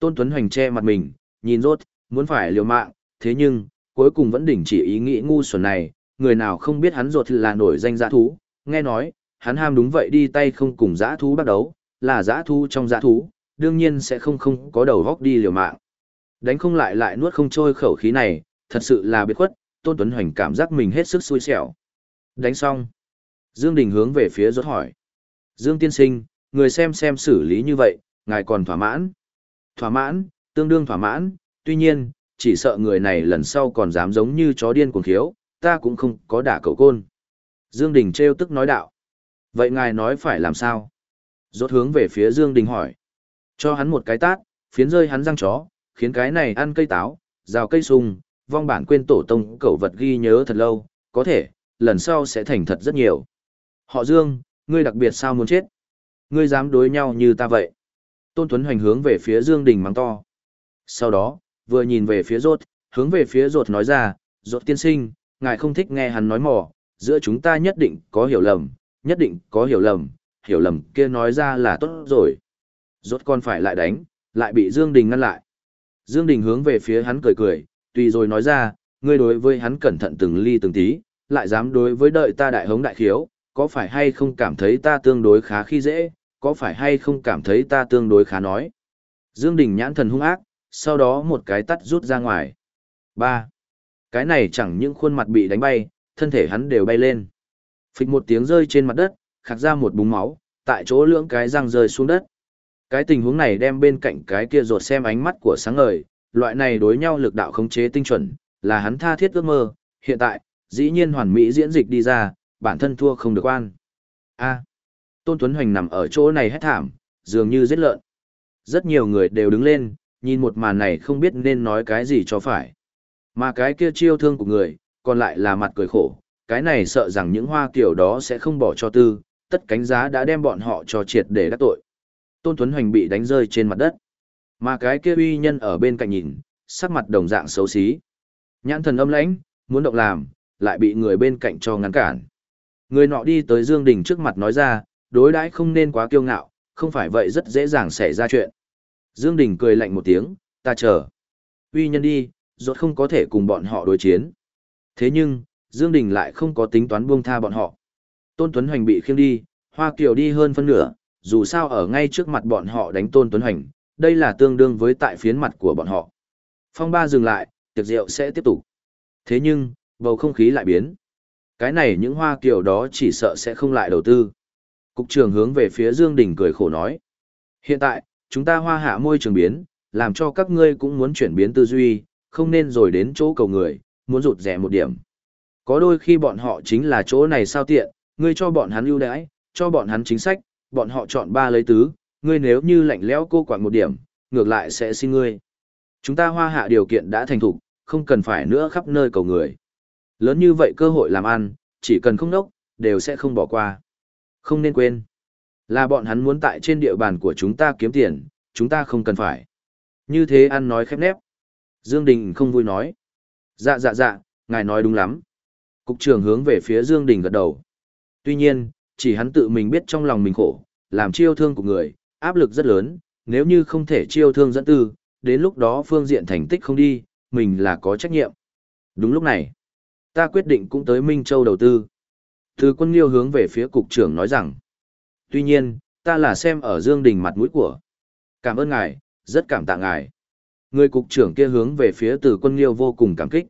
Tôn Tuấn Hoành che mặt mình, nhìn rốt, muốn phải liều mạng, thế nhưng, cuối cùng vẫn đỉnh chỉ ý nghĩ ngu xuẩn này, người nào không biết hắn rốt là nổi danh giã thú, nghe nói, hắn ham đúng vậy đi tay không cùng giã thú bắt đấu, là giã thú trong giã thú, đương nhiên sẽ không không có đầu góc đi liều mạng. Đánh không lại lại nuốt không trôi khẩu khí này, thật sự là biệt khuất, Tôn Tuấn Hoành cảm giác mình hết sức xui xẻo. Đánh xong. Dương Đình hướng về phía rốt hỏi. Dương tiên sinh, người xem xem xử lý như vậy, ngài còn thỏa mãn. Thỏa mãn, tương đương thỏa mãn, tuy nhiên, chỉ sợ người này lần sau còn dám giống như chó điên cuồng khiếu, ta cũng không có đả cậu côn. Dương Đình treo tức nói đạo. Vậy ngài nói phải làm sao? Rốt hướng về phía Dương Đình hỏi. Cho hắn một cái tát, phiến rơi hắn răng chó, khiến cái này ăn cây táo, rào cây sung, vong bản quên tổ tông cẩu vật ghi nhớ thật lâu, có thể, lần sau sẽ thành thật rất nhiều. Họ Dương, ngươi đặc biệt sao muốn chết? Ngươi dám đối nhau như ta vậy? Tôn Tuấn Hoành hướng về phía Dương Đình mắng to. Sau đó, vừa nhìn về phía rốt, hướng về phía rốt nói ra, rốt tiên sinh, ngài không thích nghe hắn nói mỏ, giữa chúng ta nhất định có hiểu lầm, nhất định có hiểu lầm, hiểu lầm kia nói ra là tốt rồi. Rốt con phải lại đánh, lại bị Dương Đình ngăn lại. Dương Đình hướng về phía hắn cười cười, tùy rồi nói ra, ngươi đối với hắn cẩn thận từng ly từng tí, lại dám đối với đợi ta đại hống đại khiếu, có phải hay không cảm thấy ta tương đối khá khi dễ, có phải hay không cảm thấy ta tương đối khá nói. Dương Đình nhãn thần hung ác, sau đó một cái tắt rút ra ngoài. 3. Cái này chẳng những khuôn mặt bị đánh bay, thân thể hắn đều bay lên. Phịch một tiếng rơi trên mặt đất, khạc ra một búng máu, tại chỗ lưỡng cái răng rơi xuống đất. Cái tình huống này đem bên cạnh cái kia rột xem ánh mắt của sáng ngời, loại này đối nhau lực đạo khống chế tinh chuẩn, là hắn tha thiết ước mơ, hiện tại, dĩ nhiên hoàn mỹ diễn dịch đi ra, bản thân thua không được oan. A. Tôn Tuấn Hoành nằm ở chỗ này hét thảm, dường như giết lợn. Rất nhiều người đều đứng lên, nhìn một màn này không biết nên nói cái gì cho phải. Mà cái kia chiêu thương của người, còn lại là mặt cười khổ, cái này sợ rằng những hoa kiểu đó sẽ không bỏ cho tư, tất cánh giá đã đem bọn họ cho triệt để đắc tội. Tôn Tuấn Hoành bị đánh rơi trên mặt đất. Mà cái kia uy nhân ở bên cạnh nhìn, sắc mặt đồng dạng xấu xí. Nhãn thần âm lãnh, muốn động làm, lại bị người bên cạnh cho ngăn cản. Người nọ đi tới Dương Đình trước mặt nói ra, đối đãi không nên quá kiêu ngạo, không phải vậy rất dễ dàng xảy ra chuyện. Dương Đình cười lạnh một tiếng, ta chờ. Uy nhân đi, rốt không có thể cùng bọn họ đối chiến. Thế nhưng, Dương Đình lại không có tính toán buông tha bọn họ. Tôn Tuấn Hoành bị khiêng đi, Hoa Kiều đi hơn phân nửa, dù sao ở ngay trước mặt bọn họ đánh Tôn Tuấn Hoành, đây là tương đương với tại phiến mặt của bọn họ. Phong ba dừng lại, tiệc rượu sẽ tiếp tục. Thế nhưng, bầu không khí lại biến. Cái này những Hoa Kiều đó chỉ sợ sẽ không lại đầu tư. Cục trưởng hướng về phía Dương Đình cười khổ nói. Hiện tại, chúng ta hoa hạ môi trường biến, làm cho các ngươi cũng muốn chuyển biến tư duy, không nên rồi đến chỗ cầu người, muốn rụt rẻ một điểm. Có đôi khi bọn họ chính là chỗ này sao tiện, ngươi cho bọn hắn ưu đãi, cho bọn hắn chính sách, bọn họ chọn ba lấy tứ, ngươi nếu như lạnh lẽo cô quản một điểm, ngược lại sẽ xin ngươi. Chúng ta hoa hạ điều kiện đã thành thục, không cần phải nữa khắp nơi cầu người. Lớn như vậy cơ hội làm ăn, chỉ cần không nốc, đều sẽ không bỏ qua. Không nên quên, là bọn hắn muốn tại trên địa bàn của chúng ta kiếm tiền, chúng ta không cần phải. Như thế ăn nói khép nép. Dương Đình không vui nói. Dạ dạ dạ, ngài nói đúng lắm. Cục trưởng hướng về phía Dương Đình gật đầu. Tuy nhiên, chỉ hắn tự mình biết trong lòng mình khổ, làm chiêu thương của người, áp lực rất lớn, nếu như không thể chiêu thương dẫn tư, đến lúc đó phương diện thành tích không đi, mình là có trách nhiệm. Đúng lúc này, ta quyết định cũng tới Minh Châu đầu tư. Từ quân liêu hướng về phía cục trưởng nói rằng, tuy nhiên, ta là xem ở Dương Đình mặt mũi của. Cảm ơn ngài, rất cảm tạ ngài. Người cục trưởng kia hướng về phía từ quân liêu vô cùng cảm kích.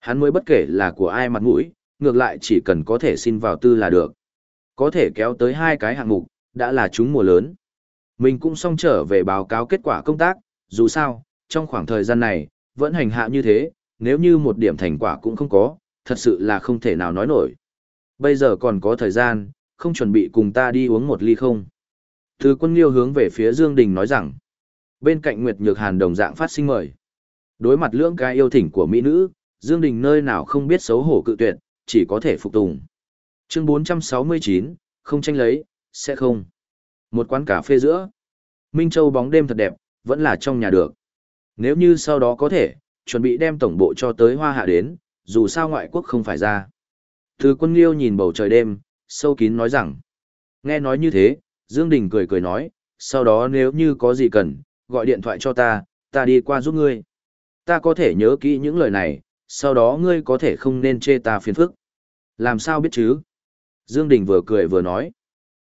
Hắn mới bất kể là của ai mặt mũi, ngược lại chỉ cần có thể xin vào tư là được. Có thể kéo tới hai cái hạng mục, đã là chúng mùa lớn. Mình cũng xong trở về báo cáo kết quả công tác, dù sao, trong khoảng thời gian này, vẫn hành hạ như thế, nếu như một điểm thành quả cũng không có, thật sự là không thể nào nói nổi. Bây giờ còn có thời gian, không chuẩn bị cùng ta đi uống một ly không. thứ quân liêu hướng về phía Dương Đình nói rằng, bên cạnh Nguyệt Nhược Hàn đồng dạng phát sinh mời. Đối mặt lưỡng cái yêu thỉnh của mỹ nữ, Dương Đình nơi nào không biết xấu hổ cự tuyệt, chỉ có thể phục tùng. Chương 469, không tranh lấy, sẽ không. Một quán cà phê giữa. Minh Châu bóng đêm thật đẹp, vẫn là trong nhà được. Nếu như sau đó có thể, chuẩn bị đem tổng bộ cho tới hoa hạ đến, dù sao ngoại quốc không phải ra. Từ quân liêu nhìn bầu trời đêm, sâu kín nói rằng. Nghe nói như thế, Dương Đình cười cười nói, sau đó nếu như có gì cần, gọi điện thoại cho ta, ta đi qua giúp ngươi. Ta có thể nhớ kỹ những lời này, sau đó ngươi có thể không nên chê ta phiền phức. Làm sao biết chứ? Dương Đình vừa cười vừa nói.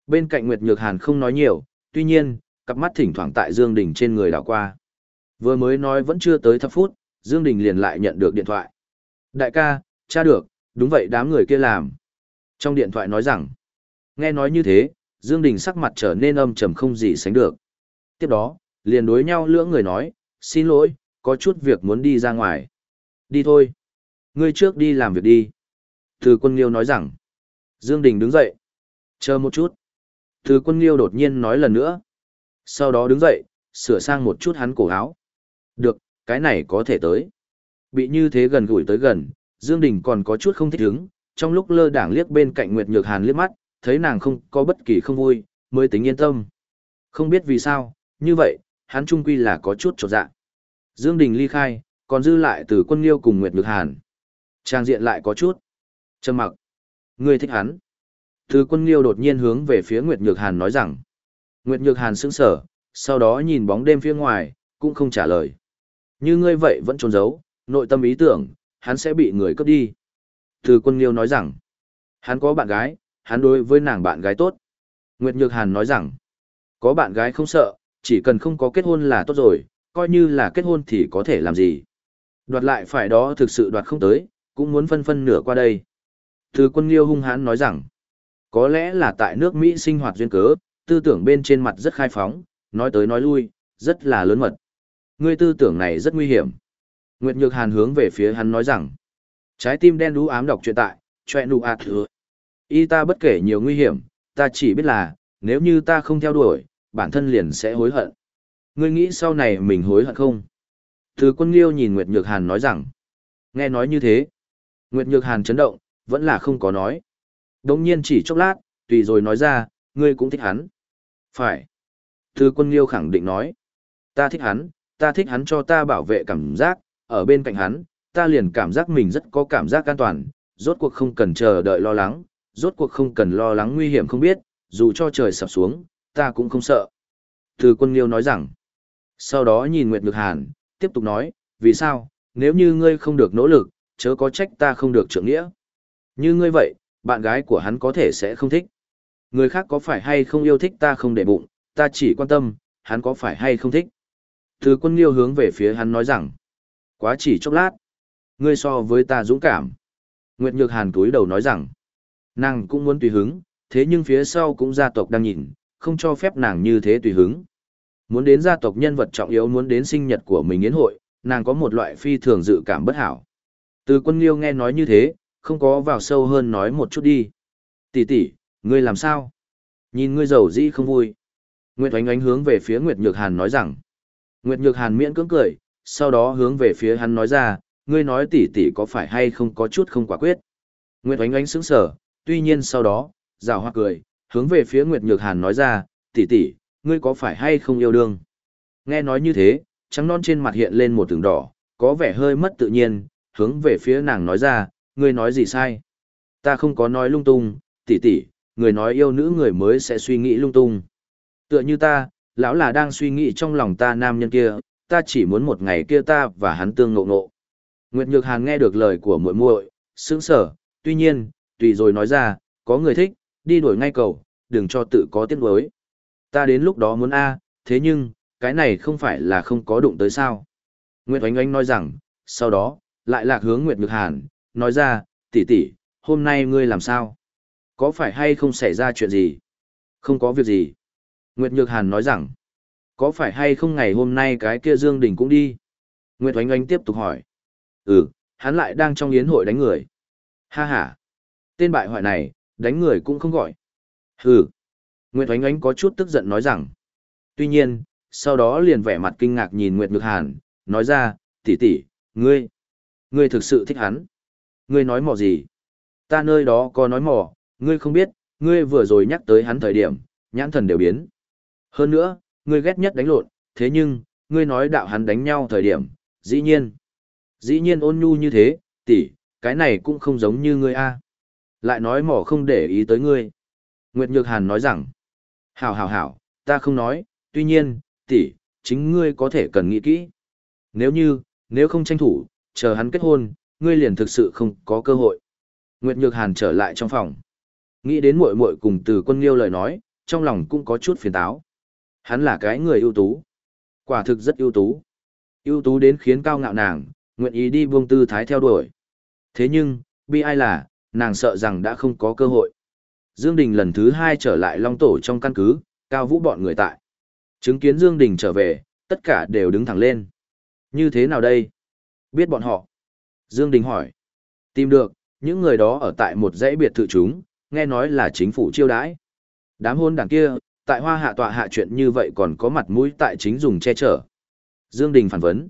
Bên cạnh Nguyệt Nhược Hàn không nói nhiều, tuy nhiên, cặp mắt thỉnh thoảng tại Dương Đình trên người đảo qua. Vừa mới nói vẫn chưa tới thập phút, Dương Đình liền lại nhận được điện thoại. Đại ca, cha được, đúng vậy đám người kia làm. Trong điện thoại nói rằng, nghe nói như thế, Dương Đình sắc mặt trở nên âm trầm không gì sánh được. Tiếp đó, liền đối nhau lưỡng người nói, xin lỗi, có chút việc muốn đi ra ngoài. Đi thôi. Ngươi trước đi làm việc đi. Từ quân liêu nói rằng, Dương Đình đứng dậy. Chờ một chút. Từ quân liêu đột nhiên nói lần nữa. Sau đó đứng dậy, sửa sang một chút hắn cổ áo. Được, cái này có thể tới. Bị như thế gần gũi tới gần, Dương Đình còn có chút không thích ứng, trong lúc lơ đảng liếc bên cạnh Nguyệt Nhược Hàn liếc mắt, thấy nàng không có bất kỳ không vui, mới tính yên tâm. Không biết vì sao, như vậy, hắn trung quy là có chút trột dạ. Dương Đình ly khai, còn dư lại từ quân liêu cùng Nguyệt Nhược Hàn. Trang diện lại có chút. Trầm mặc. Ngươi thích hắn. Từ quân liêu đột nhiên hướng về phía Nguyệt Nhược Hàn nói rằng. Nguyệt Nhược Hàn sững sờ, sau đó nhìn bóng đêm phía ngoài, cũng không trả lời. Như ngươi vậy vẫn trốn giấu, nội tâm ý tưởng, hắn sẽ bị người cướp đi. Từ quân liêu nói rằng, hắn có bạn gái, hắn đối với nàng bạn gái tốt. Nguyệt Nhược Hàn nói rằng, có bạn gái không sợ, chỉ cần không có kết hôn là tốt rồi, coi như là kết hôn thì có thể làm gì. Đoạt lại phải đó thực sự đoạt không tới, cũng muốn phân phân nửa qua đây. Từ quân liêu hung hãn nói rằng, có lẽ là tại nước Mỹ sinh hoạt duyên cớ, tư tưởng bên trên mặt rất khai phóng, nói tới nói lui, rất là lớn mật. Ngươi tư tưởng này rất nguy hiểm. Nguyệt Nhược Hàn hướng về phía hắn nói rằng, trái tim đen đú ám đọc truyện tại, choẹ nụ ạt thừa. Y ta bất kể nhiều nguy hiểm, ta chỉ biết là, nếu như ta không theo đuổi, bản thân liền sẽ hối hận. Ngươi nghĩ sau này mình hối hận không? Từ quân liêu nhìn Nguyệt Nhược Hàn nói rằng, nghe nói như thế. Nguyệt Nhược Hàn chấn động, vẫn là không có nói. Đồng nhiên chỉ chốc lát, tùy rồi nói ra, ngươi cũng thích hắn. Phải. Từ quân liêu khẳng định nói, ta thích hắn, ta thích hắn cho ta bảo vệ cảm giác, ở bên cạnh hắn, ta liền cảm giác mình rất có cảm giác an toàn, rốt cuộc không cần chờ đợi lo lắng, rốt cuộc không cần lo lắng nguy hiểm không biết, dù cho trời sập xuống, ta cũng không sợ. Từ quân liêu nói rằng, sau đó nhìn Nguyệt Nhược Hàn, tiếp tục nói, vì sao, nếu như ngươi không được nỗ lực, chớ có trách ta không được trưởng nghĩa. Như ngươi vậy, bạn gái của hắn có thể sẽ không thích. Người khác có phải hay không yêu thích ta không để bụng, ta chỉ quan tâm, hắn có phải hay không thích. Từ quân liêu hướng về phía hắn nói rằng, quá chỉ chốc lát, ngươi so với ta dũng cảm. Nguyệt Nhược Hàn túi đầu nói rằng, nàng cũng muốn tùy hứng, thế nhưng phía sau cũng gia tộc đang nhìn, không cho phép nàng như thế tùy hứng. Muốn đến gia tộc nhân vật trọng yếu muốn đến sinh nhật của mình yến hội, nàng có một loại phi thường dự cảm bất hảo. Từ quân liêu nghe nói như thế, không có vào sâu hơn nói một chút đi. Tỷ tỷ, ngươi làm sao? Nhìn ngươi giàu dĩ không vui. Nguyệt Oánh Oánh hướng về phía Nguyệt Nhược Hàn nói rằng. Nguyệt Nhược Hàn miễn cưỡng cười, sau đó hướng về phía hắn nói ra, ngươi nói tỷ tỷ có phải hay không có chút không quả quyết. Nguyệt Oánh Oánh sững sờ, tuy nhiên sau đó, rào hoa cười, hướng về phía Nguyệt Nhược Hàn nói ra, tỷ tỷ, ngươi có phải hay không yêu đương? Nghe nói như thế, trắng non trên mặt hiện lên một tường đỏ, có vẻ hơi mất tự nhiên, hướng về phía nàng nói ra, ngươi nói gì sai? Ta không có nói lung tung, tỷ tỷ, người nói yêu nữ người mới sẽ suy nghĩ lung tung. Tựa như ta, lão là đang suy nghĩ trong lòng ta nam nhân kia, ta chỉ muốn một ngày kia ta và hắn tương ngộ ngộ. Nguyệt Nhược Hàn nghe được lời của muội muội, sững sờ, tuy nhiên, tùy rồi nói ra, có người thích, đi đuổi ngay cầu, đừng cho tự có tiếc nuối. Ta đến lúc đó muốn a, thế nhưng, cái này không phải là không có đụng tới sao? Nguyệt Oánh Oánh nói rằng, sau đó, lại lạc hướng Nguyệt Nhược Hàn, nói ra, tỷ tỷ, hôm nay ngươi làm sao? Có phải hay không xảy ra chuyện gì? Không có việc gì. Nguyệt Nhược Hàn nói rằng, có phải hay không ngày hôm nay cái kia Dương Đình cũng đi? Nguyệt Oánh Oánh tiếp tục hỏi. Ừ, hắn lại đang trong yến hội đánh người. Ha ha. Tên bại hoại này, đánh người cũng không gọi. Hừ. Nguyệt Oánh Oánh có chút tức giận nói rằng. Tuy nhiên, sau đó liền vẻ mặt kinh ngạc nhìn Nguyệt Nhược Hàn, nói ra, tỷ tỷ, ngươi, ngươi thực sự thích hắn. Ngươi nói mò gì? Ta nơi đó có nói mò, ngươi không biết, ngươi vừa rồi nhắc tới hắn thời điểm, nhãn thần đều biến. Hơn nữa, ngươi ghét nhất đánh lộn, thế nhưng, ngươi nói đạo hắn đánh nhau thời điểm, dĩ nhiên. Dĩ nhiên ôn nhu như thế, tỷ, cái này cũng không giống như ngươi a. Lại nói mỏ không để ý tới ngươi. Nguyệt Nhược Hàn nói rằng, hảo hảo hảo, ta không nói, tuy nhiên, tỷ, chính ngươi có thể cần nghĩ kỹ. Nếu như, nếu không tranh thủ, chờ hắn kết hôn, ngươi liền thực sự không có cơ hội. Nguyệt Nhược Hàn trở lại trong phòng. Nghĩ đến muội muội cùng từ quân liêu lời nói, trong lòng cũng có chút phiền táo. Hắn là cái người ưu tú. Quả thực rất ưu tú. ưu tú đến khiến cao ngạo nàng, nguyện ý đi buông tư thái theo đuổi. Thế nhưng, bi ai là, nàng sợ rằng đã không có cơ hội. Dương Đình lần thứ hai trở lại Long Tổ trong căn cứ, cao vũ bọn người tại. Chứng kiến Dương Đình trở về, tất cả đều đứng thẳng lên. Như thế nào đây? Biết bọn họ. Dương Đình hỏi. Tìm được, những người đó ở tại một dãy biệt thự chúng, nghe nói là chính phủ chiêu đãi. Đám hôn đảng kia, tại hoa hạ tọa hạ chuyện như vậy còn có mặt mũi tại chính dùng che chở. Dương Đình phản vấn.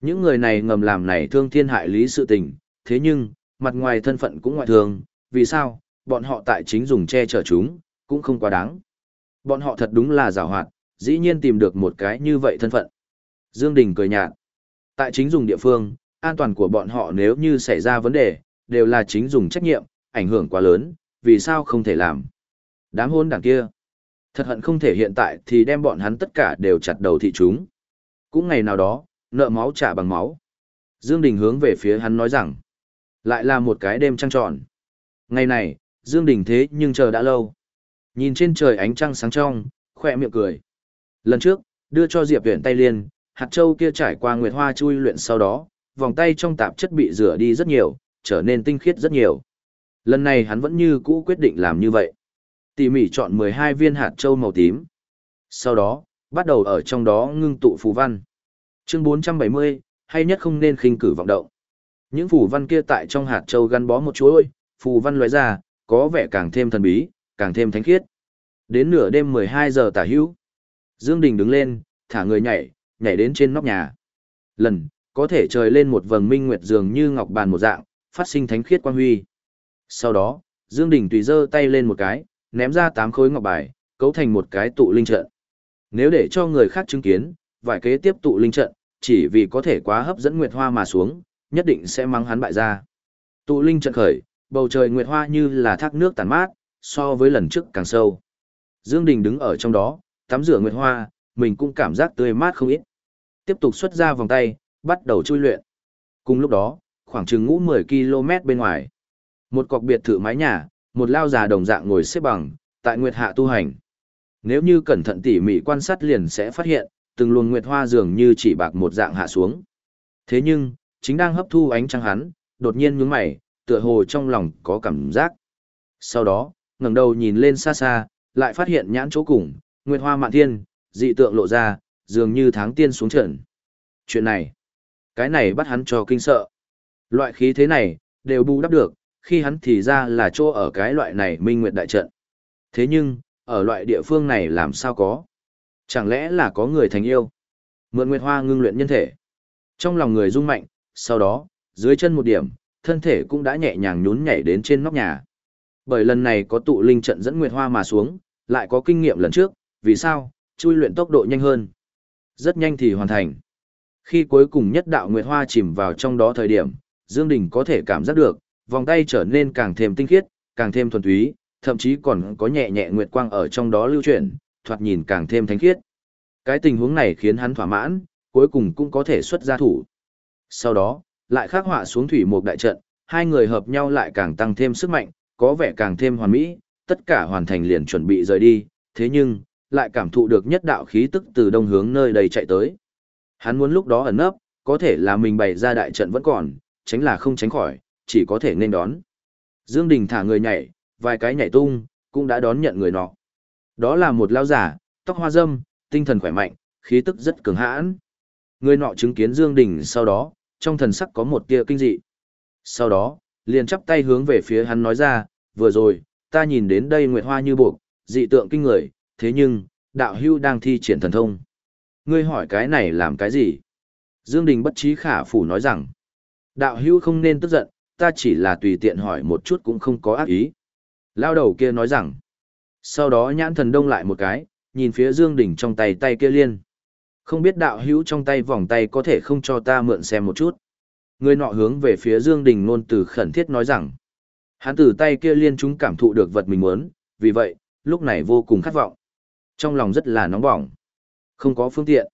Những người này ngầm làm này thương thiên hại lý sự tình, thế nhưng, mặt ngoài thân phận cũng ngoại thường, vì sao, bọn họ tại chính dùng che chở chúng, cũng không quá đáng. Bọn họ thật đúng là rào hoạt, dĩ nhiên tìm được một cái như vậy thân phận. Dương Đình cười nhạt. Tại chính dùng địa phương, an toàn của bọn họ nếu như xảy ra vấn đề, đều là chính dùng trách nhiệm, ảnh hưởng quá lớn, vì sao không thể làm. Đám hôn đảng kia. Thật hận không thể hiện tại thì đem bọn hắn tất cả đều chặt đầu thị chúng. Cũng ngày nào đó, nợ máu trả bằng máu. Dương Đình hướng về phía hắn nói rằng, lại là một cái đêm trăng tròn. Ngày này, Dương Đình thế nhưng chờ đã lâu. Nhìn trên trời ánh trăng sáng trong, khỏe miệng cười. Lần trước, đưa cho Diệp Viễn tay liên, hạt châu kia trải qua nguyệt hoa chui luyện sau đó, vòng tay trong tạp chất bị rửa đi rất nhiều, trở nên tinh khiết rất nhiều. Lần này hắn vẫn như cũ quyết định làm như vậy. Tỉ mỉ chọn 12 viên hạt châu màu tím. Sau đó, bắt đầu ở trong đó ngưng tụ phù văn. Chương 470, hay nhất không nên khinh cử vọng động. Những phù văn kia tại trong hạt châu gắn bó một chuỗi, phù văn lóe ra, có vẻ càng thêm thần bí, càng thêm thánh khiết. Đến nửa đêm 12 giờ tả hữu, Dương Đình đứng lên, thả người nhảy, nhảy đến trên nóc nhà. Lần, có thể trời lên một vầng minh nguyệt dường như ngọc bàn một dạng, phát sinh thánh khiết quang huy. Sau đó, Dương Đình tùy giơ tay lên một cái, ném ra tám khối ngọc bài, cấu thành một cái tụ linh trận. Nếu để cho người khác chứng kiến, vài kế tiếp tụ linh trận, chỉ vì có thể quá hấp dẫn nguyệt hoa mà xuống, nhất định sẽ mang hắn bại ra. Tụ linh trận khởi, bầu trời nguyệt hoa như là thác nước tàn mát, so với lần trước càng sâu. Dương Đình đứng ở trong đó, tắm rửa nguyệt hoa, mình cũng cảm giác tươi mát không ít. Tiếp tục xuất ra vòng tay, bắt đầu chui luyện. Cùng lúc đó, khoảng chừng ngũ 10 km bên ngoài. Một cọc biệt thự mái nhà, một lao già đồng dạng ngồi xếp bằng, tại nguyệt hạ tu hành. Nếu như cẩn thận tỉ mỉ quan sát liền sẽ phát hiện, từng luồng nguyệt hoa dường như chỉ bạc một dạng hạ xuống. Thế nhưng, chính đang hấp thu ánh trăng hắn, đột nhiên nhướng mày, tựa hồ trong lòng có cảm giác. Sau đó, ngẩng đầu nhìn lên xa xa, lại phát hiện nhãn chỗ cùng, nguyệt hoa mạn thiên, dị tượng lộ ra, dường như tháng tiên xuống trận. Chuyện này, cái này bắt hắn cho kinh sợ. Loại khí thế này, đều bù đắp được, khi hắn thì ra là chỗ ở cái loại này minh nguyệt đại trận. Thế nhưng, ở loại địa phương này làm sao có? Chẳng lẽ là có người thành yêu? Mượn nguyệt hoa ngưng luyện nhân thể. Trong lòng người rung mạnh, sau đó, dưới chân một điểm, thân thể cũng đã nhẹ nhàng nhún nhảy đến trên nóc nhà. Bởi lần này có tụ linh trận dẫn nguyệt hoa mà xuống, lại có kinh nghiệm lần trước, vì sao? Chui luyện tốc độ nhanh hơn. Rất nhanh thì hoàn thành. Khi cuối cùng nhất đạo nguyệt hoa chìm vào trong đó thời điểm, Dương Đình có thể cảm giác được, vòng tay trở nên càng thêm tinh khiết, càng thêm thuần túy, thậm chí còn có nhẹ nhẹ nguyệt quang ở trong đó lưu chuyển, thoạt nhìn càng thêm thánh khiết. Cái tình huống này khiến hắn thỏa mãn, cuối cùng cũng có thể xuất ra thủ. Sau đó, lại khắc họa xuống thủy một đại trận, hai người hợp nhau lại càng tăng thêm sức mạnh, có vẻ càng thêm hoàn mỹ, tất cả hoàn thành liền chuẩn bị rời đi, thế nhưng, lại cảm thụ được nhất đạo khí tức từ đông hướng nơi đây chạy tới. Hắn muốn lúc đó ẩn nấp, có thể là mình bày ra đại trận vẫn còn, tránh là không tránh khỏi, chỉ có thể nên đón. Dương Đình thả người nhảy, vài cái nhảy tung, cũng đã đón nhận người nọ. Đó là một lao giả, tóc hoa râm, tinh thần khỏe mạnh, khí tức rất cường hãn. Người nọ chứng kiến Dương Đình sau đó, trong thần sắc có một tia kinh dị. Sau đó, liền chắp tay hướng về phía hắn nói ra, vừa rồi, ta nhìn đến đây nguyệt hoa như buộc, dị tượng kinh người, thế nhưng, đạo hưu đang thi triển thần thông. Ngươi hỏi cái này làm cái gì? Dương Đình bất trí khả phủ nói rằng, đạo hưu không nên tức giận, ta chỉ là tùy tiện hỏi một chút cũng không có ác ý. Lao đầu kia nói rằng, sau đó nhãn thần đông lại một cái, nhìn phía Dương Đình trong tay tay kia liên. Không biết đạo hữu trong tay vòng tay có thể không cho ta mượn xem một chút. Người nọ hướng về phía Dương Đình nôn từ khẩn thiết nói rằng, hắn từ tay kia liên chúng cảm thụ được vật mình muốn, vì vậy, lúc này vô cùng khát vọng. Trong lòng rất là nóng bỏng. Không có phương tiện.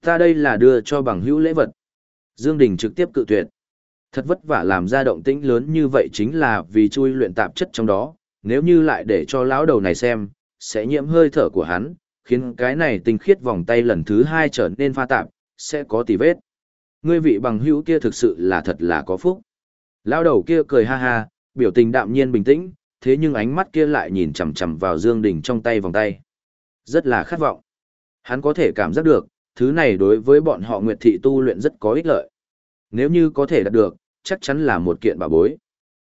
Ta đây là đưa cho bằng hữu lễ vật. Dương Đình trực tiếp cự tuyệt. Thật vất vả làm ra động tĩnh lớn như vậy chính là vì chui luyện tạp chất trong đó, nếu như lại để cho lão đầu này xem, sẽ nhiễm hơi thở của hắn, khiến cái này tinh khiết vòng tay lần thứ hai trở nên pha tạp, sẽ có tì vết. Ngươi vị bằng hữu kia thực sự là thật là có phúc. Lão đầu kia cười ha ha, biểu tình đạm nhiên bình tĩnh, thế nhưng ánh mắt kia lại nhìn chằm chằm vào Dương Đình trong tay vòng tay. Rất là khát vọng. Hắn có thể cảm giác được, thứ này đối với bọn họ Nguyệt Thị tu luyện rất có ích lợi. Nếu như có thể đạt được, chắc chắn là một kiện bảo bối.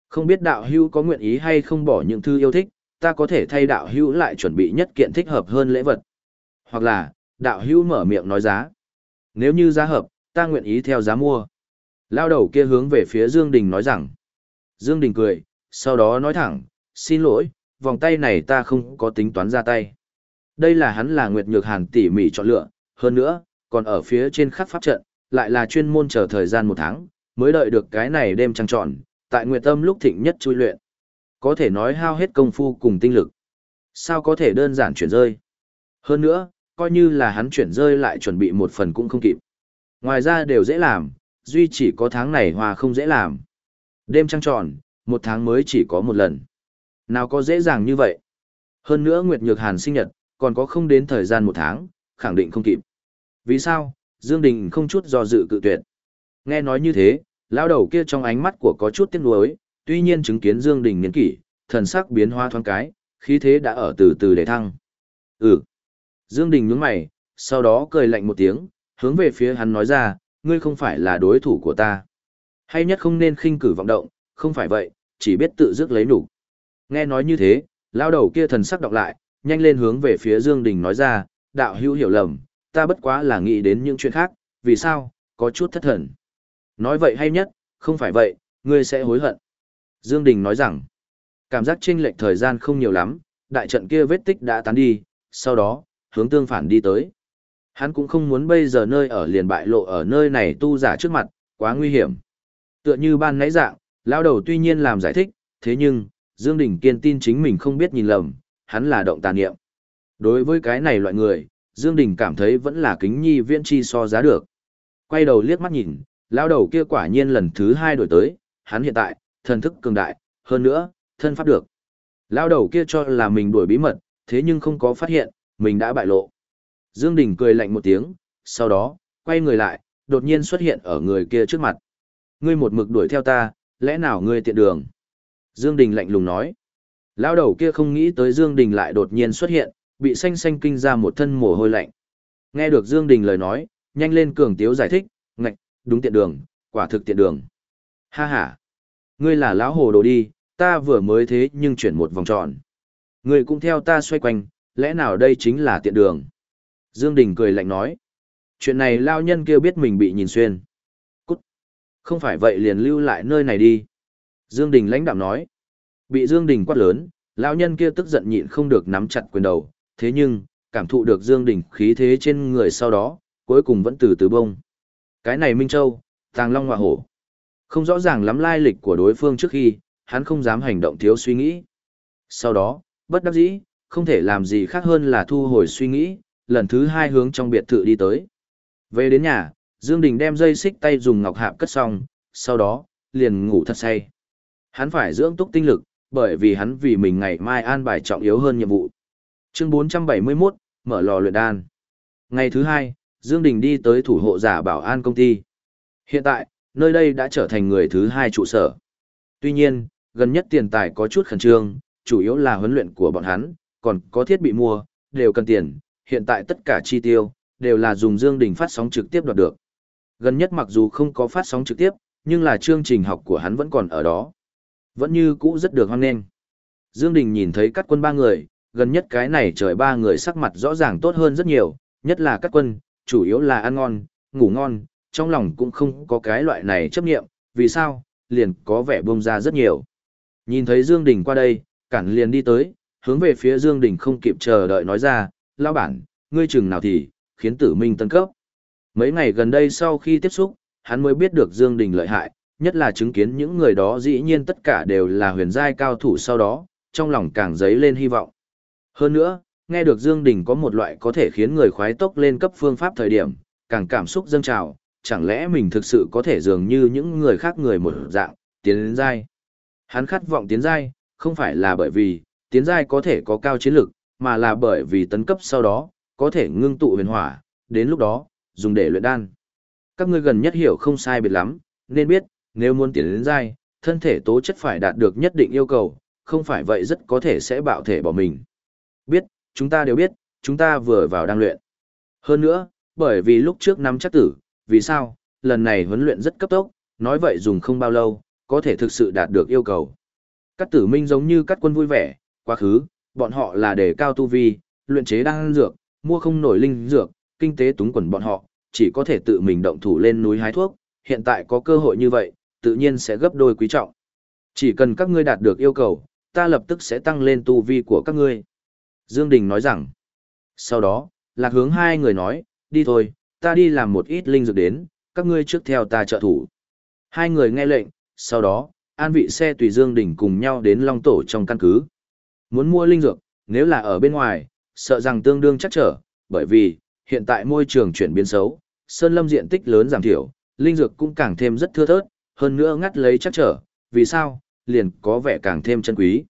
Không biết đạo hữu có nguyện ý hay không bỏ những thư yêu thích, ta có thể thay đạo hữu lại chuẩn bị nhất kiện thích hợp hơn lễ vật. Hoặc là, đạo hữu mở miệng nói giá. Nếu như giá hợp, ta nguyện ý theo giá mua. Lao đầu kia hướng về phía Dương Đình nói rằng. Dương Đình cười, sau đó nói thẳng, xin lỗi, vòng tay này ta không có tính toán ra tay. Đây là hắn là Nguyệt Nhược Hàn tỉ mỉ chọn lựa, hơn nữa, còn ở phía trên khắc pháp trận, lại là chuyên môn chờ thời gian một tháng, mới đợi được cái này đêm trăng trọn, tại Nguyệt Tâm lúc thịnh nhất chui luyện. Có thể nói hao hết công phu cùng tinh lực. Sao có thể đơn giản chuyển rơi? Hơn nữa, coi như là hắn chuyển rơi lại chuẩn bị một phần cũng không kịp. Ngoài ra đều dễ làm, duy chỉ có tháng này hòa không dễ làm. Đêm trăng tròn, một tháng mới chỉ có một lần. Nào có dễ dàng như vậy? Hơn nữa Nguyệt Nhược Hàn sinh nhật, còn có không đến thời gian một tháng, khẳng định không kịp. Vì sao? Dương Đình không chút do dự cự tuyệt. Nghe nói như thế, lão đầu kia trong ánh mắt của có chút tiếc nuối, tuy nhiên chứng kiến Dương Đình nghiến kỷ, thần sắc biến hóa thoáng cái, khí thế đã ở từ từ để thăng. Ừ. Dương Đình nhướng mày, sau đó cười lạnh một tiếng, hướng về phía hắn nói ra, ngươi không phải là đối thủ của ta. Hay nhất không nên khinh cử vọng động, không phải vậy, chỉ biết tự dứt lấy đủ. Nghe nói như thế, lão đầu kia thần sắc đọc lại, nhanh lên hướng về phía Dương Đình nói ra, đạo hữu hiểu lầm, ta bất quá là nghĩ đến những chuyện khác, vì sao, có chút thất thần. Nói vậy hay nhất, không phải vậy, ngươi sẽ hối hận. Dương Đình nói rằng, cảm giác chênh lệch thời gian không nhiều lắm, đại trận kia vết tích đã tán đi, sau đó, hướng tương phản đi tới. Hắn cũng không muốn bây giờ nơi ở liền bại lộ ở nơi này tu giả trước mặt, quá nguy hiểm. Tựa như ban nãy dạng, lão đầu tuy nhiên làm giải thích, thế nhưng, Dương Đình kiên tin chính mình không biết nhìn lầm, hắn là động tà niệm. Đối với cái này loại người, Dương Đình cảm thấy vẫn là kính nhi viễn chi so giá được. Quay đầu liếc mắt nhìn, lão đầu kia quả nhiên lần thứ hai đổi tới, hắn hiện tại, thần thức cường đại, hơn nữa, thân pháp được. Lão đầu kia cho là mình đuổi bí mật, thế nhưng không có phát hiện, mình đã bại lộ. Dương Đình cười lạnh một tiếng, sau đó, quay người lại, đột nhiên xuất hiện ở người kia trước mặt. Ngươi một mực đuổi theo ta, lẽ nào ngươi tiện đường? Dương Đình lạnh lùng nói. Lão đầu kia không nghĩ tới Dương Đình lại đột nhiên xuất hiện, bị xanh xanh kinh ra một thân mồ hôi lạnh. Nghe được Dương Đình lời nói, nhanh lên cường tiếu giải thích, đúng tiện đường, quả thực tiện đường. Ha ha, ngươi là lão hồ đồ đi, ta vừa mới thế nhưng chuyển một vòng tròn. Ngươi cũng theo ta xoay quanh, lẽ nào đây chính là tiện đường? Dương Đình cười lạnh nói. Chuyện này lao nhân kia biết mình bị nhìn xuyên. Cút. Không phải vậy liền lưu lại nơi này đi. Dương Đình lãnh đạm nói. Bị Dương Đình quát lớn, lão nhân kia tức giận nhịn không được nắm chặt quyền đầu, thế nhưng, cảm thụ được Dương Đình khí thế trên người sau đó, cuối cùng vẫn từ từ bông. Cái này Minh Châu, Tàng Long Hỏa Hổ. Không rõ ràng lắm lai lịch của đối phương trước khi, hắn không dám hành động thiếu suy nghĩ. Sau đó, bất đắc dĩ, không thể làm gì khác hơn là thu hồi suy nghĩ, lần thứ hai hướng trong biệt thự đi tới. Về đến nhà, Dương Đình đem dây xích tay dùng ngọc hạp cất xong, sau đó, liền ngủ thật say. Hắn phải dưỡng túc tinh lực, bởi vì hắn vì mình ngày mai an bài trọng yếu hơn nhiệm vụ. Chương 471, mở lò luyện đan. Ngày thứ hai, Dương Đình đi tới thủ hộ giả bảo an công ty. Hiện tại, nơi đây đã trở thành người thứ hai trụ sở. Tuy nhiên, gần nhất tiền tài có chút khẩn trương, chủ yếu là huấn luyện của bọn hắn, còn có thiết bị mua, đều cần tiền, hiện tại tất cả chi tiêu, đều là dùng Dương Đình phát sóng trực tiếp đoạt được. Gần nhất mặc dù không có phát sóng trực tiếp, nhưng là chương trình học của hắn vẫn còn ở đó. Vẫn như cũ rất được hoan nghênh. Dương Đình nhìn thấy các quân ba người, gần nhất cái này trời ba người sắc mặt rõ ràng tốt hơn rất nhiều, nhất là các quân, chủ yếu là ăn ngon, ngủ ngon, trong lòng cũng không có cái loại này chấp nghiệm, vì sao, liền có vẻ bông ra rất nhiều. Nhìn thấy Dương Đình qua đây, cản liền đi tới, hướng về phía Dương Đình không kịp chờ đợi nói ra, lão bản, ngươi chừng nào thì, khiến tử minh tân cấp. Mấy ngày gần đây sau khi tiếp xúc, hắn mới biết được Dương Đình lợi hại, nhất là chứng kiến những người đó dĩ nhiên tất cả đều là huyền giai cao thủ sau đó, trong lòng càng dấy lên hy vọng. Hơn nữa, nghe được Dương Đình có một loại có thể khiến người khoái tốc lên cấp phương pháp thời điểm, càng cảm xúc dâng trào, chẳng lẽ mình thực sự có thể dường như những người khác người một dạng, tiến đến giai. Hắn khát vọng tiến giai, không phải là bởi vì, tiến giai có thể có cao chiến lực, mà là bởi vì tấn cấp sau đó, có thể ngưng tụ huyền hỏa, đến lúc đó, dùng để luyện đan. Các ngươi gần nhất hiểu không sai biệt lắm, nên biết, nếu muốn tiến đến giai, thân thể tố chất phải đạt được nhất định yêu cầu, không phải vậy rất có thể sẽ bạo thể bỏ mình. Biết, chúng ta đều biết, chúng ta vừa vào đang luyện. Hơn nữa, bởi vì lúc trước năm chắc tử, vì sao, lần này huấn luyện rất cấp tốc, nói vậy dùng không bao lâu, có thể thực sự đạt được yêu cầu. Các tử minh giống như các quân vui vẻ, quá khứ, bọn họ là đề cao tu vi, luyện chế đan dược, mua không nổi linh dược, kinh tế túng quần bọn họ, chỉ có thể tự mình động thủ lên núi hái thuốc, hiện tại có cơ hội như vậy, tự nhiên sẽ gấp đôi quý trọng. Chỉ cần các ngươi đạt được yêu cầu, ta lập tức sẽ tăng lên tu vi của các ngươi. Dương Đình nói rằng, sau đó, lạc hướng hai người nói, đi thôi, ta đi làm một ít linh dược đến, các ngươi trước theo ta trợ thủ. Hai người nghe lệnh, sau đó, an vị xe tùy Dương Đình cùng nhau đến Long Tổ trong căn cứ. Muốn mua linh dược, nếu là ở bên ngoài, sợ rằng tương đương chắc trở, bởi vì, hiện tại môi trường chuyển biến xấu, sơn lâm diện tích lớn giảm thiểu, linh dược cũng càng thêm rất thưa thớt, hơn nữa ngắt lấy chắc trở, vì sao, liền có vẻ càng thêm chân quý.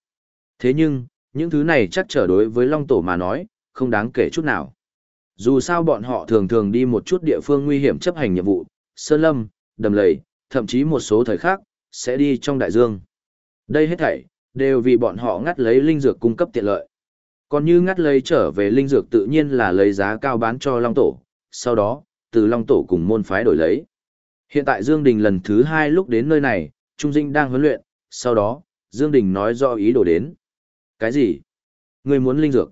Thế nhưng, những thứ này chắc trở đối với Long Tổ mà nói, không đáng kể chút nào. Dù sao bọn họ thường thường đi một chút địa phương nguy hiểm chấp hành nhiệm vụ, sơn lâm, đầm lầy, thậm chí một số thời khác, sẽ đi trong đại dương. Đây hết thảy, đều vì bọn họ ngắt lấy linh dược cung cấp tiện lợi. Còn như ngắt lấy trở về linh dược tự nhiên là lấy giá cao bán cho Long Tổ, sau đó, từ Long Tổ cùng môn phái đổi lấy. Hiện tại Dương Đình lần thứ hai lúc đến nơi này, Trung Dinh đang huấn luyện, sau đó, Dương Đình nói do ý đồ đến. Cái gì? Ngươi muốn linh dược?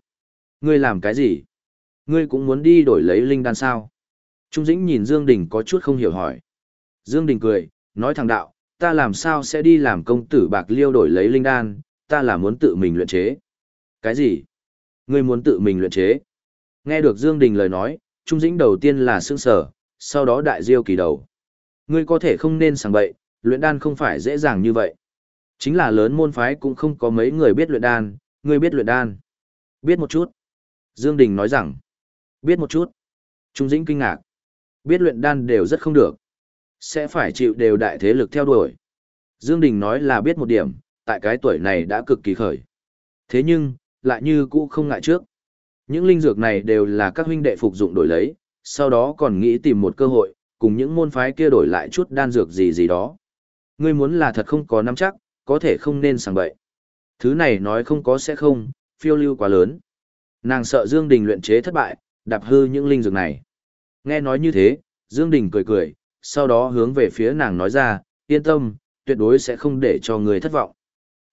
Ngươi làm cái gì? Ngươi cũng muốn đi đổi lấy linh đan sao? Trung Dĩnh nhìn Dương Đình có chút không hiểu hỏi. Dương Đình cười, nói thẳng đạo, ta làm sao sẽ đi làm công tử bạc liêu đổi lấy linh đan, ta là muốn tự mình luyện chế. Cái gì? Ngươi muốn tự mình luyện chế? Nghe được Dương Đình lời nói, Trung Dĩnh đầu tiên là sương sở, sau đó đại diêu kỳ đầu. Ngươi có thể không nên sảng bậy, luyện đan không phải dễ dàng như vậy. Chính là lớn môn phái cũng không có mấy người biết luyện đan, ngươi biết luyện đan. Biết một chút. Dương Đình nói rằng, biết một chút. Trung Dĩnh kinh ngạc. Biết luyện đan đều rất không được. Sẽ phải chịu đều đại thế lực theo đuổi. Dương Đình nói là biết một điểm, tại cái tuổi này đã cực kỳ khởi. Thế nhưng, lại như cũ không ngại trước. Những linh dược này đều là các huynh đệ phục dụng đổi lấy, sau đó còn nghĩ tìm một cơ hội, cùng những môn phái kia đổi lại chút đan dược gì gì đó. Ngươi muốn là thật không có nắm chắc, có thể không nên sảng bậy. Thứ này nói không có sẽ không, phiêu lưu quá lớn. Nàng sợ Dương Đình luyện chế thất bại, đạp hư những linh dược này. Nghe nói như thế, Dương Đình cười cười, sau đó hướng về phía nàng nói ra, yên tâm, tuyệt đối sẽ không để cho người thất vọng.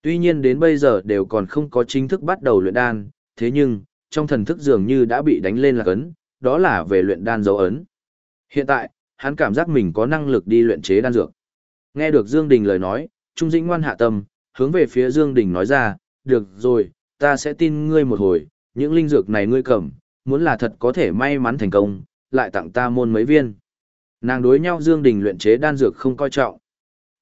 Tuy nhiên đến bây giờ đều còn không có chính thức bắt đầu luyện đan, thế nhưng, trong thần thức dường như đã bị đánh lên là ấn, đó là về luyện đan dấu ấn. Hiện tại, hắn cảm giác mình có năng lực đi luyện chế đan dược. Nghe được Dương Đình lời nói, Trung Dĩnh ngoan hạ tâm, hướng về phía Dương Đình nói ra, được rồi, ta sẽ tin ngươi một hồi, những linh dược này ngươi cầm, muốn là thật có thể may mắn thành công, lại tặng ta môn mấy viên. Nàng đối nhau Dương Đình luyện chế đan dược không coi trọng.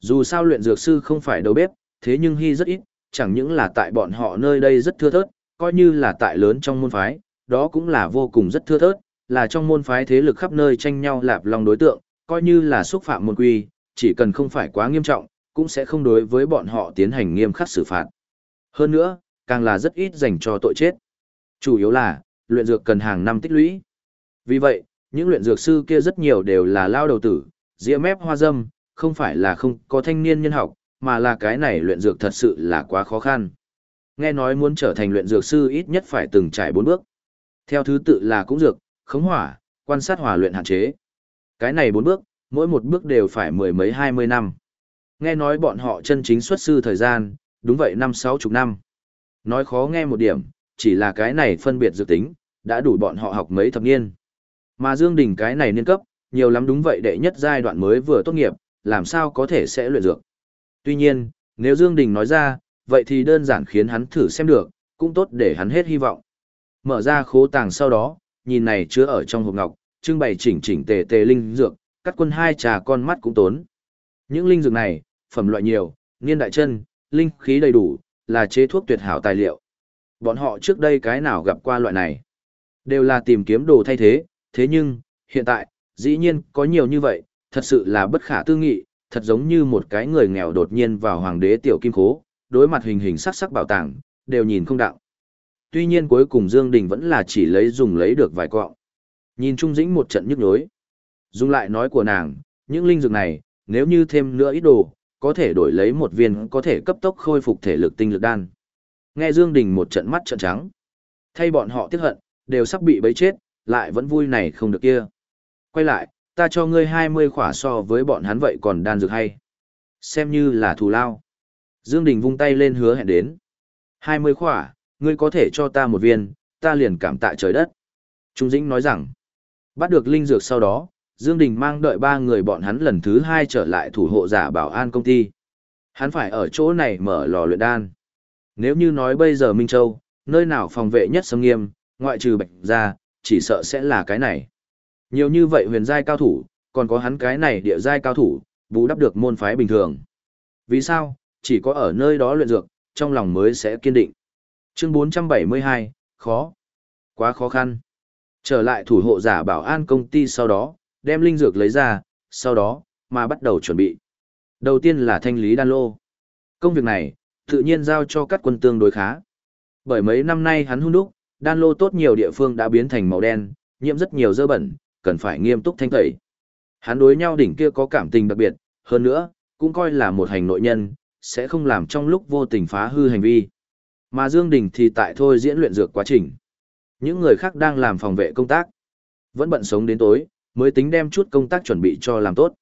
Dù sao luyện dược sư không phải đầu bếp, thế nhưng hy rất ít, chẳng những là tại bọn họ nơi đây rất thưa thớt, coi như là tại lớn trong môn phái, đó cũng là vô cùng rất thưa thớt, là trong môn phái thế lực khắp nơi tranh nhau lạp lòng đối tượng, coi như là xúc phạm môn quy, chỉ cần không phải quá nghiêm trọng, cũng sẽ không đối với bọn họ tiến hành nghiêm khắc xử phạt. Hơn nữa, càng là rất ít dành cho tội chết. Chủ yếu là, luyện dược cần hàng năm tích lũy. Vì vậy, những luyện dược sư kia rất nhiều đều là lao đầu tử, dĩa mép hoa dâm, không phải là không có thanh niên nhân học, mà là cái này luyện dược thật sự là quá khó khăn. Nghe nói muốn trở thành luyện dược sư ít nhất phải từng trải bốn bước. Theo thứ tự là cũng dược, khống hỏa, quan sát hỏa luyện hạn chế. Cái này bốn bước, mỗi một bước đều phải mười mấy hai mươi năm. Nghe nói bọn họ chân chính xuất sư thời gian, đúng vậy năm sáu chục năm. Nói khó nghe một điểm, chỉ là cái này phân biệt dược tính, đã đủ bọn họ học mấy thập niên. Mà Dương Đình cái này niên cấp, nhiều lắm đúng vậy đệ nhất giai đoạn mới vừa tốt nghiệp, làm sao có thể sẽ luyện dược. Tuy nhiên, nếu Dương Đình nói ra, vậy thì đơn giản khiến hắn thử xem được, cũng tốt để hắn hết hy vọng. Mở ra khố tàng sau đó, nhìn này chứa ở trong hộp ngọc, trưng bày chỉnh chỉnh tề tề linh dược, cắt quân hai trà con mắt cũng tốn. Những linh dược này, phẩm loại nhiều, niên đại chân, linh khí đầy đủ, là chế thuốc tuyệt hảo tài liệu. Bọn họ trước đây cái nào gặp qua loại này, đều là tìm kiếm đồ thay thế, thế nhưng, hiện tại, dĩ nhiên có nhiều như vậy, thật sự là bất khả tư nghị, thật giống như một cái người nghèo đột nhiên vào hoàng đế tiểu kim khố, đối mặt hình hình sắc sắc bảo tàng, đều nhìn không đạo. Tuy nhiên cuối cùng Dương Đình vẫn là chỉ lấy dùng lấy được vài quọng. Nhìn Trung Dĩnh một trận nhức nhối. Dung lại nói của nàng, những linh dược này, nếu như thêm nữa ít đồ, có thể đổi lấy một viên có thể cấp tốc khôi phục thể lực tinh lực đan. Nghe Dương Đình một trận mắt trợn trắng. Thay bọn họ tiếc hận, đều sắp bị bấy chết, lại vẫn vui này không được kia. Quay lại, ta cho ngươi 20 khỏa so với bọn hắn vậy còn đan dược hay. Xem như là thù lao. Dương Đình vung tay lên hứa hẹn đến. 20 khỏa, ngươi có thể cho ta một viên, ta liền cảm tạ trời đất. Trung Dĩnh nói rằng, bắt được linh dược sau đó, Dương Đình mang đợi ba người bọn hắn lần thứ hai trở lại thủ hộ giả bảo an công ty. Hắn phải ở chỗ này mở lò luyện đan. Nếu như nói bây giờ Minh Châu, nơi nào phòng vệ nhất sâm nghiêm, ngoại trừ bạch ra, chỉ sợ sẽ là cái này. Nhiều như vậy huyền giai cao thủ, còn có hắn cái này địa giai cao thủ, bù đắp được môn phái bình thường. Vì sao? Chỉ có ở nơi đó luyện dược, trong lòng mới sẽ kiên định. Chương 472, khó. Quá khó khăn. Trở lại thủ hộ giả bảo an công ty sau đó, đem linh dược lấy ra, sau đó, mà bắt đầu chuẩn bị. Đầu tiên là thanh lý đan lô. Công việc này, tự nhiên giao cho các quân tương đối khá. Bởi mấy năm nay hắn hung đúc, đan lô tốt nhiều địa phương đã biến thành màu đen, nhiễm rất nhiều dơ bẩn, cần phải nghiêm túc thanh tẩy. Hắn đối nhau đỉnh kia có cảm tình đặc biệt, hơn nữa, cũng coi là một hành nội nhân, sẽ không làm trong lúc vô tình phá hư hành vi. Mà Dương Đình thì tại thôi diễn luyện dược quá trình. Những người khác đang làm phòng vệ công tác. Vẫn bận sống đến tối, mới tính đem chút công tác chuẩn bị cho làm tốt.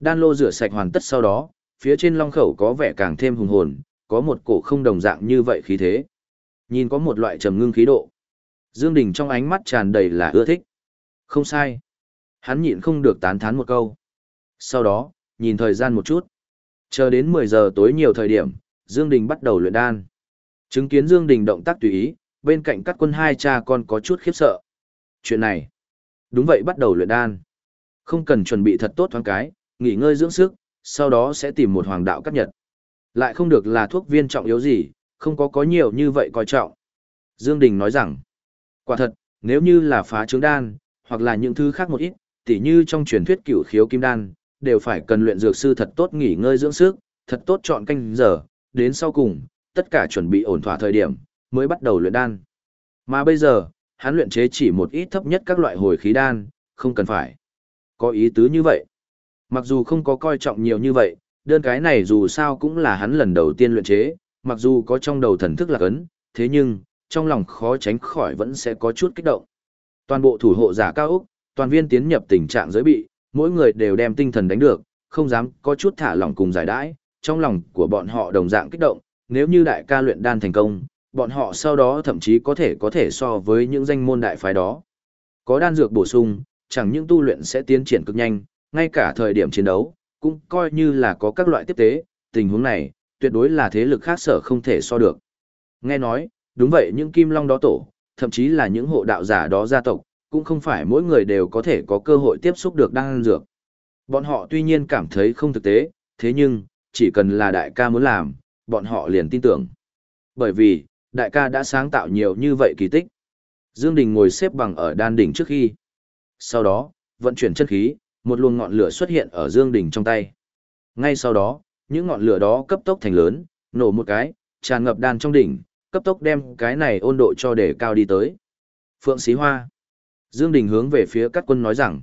Đan lô rửa sạch hoàn tất sau đó, phía trên long khẩu có vẻ càng thêm hùng hồn, có một cổ không đồng dạng như vậy khí thế. Nhìn có một loại trầm ngưng khí độ. Dương Đình trong ánh mắt tràn đầy là ưa thích. Không sai. Hắn nhịn không được tán thán một câu. Sau đó, nhìn thời gian một chút. Chờ đến 10 giờ tối nhiều thời điểm, Dương Đình bắt đầu luyện đan. Chứng kiến Dương Đình động tác tùy ý, bên cạnh các quân hai cha con có chút khiếp sợ. Chuyện này, đúng vậy bắt đầu luyện đan. Không cần chuẩn bị thật tốt thoáng cái, nghỉ ngơi dưỡng sức, sau đó sẽ tìm một hoàng đạo cắt nhật. Lại không được là thuốc viên trọng yếu gì, không có có nhiều như vậy coi trọng. Dương Đình nói rằng, quả thật, nếu như là phá trứng đan, hoặc là những thứ khác một ít, tỉ như trong truyền thuyết cửu khiếu kim đan, đều phải cần luyện dược sư thật tốt nghỉ ngơi dưỡng sức, thật tốt chọn canh giờ, đến sau cùng, tất cả chuẩn bị ổn thỏa thời điểm, mới bắt đầu luyện đan. Mà bây giờ, hắn luyện chế chỉ một ít thấp nhất các loại hồi khí đan, không cần phải. Có ý tứ như vậy. Mặc dù không có coi trọng nhiều như vậy, đơn cái này dù sao cũng là hắn lần đầu tiên luyện chế, mặc dù có trong đầu thần thức là cấn, thế nhưng, trong lòng khó tránh khỏi vẫn sẽ có chút kích động. Toàn bộ thủ hộ giả cao Úc, toàn viên tiến nhập tình trạng giới bị, mỗi người đều đem tinh thần đánh được, không dám có chút thả lỏng cùng giải đãi, trong lòng của bọn họ đồng dạng kích động, nếu như đại ca luyện đan thành công, bọn họ sau đó thậm chí có thể có thể so với những danh môn đại phái đó. Có đan dược bổ sung, chẳng những tu luyện sẽ tiến triển cực nhanh, ngay cả thời điểm chiến đấu, cũng coi như là có các loại tiếp tế, tình huống này, tuyệt đối là thế lực khác sở không thể so được. Nghe nói, đúng vậy những kim long đó tổ, thậm chí là những hộ đạo giả đó gia tộc, cũng không phải mỗi người đều có thể có cơ hội tiếp xúc được đan dược. Bọn họ tuy nhiên cảm thấy không thực tế, thế nhưng, chỉ cần là đại ca muốn làm, bọn họ liền tin tưởng. Bởi vì, đại ca đã sáng tạo nhiều như vậy kỳ tích. Dương Đình ngồi xếp bằng ở đan đỉnh trước khi. Sau đó, vận chuyển chân khí, một luồng ngọn lửa xuất hiện ở Dương Đình trong tay. Ngay sau đó, những ngọn lửa đó cấp tốc thành lớn, nổ một cái, tràn ngập đan trong đỉnh, cấp tốc đem cái này ôn độ cho để cao đi tới. Phượng Xí Hoa. Dương Đình hướng về phía Cát Quân nói rằng.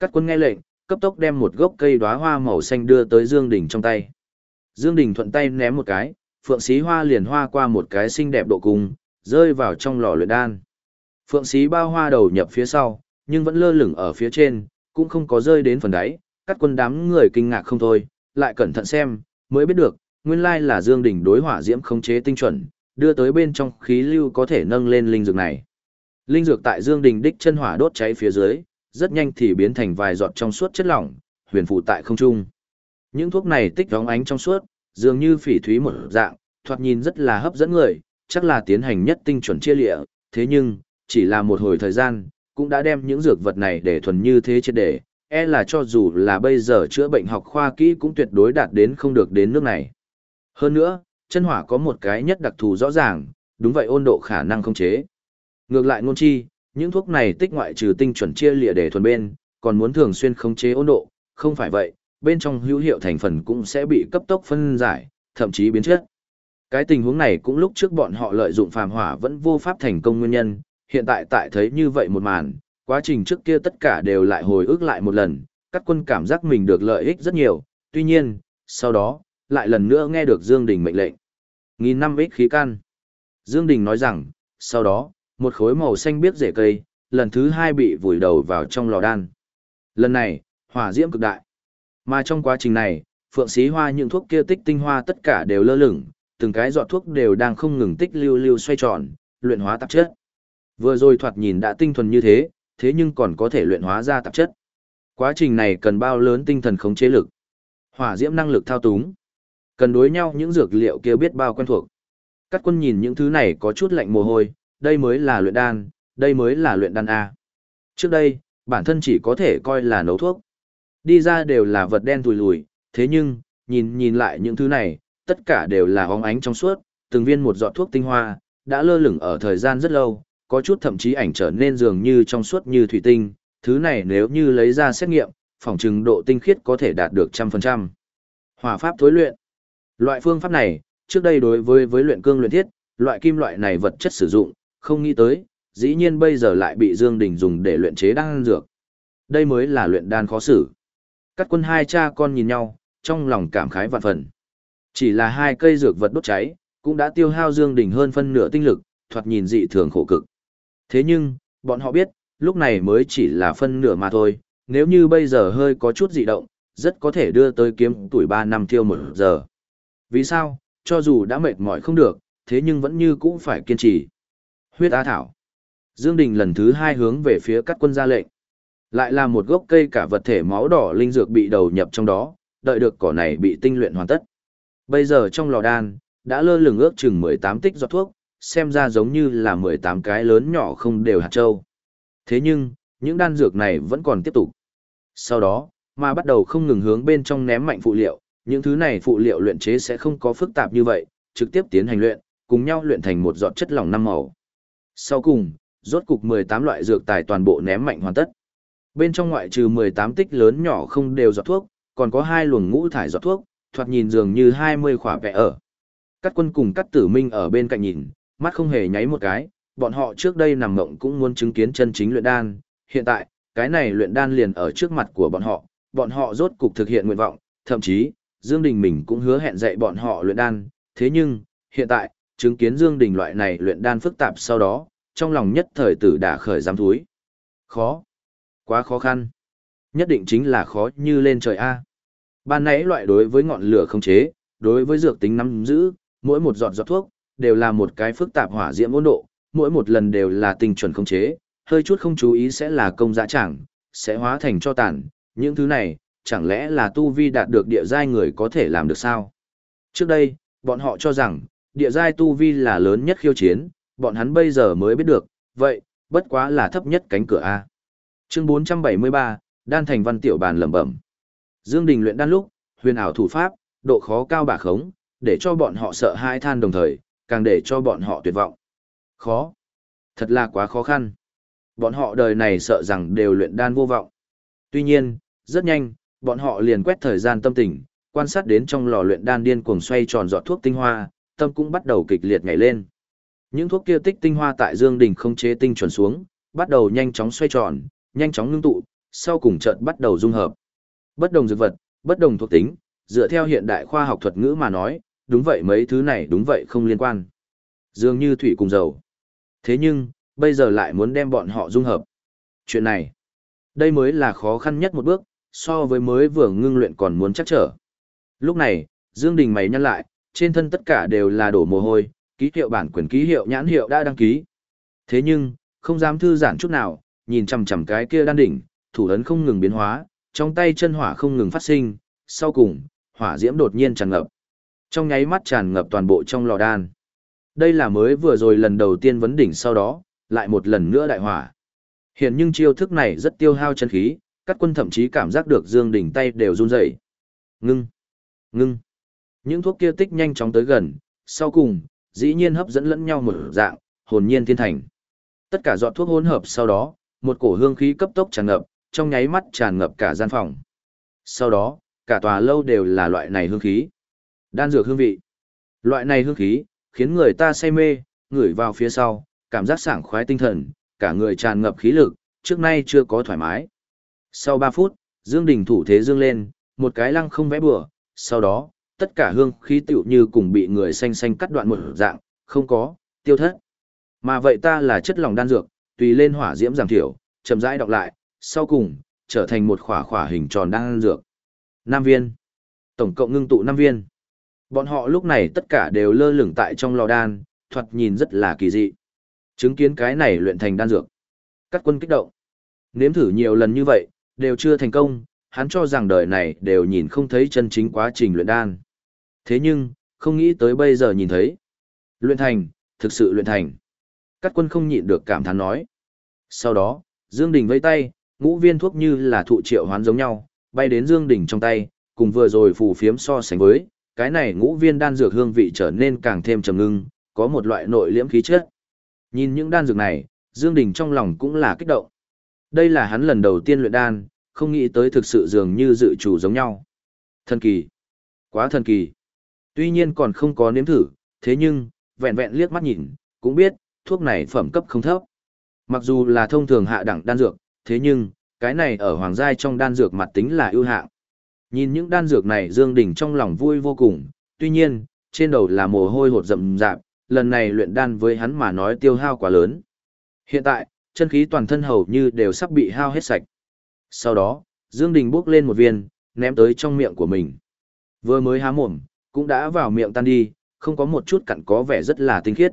Cát Quân nghe lệnh, cấp tốc đem một gốc cây đóa hoa màu xanh đưa tới Dương Đình trong tay. Dương Đình thuận tay ném một cái, Phượng Xí Hoa liền hoa qua một cái xinh đẹp độ cung, rơi vào trong lò luyện đan. Phượng Xí bao hoa đầu nhập phía sau, nhưng vẫn lơ lửng ở phía trên, cũng không có rơi đến phần đáy. cắt Quân đám người kinh ngạc không thôi, lại cẩn thận xem, mới biết được, nguyên lai là Dương Đình đối hỏa diễm khống chế tinh chuẩn, đưa tới bên trong khí lưu có thể nâng lên linh dược này. Linh dược tại Dương Đình đích chân hỏa đốt cháy phía dưới, rất nhanh thì biến thành vài giọt trong suốt chất lỏng, huyền phụ tại không trung. Những thuốc này tích đóng ánh trong suốt, dường như phỉ thúy một dạng, thoạt nhìn rất là hấp dẫn người, chắc là tiến hành nhất tinh chuẩn chia lịa, thế nhưng, chỉ là một hồi thời gian, cũng đã đem những dược vật này để thuần như thế chết để, e là cho dù là bây giờ chữa bệnh học khoa kỹ cũng tuyệt đối đạt đến không được đến nước này. Hơn nữa, chân hỏa có một cái nhất đặc thù rõ ràng, đúng vậy ôn độ khả năng không chế. Ngược lại ngôn chi, những thuốc này tích ngoại trừ tinh chuẩn chia lịa để thuần bên, còn muốn thường xuyên khống chế ôn độ, không phải vậy, bên trong hữu hiệu thành phần cũng sẽ bị cấp tốc phân giải, thậm chí biến chất. Cái tình huống này cũng lúc trước bọn họ lợi dụng phàm hỏa vẫn vô pháp thành công nguyên nhân, hiện tại tại thấy như vậy một màn, quá trình trước kia tất cả đều lại hồi ức lại một lần, các quân cảm giác mình được lợi ích rất nhiều, tuy nhiên, sau đó, lại lần nữa nghe được Dương Đình mệnh lệnh. Nghìn năm ích khí can. Dương Đình nói rằng, sau đó, một khối màu xanh biếc rễ cây, lần thứ hai bị vùi đầu vào trong lò đan. Lần này, hỏa diễm cực đại. Mà trong quá trình này, phượng xí hoa những thuốc kia tích tinh hoa tất cả đều lơ lửng, từng cái giọt thuốc đều đang không ngừng tích lưu lưu xoay tròn, luyện hóa tạp chất. Vừa rồi thoạt nhìn đã tinh thuần như thế, thế nhưng còn có thể luyện hóa ra tạp chất. Quá trình này cần bao lớn tinh thần khống chế lực. Hỏa diễm năng lực thao túng. Cần đối nhau những dược liệu kia biết bao quen thuộc. Các quân nhìn những thứ này có chút lạnh mồ hôi, đây mới là luyện đan, đây mới là luyện đan A. Trước đây, bản thân chỉ có thể coi là nấu thuốc. Đi ra đều là vật đen tùi lùi, thế nhưng, nhìn nhìn lại những thứ này, tất cả đều là óng ánh trong suốt, từng viên một giọt thuốc tinh hoa, đã lơ lửng ở thời gian rất lâu, có chút thậm chí ảnh trở nên dường như trong suốt như thủy tinh, thứ này nếu như lấy ra xét nghiệm, phòng trừng độ tinh khiết có thể đạt được trăm phần trăm. Hỏa pháp thối luyện. Loại phương pháp này, trước đây đối với với luyện cương luyện thiết, loại kim loại này vật chất sử dụng, không nghĩ tới, dĩ nhiên bây giờ lại bị Dương Đình dùng để luyện chế đan dược. Đây mới là luyện đan khó xử. Các quân hai cha con nhìn nhau, trong lòng cảm khái vạn phần. Chỉ là hai cây dược vật đốt cháy, cũng đã tiêu hao Dương Đình hơn phân nửa tinh lực, thoạt nhìn dị thường khổ cực. Thế nhưng, bọn họ biết, lúc này mới chỉ là phân nửa mà thôi, nếu như bây giờ hơi có chút dị động, rất có thể đưa tới kiếm tuổi 3 năm tiêu một giờ. Vì sao, cho dù đã mệt mỏi không được, thế nhưng vẫn như cũng phải kiên trì. Huyết Á Thảo Dương Đình lần thứ hai hướng về phía các quân ra lệnh. Lại là một gốc cây cả vật thể máu đỏ linh dược bị đầu nhập trong đó, đợi được cỏ này bị tinh luyện hoàn tất. Bây giờ trong lò đan, đã lơ lửng ước chừng 18 tích giọt thuốc, xem ra giống như là 18 cái lớn nhỏ không đều hạt châu. Thế nhưng, những đan dược này vẫn còn tiếp tục. Sau đó, mà bắt đầu không ngừng hướng bên trong ném mạnh phụ liệu, những thứ này phụ liệu luyện chế sẽ không có phức tạp như vậy, trực tiếp tiến hành luyện, cùng nhau luyện thành một giọt chất lỏng năm màu. Sau cùng, rốt cục 18 loại dược tài toàn bộ ném mạnh hoàn tất. Bên trong ngoại trừ 18 tích lớn nhỏ không đều giọt thuốc, còn có hai luồng ngũ thải giọt thuốc, thoạt nhìn dường như 20 khỏa vẽ ở. Cắt quân cùng cắt tử minh ở bên cạnh nhìn, mắt không hề nháy một cái, bọn họ trước đây nằm mộng cũng muốn chứng kiến chân chính luyện đan, hiện tại, cái này luyện đan liền ở trước mặt của bọn họ, bọn họ rốt cục thực hiện nguyện vọng, thậm chí, Dương Đình mình cũng hứa hẹn dạy bọn họ luyện đan, thế nhưng, hiện tại, chứng kiến Dương Đình loại này luyện đan phức tạp sau đó, trong lòng nhất thời tử đã khởi giám thúi. Khó. Quá khó khăn. Nhất định chính là khó như lên trời A. Ban nãy loại đối với ngọn lửa không chế, đối với dược tính nắm giữ, mỗi một giọt giọt thuốc, đều là một cái phức tạp hỏa diễm 温 độ, mỗi một lần đều là tinh chuẩn không chế, hơi chút không chú ý sẽ là công dã chẳng, sẽ hóa thành cho tàn, những thứ này, chẳng lẽ là tu vi đạt được địa giai người có thể làm được sao? Trước đây, bọn họ cho rằng, địa giai tu vi là lớn nhất khiêu chiến, bọn hắn bây giờ mới biết được, vậy, bất quá là thấp nhất cánh cửa A. Chương 473, Đan Thành Văn Tiểu Bàn lẩm bẩm. Dương Đình luyện đan lúc, huyền ảo thủ pháp, độ khó cao bả khống, để cho bọn họ sợ hãi than đồng thời, càng để cho bọn họ tuyệt vọng. Khó. Thật là quá khó khăn. Bọn họ đời này sợ rằng đều luyện đan vô vọng. Tuy nhiên, rất nhanh, bọn họ liền quét thời gian tâm tình, quan sát đến trong lò luyện đan điên cuồng xoay tròn giọt thuốc tinh hoa, tâm cũng bắt đầu kịch liệt nhảy lên. Những thuốc kia tích tinh hoa tại Dương Đình không chế tinh chuẩn xuống, bắt đầu nhanh chóng xoay tròn, nhanh chóng ngưng tụ, sau cùng chợt bắt đầu dung hợp. Bất đồng dược vật, bất đồng thuộc tính, dựa theo hiện đại khoa học thuật ngữ mà nói, đúng vậy mấy thứ này đúng vậy không liên quan. Dường như thủy cùng dầu. Thế nhưng, bây giờ lại muốn đem bọn họ dung hợp. Chuyện này, đây mới là khó khăn nhất một bước, so với mới vừa ngưng luyện còn muốn chắc trở. Lúc này, Dương Đình mày nhăn lại, trên thân tất cả đều là đổ mồ hôi, ký hiệu bản quyền ký hiệu nhãn hiệu đã đăng ký. Thế nhưng, không dám thư giãn chút nào, nhìn chằm chằm cái kia đan đỉnh, thủ ấn không ngừng biến hóa, trong tay chân hỏa không ngừng phát sinh, sau cùng, hỏa diễm đột nhiên tràn ngập. Trong nháy mắt tràn ngập toàn bộ trong lò đan. Đây là mới vừa rồi lần đầu tiên vấn đỉnh sau đó, lại một lần nữa đại hỏa. Hiện nhưng chiêu thức này rất tiêu hao chân khí, các quân thậm chí cảm giác được Dương đỉnh tay đều run rẩy. Ngưng, ngưng. Những thuốc kia tích nhanh chóng tới gần, sau cùng, dĩ nhiên hấp dẫn lẫn nhau một dạng, hồn nhiên thiên thành. Tất cả giọt thuốc hỗn hợp sau đó, một cổ hương khí cấp tốc tràn ngập, trong nháy mắt tràn ngập cả gian phòng. Sau đó, cả tòa lâu đều là loại này hương khí. Đan dược hương vị. Loại này hương khí, khiến người ta say mê, ngửi vào phía sau, cảm giác sảng khoái tinh thần, cả người tràn ngập khí lực, trước nay chưa có thoải mái. Sau 3 phút, Dương Đình thủ thế dương lên, một cái lăng không vẽ bừa, sau đó, tất cả hương khí tựu như cùng bị người xanh xanh cắt đoạn một dạng, không có, tiêu thất. Mà vậy ta là chất lỏng đan dược, tùy lên hỏa diễm giảm thiểu, chậm rãi đọc lại, sau cùng, trở thành một khỏa khỏa hình tròn đan dược. Nam viên. Tổng cộng ngưng tụ năm viên. Bọn họ lúc này tất cả đều lơ lửng tại trong lò đan, thoạt nhìn rất là kỳ dị. Chứng kiến cái này luyện thành đan dược. Các quân kích động. Nếm thử nhiều lần như vậy, đều chưa thành công, hắn cho rằng đời này đều nhìn không thấy chân chính quá trình luyện đan. Thế nhưng, không nghĩ tới bây giờ nhìn thấy. Luyện thành, thực sự luyện thành. Cát quân không nhịn được cảm thán nói. Sau đó, Dương Đình vẫy tay, ngũ viên thuốc như là thụ triệu hoán giống nhau, bay đến Dương Đình trong tay, cùng vừa rồi phù phiếm so sánh với, cái này ngũ viên đan dược hương vị trở nên càng thêm trầm ngưng, có một loại nội liễm khí chất. Nhìn những đan dược này, Dương Đình trong lòng cũng là kích động. Đây là hắn lần đầu tiên luyện đan, không nghĩ tới thực sự dường như dự chủ giống nhau. Thần kỳ. Quá thần kỳ. Tuy nhiên còn không có nếm thử, thế nhưng, vẹn vẹn liếc mắt nhìn, cũng biết, thuốc này phẩm cấp không thấp. Mặc dù là thông thường hạ đẳng đan dược, thế nhưng, cái này ở hoàng giai trong đan dược mặt tính là ưu hạng. Nhìn những đan dược này Dương Đình trong lòng vui vô cùng, tuy nhiên, trên đầu là mồ hôi hột rậm rạp, lần này luyện đan với hắn mà nói tiêu hao quá lớn. Hiện tại, chân khí toàn thân hầu như đều sắp bị hao hết sạch. Sau đó, Dương Đình bước lên một viên, ném tới trong miệng của mình. Vừa mới há mồm, cũng đã vào miệng tan đi, không có một chút cặn có vẻ rất là tinh khiết.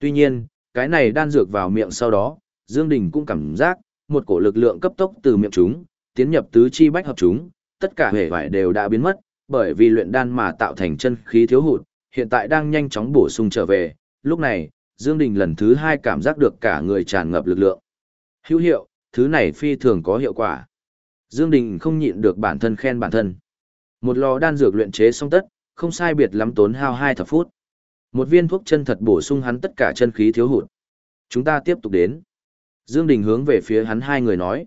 Tuy nhiên, cái này đan dược vào miệng sau đó, Dương Đình cũng cảm giác, một cổ lực lượng cấp tốc từ miệng chúng, tiến nhập tứ chi bách hợp chúng, tất cả hệ vải đều đã biến mất, bởi vì luyện đan mà tạo thành chân khí thiếu hụt, hiện tại đang nhanh chóng bổ sung trở về, lúc này, Dương Đình lần thứ hai cảm giác được cả người tràn ngập lực lượng. Hữu hiệu, thứ này phi thường có hiệu quả. Dương Đình không nhịn được bản thân khen bản thân. Một lò đan dược luyện chế xong tất, không sai biệt lắm tốn hao hai thập phút. Một viên thuốc chân thật bổ sung hắn tất cả chân khí thiếu hụt. Chúng ta tiếp tục đến. Dương Đình hướng về phía hắn hai người nói.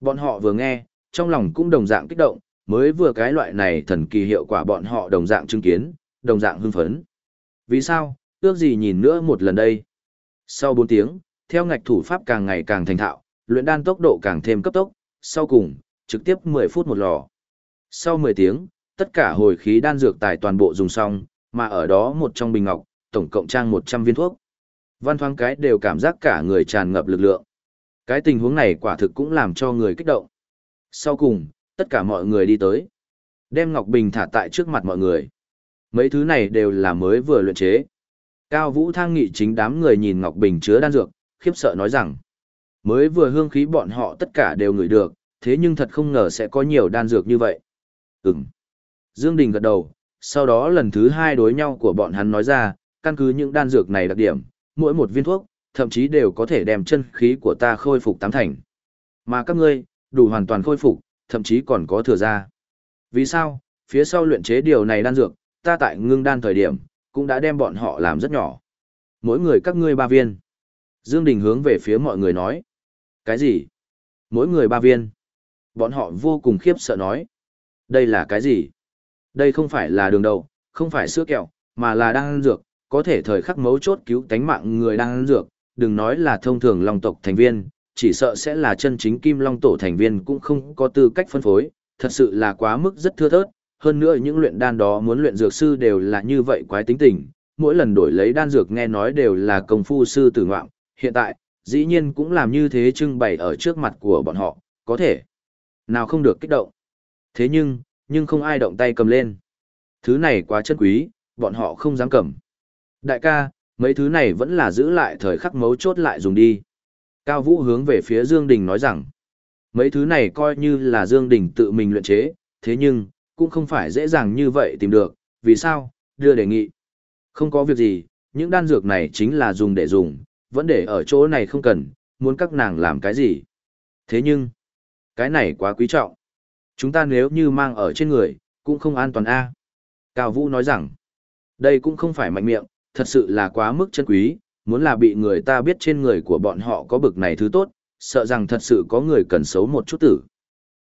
Bọn họ vừa nghe, trong lòng cũng đồng dạng kích động, mới vừa cái loại này thần kỳ hiệu quả bọn họ đồng dạng chứng kiến, đồng dạng hưng phấn. Vì sao, ước gì nhìn nữa một lần đây. Sau 4 tiếng, theo ngạch thủ pháp càng ngày càng thành thạo, luyện đan tốc độ càng thêm cấp tốc, sau cùng, trực tiếp 10 phút một lò. Sau 10 tiếng, tất cả hồi khí đan dược tài toàn bộ dùng xong, mà ở đó một trong bình ngọc, tổng cộng trang 100 viên thuốc. Văn thoáng cái đều cảm giác cả người tràn ngập lực lượng. Cái tình huống này quả thực cũng làm cho người kích động. Sau cùng, tất cả mọi người đi tới. Đem Ngọc Bình thả tại trước mặt mọi người. Mấy thứ này đều là mới vừa luyện chế. Cao Vũ Thang nghị chính đám người nhìn Ngọc Bình chứa đan dược, khiếp sợ nói rằng. Mới vừa hương khí bọn họ tất cả đều ngửi được, thế nhưng thật không ngờ sẽ có nhiều đan dược như vậy. Ừm. Dương Đình gật đầu, sau đó lần thứ hai đối nhau của bọn hắn nói ra, căn cứ những đan dược này đặc điểm, mỗi một viên thuốc, thậm chí đều có thể đem chân khí của ta khôi phục tám thành. Mà các ngươi, đủ hoàn toàn khôi phục, thậm chí còn có thừa ra. Vì sao? Phía sau luyện chế điều này đan dược, ta tại ngưng đan thời điểm, cũng đã đem bọn họ làm rất nhỏ. Mỗi người các ngươi ba viên. Dương Đình hướng về phía mọi người nói. Cái gì? Mỗi người ba viên. Bọn họ vô cùng khiếp sợ nói. Đây là cái gì? Đây không phải là đường đầu, không phải sữa kẹo, mà là đan dược, có thể thời khắc mấu chốt cứu tánh mạng người đang ăn dược, đừng nói là thông thường long tộc thành viên, chỉ sợ sẽ là chân chính kim long tổ thành viên cũng không có tư cách phân phối, thật sự là quá mức rất thưa thớt, hơn nữa những luyện đan đó muốn luyện dược sư đều là như vậy quái tính tình, mỗi lần đổi lấy đan dược nghe nói đều là công phu sư tử ngoạm, hiện tại, dĩ nhiên cũng làm như thế trưng bày ở trước mặt của bọn họ, có thể nào không được kích động. Thế nhưng, nhưng không ai động tay cầm lên. Thứ này quá chân quý, bọn họ không dám cầm. Đại ca, mấy thứ này vẫn là giữ lại thời khắc mấu chốt lại dùng đi. Cao Vũ hướng về phía Dương Đình nói rằng, mấy thứ này coi như là Dương Đình tự mình luyện chế, thế nhưng, cũng không phải dễ dàng như vậy tìm được, vì sao, đưa đề nghị. Không có việc gì, những đan dược này chính là dùng để dùng, vẫn để ở chỗ này không cần, muốn các nàng làm cái gì. Thế nhưng, cái này quá quý trọng. Chúng ta nếu như mang ở trên người, cũng không an toàn a. Cao Vũ nói rằng, đây cũng không phải mạnh miệng, thật sự là quá mức chân quý, muốn là bị người ta biết trên người của bọn họ có bực này thứ tốt, sợ rằng thật sự có người cần xấu một chút tử.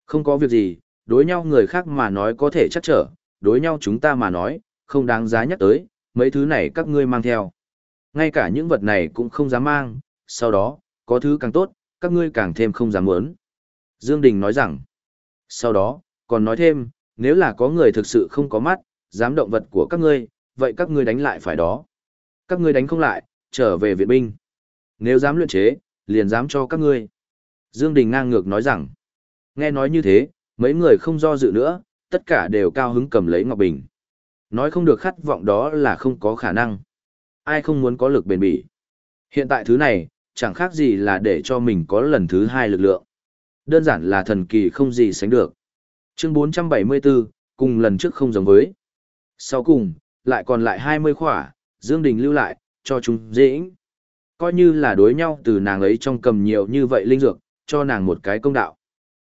Không có việc gì, đối nhau người khác mà nói có thể chắc trở, đối nhau chúng ta mà nói, không đáng giá nhắc tới, mấy thứ này các ngươi mang theo. Ngay cả những vật này cũng không dám mang, sau đó, có thứ càng tốt, các ngươi càng thêm không dám muốn. Dương Đình nói rằng, sau đó, còn nói thêm, nếu là có người thực sự không có mắt, dám động vật của các ngươi, vậy các ngươi đánh lại phải đó. Các ngươi đánh không lại, trở về viện binh. Nếu dám luyện chế, liền dám cho các ngươi. Dương Đình ngang ngược nói rằng, nghe nói như thế, mấy người không do dự nữa, tất cả đều cao hứng cầm lấy Ngọc Bình. Nói không được khát vọng đó là không có khả năng. Ai không muốn có lực bền bỉ. Hiện tại thứ này, chẳng khác gì là để cho mình có lần thứ hai lực lượng. Đơn giản là thần kỳ không gì sánh được. Chương 474, cùng lần trước không giống với. Sau cùng, lại còn lại 20 khỏa, Dương Đình lưu lại, cho chúng dĩnh. Coi như là đối nhau từ nàng ấy trong cầm nhiều như vậy linh dược, cho nàng một cái công đạo.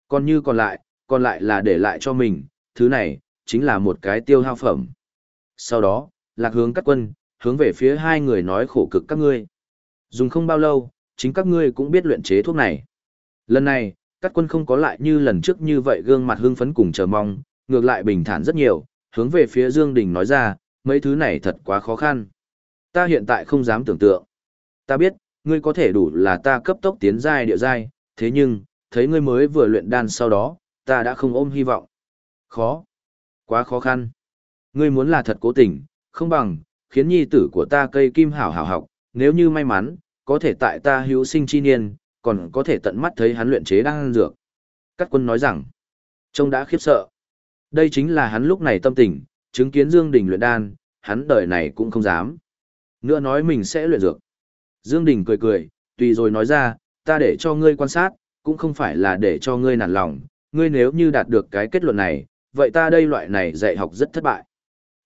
Còn như còn lại, còn lại là để lại cho mình, thứ này, chính là một cái tiêu hao phẩm. Sau đó, lạc hướng các quân, hướng về phía hai người nói khổ cực các ngươi. Dùng không bao lâu, chính các ngươi cũng biết luyện chế thuốc này. Lần này, các quân không có lại như lần trước như vậy gương mặt hưng phấn cùng chờ mong, ngược lại bình thản rất nhiều, hướng về phía Dương Đình nói ra, mấy thứ này thật quá khó khăn. Ta hiện tại không dám tưởng tượng. Ta biết, ngươi có thể đủ là ta cấp tốc tiến giai địa giai, thế nhưng, thấy ngươi mới vừa luyện đan sau đó, ta đã không ôm hy vọng. Khó. Quá khó khăn. Ngươi muốn là thật cố tình, không bằng, khiến nhi tử của ta cây kim hảo hảo học, nếu như may mắn, có thể tại ta hữu sinh chi niên, còn có thể tận mắt thấy hắn luyện chế đang ăn dược. Cát quân nói rằng, trông đã khiếp sợ. Đây chính là hắn lúc này tâm tình, chứng kiến Dương Đình luyện đan, hắn đời này cũng không dám. Nữa nói mình sẽ luyện dược. Dương Đình cười cười, tùy rồi nói ra, ta để cho ngươi quan sát, cũng không phải là để cho ngươi nản lòng, ngươi nếu như đạt được cái kết luận này, vậy ta đây loại này dạy học rất thất bại.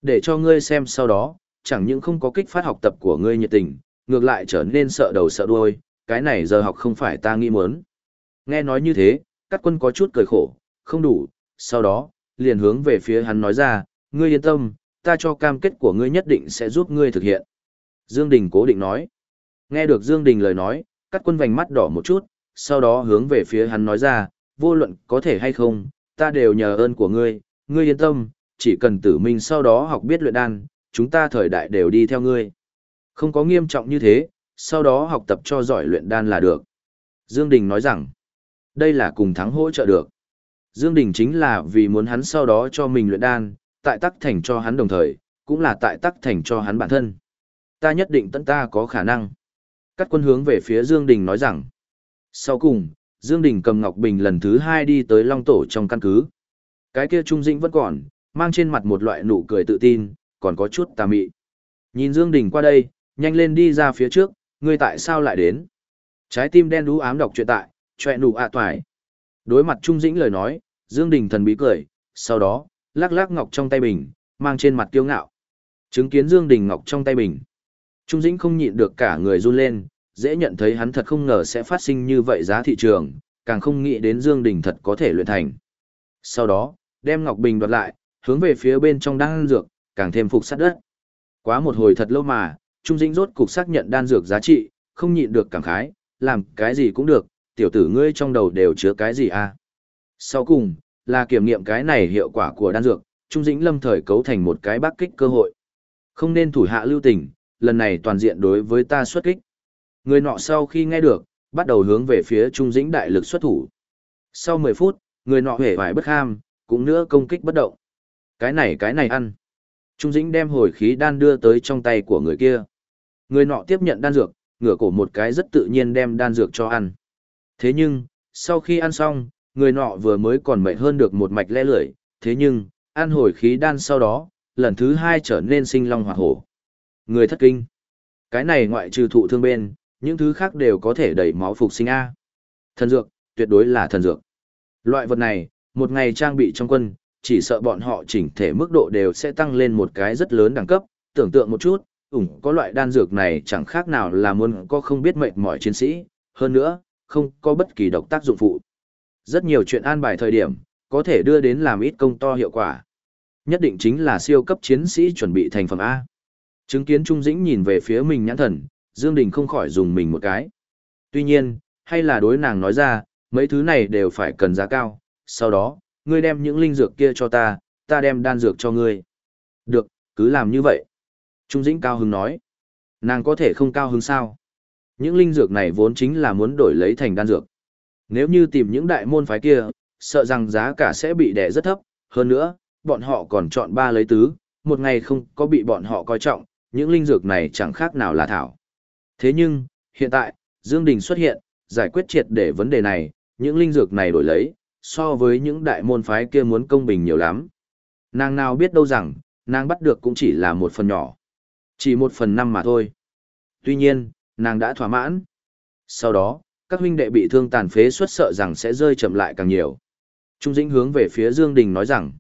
Để cho ngươi xem sau đó, chẳng những không có kích phát học tập của ngươi nhiệt tình, ngược lại trở nên sợ đầu sợ đuôi, cái này giờ học không phải ta nghĩ muốn. Nghe nói như thế, các quân có chút cười khổ, không đủ, sau đó, liền hướng về phía hắn nói ra, ngươi yên tâm, ta cho cam kết của ngươi nhất định sẽ giúp ngươi thực hiện. Dương Đình cố định nói. Nghe được Dương Đình lời nói, các quân vành mắt đỏ một chút, sau đó hướng về phía hắn nói ra, vô luận có thể hay không, ta đều nhờ ơn của ngươi, ngươi yên tâm, chỉ cần tử minh sau đó học biết luyện đan, chúng ta thời đại đều đi theo ngươi. Không có nghiêm trọng như thế, sau đó học tập cho giỏi luyện đan là được. Dương Đình nói rằng, đây là cùng thắng hỗ trợ được. Dương Đình chính là vì muốn hắn sau đó cho mình luyện đan, tại tắc thành cho hắn đồng thời, cũng là tại tắc thành cho hắn bản thân. Ta nhất định tận ta có khả năng. Cắt quân hướng về phía Dương Đình nói rằng, sau cùng, Dương Đình cầm Ngọc Bình lần thứ hai đi tới Long Tổ trong căn cứ. Cái kia Trung Dĩnh vẫn còn, mang trên mặt một loại nụ cười tự tin, còn có chút tà mị. Nhìn Dương Đình qua đây, nhanh lên đi ra phía trước, ngươi tại sao lại đến? Trái tim đen đú ám đọc truyện tại, chọe nụ ạ toài. Đối mặt Trung Dĩnh lời nói, Dương Đình thần bí cười, sau đó, lắc lắc ngọc trong tay bình, mang trên mặt kiêu ngạo. Chứng kiến Dương Đình ngọc trong tay bình. Trung Dĩnh không nhịn được cả người run lên, dễ nhận thấy hắn thật không ngờ sẽ phát sinh như vậy giá thị trường, càng không nghĩ đến Dương Đình thật có thể luyện thành. Sau đó, đem ngọc bình đoạt lại, hướng về phía bên trong đang dược, càng thêm phục sát đất. Quá một hồi thật lâu mà, Trung Dĩnh rốt cục xác nhận đan dược giá trị, không nhịn được cảm khái, làm cái gì cũng được, tiểu tử ngươi trong đầu đều chứa cái gì à. Sau cùng, là kiểm nghiệm cái này hiệu quả của đan dược, Trung Dĩnh lâm thời cấu thành một cái bác kích cơ hội. Không nên thủ hạ lưu tình, lần này toàn diện đối với ta xuất kích. Người nọ sau khi nghe được, bắt đầu hướng về phía Trung Dĩnh đại lực xuất thủ. Sau 10 phút, người nọ hề vải bất ham, cũng nữa công kích bất động. Cái này cái này ăn. Trung Dĩnh đem hồi khí đan đưa tới trong tay của người kia. Người nọ tiếp nhận đan dược, ngửa cổ một cái rất tự nhiên đem đan dược cho ăn. Thế nhưng, sau khi ăn xong, người nọ vừa mới còn mệt hơn được một mạch lẽ lưỡi, thế nhưng, ăn hồi khí đan sau đó, lần thứ hai trở nên sinh long hoạt hổ. Người thất kinh. Cái này ngoại trừ thụ thương bên, những thứ khác đều có thể đẩy máu phục sinh A. Thần dược, tuyệt đối là thần dược. Loại vật này, một ngày trang bị trong quân, chỉ sợ bọn họ chỉnh thể mức độ đều sẽ tăng lên một cái rất lớn đẳng cấp, tưởng tượng một chút, ủng có loại đan dược này chẳng khác nào là muốn có không biết mệnh mỏi chiến sĩ, hơn nữa, không có bất kỳ độc tác dụng phụ. Rất nhiều chuyện an bài thời điểm, có thể đưa đến làm ít công to hiệu quả. Nhất định chính là siêu cấp chiến sĩ chuẩn bị thành phẩm A. Chứng kiến Trung Dĩnh nhìn về phía mình nhãn thần, Dương Đình không khỏi dùng mình một cái. Tuy nhiên, hay là đối nàng nói ra, mấy thứ này đều phải cần giá cao, sau đó, ngươi đem những linh dược kia cho ta, ta đem đan dược cho ngươi. Được, cứ làm như vậy. Trung Dĩnh cao hứng nói. Nàng có thể không cao hứng sao? Những linh dược này vốn chính là muốn đổi lấy thành đan dược. Nếu như tìm những đại môn phái kia, sợ rằng giá cả sẽ bị đẻ rất thấp, hơn nữa, bọn họ còn chọn ba lấy tứ, một ngày không có bị bọn họ coi trọng, những linh dược này chẳng khác nào là thảo. Thế nhưng, hiện tại, Dương Đình xuất hiện, giải quyết triệt để vấn đề này, những linh dược này đổi lấy, so với những đại môn phái kia muốn công bình nhiều lắm. Nàng nào biết đâu rằng, nàng bắt được cũng chỉ là một phần nhỏ. Chỉ một phần năm mà thôi. Tuy nhiên, nàng đã thỏa mãn. Sau đó, các huynh đệ bị thương tàn phế xuất sợ rằng sẽ rơi chậm lại càng nhiều. Trung Dĩnh hướng về phía Dương Đình nói rằng,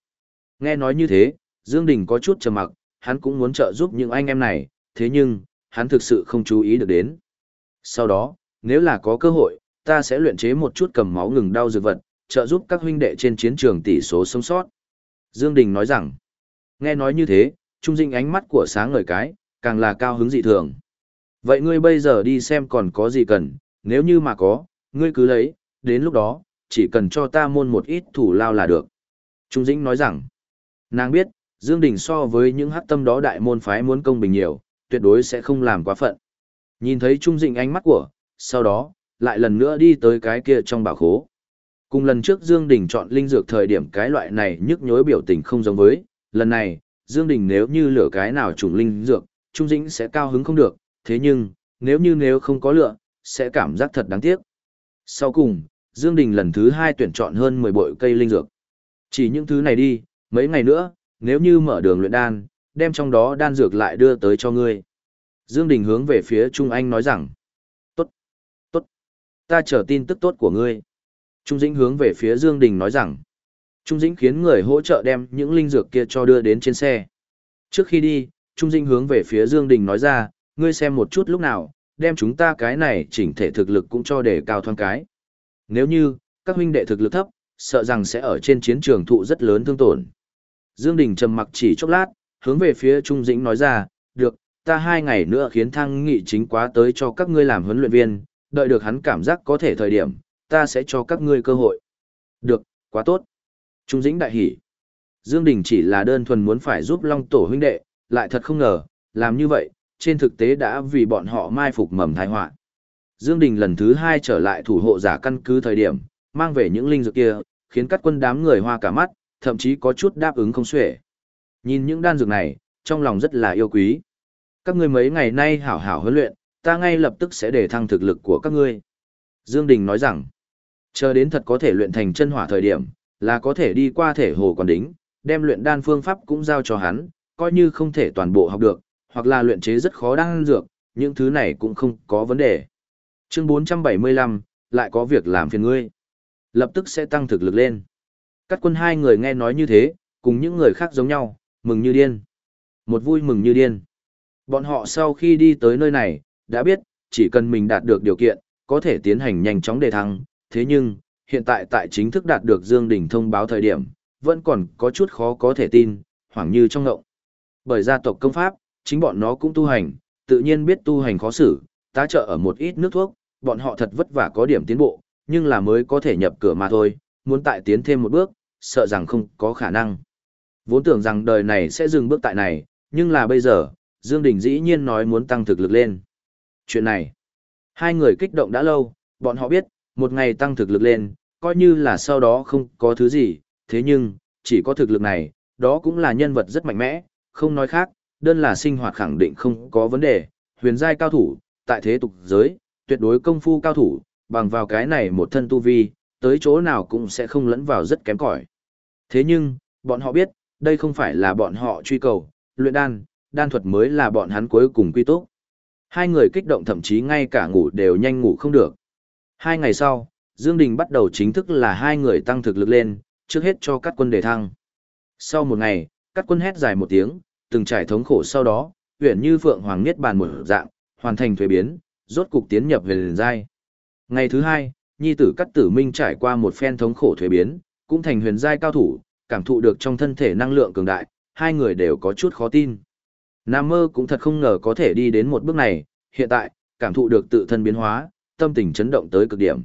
nghe nói như thế, Dương Đình có chút trầm mặc, hắn cũng muốn trợ giúp những anh em này, thế nhưng, hắn thực sự không chú ý được đến. Sau đó, nếu là có cơ hội, ta sẽ luyện chế một chút cầm máu ngừng đau dược vật, trợ giúp các huynh đệ trên chiến trường tỷ số sống sót. Dương Đình nói rằng, nghe nói như thế, Trung Dĩnh ánh mắt của sáng ngời cái, càng là cao hứng dị thường. Vậy ngươi bây giờ đi xem còn có gì cần, nếu như mà có, ngươi cứ lấy, đến lúc đó, chỉ cần cho ta môn một ít thủ lao là được. Trung Dĩnh nói rằng, nàng biết, Dương Đình so với những hắc tâm đó đại môn phái muốn công bình nhiều, tuyệt đối sẽ không làm quá phận. Nhìn thấy Trung Dĩnh ánh mắt của, sau đó, lại lần nữa đi tới cái kia trong bảo khố. Cùng lần trước Dương Đình chọn linh dược thời điểm cái loại này nhức nhối biểu tình không giống với, lần này, Dương Đình nếu như lựa cái nào trùng linh dược, Trung Dĩnh sẽ cao hứng không được, thế nhưng, nếu như nếu không có lựa, sẽ cảm giác thật đáng tiếc. Sau cùng, Dương Đình lần thứ hai tuyển chọn hơn 10 bội cây linh dược. Chỉ những thứ này đi, mấy ngày nữa, nếu như mở đường luyện đan, đem trong đó đan dược lại đưa tới cho ngươi. Dương Đình hướng về phía Trung Anh nói rằng, tốt, tốt, ta chờ tin tức tốt của ngươi. Trung Dĩnh hướng về phía Dương Đình nói rằng, Trung Dĩnh khiến người hỗ trợ đem những linh dược kia cho đưa đến trên xe. Trước khi đi, Trung Dĩnh hướng về phía Dương Đình nói ra, ngươi xem một chút lúc nào, đem chúng ta cái này chỉnh thể thực lực cũng cho để cao thoáng cái. Nếu như, các huynh đệ thực lực thấp, sợ rằng sẽ ở trên chiến trường thụ rất lớn thương tổn. Dương Đình trầm mặc chỉ chốc lát, hướng về phía Trung Dĩnh nói ra, được, ta hai ngày nữa khiến thăng nghị chính quá tới cho các ngươi làm huấn luyện viên, đợi được hắn cảm giác có thể thời điểm, ta sẽ cho các ngươi cơ hội. Được, quá tốt. Trung Dĩnh đại hỉ. Dương Đình chỉ là đơn thuần muốn phải giúp Long Tổ huynh đệ, lại thật không ngờ, làm như vậy, trên thực tế đã vì bọn họ mai phục mầm tai họa. Dương Đình lần thứ hai trở lại thủ hộ giả căn cứ thời điểm, mang về những linh dược kia, khiến các quân đám người hoa cả mắt, thậm chí có chút đáp ứng không xuể. Nhìn những đan dược này, trong lòng rất là yêu quý. Các ngươi mấy ngày nay hảo hảo huấn luyện, ta ngay lập tức sẽ để thăng thực lực của các ngươi. Dương Đình nói rằng, chờ đến thật có thể luyện thành chân hỏa thời điểm, là có thể đi qua thể hồ còn đính, đem luyện đan phương pháp cũng giao cho hắn, coi như không thể toàn bộ học được, hoặc là luyện chế rất khó đan dược, những thứ này cũng không có vấn đề. Chương 475, lại có việc làm phiền ngươi. Lập tức sẽ tăng thực lực lên. Các quân hai người nghe nói như thế, cùng những người khác giống nhau, mừng như điên. Một vui mừng như điên. Bọn họ sau khi đi tới nơi này, đã biết, chỉ cần mình đạt được điều kiện, có thể tiến hành nhanh chóng đề thăng. Thế nhưng, hiện tại tại chính thức đạt được Dương Đình thông báo thời điểm, vẫn còn có chút khó có thể tin, hoảng như trong ngộng. Bởi gia tộc công pháp, chính bọn nó cũng tu hành, tự nhiên biết tu hành khó xử, tá trợ ở một ít nước thuốc, bọn họ thật vất vả có điểm tiến bộ, nhưng là mới có thể nhập cửa mà thôi, muốn tại tiến thêm một bước, sợ rằng không có khả năng. Vốn tưởng rằng đời này sẽ dừng bước tại này, nhưng là bây giờ, Dương Đình dĩ nhiên nói muốn tăng thực lực lên. Chuyện này, hai người kích động đã lâu, bọn họ biết, một ngày tăng thực lực lên, coi như là sau đó không có thứ gì, thế nhưng, chỉ có thực lực này, đó cũng là nhân vật rất mạnh mẽ, không nói khác, đơn là sinh hoạt khẳng định không có vấn đề, huyền giai cao thủ, tại thế tục giới, tuyệt đối công phu cao thủ, bằng vào cái này một thân tu vi, tới chỗ nào cũng sẽ không lẫn vào rất kém cỏi. Thế nhưng, bọn họ biết, đây không phải là bọn họ truy cầu, luyện đan, đan thuật mới là bọn hắn cuối cùng quy tốt. Hai người kích động thậm chí ngay cả ngủ đều nhanh ngủ không được. Hai ngày sau, Dương Đình bắt đầu chính thức là hai người tăng thực lực lên, trước hết cho các quân đề thăng. Sau một ngày, các quân hét dài một tiếng, từng trải thống khổ sau đó, huyện như phượng hoàng niết bàn một dạng, hoàn thành thuế biến, rốt cục tiến nhập về liền giai. Ngày thứ hai, nhi tử cắt tử minh trải qua một phen thống khổ thuế biến, cũng thành huyền giai cao thủ, cảm thụ được trong thân thể năng lượng cường đại, hai người đều có chút khó tin. Nam mơ cũng thật không ngờ có thể đi đến một bước này, hiện tại, cảm thụ được tự thân biến hóa, tâm tình chấn động tới cực điểm.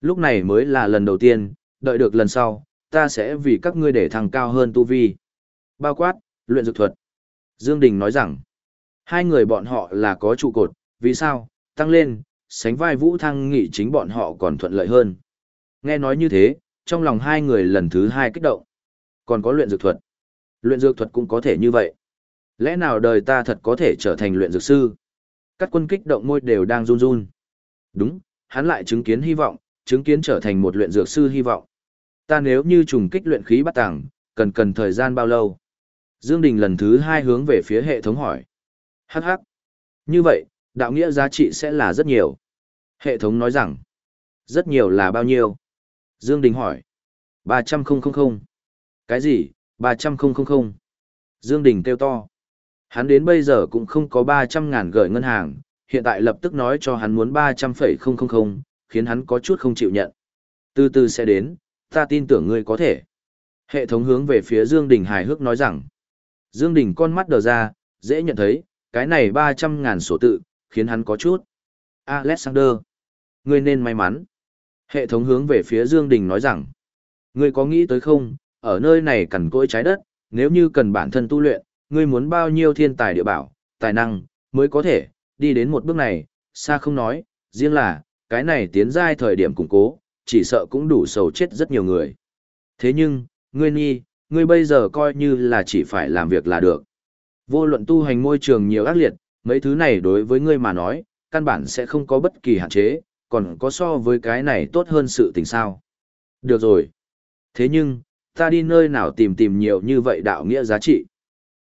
Lúc này mới là lần đầu tiên, đợi được lần sau, ta sẽ vì các ngươi để thăng cao hơn tu vi. Bao quát, luyện dược thuật. Dương Đình nói rằng, hai người bọn họ là có trụ cột, vì sao, tăng lên, sánh vai vũ thăng nghị chính bọn họ còn thuận lợi hơn. Nghe nói như thế, trong lòng hai người lần thứ hai kích động. Còn có luyện dược thuật. Luyện dược thuật cũng có thể như vậy. Lẽ nào đời ta thật có thể trở thành luyện dược sư? Các quân kích động môi đều đang run run. Đúng, hắn lại chứng kiến hy vọng, chứng kiến trở thành một luyện dược sư hy vọng. Ta nếu như trùng kích luyện khí bắt tàng, cần cần thời gian bao lâu? Dương Đình lần thứ hai hướng về phía hệ thống hỏi. Hắc hắc. Như vậy, đạo nghĩa giá trị sẽ là rất nhiều. Hệ thống nói rằng, rất nhiều là bao nhiêu? Dương Đình hỏi. 300.000. Cái gì? 300.000. Dương Đình kêu to. Hắn đến bây giờ cũng không có 300 ngàn gửi ngân hàng, hiện tại lập tức nói cho hắn muốn 300.000, khiến hắn có chút không chịu nhận. Từ từ sẽ đến, ta tin tưởng ngươi có thể. Hệ thống hướng về phía Dương Đình hài hước nói rằng. Dương Đình con mắt đờ ra, dễ nhận thấy, cái này 300 ngàn sổ tự, khiến hắn có chút. Alexander, ngươi nên may mắn. Hệ thống hướng về phía Dương Đình nói rằng, ngươi có nghĩ tới không, ở nơi này cần cỗi trái đất, nếu như cần bản thân tu luyện, ngươi muốn bao nhiêu thiên tài địa bảo, tài năng, mới có thể, đi đến một bước này, xa không nói, riêng là, cái này tiến giai thời điểm củng cố, chỉ sợ cũng đủ sầu chết rất nhiều người. Thế nhưng, ngươi nhi, ngươi bây giờ coi như là chỉ phải làm việc là được. Vô luận tu hành môi trường nhiều ác liệt, mấy thứ này đối với ngươi mà nói, căn bản sẽ không có bất kỳ hạn chế, còn có so với cái này tốt hơn sự tình sao. Được rồi. Thế nhưng, ta đi nơi nào tìm tìm nhiều như vậy đạo nghĩa giá trị.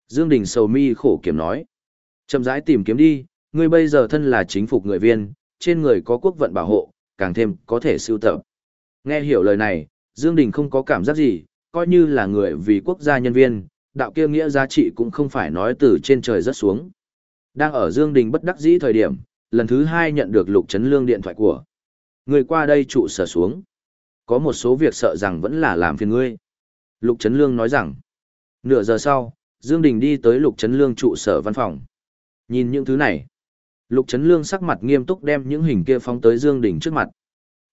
Dương Đình sầu mi khổ kiểm nói. Chậm rãi tìm kiếm đi, ngươi bây giờ thân là chính phục người viên, trên người có quốc vận bảo hộ, càng thêm có thể siêu tập. Nghe hiểu lời này, Dương Đình không có cảm giác gì, coi như là người vì quốc gia nhân viên, đạo kia nghĩa giá trị cũng không phải nói từ trên trời rất xuống. Đang ở Dương Đình bất đắc dĩ thời điểm, lần thứ hai nhận được Lục Trấn Lương điện thoại của. Người qua đây trụ sở xuống. Có một số việc sợ rằng vẫn là làm phiền ngươi. Lục Trấn Lương nói rằng, nửa giờ sau, Dương Đình đi tới Lục Trấn Lương trụ sở văn phòng. Nhìn những thứ này, Lục Trấn Lương sắc mặt nghiêm túc đem những hình kia phóng tới Dương Đình trước mặt.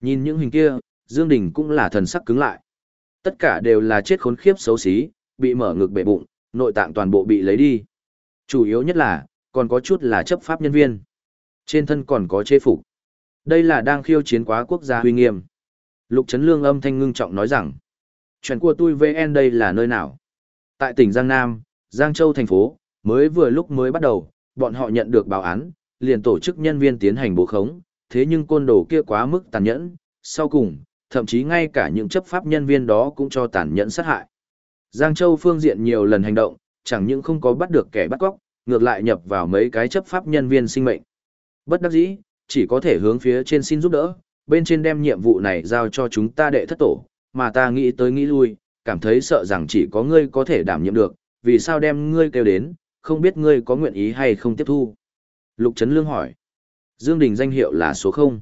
Nhìn những hình kia, Dương Đình cũng là thần sắc cứng lại. Tất cả đều là chết khốn khiếp xấu xí, bị mở ngực bể bụng, nội tạng toàn bộ bị lấy đi. Chủ yếu nhất là, còn có chút là chấp pháp nhân viên. Trên thân còn có chế phục. Đây là đang khiêu chiến quá quốc gia huy nghiêm. Lục Trấn Lương âm thanh ngưng trọng nói rằng, chuyện của tôi VN đây là nơi nào? Tại tỉnh Giang Nam, Giang Châu thành phố, mới vừa lúc mới bắt đầu, bọn họ nhận được báo án, liền tổ chức nhân viên tiến hành bố khống, thế nhưng côn đồ kia quá mức tàn nhẫn, sau cùng, thậm chí ngay cả những chấp pháp nhân viên đó cũng cho tàn nhẫn sát hại. Giang Châu phương diện nhiều lần hành động, chẳng những không có bắt được kẻ bắt cóc, ngược lại nhập vào mấy cái chấp pháp nhân viên sinh mệnh. Bất đắc dĩ, chỉ có thể hướng phía trên xin giúp đỡ, bên trên đem nhiệm vụ này giao cho chúng ta đệ thất tổ, mà ta nghĩ tới nghĩ lui, cảm thấy sợ rằng chỉ có ngươi có thể đảm nhiệm được, vì sao đem ngươi kêu đến, không biết ngươi có nguyện ý hay không tiếp thu. Lục Trấn Lương hỏi, Dương Đình danh hiệu là số 0.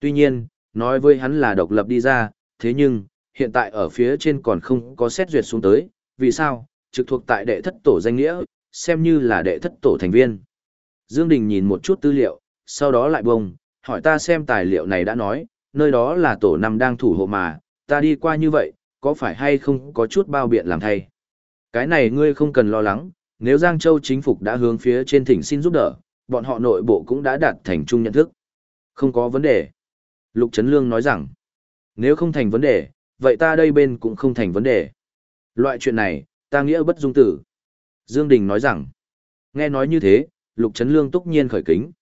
Tuy nhiên, nói với hắn là độc lập đi ra, thế nhưng, hiện tại ở phía trên còn không có xét duyệt xuống tới, vì sao, trực thuộc tại đệ thất tổ danh nghĩa, xem như là đệ thất tổ thành viên. Dương Đình nhìn một chút tư liệu, sau đó lại bông, hỏi ta xem tài liệu này đã nói, nơi đó là tổ năm đang thủ hộ mà, ta đi qua như vậy, có phải hay không có chút bao biện làm thay. Cái này ngươi không cần lo lắng, nếu Giang Châu chính phục đã hướng phía trên thỉnh xin giúp đỡ, bọn họ nội bộ cũng đã đạt thành chung nhận thức. Không có vấn đề. Lục Trấn Lương nói rằng, nếu không thành vấn đề, vậy ta đây bên cũng không thành vấn đề. Loại chuyện này, ta nghĩa bất dung tử. Dương Đình nói rằng, nghe nói như thế, Lục Trấn Lương túc nhiên khởi kính.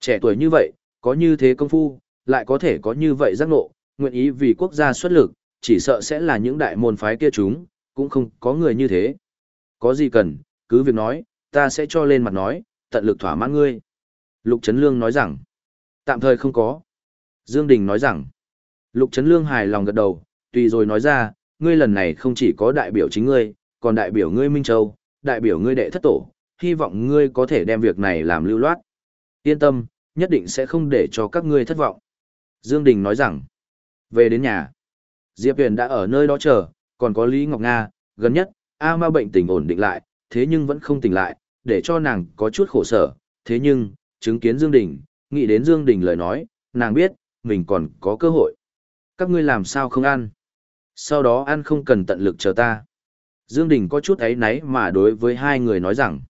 Trẻ tuổi như vậy, có như thế công phu, lại có thể có như vậy giác ngộ, nguyện ý vì quốc gia xuất lực, chỉ sợ sẽ là những đại môn phái kia chúng, cũng không có người như thế. Có gì cần, cứ việc nói, ta sẽ cho lên mặt nói, tận lực thỏa mãn ngươi. Lục Trấn Lương nói rằng, tạm thời không có. Dương Đình nói rằng, Lục Trấn Lương hài lòng gật đầu, tùy rồi nói ra, ngươi lần này không chỉ có đại biểu chính ngươi, còn đại biểu ngươi Minh Châu, đại biểu ngươi đệ thất tổ, hy vọng ngươi có thể đem việc này làm lưu loát. Yên tâm, nhất định sẽ không để cho các ngươi thất vọng. Dương Đình nói rằng, về đến nhà, Diệp Huyền đã ở nơi đó chờ, còn có Lý Ngọc Nga, gần nhất, A ma bệnh tình ổn định lại, thế nhưng vẫn không tỉnh lại, để cho nàng có chút khổ sở, thế nhưng, chứng kiến Dương Đình, nghĩ đến Dương Đình lời nói, nàng biết, mình còn có cơ hội. Các ngươi làm sao không ăn? Sau đó ăn không cần tận lực chờ ta. Dương Đình có chút ấy náy mà đối với hai người nói rằng.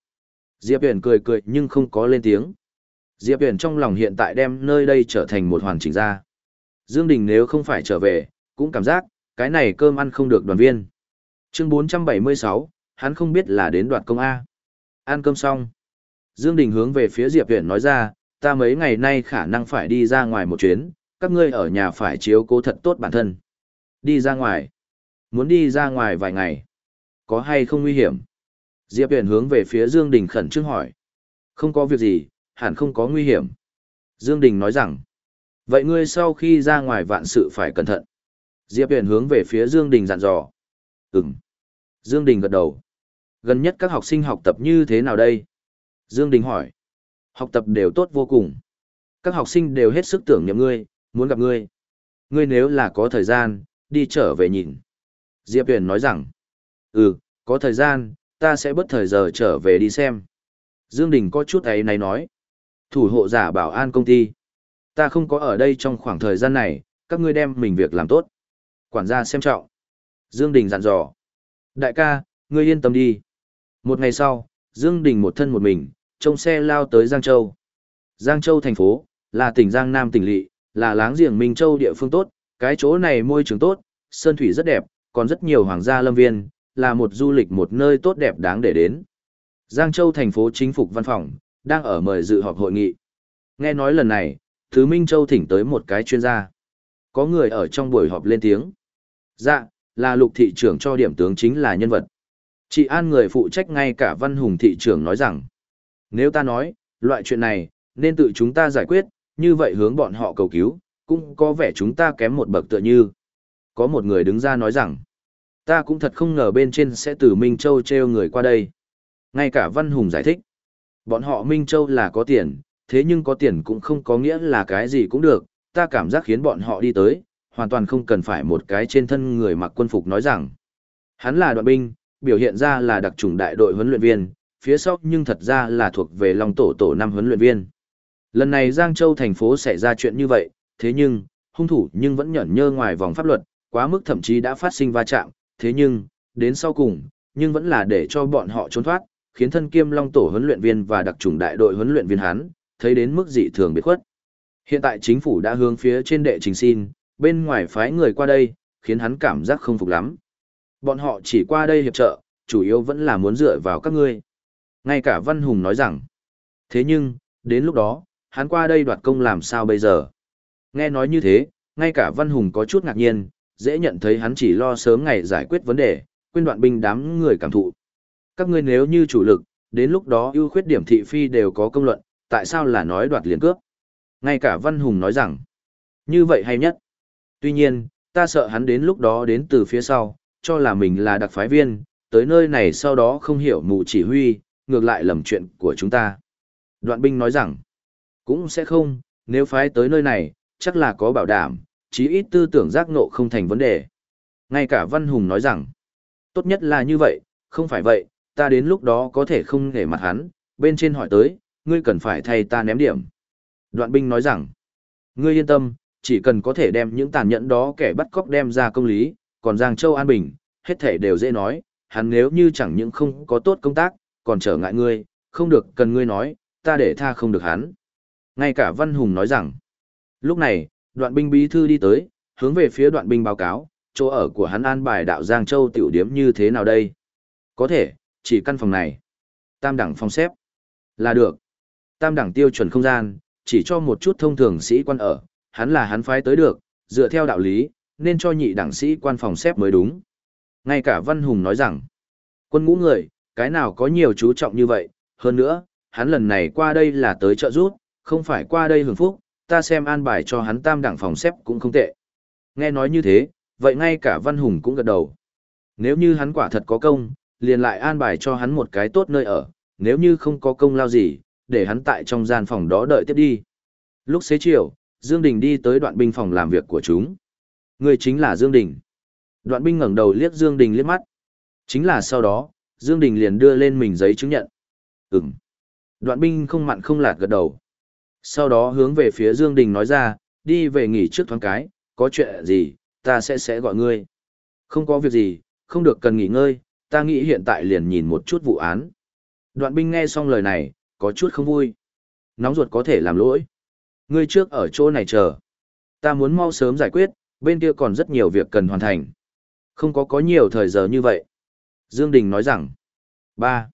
Diệp Huyền cười cười nhưng không có lên tiếng. Diệp Huyền trong lòng hiện tại đem nơi đây trở thành một hoàn chỉnh ra. Dương Đình nếu không phải trở về, cũng cảm giác, cái này cơm ăn không được đoàn viên. Chương 476, hắn không biết là đến đoạt công A. Ăn cơm xong. Dương Đình hướng về phía Diệp Huyền nói ra, ta mấy ngày nay khả năng phải đi ra ngoài một chuyến, các ngươi ở nhà phải chiếu cố thật tốt bản thân. Đi ra ngoài. Muốn đi ra ngoài vài ngày. Có hay không nguy hiểm? Diệp Huyền hướng về phía Dương Đình khẩn trương hỏi. Không có việc gì, hẳn không có nguy hiểm. Dương Đình nói rằng. Vậy ngươi sau khi ra ngoài vạn sự phải cẩn thận. Diệp Huyền hướng về phía Dương Đình dặn dò. Ừm. Dương Đình gật đầu. Gần nhất các học sinh học tập như thế nào đây? Dương Đình hỏi. Học tập đều tốt vô cùng. Các học sinh đều hết sức tưởng niệm ngươi, muốn gặp ngươi. Ngươi nếu là có thời gian, đi trở về nhìn. Diệp Huyền nói rằng. Ừ, có thời gian, ta sẽ bất thời giờ trở về đi xem. Dương Đình có chút ấy này nói. Thủ hộ giả bảo an công ty. Ta không có ở đây trong khoảng thời gian này, các ngươi đem mình việc làm tốt. Quản gia xem trọng. Dương Đình dặn dò. Đại ca, ngươi yên tâm đi. Một ngày sau, Dương Đình một thân một mình, trông xe lao tới Giang Châu. Giang Châu thành phố, là tỉnh Giang Nam tỉnh lỵ, là láng giềng Minh Châu địa phương tốt, cái chỗ này môi trường tốt, sơn thủy rất đẹp, còn rất nhiều hoàng gia lâm viên, là một du lịch một nơi tốt đẹp đáng để đến. Giang Châu thành phố chính phục văn phòng, đang ở mời dự họp hội nghị. Nghe nói lần này, Thứ Minh Châu thỉnh tới một cái chuyên gia. Có người ở trong buổi họp lên tiếng. Dạ, là lục thị trưởng cho điểm tướng chính là nhân vật. Chị An người phụ trách ngay cả văn hùng thị trưởng nói rằng. Nếu ta nói, loại chuyện này, nên tự chúng ta giải quyết, như vậy hướng bọn họ cầu cứu, cũng có vẻ chúng ta kém một bậc tựa như. Có một người đứng ra nói rằng, ta cũng thật không ngờ bên trên sẽ từ Minh Châu treo người qua đây. Ngay cả Văn Hùng giải thích, bọn họ Minh Châu là có tiền, thế nhưng có tiền cũng không có nghĩa là cái gì cũng được, ta cảm giác khiến bọn họ đi tới, hoàn toàn không cần phải một cái trên thân người mặc quân phục nói rằng. Hắn là đoạn binh, biểu hiện ra là đặc trùng đại đội huấn luyện viên, phía sau nhưng thật ra là thuộc về Long Tổ Tổ năm huấn luyện viên. Lần này Giang Châu thành phố xảy ra chuyện như vậy, thế nhưng, hung thủ nhưng vẫn nhẫn nhơ ngoài vòng pháp luật, quá mức thậm chí đã phát sinh va chạm, thế nhưng, đến sau cùng, nhưng vẫn là để cho bọn họ trốn thoát, khiến thân kiêm Long Tổ huấn luyện viên và đặc trùng đại đội huấn luyện viên hắn, thấy đến mức dị thường biệt khuất. Hiện tại chính phủ đã hướng phía trên đệ trình xin, bên ngoài phái người qua đây, khiến hắn cảm giác không phục lắm. Bọn họ chỉ qua đây hiệp trợ, chủ yếu vẫn là muốn dựa vào các ngươi. Ngay cả Văn Hùng nói rằng, thế nhưng, đến lúc đó, hắn qua đây đoạt công làm sao bây giờ? Nghe nói như thế, ngay cả Văn Hùng có chút ngạc nhiên, dễ nhận thấy hắn chỉ lo sớm ngày giải quyết vấn đề, quên đoạn binh đám người cảm thụ. Các ngươi nếu như chủ lực, đến lúc đó ưu khuyết điểm thị phi đều có công luận, tại sao là nói đoạt liền cướp? Ngay cả Văn Hùng nói rằng, như vậy hay nhất. Tuy nhiên, ta sợ hắn đến lúc đó đến từ phía sau, cho là mình là đặc phái viên, tới nơi này sau đó không hiểu mù chỉ huy, ngược lại lầm chuyện của chúng ta. Đoạn binh nói rằng, cũng sẽ không, nếu phái tới nơi này, chắc là có bảo đảm, chí ít tư tưởng giác ngộ không thành vấn đề. Ngay cả Văn Hùng nói rằng, tốt nhất là như vậy, không phải vậy, ta đến lúc đó có thể không để mặt hắn, bên trên hỏi tới, ngươi cần phải thay ta ném điểm. Đoạn binh nói rằng, ngươi yên tâm, chỉ cần có thể đem những tàn nhẫn đó kẻ bắt cóc đem ra công lý, còn Giang Châu An Bình, hết thể đều dễ nói, hắn nếu như chẳng những không có tốt công tác, còn trở ngại ngươi, không được cần ngươi nói, ta để tha không được hắn. Ngay cả Văn Hùng nói rằng, lúc này, đoạn binh bí thư đi tới, hướng về phía đoạn binh báo cáo, chỗ ở của hắn an bài đạo Giang Châu tiểu điếm như thế nào đây? Có thể, chỉ căn phòng này. Tam đẳng phòng xếp. Là được. Tam đẳng tiêu chuẩn không gian, chỉ cho một chút thông thường sĩ quan ở, hắn là hắn phái tới được, dựa theo đạo lý, nên cho nhị đẳng sĩ quan phòng xếp mới đúng. Ngay cả Văn Hùng nói rằng, quân ngũ người, cái nào có nhiều chú trọng như vậy, hơn nữa, hắn lần này qua đây là tới trợ giúp, không phải qua đây hưởng phúc, ta xem an bài cho hắn tam đẳng phòng xếp cũng không tệ. Nghe nói như thế, vậy ngay cả Văn Hùng cũng gật đầu. Nếu như hắn quả thật có công, liền lại an bài cho hắn một cái tốt nơi ở, nếu như không có công lao gì, để hắn tại trong gian phòng đó đợi tiếp đi. Lúc xế chiều, Dương Đình đi tới đoạn binh phòng làm việc của chúng. Người chính là Dương Đình. Đoạn binh ngẩng đầu liếc Dương Đình liếc mắt. Chính là sau đó, Dương Đình liền đưa lên mình giấy chứng nhận. Ừm. Đoạn binh không mặn không lạt gật đầu. Sau đó hướng về phía Dương Đình nói ra, đi về nghỉ trước thoáng cái, có chuyện gì, ta sẽ sẽ gọi ngươi. Không có việc gì, không được cần nghỉ ngơi, ta nghĩ hiện tại liền nhìn một chút vụ án. Đoạn binh nghe xong lời này, có chút không vui. Nóng ruột có thể làm lỗi. Ngươi trước ở chỗ này chờ. Ta muốn mau sớm giải quyết, bên kia còn rất nhiều việc cần hoàn thành. Không có có nhiều thời giờ như vậy. Dương Đình nói rằng. ba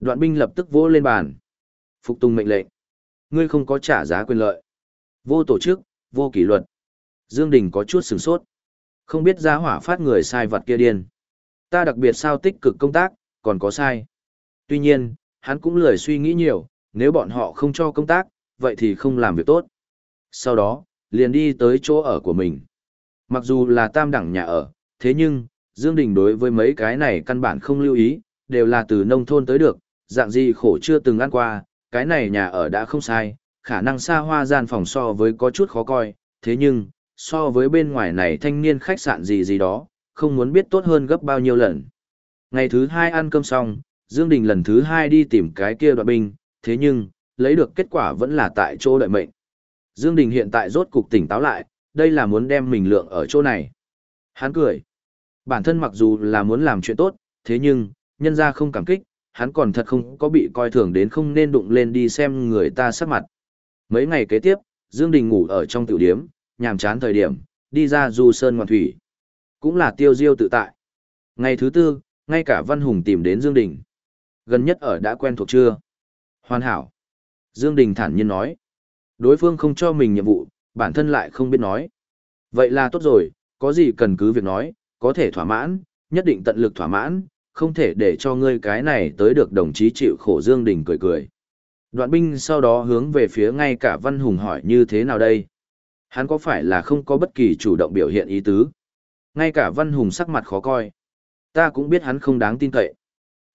Đoạn binh lập tức vỗ lên bàn. Phục tùng mệnh lệnh. Ngươi không có trả giá quyền lợi. Vô tổ chức, vô kỷ luật. Dương Đình có chút sửng sốt. Không biết giá hỏa phát người sai vật kia điên. Ta đặc biệt sao tích cực công tác, còn có sai. Tuy nhiên, hắn cũng lười suy nghĩ nhiều, nếu bọn họ không cho công tác, vậy thì không làm việc tốt. Sau đó, liền đi tới chỗ ở của mình. Mặc dù là tam đẳng nhà ở, thế nhưng, Dương Đình đối với mấy cái này căn bản không lưu ý, đều là từ nông thôn tới được, dạng gì khổ chưa từng ăn qua, cái này nhà ở đã không sai, khả năng xa hoa gian phòng so với có chút khó coi, thế nhưng, so với bên ngoài này thanh niên khách sạn gì gì đó, không muốn biết tốt hơn gấp bao nhiêu lần. Ngày thứ hai ăn cơm xong, Dương Đình lần thứ hai đi tìm cái kia đoạn binh, thế nhưng, lấy được kết quả vẫn là tại chỗ đợi mệnh. Dương Đình hiện tại rốt cục tỉnh táo lại, đây là muốn đem mình lượng ở chỗ này. Hắn cười. Bản thân mặc dù là muốn làm chuyện tốt, thế nhưng, nhân gia không cảm kích, hắn còn thật không có bị coi thường đến không nên đụng lên đi xem người ta sắc mặt. Mấy ngày kế tiếp, Dương Đình ngủ ở trong tiểu điếm, nhàm chán thời điểm, đi ra du sơn ngoạn thủy. Cũng là tiêu diêu tự tại. Ngày thứ tư, ngay cả Văn Hùng tìm đến Dương Đình. Gần nhất ở đã quen thuộc chưa? Hoàn hảo. Dương Đình thản nhiên nói. Đối phương không cho mình nhiệm vụ, bản thân lại không biết nói. Vậy là tốt rồi, có gì cần cứ việc nói, có thể thỏa mãn, nhất định tận lực thỏa mãn, không thể để cho ngươi cái này tới được đồng chí chịu khổ Dương Đình cười cười. Đoạn binh sau đó hướng về phía ngay cả Văn Hùng hỏi như thế nào đây? Hắn có phải là không có bất kỳ chủ động biểu hiện ý tứ? Ngay cả Văn Hùng sắc mặt khó coi. Ta cũng biết hắn không đáng tin cậy.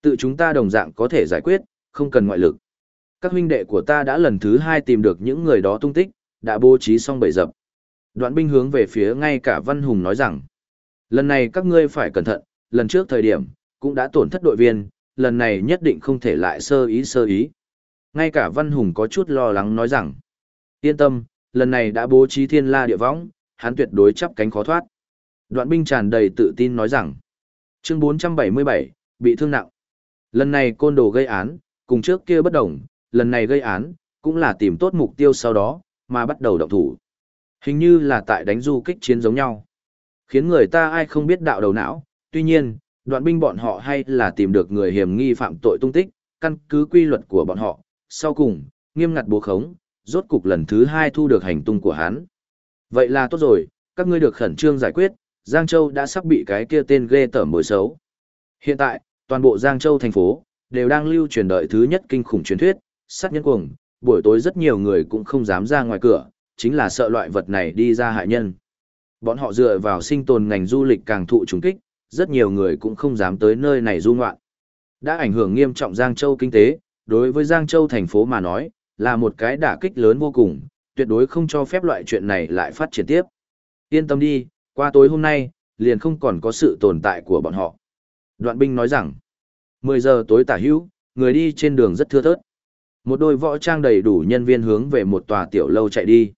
Tự chúng ta đồng dạng có thể giải quyết, không cần ngoại lực. Các huynh đệ của ta đã lần thứ hai tìm được những người đó tung tích, đã bố trí xong bầy dập. Đoạn binh hướng về phía ngay cả Văn Hùng nói rằng, lần này các ngươi phải cẩn thận, lần trước thời điểm, cũng đã tổn thất đội viên, lần này nhất định không thể lại sơ ý sơ ý. Ngay cả Văn Hùng có chút lo lắng nói rằng, yên tâm, lần này đã bố trí thiên la địa võng, hắn tuyệt đối chắp cánh khó thoát. Đoạn binh tràn đầy tự tin nói rằng, chương 477, bị thương nặng. Lần này côn đồ gây án, cùng trước kia bất đồng, lần này gây án, cũng là tìm tốt mục tiêu sau đó, mà bắt đầu động thủ. Hình như là tại đánh du kích chiến giống nhau. Khiến người ta ai không biết đạo đầu não, tuy nhiên, đoạn binh bọn họ hay là tìm được người hiểm nghi phạm tội tung tích, căn cứ quy luật của bọn họ, sau cùng, nghiêm ngặt bố khống, rốt cục lần thứ hai thu được hành tung của hắn. Vậy là tốt rồi, các ngươi được khẩn trương giải quyết, Giang Châu đã sắp bị cái kia tên ghê tởm bối xấu. Hiện tại, toàn bộ Giang Châu thành phố, đều đang lưu truyền đợi thứ nhất kinh khủng truyền thuyết, sát nhân cuồng, buổi tối rất nhiều người cũng không dám ra ngoài cửa, chính là sợ loại vật này đi ra hại nhân. Bọn họ dựa vào sinh tồn ngành du lịch càng thụ trùng kích, rất nhiều người cũng không dám tới nơi này du ngoạn. Đã ảnh hưởng nghiêm trọng Giang Châu kinh tế, đối với Giang Châu thành phố mà nói, là một cái đả kích lớn vô cùng, tuyệt đối không cho phép loại chuyện này lại phát triển tiếp. Yên tâm đi, qua tối hôm nay, liền không còn có sự tồn tại của bọn họ. Đoạn binh nói rằng, 10 giờ tối tả hữu, người đi trên đường rất thưa thớt. Một đôi võ trang đầy đủ nhân viên hướng về một tòa tiểu lâu chạy đi.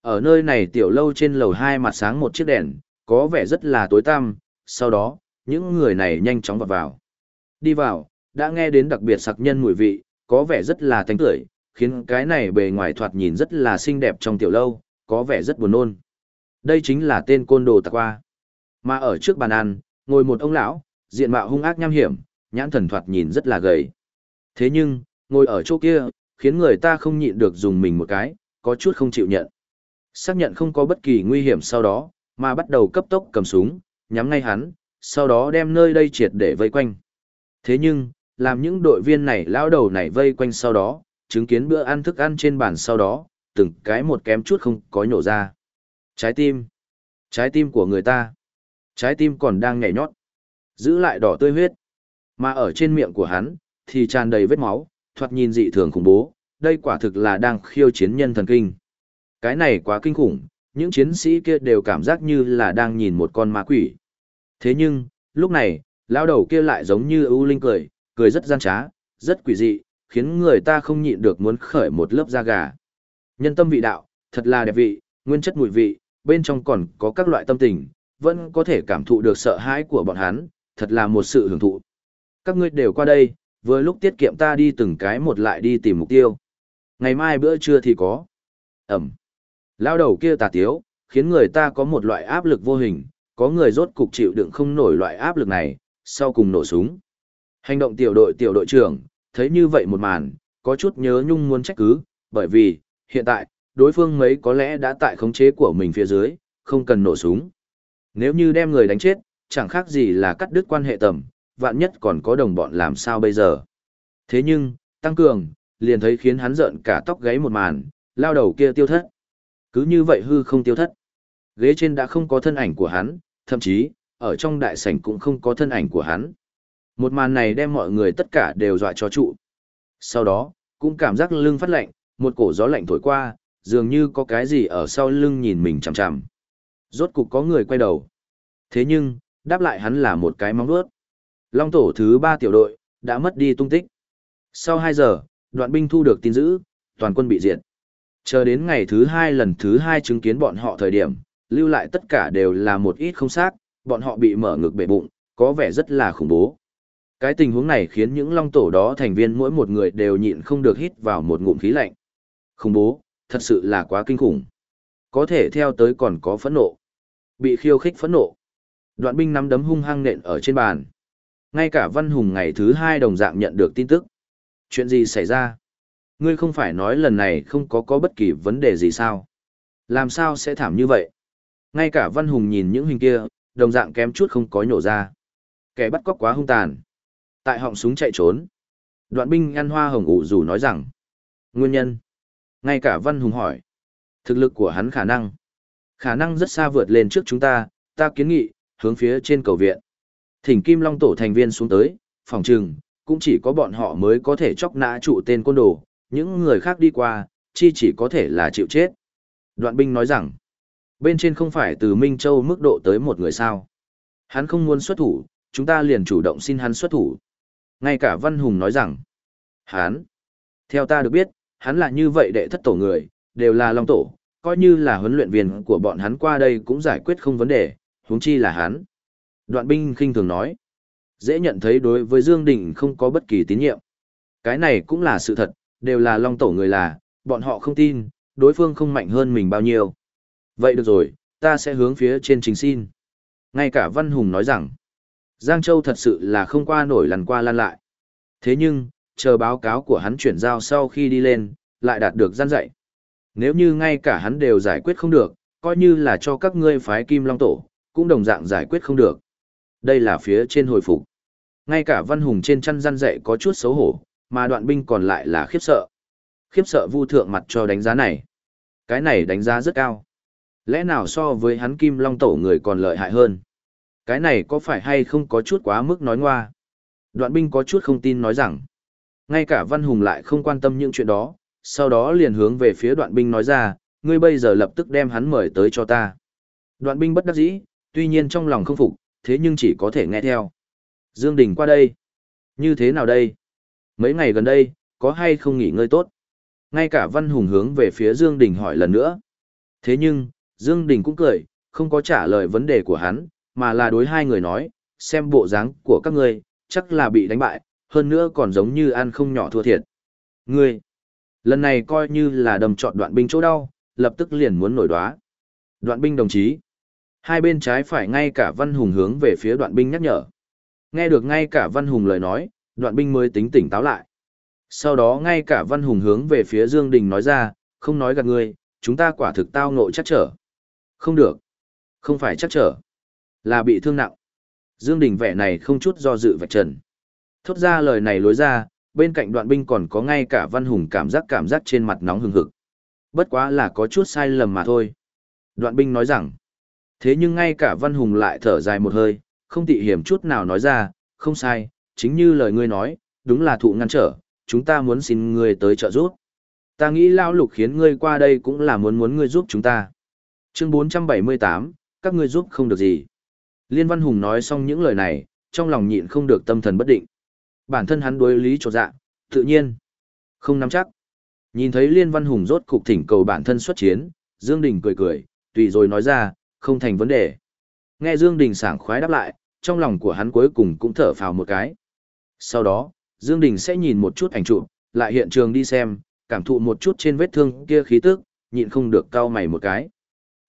Ở nơi này tiểu lâu trên lầu hai mặt sáng một chiếc đèn, có vẻ rất là tối tăm, sau đó, những người này nhanh chóng vào vào. Đi vào, đã nghe đến đặc biệt sặc nhân mùi vị, có vẻ rất là thanh tưởi, khiến cái này bề ngoài thoạt nhìn rất là xinh đẹp trong tiểu lâu, có vẻ rất buồn nôn. Đây chính là tên côn đồ tạc qua. Mà ở trước bàn ăn, ngồi một ông lão, diện mạo hung ác nham hiểm, nhãn thần thoạt nhìn rất là gầy. Thế nhưng, ngồi ở chỗ kia, khiến người ta không nhịn được dùng mình một cái, có chút không chịu nhận. Xác nhận không có bất kỳ nguy hiểm sau đó, mà bắt đầu cấp tốc cầm súng, nhắm ngay hắn, sau đó đem nơi đây triệt để vây quanh. Thế nhưng, làm những đội viên này lão đầu này vây quanh sau đó, chứng kiến bữa ăn thức ăn trên bàn sau đó, từng cái một kém chút không có nhổ ra. Trái tim. Trái tim của người ta. Trái tim còn đang nhảy nhót. Giữ lại đỏ tươi huyết. Mà ở trên miệng của hắn, thì tràn đầy vết máu, thoạt nhìn dị thường khủng bố, đây quả thực là đang khiêu chiến nhân thần kinh. Cái này quá kinh khủng, những chiến sĩ kia đều cảm giác như là đang nhìn một con ma quỷ. Thế nhưng, lúc này, lão đầu kia lại giống như ưu linh cười, cười rất gian trá, rất quỷ dị, khiến người ta không nhịn được muốn khởi một lớp da gà. Nhân tâm vị đạo, thật là đẹp vị, nguyên chất mùi vị, bên trong còn có các loại tâm tình, vẫn có thể cảm thụ được sợ hãi của bọn hắn, thật là một sự hưởng thụ. Các ngươi đều qua đây, vừa lúc tiết kiệm ta đi từng cái một lại đi tìm mục tiêu. Ngày mai bữa trưa thì có. Ẩm. Lao đầu kia tà tiếu, khiến người ta có một loại áp lực vô hình, có người rốt cục chịu đựng không nổi loại áp lực này, sau cùng nổ súng. Hành động tiểu đội tiểu đội trưởng, thấy như vậy một màn, có chút nhớ nhung muốn trách cứ, bởi vì, hiện tại, đối phương mấy có lẽ đã tại khống chế của mình phía dưới, không cần nổ súng. Nếu như đem người đánh chết, chẳng khác gì là cắt đứt quan hệ tầm, vạn nhất còn có đồng bọn làm sao bây giờ. Thế nhưng, tăng cường, liền thấy khiến hắn giận cả tóc gáy một màn, lao đầu kia tiêu thất. Cứ như vậy hư không tiêu thất. Ghế trên đã không có thân ảnh của hắn, thậm chí, ở trong đại sảnh cũng không có thân ảnh của hắn. Một màn này đem mọi người tất cả đều dọa cho trụ. Sau đó, cũng cảm giác lưng phát lạnh, một cổ gió lạnh thổi qua, dường như có cái gì ở sau lưng nhìn mình chằm chằm. Rốt cục có người quay đầu. Thế nhưng, đáp lại hắn là một cái móng vuốt. Long tổ thứ ba tiểu đội, đã mất đi tung tích. Sau 2 giờ, đoạn binh thu được tin dữ, toàn quân bị diệt. Chờ đến ngày thứ hai lần thứ hai chứng kiến bọn họ thời điểm, lưu lại tất cả đều là một ít không xác, bọn họ bị mở ngực bể bụng, có vẻ rất là khủng bố. Cái tình huống này khiến những long tổ đó thành viên mỗi một người đều nhịn không được hít vào một ngụm khí lạnh. Khủng bố, thật sự là quá kinh khủng. Có thể theo tới còn có phẫn nộ. Bị khiêu khích phẫn nộ. Đoạn binh nắm đấm hung hăng nện ở trên bàn. Ngay cả Văn Hùng ngày thứ hai đồng dạng nhận được tin tức. Chuyện gì xảy ra? Ngươi không phải nói lần này không có có bất kỳ vấn đề gì sao? Làm sao sẽ thảm như vậy? Ngay cả Văn Hùng nhìn những hình kia, đồng dạng kém chút không có nhổ ra. Kẻ bắt cóc quá hung tàn. Tại họng súng chạy trốn. Đoạn binh ăn hoa hồng ủ rủ nói rằng. Nguyên nhân. Ngay cả Văn Hùng hỏi. Thực lực của hắn khả năng. Khả năng rất xa vượt lên trước chúng ta, ta kiến nghị, hướng phía trên cầu viện. Thỉnh Kim Long tổ thành viên xuống tới, phòng trừng, cũng chỉ có bọn họ mới có thể chóc nã trụ tên côn đồ, những người khác đi qua, chi chỉ có thể là chịu chết. Đoạn binh nói rằng, bên trên không phải từ Minh Châu mức độ tới một người sao. Hắn không muốn xuất thủ, chúng ta liền chủ động xin hắn xuất thủ. Ngay cả Văn Hùng nói rằng, hắn, theo ta được biết, hắn là như vậy đệ thất tổ người, đều là long tổ, coi như là huấn luyện viên của bọn hắn qua đây cũng giải quyết không vấn đề, huống chi là hắn. Đoạn binh khinh thường nói, dễ nhận thấy đối với Dương Đình không có bất kỳ tín nhiệm. Cái này cũng là sự thật, đều là long tổ người là, bọn họ không tin, đối phương không mạnh hơn mình bao nhiêu. Vậy được rồi, ta sẽ hướng phía trên trình xin. Ngay cả Văn Hùng nói rằng, Giang Châu thật sự là không qua nổi lần qua lan lại. Thế nhưng, chờ báo cáo của hắn chuyển giao sau khi đi lên, lại đạt được gian dạy. Nếu như ngay cả hắn đều giải quyết không được, coi như là cho các ngươi phái Kim Long Tổ, cũng đồng dạng giải quyết không được. Đây là phía trên hồi phục. Ngay cả Văn Hùng trên chăn gian dạy có chút xấu hổ, mà đoạn binh còn lại là khiếp sợ. Khiếp sợ vu thượng mặt cho đánh giá này. Cái này đánh giá rất cao. Lẽ nào so với hắn Kim Long Tổ người còn lợi hại hơn? Cái này có phải hay không có chút quá mức nói ngoa? Đoạn binh có chút không tin nói rằng, ngay cả Văn Hùng lại không quan tâm những chuyện đó, sau đó liền hướng về phía đoạn binh nói ra, ngươi bây giờ lập tức đem hắn mời tới cho ta. Đoạn binh bất đắc dĩ, tuy nhiên trong lòng không phục, thế nhưng chỉ có thể nghe theo. Dương Đình qua đây. Như thế nào đây? Mấy ngày gần đây, có hay không nghỉ ngơi tốt? Ngay cả Văn Hùng hướng về phía Dương Đình hỏi lần nữa. Thế nhưng, Dương Đình cũng cười, không có trả lời vấn đề của hắn, mà là đối hai người nói, xem bộ dáng của các ngươi, chắc là bị đánh bại, hơn nữa còn giống như ăn không nhỏ thua thiệt. Ngươi, lần này coi như là đầm trọn đoạn binh chỗ đau, lập tức liền muốn nổi đoá. Đoạn binh đồng chí, hai bên trái phải ngay cả Văn Hùng hướng về phía đoạn binh nhắc nhở. Nghe được ngay cả Văn Hùng lời nói, đoạn binh mới tính tỉnh táo lại. Sau đó ngay cả Văn Hùng hướng về phía Dương Đình nói ra, không nói gạt ngươi, chúng ta quả thực tao ngộ chắc trở. Không được. Không phải chắc trở. Là bị thương nặng. Dương Đình vẻ này không chút do dự vạch trần. Thốt ra lời này lối ra, bên cạnh đoạn binh còn có ngay cả Văn Hùng cảm giác cảm giác trên mặt nóng hừng hực. Bất quá là có chút sai lầm mà thôi. Đoạn binh nói rằng, thế nhưng ngay cả Văn Hùng lại thở dài một hơi, không tị hiểm chút nào nói ra, không sai, chính như lời ngươi nói, đúng là thụ ngăn trở, chúng ta muốn xin ngươi tới trợ giúp. Ta nghĩ lao lục khiến ngươi qua đây cũng là muốn muốn ngươi giúp chúng ta. Chương 478, các ngươi giúp không được gì. Liên Văn Hùng nói xong những lời này, trong lòng nhịn không được tâm thần bất định. Bản thân hắn đối lý trột dạ, tự nhiên, không nắm chắc. Nhìn thấy Liên Văn Hùng rốt cục thỉnh cầu bản thân xuất chiến, Dương Đình cười cười, tùy rồi nói ra, không thành vấn đề. Nghe Dương Đình sảng khoái đáp lại, trong lòng của hắn cuối cùng cũng thở phào một cái. Sau đó, Dương Đình sẽ nhìn một chút ảnh chụp, lại hiện trường đi xem, cảm thụ một chút trên vết thương kia khí tức, nhịn không được cau mày một cái.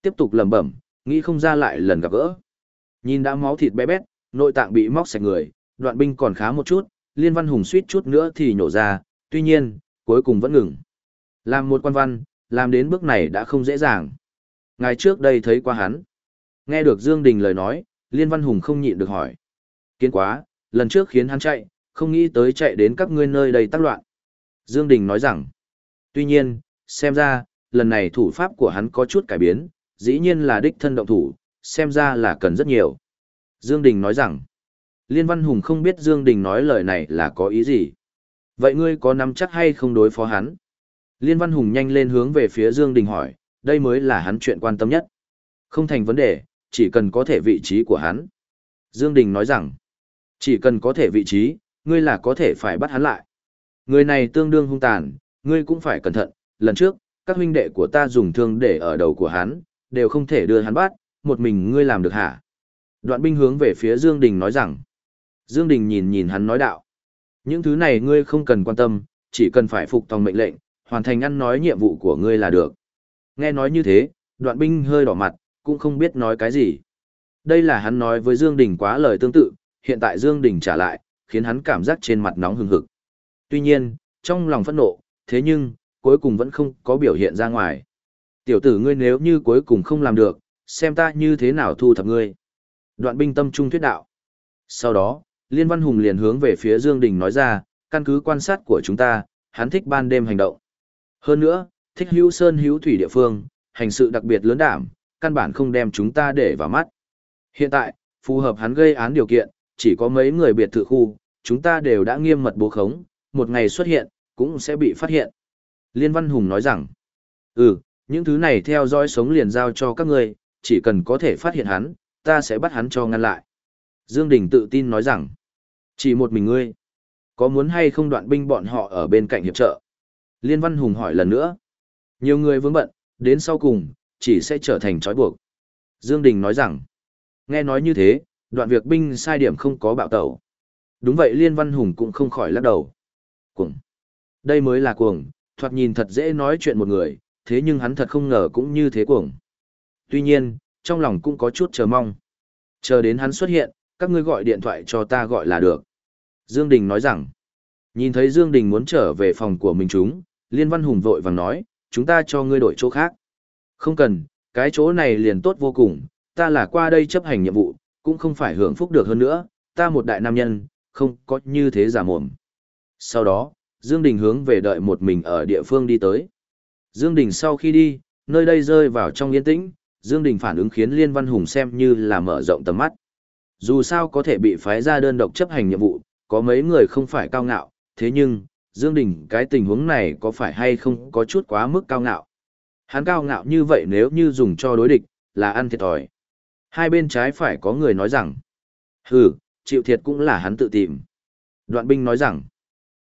Tiếp tục lẩm bẩm, nghĩ không ra lại lần gặp gỡ. Nhìn đã máu thịt bé bét, nội tạng bị móc sạch người, đoạn binh còn khá một chút, liên văn hùng suýt chút nữa thì nhổ ra, tuy nhiên, cuối cùng vẫn ngừng. Làm một quan văn, làm đến bước này đã không dễ dàng. Ngày trước đây thấy qua hắn. Nghe được Dương Đình lời nói, Liên Văn Hùng không nhịn được hỏi. Kiến quá, lần trước khiến hắn chạy, không nghĩ tới chạy đến các ngươi nơi đây tác loạn. Dương Đình nói rằng, tuy nhiên, xem ra, lần này thủ pháp của hắn có chút cải biến, dĩ nhiên là đích thân động thủ, xem ra là cần rất nhiều. Dương Đình nói rằng, Liên Văn Hùng không biết Dương Đình nói lời này là có ý gì. Vậy ngươi có nắm chắc hay không đối phó hắn? Liên Văn Hùng nhanh lên hướng về phía Dương Đình hỏi, đây mới là hắn chuyện quan tâm nhất. Không thành vấn đề, chỉ cần có thể vị trí của hắn. Dương Đình nói rằng, chỉ cần có thể vị trí, ngươi là có thể phải bắt hắn lại. Người này tương đương hung tàn, ngươi cũng phải cẩn thận, lần trước, các huynh đệ của ta dùng thương để ở đầu của hắn, đều không thể đưa hắn bắt, một mình ngươi làm được hả? Đoạn binh hướng về phía Dương Đình nói rằng, Dương Đình nhìn nhìn hắn nói đạo, những thứ này ngươi không cần quan tâm, chỉ cần phải phục tòng mệnh lệnh, hoàn thành ăn nói nhiệm vụ của ngươi là được. Nghe nói như thế, đoạn binh hơi đỏ mặt, cũng không biết nói cái gì. Đây là hắn nói với Dương Đình quá lời tương tự, hiện tại Dương Đình trả lại, khiến hắn cảm giác trên mặt nóng hừng hực. Tuy nhiên, trong lòng phẫn nộ, thế nhưng, cuối cùng vẫn không có biểu hiện ra ngoài. Tiểu tử ngươi nếu như cuối cùng không làm được, xem ta như thế nào thu thập ngươi. Đoạn binh tâm trung thuyết đạo. Sau đó, Liên Văn Hùng liền hướng về phía Dương Đình nói ra, căn cứ quan sát của chúng ta, hắn thích ban đêm hành động. Hơn nữa, thích hữu sơn hữu thủy địa phương, hành sự đặc biệt lớn đảm, căn bản không đem chúng ta để vào mắt. Hiện tại, phù hợp hắn gây án điều kiện, chỉ có mấy người biệt thự khu, chúng ta đều đã nghiêm mật bố khống, một ngày xuất hiện, cũng sẽ bị phát hiện. Liên Văn Hùng nói rằng, ừ, những thứ này theo dõi sống liền giao cho các ngươi, chỉ cần có thể phát hiện hắn, ta sẽ bắt hắn cho ngăn lại. Dương Đình tự tin nói rằng, chỉ một mình ngươi, có muốn hay không đoạn binh bọn họ ở bên cạnh hiệp trợ? Liên Văn Hùng hỏi lần nữa. Nhiều người vướng bận, đến sau cùng, chỉ sẽ trở thành trói buộc. Dương Đình nói rằng, nghe nói như thế, đoạn việc binh sai điểm không có bạo tẩu. Đúng vậy Liên Văn Hùng cũng không khỏi lắc đầu. Cuồng. Đây mới là cuồng, thoạt nhìn thật dễ nói chuyện một người, thế nhưng hắn thật không ngờ cũng như thế cuồng. Tuy nhiên, trong lòng cũng có chút chờ mong. Chờ đến hắn xuất hiện, các ngươi gọi điện thoại cho ta gọi là được. Dương Đình nói rằng, nhìn thấy Dương Đình muốn trở về phòng của mình chúng, Liên Văn Hùng vội vàng nói, chúng ta cho ngươi đổi chỗ khác. Không cần, cái chỗ này liền tốt vô cùng, ta là qua đây chấp hành nhiệm vụ, cũng không phải hưởng phúc được hơn nữa, ta một đại nam nhân, không có như thế giả mồm. Sau đó, Dương Đình hướng về đợi một mình ở địa phương đi tới. Dương Đình sau khi đi, nơi đây rơi vào trong yên tĩnh, Dương Đình phản ứng khiến Liên Văn Hùng xem như là mở rộng tầm mắt. Dù sao có thể bị phái ra đơn độc chấp hành nhiệm vụ, có mấy người không phải cao ngạo, thế nhưng, Dương Đình cái tình huống này có phải hay không có chút quá mức cao ngạo. Hắn cao ngạo như vậy nếu như dùng cho đối địch, là ăn thiệt thòi. Hai bên trái phải có người nói rằng, hừ, chịu thiệt cũng là hắn tự tìm. Đoạn binh nói rằng,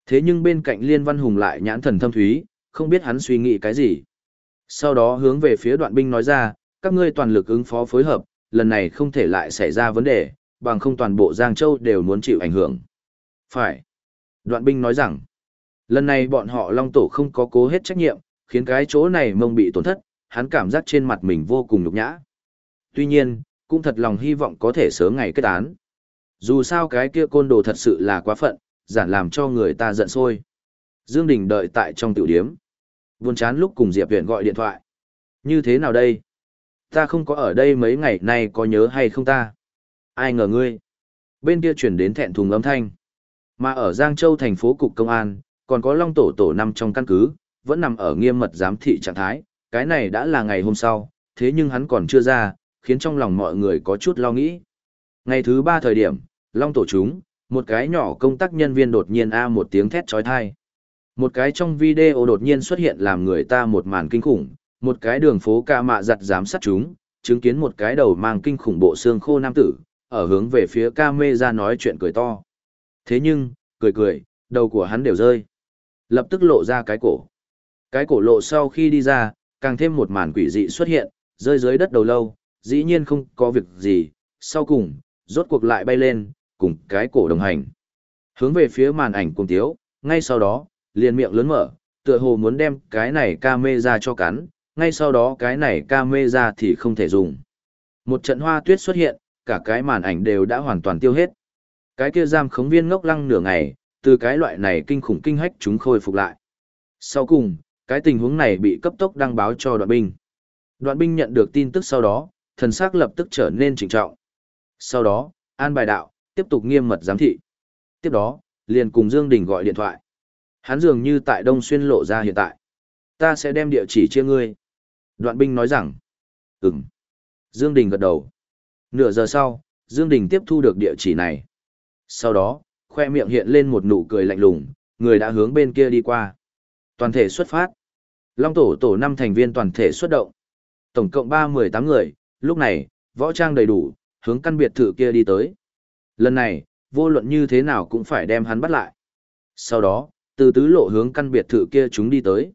thế nhưng bên cạnh Liên Văn Hùng lại nhãn thần thâm thúy, không biết hắn suy nghĩ cái gì. Sau đó hướng về phía đoạn binh nói ra, các ngươi toàn lực ứng phó phối hợp, lần này không thể lại xảy ra vấn đề, bằng không toàn bộ Giang Châu đều muốn chịu ảnh hưởng. Phải. Đoạn binh nói rằng, lần này bọn họ Long Tổ không có cố hết trách nhiệm, khiến cái chỗ này mông bị tổn thất, hắn cảm giác trên mặt mình vô cùng nhục nhã. Tuy nhiên, cũng thật lòng hy vọng có thể sớm ngày kết án. Dù sao cái kia côn đồ thật sự là quá phận, giản làm cho người ta giận sôi. Dương Đình đợi tại trong tiểu điếm. Buồn chán lúc cùng Diệp Viễn gọi điện thoại. Như thế nào đây? Ta không có ở đây mấy ngày nay có nhớ hay không ta? Ai ngờ ngươi? Bên kia chuyển đến thẹn thùng âm thanh. Mà ở Giang Châu thành phố cục công an, còn có Long Tổ Tổ năm trong căn cứ, vẫn nằm ở nghiêm mật giám thị trạng thái, cái này đã là ngày hôm sau, thế nhưng hắn còn chưa ra, khiến trong lòng mọi người có chút lo nghĩ. Ngày thứ ba thời điểm, Long Tổ chúng, một cái nhỏ công tác nhân viên đột nhiên a một tiếng thét trói thai. Một cái trong video đột nhiên xuất hiện làm người ta một màn kinh khủng, một cái đường phố ca mạ giặt giám sát chúng, chứng kiến một cái đầu mang kinh khủng bộ xương khô nam tử, ở hướng về phía ca mê ra nói chuyện cười to. Thế nhưng, cười cười, đầu của hắn đều rơi. Lập tức lộ ra cái cổ. Cái cổ lộ sau khi đi ra, càng thêm một màn quỷ dị xuất hiện, rơi dưới đất đầu lâu, dĩ nhiên không có việc gì, sau cùng, rốt cuộc lại bay lên, cùng cái cổ đồng hành. Hướng về phía màn ảnh cùng tiếu, ngay sau đó, liền miệng lớn mở, tựa hồ muốn đem cái này camera cho cắn, ngay sau đó cái này camera thì không thể dùng. Một trận hoa tuyết xuất hiện, cả cái màn ảnh đều đã hoàn toàn tiêu hết. Cái kia giam khống viên ngốc lăng nửa ngày, từ cái loại này kinh khủng kinh hách chúng khôi phục lại. Sau cùng, cái tình huống này bị cấp tốc đăng báo cho đoạn binh. Đoạn binh nhận được tin tức sau đó, thần sắc lập tức trở nên trịnh trọng. Sau đó, an bài đạo, tiếp tục nghiêm mật giám thị. Tiếp đó, liền cùng Dương Đình gọi điện thoại. Hắn dường như tại Đông Xuyên lộ ra hiện tại. Ta sẽ đem địa chỉ chia ngươi. Đoạn binh nói rằng. Ừm. Dương Đình gật đầu. Nửa giờ sau, Dương Đình tiếp thu được địa chỉ này. Sau đó, khoe miệng hiện lên một nụ cười lạnh lùng, người đã hướng bên kia đi qua. Toàn thể xuất phát. Long tổ tổ năm thành viên toàn thể xuất động. Tổng cộng ba mười tám người, lúc này, võ trang đầy đủ, hướng căn biệt thự kia đi tới. Lần này, vô luận như thế nào cũng phải đem hắn bắt lại. Sau đó, từ tứ lộ hướng căn biệt thự kia chúng đi tới.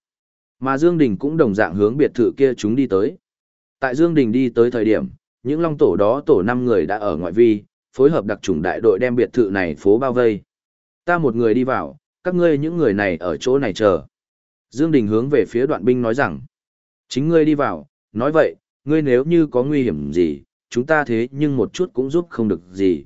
Mà Dương Đình cũng đồng dạng hướng biệt thự kia chúng đi tới. Tại Dương Đình đi tới thời điểm, những long tổ đó tổ năm người đã ở ngoại vi, phối hợp đặc trùng đại đội đem biệt thự này phố bao vây. Ta một người đi vào, các ngươi những người này ở chỗ này chờ. Dương Đình hướng về phía đoạn binh nói rằng, chính ngươi đi vào, nói vậy, ngươi nếu như có nguy hiểm gì, chúng ta thế nhưng một chút cũng giúp không được gì.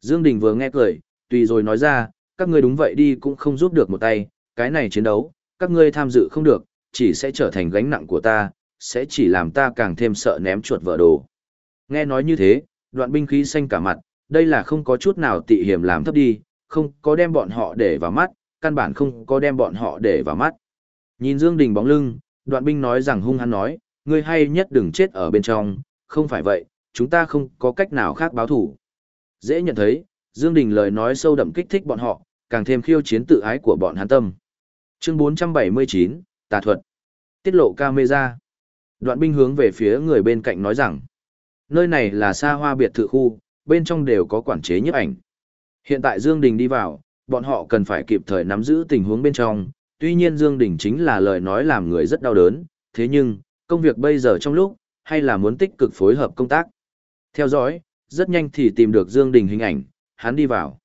Dương Đình vừa nghe cười, tùy rồi nói ra, các ngươi đúng vậy đi cũng không giúp được một tay, cái này chiến đấu, các ngươi tham dự không được, chỉ sẽ trở thành gánh nặng của ta, sẽ chỉ làm ta càng thêm sợ ném chuột vợ đồ. Nghe nói như thế, đoạn binh khí xanh cả mặt, đây là không có chút nào tị hiểm làm thấp đi, không có đem bọn họ để vào mắt, căn bản không có đem bọn họ để vào mắt. Nhìn Dương Đình bóng lưng, đoạn binh nói rằng hung hăng nói, ngươi hay nhất đừng chết ở bên trong, không phải vậy, chúng ta không có cách nào khác báo thủ. Dễ nhận thấy, Dương Đình lời nói sâu đậm kích thích bọn họ, càng thêm khiêu chiến tự ái của bọn hắn tâm. Chương 479, Tà thuật. Tiết lộ camera. Đoạn binh hướng về phía người bên cạnh nói rằng, nơi này là xa hoa biệt thự khu, bên trong đều có quản chế nhiếp ảnh. Hiện tại Dương Đình đi vào, bọn họ cần phải kịp thời nắm giữ tình huống bên trong, tuy nhiên Dương Đình chính là lời nói làm người rất đau đớn, thế nhưng, công việc bây giờ trong lúc, hay là muốn tích cực phối hợp công tác. Theo dõi, rất nhanh thì tìm được Dương Đình hình ảnh, hắn đi vào.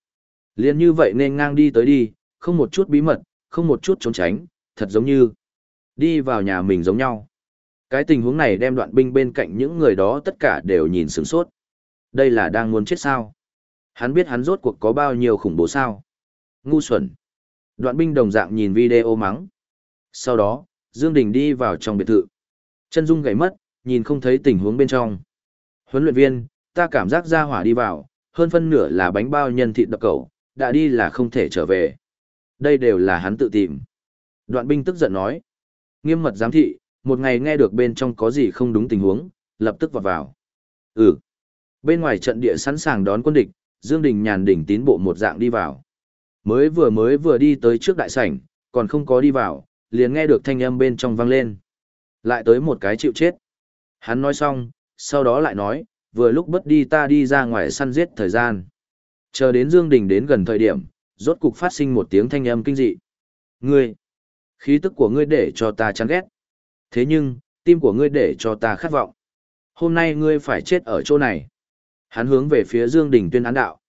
Liên như vậy nên ngang đi tới đi, không một chút bí mật, không một chút trốn tránh, thật giống như đi vào nhà mình giống nhau. Cái tình huống này đem đoạn binh bên cạnh những người đó tất cả đều nhìn sửng sốt. Đây là đang muốn chết sao? Hắn biết hắn rốt cuộc có bao nhiêu khủng bố sao? Ngu xuẩn. Đoạn binh đồng dạng nhìn video mắng. Sau đó, Dương Đình đi vào trong biệt thự. Chân dung gãy mất, nhìn không thấy tình huống bên trong. Huấn luyện viên, ta cảm giác ra hỏa đi vào, hơn phân nửa là bánh bao nhân thịt đập cẩu, đã đi là không thể trở về. Đây đều là hắn tự tìm. Đoạn binh tức giận nói. Nghiêm mật giám thị, một ngày nghe được bên trong có gì không đúng tình huống, lập tức vào vào. Ừ. Bên ngoài trận địa sẵn sàng đón quân địch, Dương Đình nhàn đỉnh tín bộ một dạng đi vào. Mới vừa mới vừa đi tới trước đại sảnh, còn không có đi vào, liền nghe được thanh âm bên trong vang lên. Lại tới một cái chịu chết. Hắn nói xong, sau đó lại nói, vừa lúc bất đi ta đi ra ngoài săn giết thời gian. Chờ đến Dương Đình đến gần thời điểm, rốt cục phát sinh một tiếng thanh âm kinh dị. Ngươi, khí tức của ngươi để cho ta chán ghét. Thế nhưng, tim của ngươi để cho ta khát vọng. Hôm nay ngươi phải chết ở chỗ này. Hắn hướng về phía Dương Đình tuyên án đạo.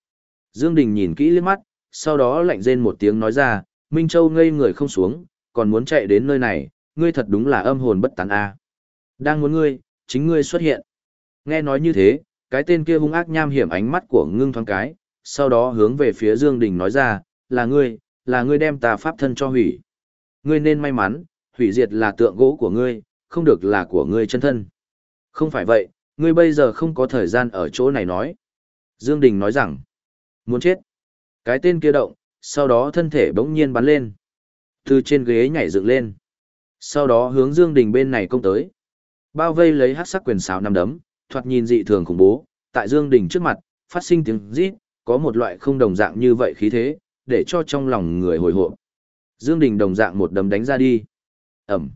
Dương Đình nhìn kỹ liếc mắt, sau đó lạnh rên một tiếng nói ra, Minh Châu ngây người không xuống, còn muốn chạy đến nơi này, ngươi thật đúng là âm hồn bất tán a. Đang muốn ngươi, chính ngươi xuất hiện. Nghe nói như thế, cái tên kia hung ác nham hiểm ánh mắt của ngưng thoáng cái, sau đó hướng về phía Dương Đình nói ra, là ngươi, là ngươi đem ta pháp thân cho hủy. Ngươi nên may mắn, hủy diệt là tượng gỗ của ngươi, không được là của ngươi chân thân. Không phải vậy, ngươi bây giờ không có thời gian ở chỗ này nói. Dương Đình nói rằng, muốn chết. Cái tên kia động, sau đó thân thể bỗng nhiên bắn lên. Từ trên ghế nhảy dựng lên. Sau đó hướng Dương Đình bên này công tới. Bao vây lấy hắc sắc quyền sáo năm đấm, thoạt nhìn dị thường khủng bố, tại Dương Đình trước mặt, phát sinh tiếng rít, có một loại không đồng dạng như vậy khí thế, để cho trong lòng người hồi hộp. Dương Đình đồng dạng một đấm đánh ra đi. ầm,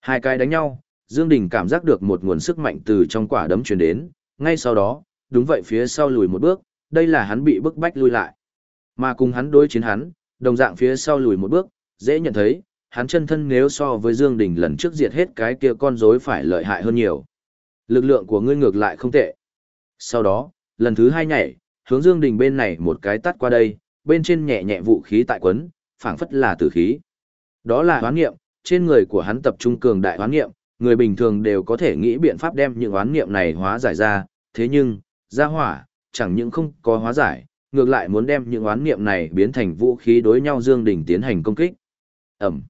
Hai cái đánh nhau, Dương Đình cảm giác được một nguồn sức mạnh từ trong quả đấm truyền đến, ngay sau đó, đúng vậy phía sau lùi một bước, đây là hắn bị bức bách lui lại. Mà cùng hắn đối chiến hắn, đồng dạng phía sau lùi một bước, dễ nhận thấy, hắn chân thân nếu so với Dương Đình lần trước diệt hết cái kia con rối phải lợi hại hơn nhiều. Lực lượng của ngươi ngược lại không tệ. Sau đó, lần thứ hai nhảy, hướng Dương Đình bên này một cái tắt qua đây, bên trên nhẹ nhẹ vũ khí tại quấn, phảng phất là tử khí. Đó là hoán nghiệm, trên người của hắn tập trung cường đại hoán nghiệm, người bình thường đều có thể nghĩ biện pháp đem những hoán nghiệm này hóa giải ra, thế nhưng, gia hỏa, chẳng những không có hóa giải, ngược lại muốn đem những oán niệm này biến thành vũ khí đối nhau Dương Đình tiến hành công kích. Ẩm.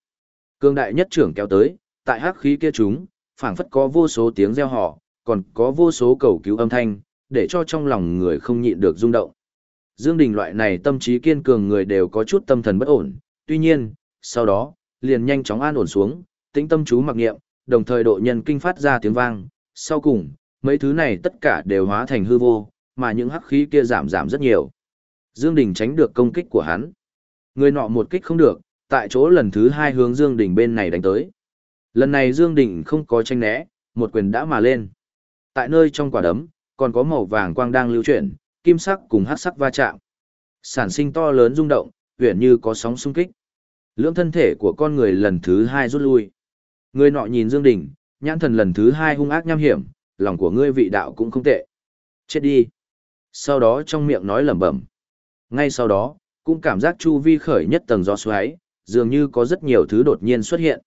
cường đại nhất trưởng kéo tới, tại hắc khí kia chúng, phảng phất có vô số tiếng reo hò, còn có vô số cầu cứu âm thanh, để cho trong lòng người không nhịn được rung động. Dương Đình loại này tâm trí kiên cường người đều có chút tâm thần bất ổn, tuy nhiên, sau đó, liền nhanh chóng an ổn xuống, tĩnh tâm chú mặc niệm, đồng thời độ nhân kinh phát ra tiếng vang, sau cùng, mấy thứ này tất cả đều hóa thành hư vô, mà những hắc khí kia giảm giảm rất nhiều. Dương Đình tránh được công kích của hắn. Người nọ một kích không được, tại chỗ lần thứ hai hướng Dương Đình bên này đánh tới. Lần này Dương Đình không có tranh né, một quyền đã mà lên. Tại nơi trong quả đấm, còn có màu vàng quang đang lưu chuyển, kim sắc cùng hắc sắc va chạm. Sản sinh to lớn rung động, huyền như có sóng xung kích. Lưỡng thân thể của con người lần thứ hai rút lui. Người nọ nhìn Dương Đình, nhãn thần lần thứ hai hung ác nham hiểm, lòng của ngươi vị đạo cũng không tệ. Chết đi. Sau đó trong miệng nói lẩm bẩm. Ngay sau đó, cũng cảm giác chu vi khởi nhất tầng gió xoáy, dường như có rất nhiều thứ đột nhiên xuất hiện.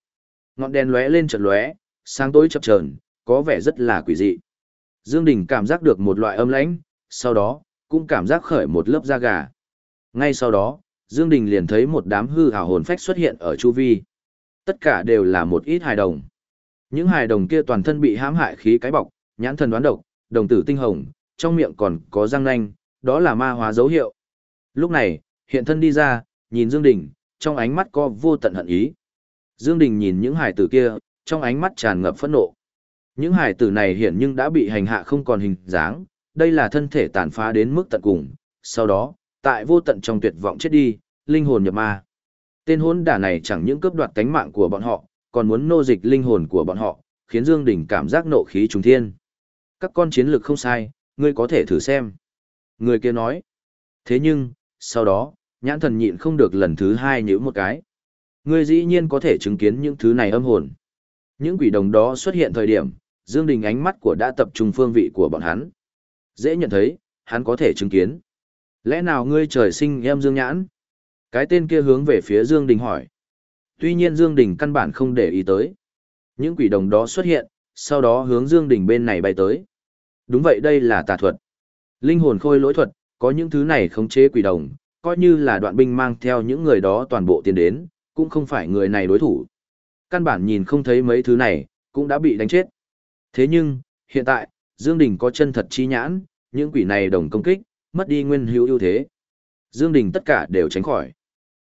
Ngọn đèn lóe lên chợt lóe, sáng tối chập chờn, có vẻ rất là quỷ dị. Dương Đình cảm giác được một loại âm lãnh, sau đó, cũng cảm giác khởi một lớp da gà. Ngay sau đó, Dương Đình liền thấy một đám hư ảo hồn phách xuất hiện ở chu vi. Tất cả đều là một ít hài đồng. Những hài đồng kia toàn thân bị hãm hại khí cái bọc, nhãn thần đoán độc, đồng tử tinh hồng, trong miệng còn có răng nanh, đó là ma hóa dấu hiệu. Lúc này, hiện thân đi ra, nhìn Dương Đình, trong ánh mắt có vô tận hận ý. Dương Đình nhìn những hài tử kia, trong ánh mắt tràn ngập phẫn nộ. Những hải tử này hiện nhưng đã bị hành hạ không còn hình dáng, đây là thân thể tàn phá đến mức tận cùng. Sau đó, tại vô tận trong tuyệt vọng chết đi, linh hồn nhập ma. Tên hỗn đả này chẳng những cướp đoạt tánh mạng của bọn họ, còn muốn nô dịch linh hồn của bọn họ, khiến Dương Đình cảm giác nộ khí trùng thiên. Các con chiến lược không sai, ngươi có thể thử xem. Người kia nói. Thế nhưng, sau đó, nhãn thần nhịn không được lần thứ hai nhữ một cái. Ngươi dĩ nhiên có thể chứng kiến những thứ này âm hồn. Những quỷ đồng đó xuất hiện thời điểm, Dương Đình ánh mắt của đã tập trung phương vị của bọn hắn. Dễ nhận thấy, hắn có thể chứng kiến. Lẽ nào ngươi trời sinh em Dương Nhãn? Cái tên kia hướng về phía Dương Đình hỏi. Tuy nhiên Dương Đình căn bản không để ý tới. Những quỷ đồng đó xuất hiện, sau đó hướng Dương Đình bên này bay tới. Đúng vậy đây là tà thuật. Linh hồn khôi lỗi thuật, có những thứ này khống chế quỷ đồng, coi như là đoạn binh mang theo những người đó toàn bộ tiến đến, cũng không phải người này đối thủ. Căn bản nhìn không thấy mấy thứ này, cũng đã bị đánh chết. Thế nhưng, hiện tại, Dương Đình có chân thật chi nhãn, những quỷ này đồng công kích, mất đi nguyên hữu ưu thế. Dương Đình tất cả đều tránh khỏi.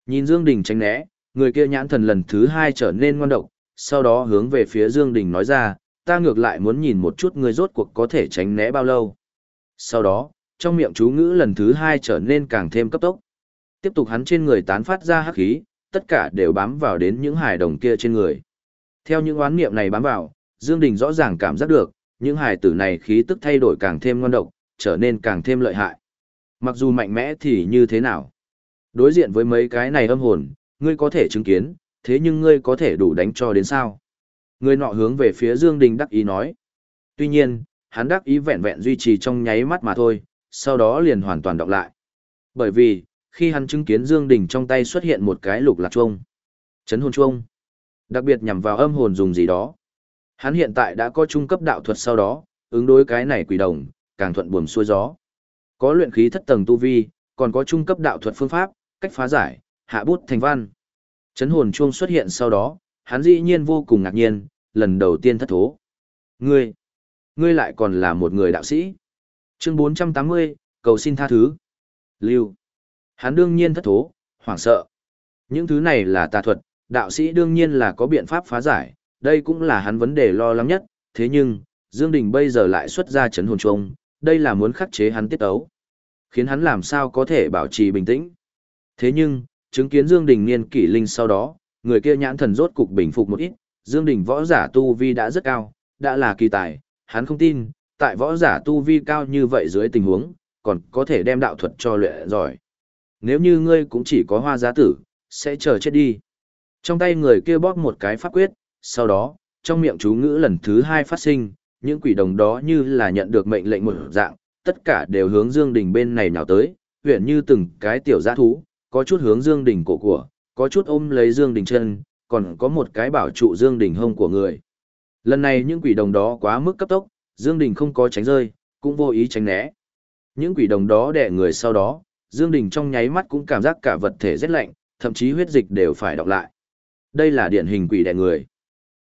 Nhìn Dương Đình tránh né, người kia nhãn thần lần thứ hai trở nên ngoan độc, sau đó hướng về phía Dương Đình nói ra, ta ngược lại muốn nhìn một chút người rốt cuộc có thể tránh né bao lâu. Sau đó, trong miệng chú ngữ lần thứ hai trở nên càng thêm cấp tốc. Tiếp tục hắn trên người tán phát ra hắc khí, tất cả đều bám vào đến những hài đồng kia trên người. Theo những oán niệm này bám vào, Dương Đình rõ ràng cảm giác được, những hài tử này khí tức thay đổi càng thêm ngon độc, trở nên càng thêm lợi hại. Mặc dù mạnh mẽ thì như thế nào? Đối diện với mấy cái này âm hồn, ngươi có thể chứng kiến, thế nhưng ngươi có thể đủ đánh cho đến sao? Người nọ hướng về phía Dương Đình đắc ý nói. Tuy nhiên, hắn đắc ý vẹn vẹn duy trì trong nháy mắt mà thôi, sau đó liền hoàn toàn đọc lại. Bởi vì, khi hắn chứng kiến Dương Đình trong tay xuất hiện một cái lục lạc chuông. Chấn hồn chuông. Đặc biệt nhằm vào âm hồn dùng gì đó. Hắn hiện tại đã có trung cấp đạo thuật sau đó, ứng đối cái này quỷ đồng, càng thuận buồm xuôi gió. Có luyện khí thất tầng tu vi, còn có trung cấp đạo thuật phương pháp, cách phá giải, hạ bút thành văn. Chấn hồn chuông xuất hiện sau đó, hắn dĩ nhiên vô cùng ngạc nhiên, lần đầu tiên thất thố. Ngươi, ngươi lại còn là một người đạo sĩ. Chương 480, cầu xin tha thứ. Lưu. Hắn đương nhiên thất thố, hoảng sợ. Những thứ này là tà thuật, đạo sĩ đương nhiên là có biện pháp phá giải, đây cũng là hắn vấn đề lo lắng nhất, thế nhưng, Dương Đình bây giờ lại xuất ra chấn hồn trung, đây là muốn khắc chế hắn tiết ấu. Khiến hắn làm sao có thể bảo trì bình tĩnh. Thế nhưng, chứng kiến Dương Đình niên kỷ linh sau đó, người kia nhãn thần rốt cục bình phục một ít, Dương Đình võ giả tu vi đã rất cao, đã là kỳ tài, hắn không tin, tại võ giả tu vi cao như vậy dưới tình huống, còn có thể đem đạo thuật cho luyện giỏi. Nếu như ngươi cũng chỉ có hoa giá tử, sẽ chờ chết đi. Trong tay người kia bóp một cái pháp quyết, sau đó, trong miệng chú ngữ lần thứ hai phát sinh, những quỷ đồng đó như là nhận được mệnh lệnh một dạng, tất cả đều hướng Dương Đình bên này nhào tới, huyện như từng cái tiểu giã thú, có chút hướng Dương Đình cổ của, có chút ôm lấy Dương Đình chân, còn có một cái bảo trụ Dương Đình hông của người. Lần này những quỷ đồng đó quá mức cấp tốc, Dương Đình không có tránh rơi, cũng vô ý tránh né. Những quỷ đồng đó đè người sau đó, Dương Đình trong nháy mắt cũng cảm giác cả vật thể rét lạnh, thậm chí huyết dịch đều phải đọc lại. Đây là điển hình quỷ đè người.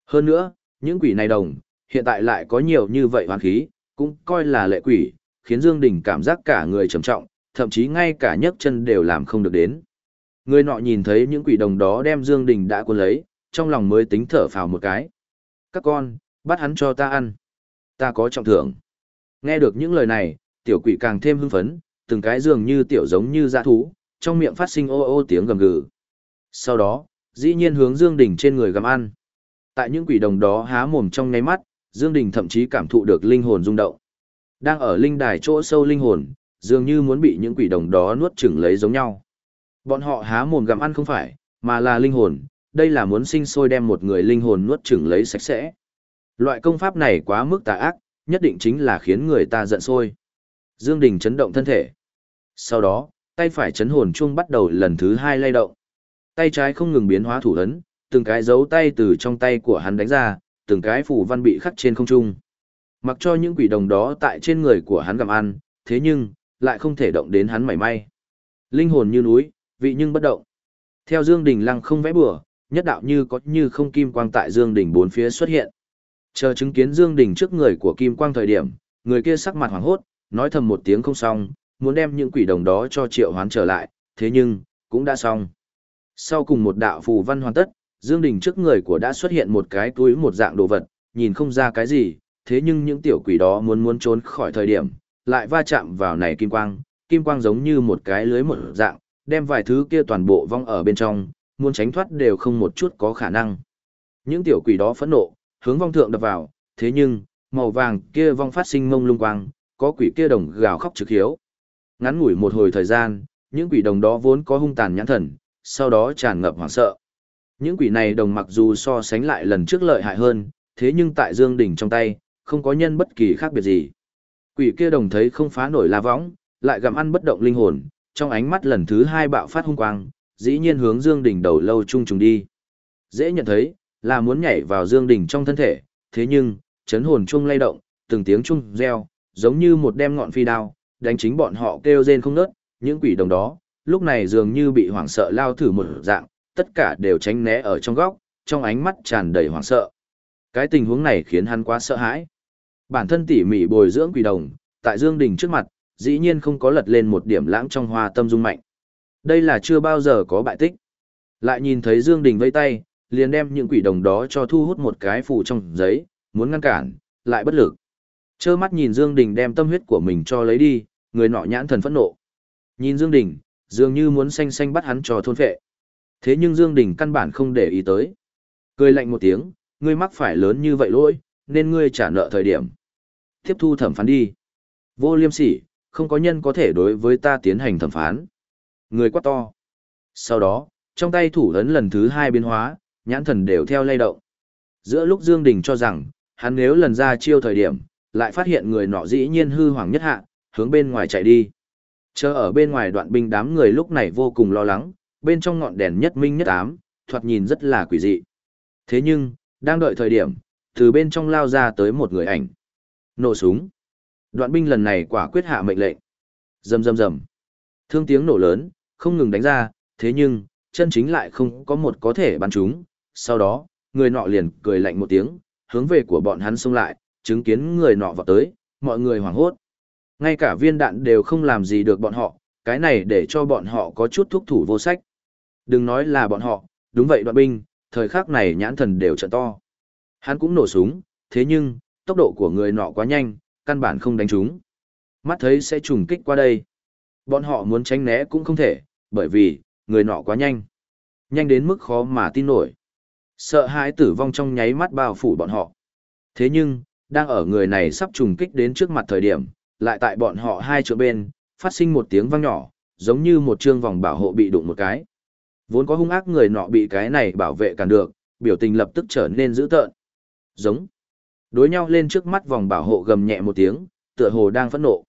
Hơn nữa, những quỷ này đồng, hiện tại lại có nhiều như vậy hoàn khí, cũng coi là lệ quỷ, khiến Dương Đình cảm giác cả người trầm trọng, thậm chí ngay cả nhấc chân đều làm không được đến. Người nọ nhìn thấy những quỷ đồng đó đem Dương Đình đã cuốn lấy, trong lòng mới tính thở phào một cái. Các con, bắt hắn cho ta ăn. Ta có trọng thưởng. Nghe được những lời này, tiểu quỷ càng thêm hưng phấn, từng cái dường như tiểu giống như dã thú, trong miệng phát sinh ô ô tiếng gầm gừ. Sau đó, dĩ nhiên hướng Dương Đình trên người gặm ăn. Tại những quỷ đồng đó há mồm trong nháy mắt, Dương Đình thậm chí cảm thụ được linh hồn rung động. Đang ở linh đài chỗ sâu linh hồn, dường như muốn bị những quỷ đồng đó nuốt chửng lấy giống nhau. Bọn họ há mồm gặm ăn không phải, mà là linh hồn, đây là muốn sinh sôi đem một người linh hồn nuốt chửng lấy sạch sẽ. Loại công pháp này quá mức tà ác, nhất định chính là khiến người ta giận sôi. Dương Đình chấn động thân thể. Sau đó, tay phải chấn hồn chuông bắt đầu lần thứ hai lay động. Tay trái không ngừng biến hóa thủ ấn, từng cái dấu tay từ trong tay của hắn đánh ra, từng cái phù văn bị khắc trên không trung. Mặc cho những quỷ đồng đó tại trên người của hắn gặm ăn, thế nhưng, lại không thể động đến hắn mảy may. Linh hồn như núi, vị nhưng bất động. Theo Dương Đình lăng không vẽ bừa, nhất đạo như có như không kim quang tại Dương Đình bốn phía xuất hiện. Chờ chứng kiến Dương Đình trước người của kim quang thời điểm, người kia sắc mặt hoảng hốt, nói thầm một tiếng không xong, muốn đem những quỷ đồng đó cho triệu hoán trở lại, thế nhưng, cũng đã xong. Sau cùng một đạo phù văn hoàn tất, Dương Đình trước người của đã xuất hiện một cái túi một dạng đồ vật, nhìn không ra cái gì, thế nhưng những tiểu quỷ đó muốn muốn trốn khỏi thời điểm, lại va chạm vào này kim quang, kim quang giống như một cái lưới một dạng, đem vài thứ kia toàn bộ vong ở bên trong, muốn tránh thoát đều không một chút có khả năng. Những tiểu quỷ đó phẫn nộ, hướng vong thượng đập vào, thế nhưng, màu vàng kia vong phát sinh mông lung quang, có quỷ kia đồng gào khóc trực hiếu. Ngắn ngủi một hồi thời gian, những quỷ đồng đó vốn có hung tàn nhãn thần, sau đó tràn ngập hoảng sợ. Những quỷ này đồng mặc dù so sánh lại lần trước lợi hại hơn, thế nhưng tại Dương Đỉnh trong tay, không có nhân bất kỳ khác biệt gì. Quỷ kia đồng thấy không phá nổi la võng, lại gặm ăn bất động linh hồn, trong ánh mắt lần thứ hai bạo phát hung quang, dĩ nhiên hướng Dương Đỉnh đầu lâu trung trùng đi. Dễ nhận thấy, là muốn nhảy vào Dương Đỉnh trong thân thể, thế nhưng, chấn hồn chung lay động, từng tiếng chung reo, giống như một đem ngọn phi đao, đánh chính bọn họ kêu rên không nớt, những quỷ đồng đó, lúc này dường như bị hoảng sợ lao thử một dạng, tất cả đều tránh né ở trong góc, trong ánh mắt tràn đầy hoảng sợ. Cái tình huống này khiến hắn quá sợ hãi. Bản thân tỉ mỉ bồi dưỡng quỷ đồng, tại Dương Đình trước mặt, dĩ nhiên không có lật lên một điểm lãng trong hoa tâm dung mạnh. Đây là chưa bao giờ có bại tích. Lại nhìn thấy Dương Đình vây tay, liền đem những quỷ đồng đó cho thu hút một cái phù trong giấy, muốn ngăn cản, lại bất lực. Chơ mắt nhìn Dương Đình đem tâm huyết của mình cho lấy đi, người nọ nhãn thần phẫn nộ. Nhìn Dương Đình, dường như muốn xanh xanh bắt hắn cho thôn phệ. Thế nhưng Dương Đình căn bản không để ý tới. Cười lạnh một tiếng, ngươi mắc phải lớn như vậy lỗi, nên ngươi trả nợ thời điểm. Tiếp thu thẩm phán đi. Vô liêm sỉ, không có nhân có thể đối với ta tiến hành thẩm phán. Người quá to. Sau đó, trong tay thủ ấn lần thứ hai biến hóa, nhãn thần đều theo lay động. Giữa lúc Dương Đình cho rằng, hắn nếu lần ra chiêu thời điểm, lại phát hiện người nọ dĩ nhiên hư hoàng nhất hạ, hướng bên ngoài chạy đi. Chờ ở bên ngoài đoạn binh đám người lúc này vô cùng lo lắng, bên trong ngọn đèn nhất minh nhất ám, thoạt nhìn rất là quỷ dị. Thế nhưng, đang đợi thời điểm, từ bên trong lao ra tới một người ảnh. Nổ súng. Đoạn binh lần này quả quyết hạ mệnh lệnh. Rầm rầm rầm. Thương tiếng nổ lớn, không ngừng đánh ra, thế nhưng, chân chính lại không có một có thể bắn chúng. Sau đó, người nọ liền cười lạnh một tiếng, hướng về của bọn hắn xông lại, chứng kiến người nọ vào tới, mọi người hoảng hốt. Ngay cả viên đạn đều không làm gì được bọn họ, cái này để cho bọn họ có chút thúc thủ vô sách. Đừng nói là bọn họ, đúng vậy đoạn binh, thời khắc này nhãn thần đều trận to. Hắn cũng nổ súng, thế nhưng, tốc độ của người nọ quá nhanh, căn bản không đánh trúng. Mắt thấy sẽ trùng kích qua đây. Bọn họ muốn tránh né cũng không thể, bởi vì, người nọ quá nhanh. Nhanh đến mức khó mà tin nổi. Sợ hãi tử vong trong nháy mắt bao phủ bọn họ. Thế nhưng, đang ở người này sắp trùng kích đến trước mặt thời điểm, lại tại bọn họ hai chỗ bên, phát sinh một tiếng vang nhỏ, giống như một chương vòng bảo hộ bị đụng một cái. Vốn có hung ác người nọ bị cái này bảo vệ cản được, biểu tình lập tức trở nên dữ tợn. Giống. Đối nhau lên trước mắt vòng bảo hộ gầm nhẹ một tiếng, tựa hồ đang phẫn nộ.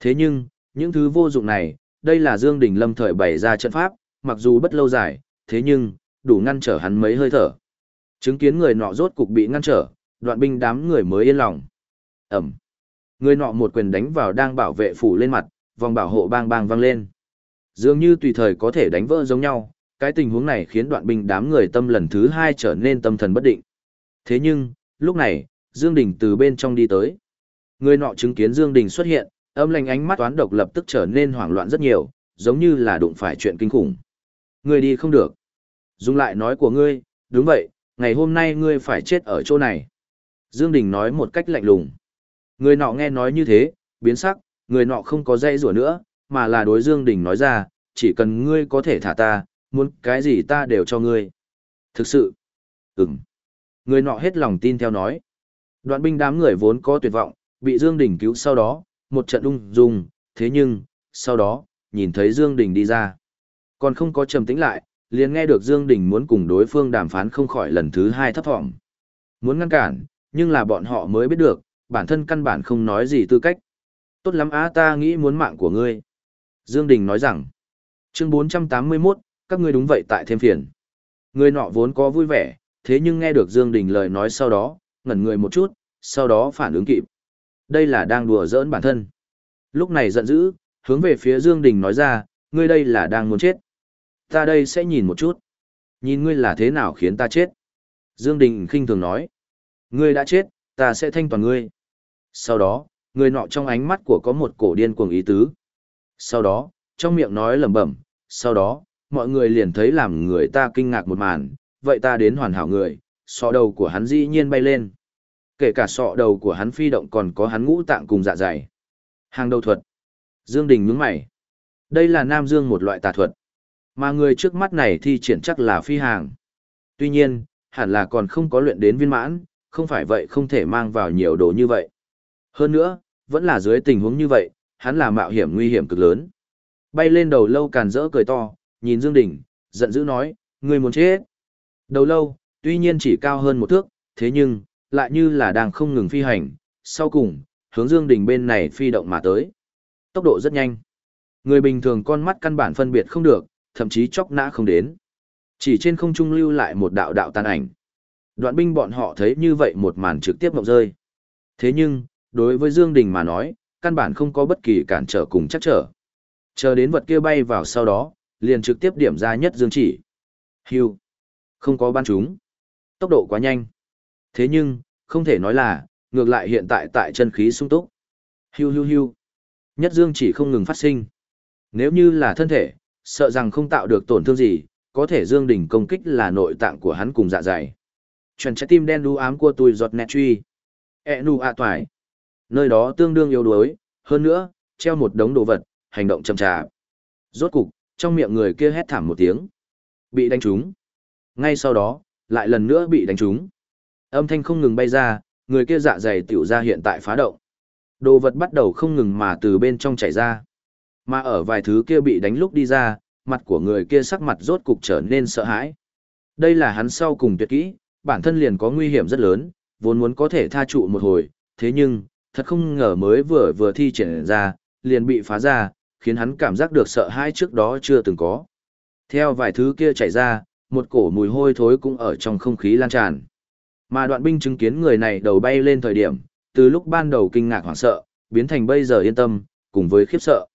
Thế nhưng, những thứ vô dụng này, đây là Dương Đình Lâm thời bày ra trận pháp, mặc dù bất lâu dài, thế nhưng, đủ ngăn trở hắn mấy hơi thở. Chứng kiến người nọ rốt cục bị ngăn trở, đoạn binh đám người mới yên lòng. Ẩm. Người nọ một quyền đánh vào đang bảo vệ phủ lên mặt, vòng bảo hộ bang bang vang lên. Dường như tùy thời có thể đánh vỡ giống nhau, cái tình huống này khiến đoạn binh đám người tâm lần thứ hai trở nên tâm thần bất định. Thế nhưng, lúc này, Dương Đình từ bên trong đi tới. Người nọ chứng kiến Dương Đình xuất hiện, âm lành ánh mắt toán độc lập tức trở nên hoảng loạn rất nhiều, giống như là đụng phải chuyện kinh khủng. Ngươi đi không được. Dùng lại nói của ngươi, đúng vậy, ngày hôm nay ngươi phải chết ở chỗ này. Dương Đình nói một cách lạnh lùng. Người nọ nghe nói như thế, biến sắc, người nọ không có dây rủa nữa, mà là đối Dương Đình nói ra, chỉ cần ngươi có thể thả ta, muốn cái gì ta đều cho ngươi. Thực sự, ừm. Người nọ hết lòng tin theo nói. Đoạn binh đám người vốn có tuyệt vọng, bị Dương Đình cứu sau đó, một trận ung dung, thế nhưng, sau đó, nhìn thấy Dương Đình đi ra. Còn không có trầm tĩnh lại, liền nghe được Dương Đình muốn cùng đối phương đàm phán không khỏi lần thứ hai thấp thỏm. Muốn ngăn cản, nhưng là bọn họ mới biết được, bản thân căn bản không nói gì tư cách. Tốt lắm á ta nghĩ muốn mạng của ngươi. Dương Đình nói rằng, chương 481, các ngươi đúng vậy tại thêm phiền. Người nọ vốn có vui vẻ, thế nhưng nghe được Dương Đình lời nói sau đó, ngẩn người một chút, sau đó phản ứng kịp. Đây là đang đùa giỡn bản thân. Lúc này giận dữ, hướng về phía Dương Đình nói ra, ngươi đây là đang muốn chết. Ta đây sẽ nhìn một chút. Nhìn ngươi là thế nào khiến ta chết. Dương Đình khinh thường nói. Ngươi đã chết, ta sẽ thanh toàn ngươi. Sau đó, người nọ trong ánh mắt của có một cổ điên cuồng ý tứ. Sau đó, trong miệng nói lẩm bẩm, sau đó, mọi người liền thấy làm người ta kinh ngạc một màn, vậy ta đến hoàn hảo người, sọ đầu của hắn dĩ nhiên bay lên. Kể cả sọ đầu của hắn phi động còn có hắn ngũ tạng cùng dạ dày. Hàng đầu thuật. Dương Đình nhướng mày. Đây là Nam Dương một loại tà thuật. Mà người trước mắt này thi triển chắc là phi hàng. Tuy nhiên, hẳn là còn không có luyện đến viên mãn, không phải vậy không thể mang vào nhiều đồ như vậy. Hơn nữa, vẫn là dưới tình huống như vậy, hắn là mạo hiểm nguy hiểm cực lớn. Bay lên đầu lâu càn rỡ cười to, nhìn Dương Đình, giận dữ nói, ngươi muốn chết. Đầu lâu, tuy nhiên chỉ cao hơn một thước, thế nhưng, lại như là đang không ngừng phi hành, sau cùng, hướng Dương Đình bên này phi động mà tới. Tốc độ rất nhanh. Người bình thường con mắt căn bản phân biệt không được, thậm chí chóc nã không đến. Chỉ trên không trung lưu lại một đạo đạo tàn ảnh. Đoạn binh bọn họ thấy như vậy một màn trực tiếp mộng rơi. Thế nhưng, đối với Dương Đình mà nói, căn bản không có bất kỳ cản trở cùng chắc trở. Chờ đến vật kia bay vào sau đó, liền trực tiếp điểm ra nhất Dương chỉ. Hưu. Không có ban chúng. Tốc độ quá nhanh. Thế nhưng, không thể nói là, ngược lại hiện tại tại chân khí sung túc. Hưu hưu hưu. Nhất Dương chỉ không ngừng phát sinh. Nếu như là thân thể, sợ rằng không tạo được tổn thương gì, có thể Dương đỉnh công kích là nội tạng của hắn cùng dạ dày. Chuẩn trái tim đen đu ám của tôi giọt nẹt truy. E nu a toại. Nơi đó tương đương yếu đuối, hơn nữa, treo một đống đồ vật, hành động chậm chạp. Rốt cục, trong miệng người kia hét thảm một tiếng. Bị đánh trúng. Ngay sau đó, lại lần nữa bị đánh trúng. Âm thanh không ngừng bay ra, người kia dạ dày tiểu ra hiện tại phá động. Đồ vật bắt đầu không ngừng mà từ bên trong chảy ra. Mà ở vài thứ kia bị đánh lúc đi ra, mặt của người kia sắc mặt rốt cục trở nên sợ hãi. Đây là hắn sau cùng tuyệt kỹ, bản thân liền có nguy hiểm rất lớn, vốn muốn có thể tha trụ một hồi, thế nhưng, thật không ngờ mới vừa vừa thi triển ra, liền bị phá ra, khiến hắn cảm giác được sợ hãi trước đó chưa từng có. Theo vài thứ kia chảy ra, một cổ mùi hôi thối cũng ở trong không khí lan tràn. Mà đoạn binh chứng kiến người này đầu bay lên thời điểm, từ lúc ban đầu kinh ngạc hoảng sợ, biến thành bây giờ yên tâm, cùng với khiếp sợ.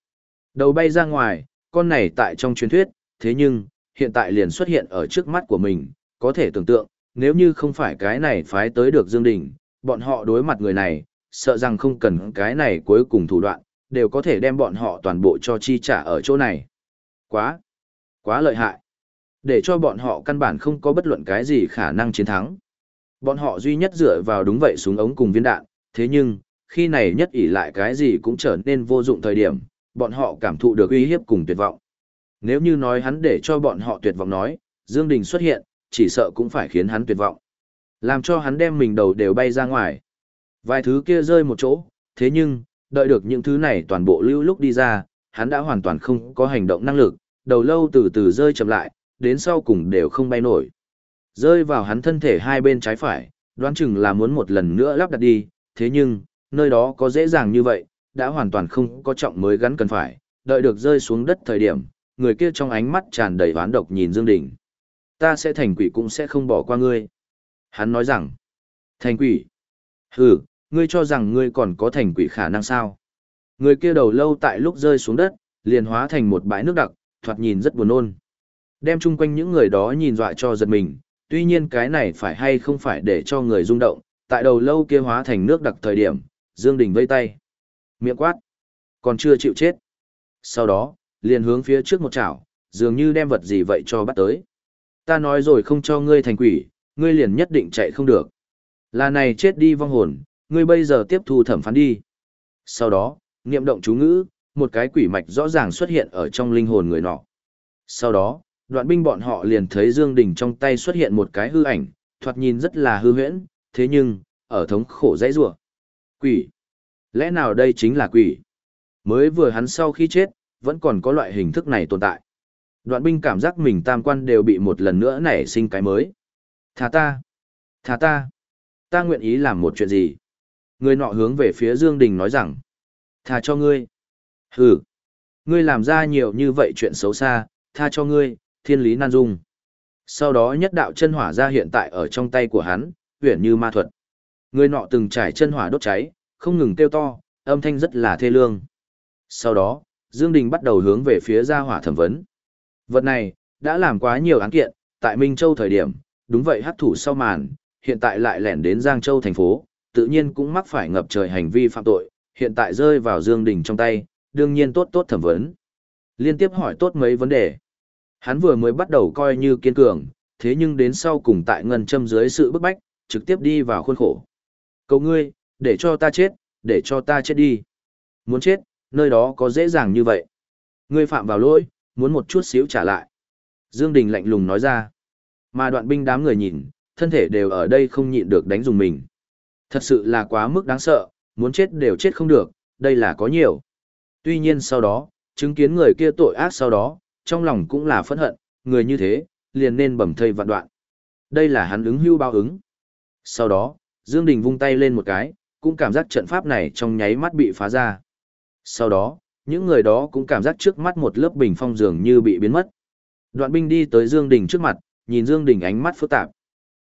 Đầu bay ra ngoài, con này tại trong truyền thuyết, thế nhưng, hiện tại liền xuất hiện ở trước mắt của mình, có thể tưởng tượng, nếu như không phải cái này phái tới được Dương Đình, bọn họ đối mặt người này, sợ rằng không cần cái này cuối cùng thủ đoạn, đều có thể đem bọn họ toàn bộ cho chi trả ở chỗ này. Quá, quá lợi hại. Để cho bọn họ căn bản không có bất luận cái gì khả năng chiến thắng. Bọn họ duy nhất dựa vào đúng vậy súng ống cùng viên đạn, thế nhưng, khi này nhất ỷ lại cái gì cũng trở nên vô dụng thời điểm, bọn họ cảm thụ được uy hiếp cùng tuyệt vọng. Nếu như nói hắn để cho bọn họ tuyệt vọng nói, Dương Đình xuất hiện, chỉ sợ cũng phải khiến hắn tuyệt vọng. Làm cho hắn đem mình đầu đều bay ra ngoài. Vài thứ kia rơi một chỗ, thế nhưng, đợi được những thứ này toàn bộ lưu lúc đi ra, hắn đã hoàn toàn không có hành động năng lực, đầu lâu từ từ rơi chậm lại, đến sau cùng đều không bay nổi. Rơi vào hắn thân thể hai bên trái phải, đoán chừng là muốn một lần nữa lắp đặt đi, thế nhưng, nơi đó có dễ dàng như vậy, đã hoàn toàn không có trọng mới gắn cần phải, đợi được rơi xuống đất thời điểm, người kia trong ánh mắt tràn đầy oán độc nhìn Dương Đình. Ta sẽ thành quỷ cũng sẽ không bỏ qua ngươi. Hắn nói rằng, thành quỷ. Hừ, ngươi cho rằng ngươi còn có thành quỷ khả năng sao? Người kia đầu lâu tại lúc rơi xuống đất, liền hóa thành một bãi nước đặc, thoạt nhìn rất buồn nôn. Đem chung quanh những người đó nhìn dọa cho giật mình, tuy nhiên cái này phải hay không phải để cho người rung động, tại đầu lâu kia hóa thành nước đặc thời điểm, Dương Đình vây tay. Miệng quát. Còn chưa chịu chết. Sau đó, liền hướng phía trước một chảo, dường như đem vật gì vậy cho bắt tới. Ta nói rồi không cho ngươi thành quỷ, ngươi liền nhất định chạy không được. Là này chết đi vong hồn, ngươi bây giờ tiếp thu thẩm phán đi. Sau đó, niệm động chú ngữ, một cái quỷ mạch rõ ràng xuất hiện ở trong linh hồn người nọ. Sau đó, đoạn binh bọn họ liền thấy Dương Đình trong tay xuất hiện một cái hư ảnh, thoạt nhìn rất là hư huyễn, thế nhưng, ở thống khổ dãy rủa. Quỷ. Lẽ nào đây chính là quỷ? Mới vừa hắn sau khi chết, vẫn còn có loại hình thức này tồn tại. Đoạn binh cảm giác mình tam quan đều bị một lần nữa nảy sinh cái mới. Thả ta! Thả ta! Ta nguyện ý làm một chuyện gì? Người nọ hướng về phía Dương Đình nói rằng. Tha cho ngươi! Hừ! Ngươi làm ra nhiều như vậy chuyện xấu xa, tha cho ngươi, thiên lý nan dung. Sau đó nhất đạo chân hỏa ra hiện tại ở trong tay của hắn, huyển như ma thuật. Người nọ từng trải chân hỏa đốt cháy, không ngừng kêu to, âm thanh rất là thê lương. Sau đó, Dương Đình bắt đầu hướng về phía gia hỏa thẩm vấn. Vật này, đã làm quá nhiều án kiện, tại Minh Châu thời điểm, đúng vậy hắc thủ sau màn, hiện tại lại lẻn đến Giang Châu thành phố, tự nhiên cũng mắc phải ngập trời hành vi phạm tội, hiện tại rơi vào Dương Đình trong tay, đương nhiên tốt tốt thẩm vấn. Liên tiếp hỏi tốt mấy vấn đề. Hắn vừa mới bắt đầu coi như kiên cường, thế nhưng đến sau cùng tại ngân châm dưới sự bức bách, trực tiếp đi vào khuôn khổ. Cầu ngươi, để cho ta chết, để cho ta chết đi. Muốn chết, nơi đó có dễ dàng như vậy. Ngươi phạm vào lỗi, muốn một chút xíu trả lại. Dương Đình lạnh lùng nói ra. Mà đoạn binh đám người nhìn, thân thể đều ở đây không nhịn được đánh dùng mình. Thật sự là quá mức đáng sợ, muốn chết đều chết không được, đây là có nhiều. Tuy nhiên sau đó, chứng kiến người kia tội ác sau đó, trong lòng cũng là phẫn hận, người như thế, liền nên bầm thây vạn đoạn. Đây là hắn ứng hưu bao ứng. Sau đó, Dương Đình vung tay lên một cái, cũng cảm giác trận pháp này trong nháy mắt bị phá ra. Sau đó, những người đó cũng cảm giác trước mắt một lớp bình phong dường như bị biến mất. Đoạn binh đi tới Dương Đình trước mặt, nhìn Dương Đình ánh mắt phức tạp.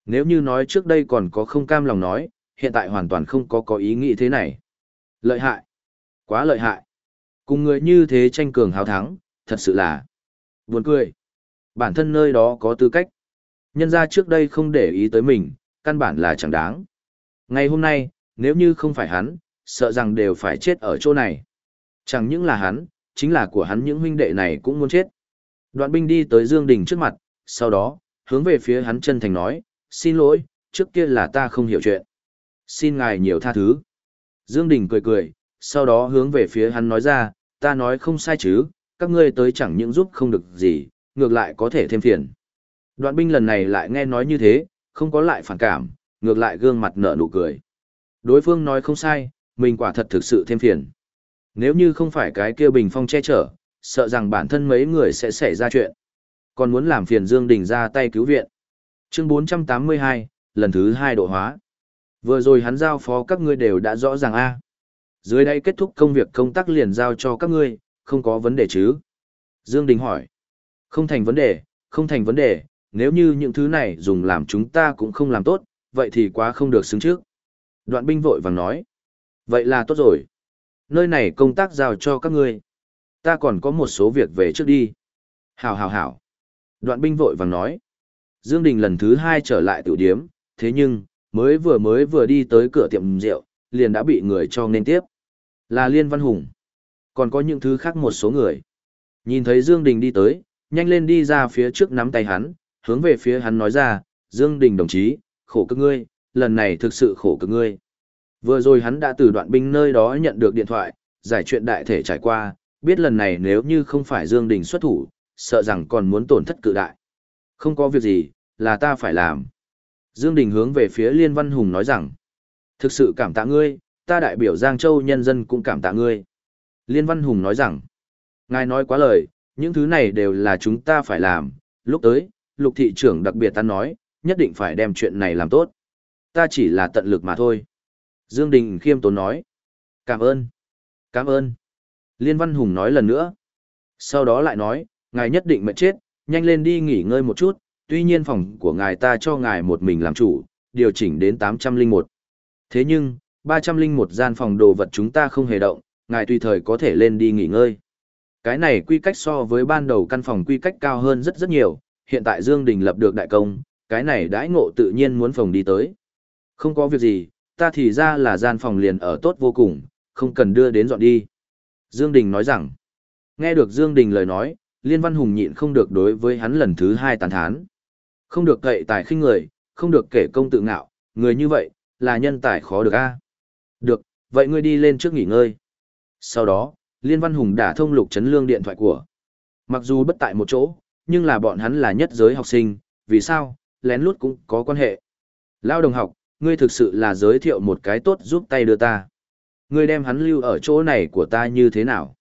Nếu như nói trước đây còn có không cam lòng nói, hiện tại hoàn toàn không có có ý nghĩ thế này. Lợi hại. Quá lợi hại. Cùng người như thế tranh cường hào thắng, thật sự là buồn cười. Bản thân nơi đó có tư cách. Nhân ra trước đây không để ý tới mình, căn bản là chẳng đáng. Ngày hôm nay, nếu như không phải hắn, sợ rằng đều phải chết ở chỗ này. Chẳng những là hắn, chính là của hắn những huynh đệ này cũng muốn chết. Đoạn binh đi tới Dương Đình trước mặt, sau đó, hướng về phía hắn chân thành nói, xin lỗi, trước kia là ta không hiểu chuyện. Xin ngài nhiều tha thứ. Dương Đình cười cười, sau đó hướng về phía hắn nói ra, ta nói không sai chứ, các ngươi tới chẳng những giúp không được gì, ngược lại có thể thêm phiền. Đoạn binh lần này lại nghe nói như thế, không có lại phản cảm, ngược lại gương mặt nở nụ cười. Đối phương nói không sai, mình quả thật thực sự thêm phiền. Nếu như không phải cái kia bình phong che chở, sợ rằng bản thân mấy người sẽ xảy ra chuyện. Còn muốn làm phiền Dương Đình ra tay cứu viện. Chương 482, lần thứ hai độ hóa. Vừa rồi hắn giao phó các ngươi đều đã rõ ràng a. Dưới đây kết thúc công việc công tác liền giao cho các ngươi, không có vấn đề chứ? Dương Đình hỏi. Không thành vấn đề, không thành vấn đề, nếu như những thứ này dùng làm chúng ta cũng không làm tốt, vậy thì quá không được xứng trước. Đoạn binh vội vàng nói. Vậy là tốt rồi. Nơi này công tác giao cho các ngươi. Ta còn có một số việc về trước đi. Hảo hảo hảo. Đoạn binh vội vàng nói. Dương Đình lần thứ hai trở lại tiểu điếm, thế nhưng, mới vừa mới vừa đi tới cửa tiệm rượu, liền đã bị người cho nên tiếp. Là Liên Văn Hùng. Còn có những thứ khác một số người. Nhìn thấy Dương Đình đi tới, nhanh lên đi ra phía trước nắm tay hắn, hướng về phía hắn nói ra, Dương Đình đồng chí, khổ cực ngươi, lần này thực sự khổ cực ngươi. Vừa rồi hắn đã từ đoạn binh nơi đó nhận được điện thoại, giải chuyện đại thể trải qua, biết lần này nếu như không phải Dương Đình xuất thủ, sợ rằng còn muốn tổn thất cự đại. Không có việc gì, là ta phải làm. Dương Đình hướng về phía Liên Văn Hùng nói rằng, thực sự cảm tạ ngươi, ta đại biểu Giang Châu nhân dân cũng cảm tạ ngươi. Liên Văn Hùng nói rằng, ngài nói quá lời, những thứ này đều là chúng ta phải làm, lúc tới, lục thị trưởng đặc biệt ta nói, nhất định phải đem chuyện này làm tốt. Ta chỉ là tận lực mà thôi. Dương Đình khiêm tốn nói. Cảm ơn. Cảm ơn. Liên Văn Hùng nói lần nữa. Sau đó lại nói, ngài nhất định mệt chết, nhanh lên đi nghỉ ngơi một chút, tuy nhiên phòng của ngài ta cho ngài một mình làm chủ, điều chỉnh đến 801. Thế nhưng, 301 gian phòng đồ vật chúng ta không hề động, ngài tùy thời có thể lên đi nghỉ ngơi. Cái này quy cách so với ban đầu căn phòng quy cách cao hơn rất rất nhiều, hiện tại Dương Đình lập được đại công, cái này đãi ngộ tự nhiên muốn phòng đi tới. Không có việc gì, ta thì ra là gian phòng liền ở tốt vô cùng, không cần đưa đến dọn đi. Dương Đình nói rằng, nghe được Dương Đình lời nói, Liên Văn Hùng nhịn không được đối với hắn lần thứ hai tàn thán. Không được cậy tài khinh người, không được kể công tự ngạo, người như vậy, là nhân tài khó được a. Được, vậy ngươi đi lên trước nghỉ ngơi. Sau đó, Liên Văn Hùng đã thông lục chấn lương điện thoại của. Mặc dù bất tại một chỗ, nhưng là bọn hắn là nhất giới học sinh, vì sao, lén lút cũng có quan hệ. Lao đồng học, ngươi thực sự là giới thiệu một cái tốt giúp tay đưa ta. Ngươi đem hắn lưu ở chỗ này của ta như thế nào?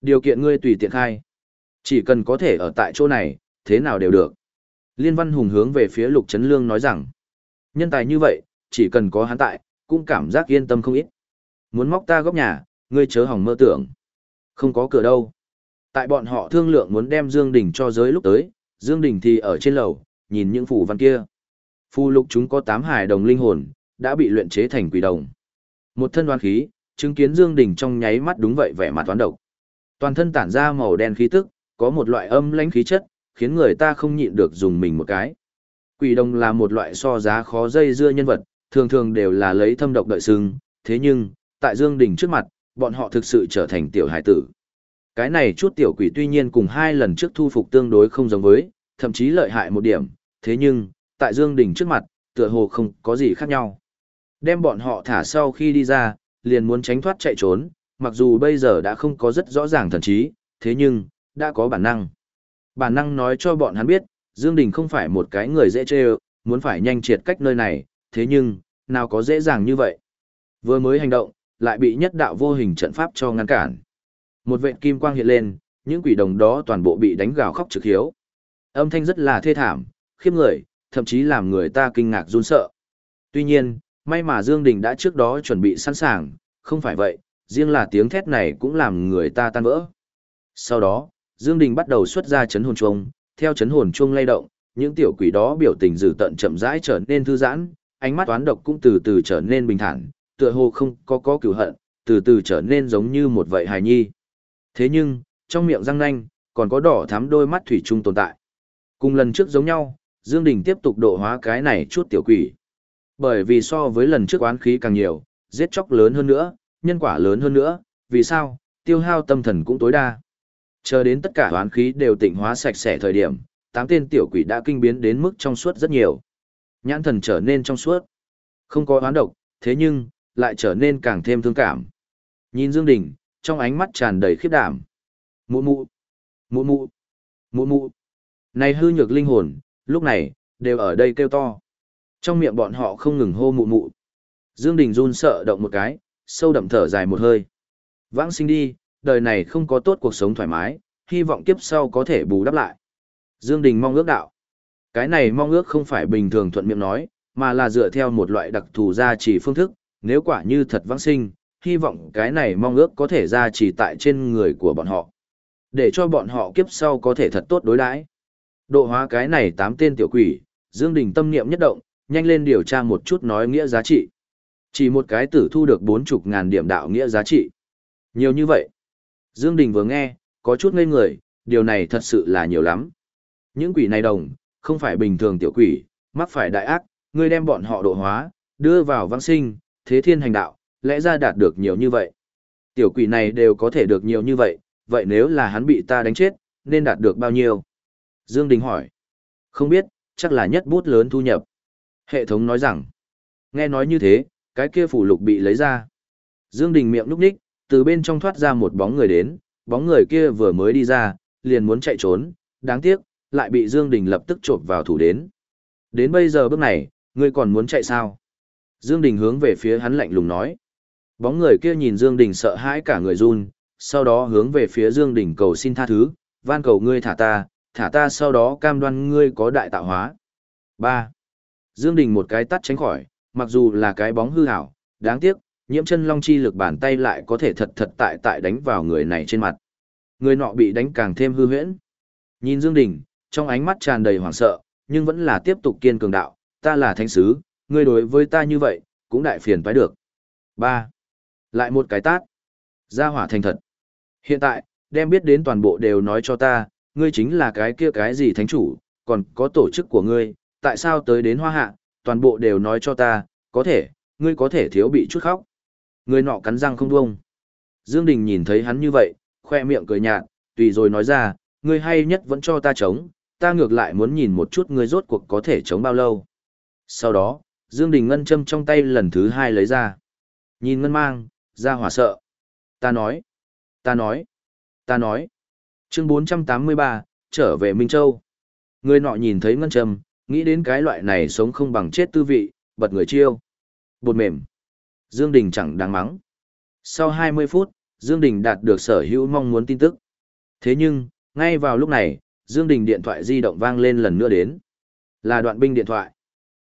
Điều kiện ngươi tùy tiện khai. Chỉ cần có thể ở tại chỗ này, thế nào đều được. Liên Văn Hùng hướng về phía Lục Trấn Lương nói rằng, nhân tài như vậy, chỉ cần có hắn tại, cũng cảm giác yên tâm không ít. Muốn móc ta góc nhà, ngươi chớ hỏng mơ tưởng. Không có cửa đâu. Tại bọn họ thương lượng muốn đem Dương Đình cho giới lúc tới, Dương Đình thì ở trên lầu, nhìn những phù văn kia. Phù lục chúng có tám hải đồng linh hồn, đã bị luyện chế thành quỷ đồng. Một thân đoan khí, chứng kiến Dương Đình trong nháy mắt đúng vậy vẻ mặt toán độc. Toàn thân tản ra màu đen khí tức, có một loại âm lãnh khí chất, khiến người ta không nhịn được dùng mình một cái. Quỷ đồng là một loại so giá khó dây dưa nhân vật, thường thường đều là lấy thâm độc đợi sưng, thế nhưng, tại Dương Đình trước mặt, bọn họ thực sự trở thành tiểu hải tử. Cái này chút tiểu quỷ tuy nhiên cùng hai lần trước thu phục tương đối không giống với, thậm chí lợi hại một điểm, thế nhưng, tại Dương Đình trước mặt, tựa hồ không có gì khác nhau. Đem bọn họ thả sau khi đi ra, liền muốn tránh thoát chạy trốn, mặc dù bây giờ đã không có rất rõ ràng thần trí, thế nhưng, đã có bản năng. Bản năng nói cho bọn hắn biết, Dương Đình không phải một cái người dễ chơi, muốn phải nhanh triệt cách nơi này, thế nhưng, nào có dễ dàng như vậy. Vừa mới hành động, lại bị nhất đạo vô hình trận pháp cho ngăn cản. Một vệt kim quang hiện lên, những quỷ đồng đó toàn bộ bị đánh gào khóc trực hiếu. Âm thanh rất là thê thảm, khiếp người, thậm chí làm người ta kinh ngạc run sợ. Tuy nhiên, may mà Dương Đình đã trước đó chuẩn bị sẵn sàng, không phải vậy, riêng là tiếng thét này cũng làm người ta tan vỡ. Sau đó, Dương Đình bắt đầu xuất ra chấn hồn chuông, theo chấn hồn chuông lay động, những tiểu quỷ đó biểu tình dữ tận chậm rãi trở nên thư giãn, ánh mắt toán độc cũng từ từ trở nên bình thản, tựa hồ không có có cửu hận, từ từ trở nên giống như một vậy hài nhi. Thế nhưng, trong miệng răng nanh, còn có đỏ thắm đôi mắt thủy chung tồn tại. Cùng lần trước giống nhau, Dương Đình tiếp tục độ hóa cái này chút tiểu quỷ. Bởi vì so với lần trước oán khí càng nhiều, giết chóc lớn hơn nữa, nhân quả lớn hơn nữa, vì sao, tiêu hao tâm thần cũng tối đa. Chờ đến tất cả hoán khí đều tịnh hóa sạch sẽ thời điểm, tám tên tiểu quỷ đã kinh biến đến mức trong suốt rất nhiều. Nhãn thần trở nên trong suốt. Không có hoán độc, thế nhưng, lại trở nên càng thêm thương cảm. Nhìn Dương Đình, trong ánh mắt tràn đầy khiếp đảm. Mụ mụ, mụ mụ, mụ mụ. Này hư nhược linh hồn, lúc này, đều ở đây kêu to. Trong miệng bọn họ không ngừng hô mụ mụ. Dương Đình run sợ động một cái, sâu đậm thở dài một hơi. Vãng sinh đi, đời này không có tốt cuộc sống thoải mái, hy vọng kiếp sau có thể bù đắp lại. Dương Đình mong ước đạo. Cái này mong ước không phải bình thường thuận miệng nói, mà là dựa theo một loại đặc thù gia trì phương thức, nếu quả như thật vãng sinh, hy vọng cái này mong ước có thể gia trì tại trên người của bọn họ. Để cho bọn họ kiếp sau có thể thật tốt đối đãi. Độ hóa cái này tám tên tiểu quỷ, Dương Đình tâm niệm nhất động, nhanh lên điều tra một chút nói nghĩa giá trị. Chỉ một cái tử thu được bốn chục ngàn điểm đạo nghĩa giá trị. Nhiều như vậy. Dương Đình vừa nghe, có chút ngây người, điều này thật sự là nhiều lắm. Những quỷ này đồng, không phải bình thường tiểu quỷ, mắc phải đại ác, ngươi đem bọn họ độ hóa, đưa vào vãng sinh, thế thiên hành đạo, lẽ ra đạt được nhiều như vậy. Tiểu quỷ này đều có thể được nhiều như vậy, vậy nếu là hắn bị ta đánh chết, nên đạt được bao nhiêu? Dương Đình hỏi. Không biết, chắc là nhất bút lớn thu nhập. Hệ thống nói rằng. Nghe nói như thế, cái kia phủ lục bị lấy ra. Dương Đình miệng núp ních, từ bên trong thoát ra một bóng người đến, bóng người kia vừa mới đi ra, liền muốn chạy trốn, đáng tiếc, lại bị Dương Đình lập tức trộm vào thủ đến. Đến bây giờ bước này, ngươi còn muốn chạy sao? Dương Đình hướng về phía hắn lạnh lùng nói. Bóng người kia nhìn Dương Đình sợ hãi cả người run, sau đó hướng về phía Dương Đình cầu xin tha thứ, van cầu ngươi thả ta, thả ta sau đó cam đoan ngươi có đại tạo hóa. 3. Dương Đình một cái tắt tránh khỏi, mặc dù là cái bóng hư hảo, đáng tiếc, nhiễm chân long chi lực bàn tay lại có thể thật thật tại tại đánh vào người này trên mặt. Người nọ bị đánh càng thêm hư huyễn. Nhìn Dương Đình, trong ánh mắt tràn đầy hoảng sợ, nhưng vẫn là tiếp tục kiên cường đạo, ta là thánh sứ, ngươi đối với ta như vậy, cũng đại phiền phải được. 3. Lại một cái tát. Gia hỏa thành thật. Hiện tại, đem biết đến toàn bộ đều nói cho ta, ngươi chính là cái kia cái gì thánh chủ, còn có tổ chức của ngươi, tại sao tới đến hoa hạ, toàn bộ đều nói cho ta, có thể, ngươi có thể thiếu bị chút khóc. Người nọ cắn răng không buông. Dương Đình nhìn thấy hắn như vậy, khoe miệng cười nhạt, tùy rồi nói ra, ngươi hay nhất vẫn cho ta chống, ta ngược lại muốn nhìn một chút ngươi rốt cuộc có thể chống bao lâu. Sau đó, Dương Đình ngân châm trong tay lần thứ hai lấy ra. Nhìn ngân mang, ra hỏa sợ. Ta nói, ta nói, ta nói. Chương 483, trở về Minh Châu. Người nọ nhìn thấy ngân châm, nghĩ đến cái loại này sống không bằng chết tư vị, bật người chiêu. Bột mềm. Dương Đình chẳng đáng mắng. Sau 20 phút, Dương Đình đạt được sở hữu mong muốn tin tức. Thế nhưng, ngay vào lúc này, Dương Đình điện thoại di động vang lên lần nữa đến. Là đoạn binh điện thoại.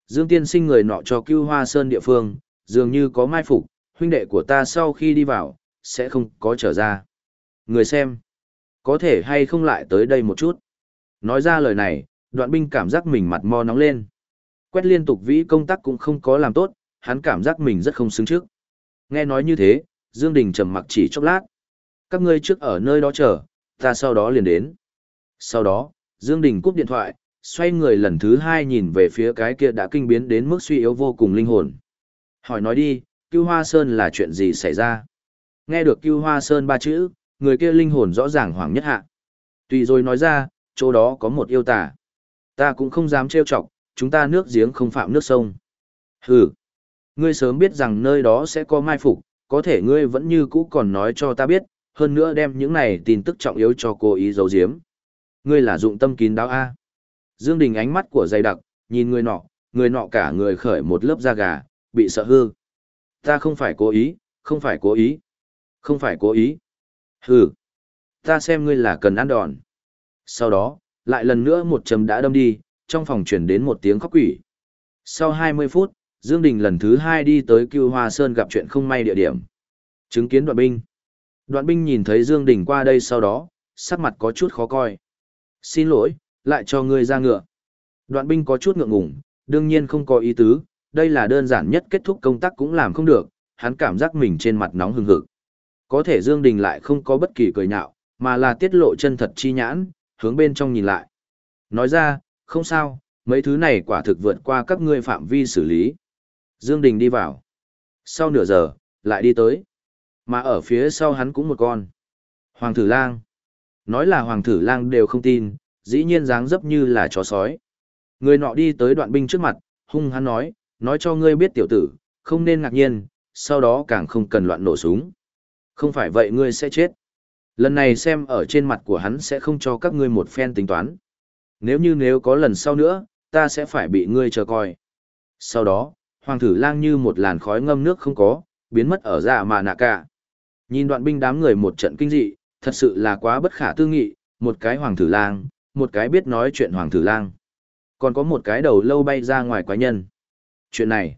Dương Tiên sinh người nọ cho Cưu Hoa Sơn địa phương, dường như có mai phục, huynh đệ của ta sau khi đi vào, sẽ không có trở ra. Người xem, có thể hay không lại tới đây một chút. Nói ra lời này, đoạn binh cảm giác mình mặt mo nóng lên. Quét liên tục vĩ công tác cũng không có làm tốt, hắn cảm giác mình rất không xứng trước. Nghe nói như thế, Dương Đình trầm mặc chỉ chốc lát. Các ngươi trước ở nơi đó chờ, ta sau đó liền đến. Sau đó, Dương Đình cúp điện thoại, xoay người lần thứ hai nhìn về phía cái kia đã kinh biến đến mức suy yếu vô cùng linh hồn. Hỏi nói đi, Cưu Hoa Sơn là chuyện gì xảy ra? Nghe được Cưu Hoa Sơn ba chữ, người kia linh hồn rõ ràng hoảng nhất hạ. Tùy rồi nói ra, chỗ đó có một yêu tà. Ta cũng không dám trêu chọc, chúng ta nước giếng không phạm nước sông. Hừ, ngươi sớm biết rằng nơi đó sẽ có mai phục, có thể ngươi vẫn như cũ còn nói cho ta biết, hơn nữa đem những này tin tức trọng yếu cho cô ý giấu giếm. Ngươi là dụng tâm kín đáo A. Dương Đình ánh mắt của dày đặc, nhìn người nọ, người nọ cả người khởi một lớp da gà, bị sợ hư. Ta không phải cố ý, không phải cố ý. Không phải cố ý. Hừ. Ta xem ngươi là cần ăn đòn. Sau đó, lại lần nữa một châm đã đâm đi, trong phòng truyền đến một tiếng khóc quỷ. Sau 20 phút, Dương Đình lần thứ hai đi tới Cưu Hoa Sơn gặp chuyện không may địa điểm. Chứng kiến đoạn binh. Đoạn binh nhìn thấy Dương Đình qua đây sau đó, sắc mặt có chút khó coi. Xin lỗi, lại cho ngươi ra ngựa. Đoạn binh có chút ngượng ngùng, đương nhiên không có ý tứ, đây là đơn giản nhất kết thúc công tác cũng làm không được, hắn cảm giác mình trên mặt nóng hừng hực. Có thể Dương Đình lại không có bất kỳ cười nhạo, mà là tiết lộ chân thật chi nhãn, hướng bên trong nhìn lại. Nói ra, không sao, mấy thứ này quả thực vượt qua các ngươi phạm vi xử lý. Dương Đình đi vào. Sau nửa giờ, lại đi tới. Mà ở phía sau hắn cũng một con. Hoàng thử lang. Nói là hoàng thử lang đều không tin, dĩ nhiên dáng dấp như là chó sói. Người nọ đi tới đoạn binh trước mặt, hung hắn nói, nói cho ngươi biết tiểu tử, không nên ngạc nhiên, sau đó càng không cần loạn nổ súng. Không phải vậy ngươi sẽ chết. Lần này xem ở trên mặt của hắn sẽ không cho các ngươi một phen tính toán. Nếu như nếu có lần sau nữa, ta sẽ phải bị ngươi chờ coi. Sau đó, hoàng thử lang như một làn khói ngâm nước không có, biến mất ở dạ mà nạ cả. Nhìn đoạn binh đám người một trận kinh dị, thật sự là quá bất khả tư nghị, một cái hoàng thử lang, một cái biết nói chuyện hoàng thử lang. Còn có một cái đầu lâu bay ra ngoài quái nhân. Chuyện này,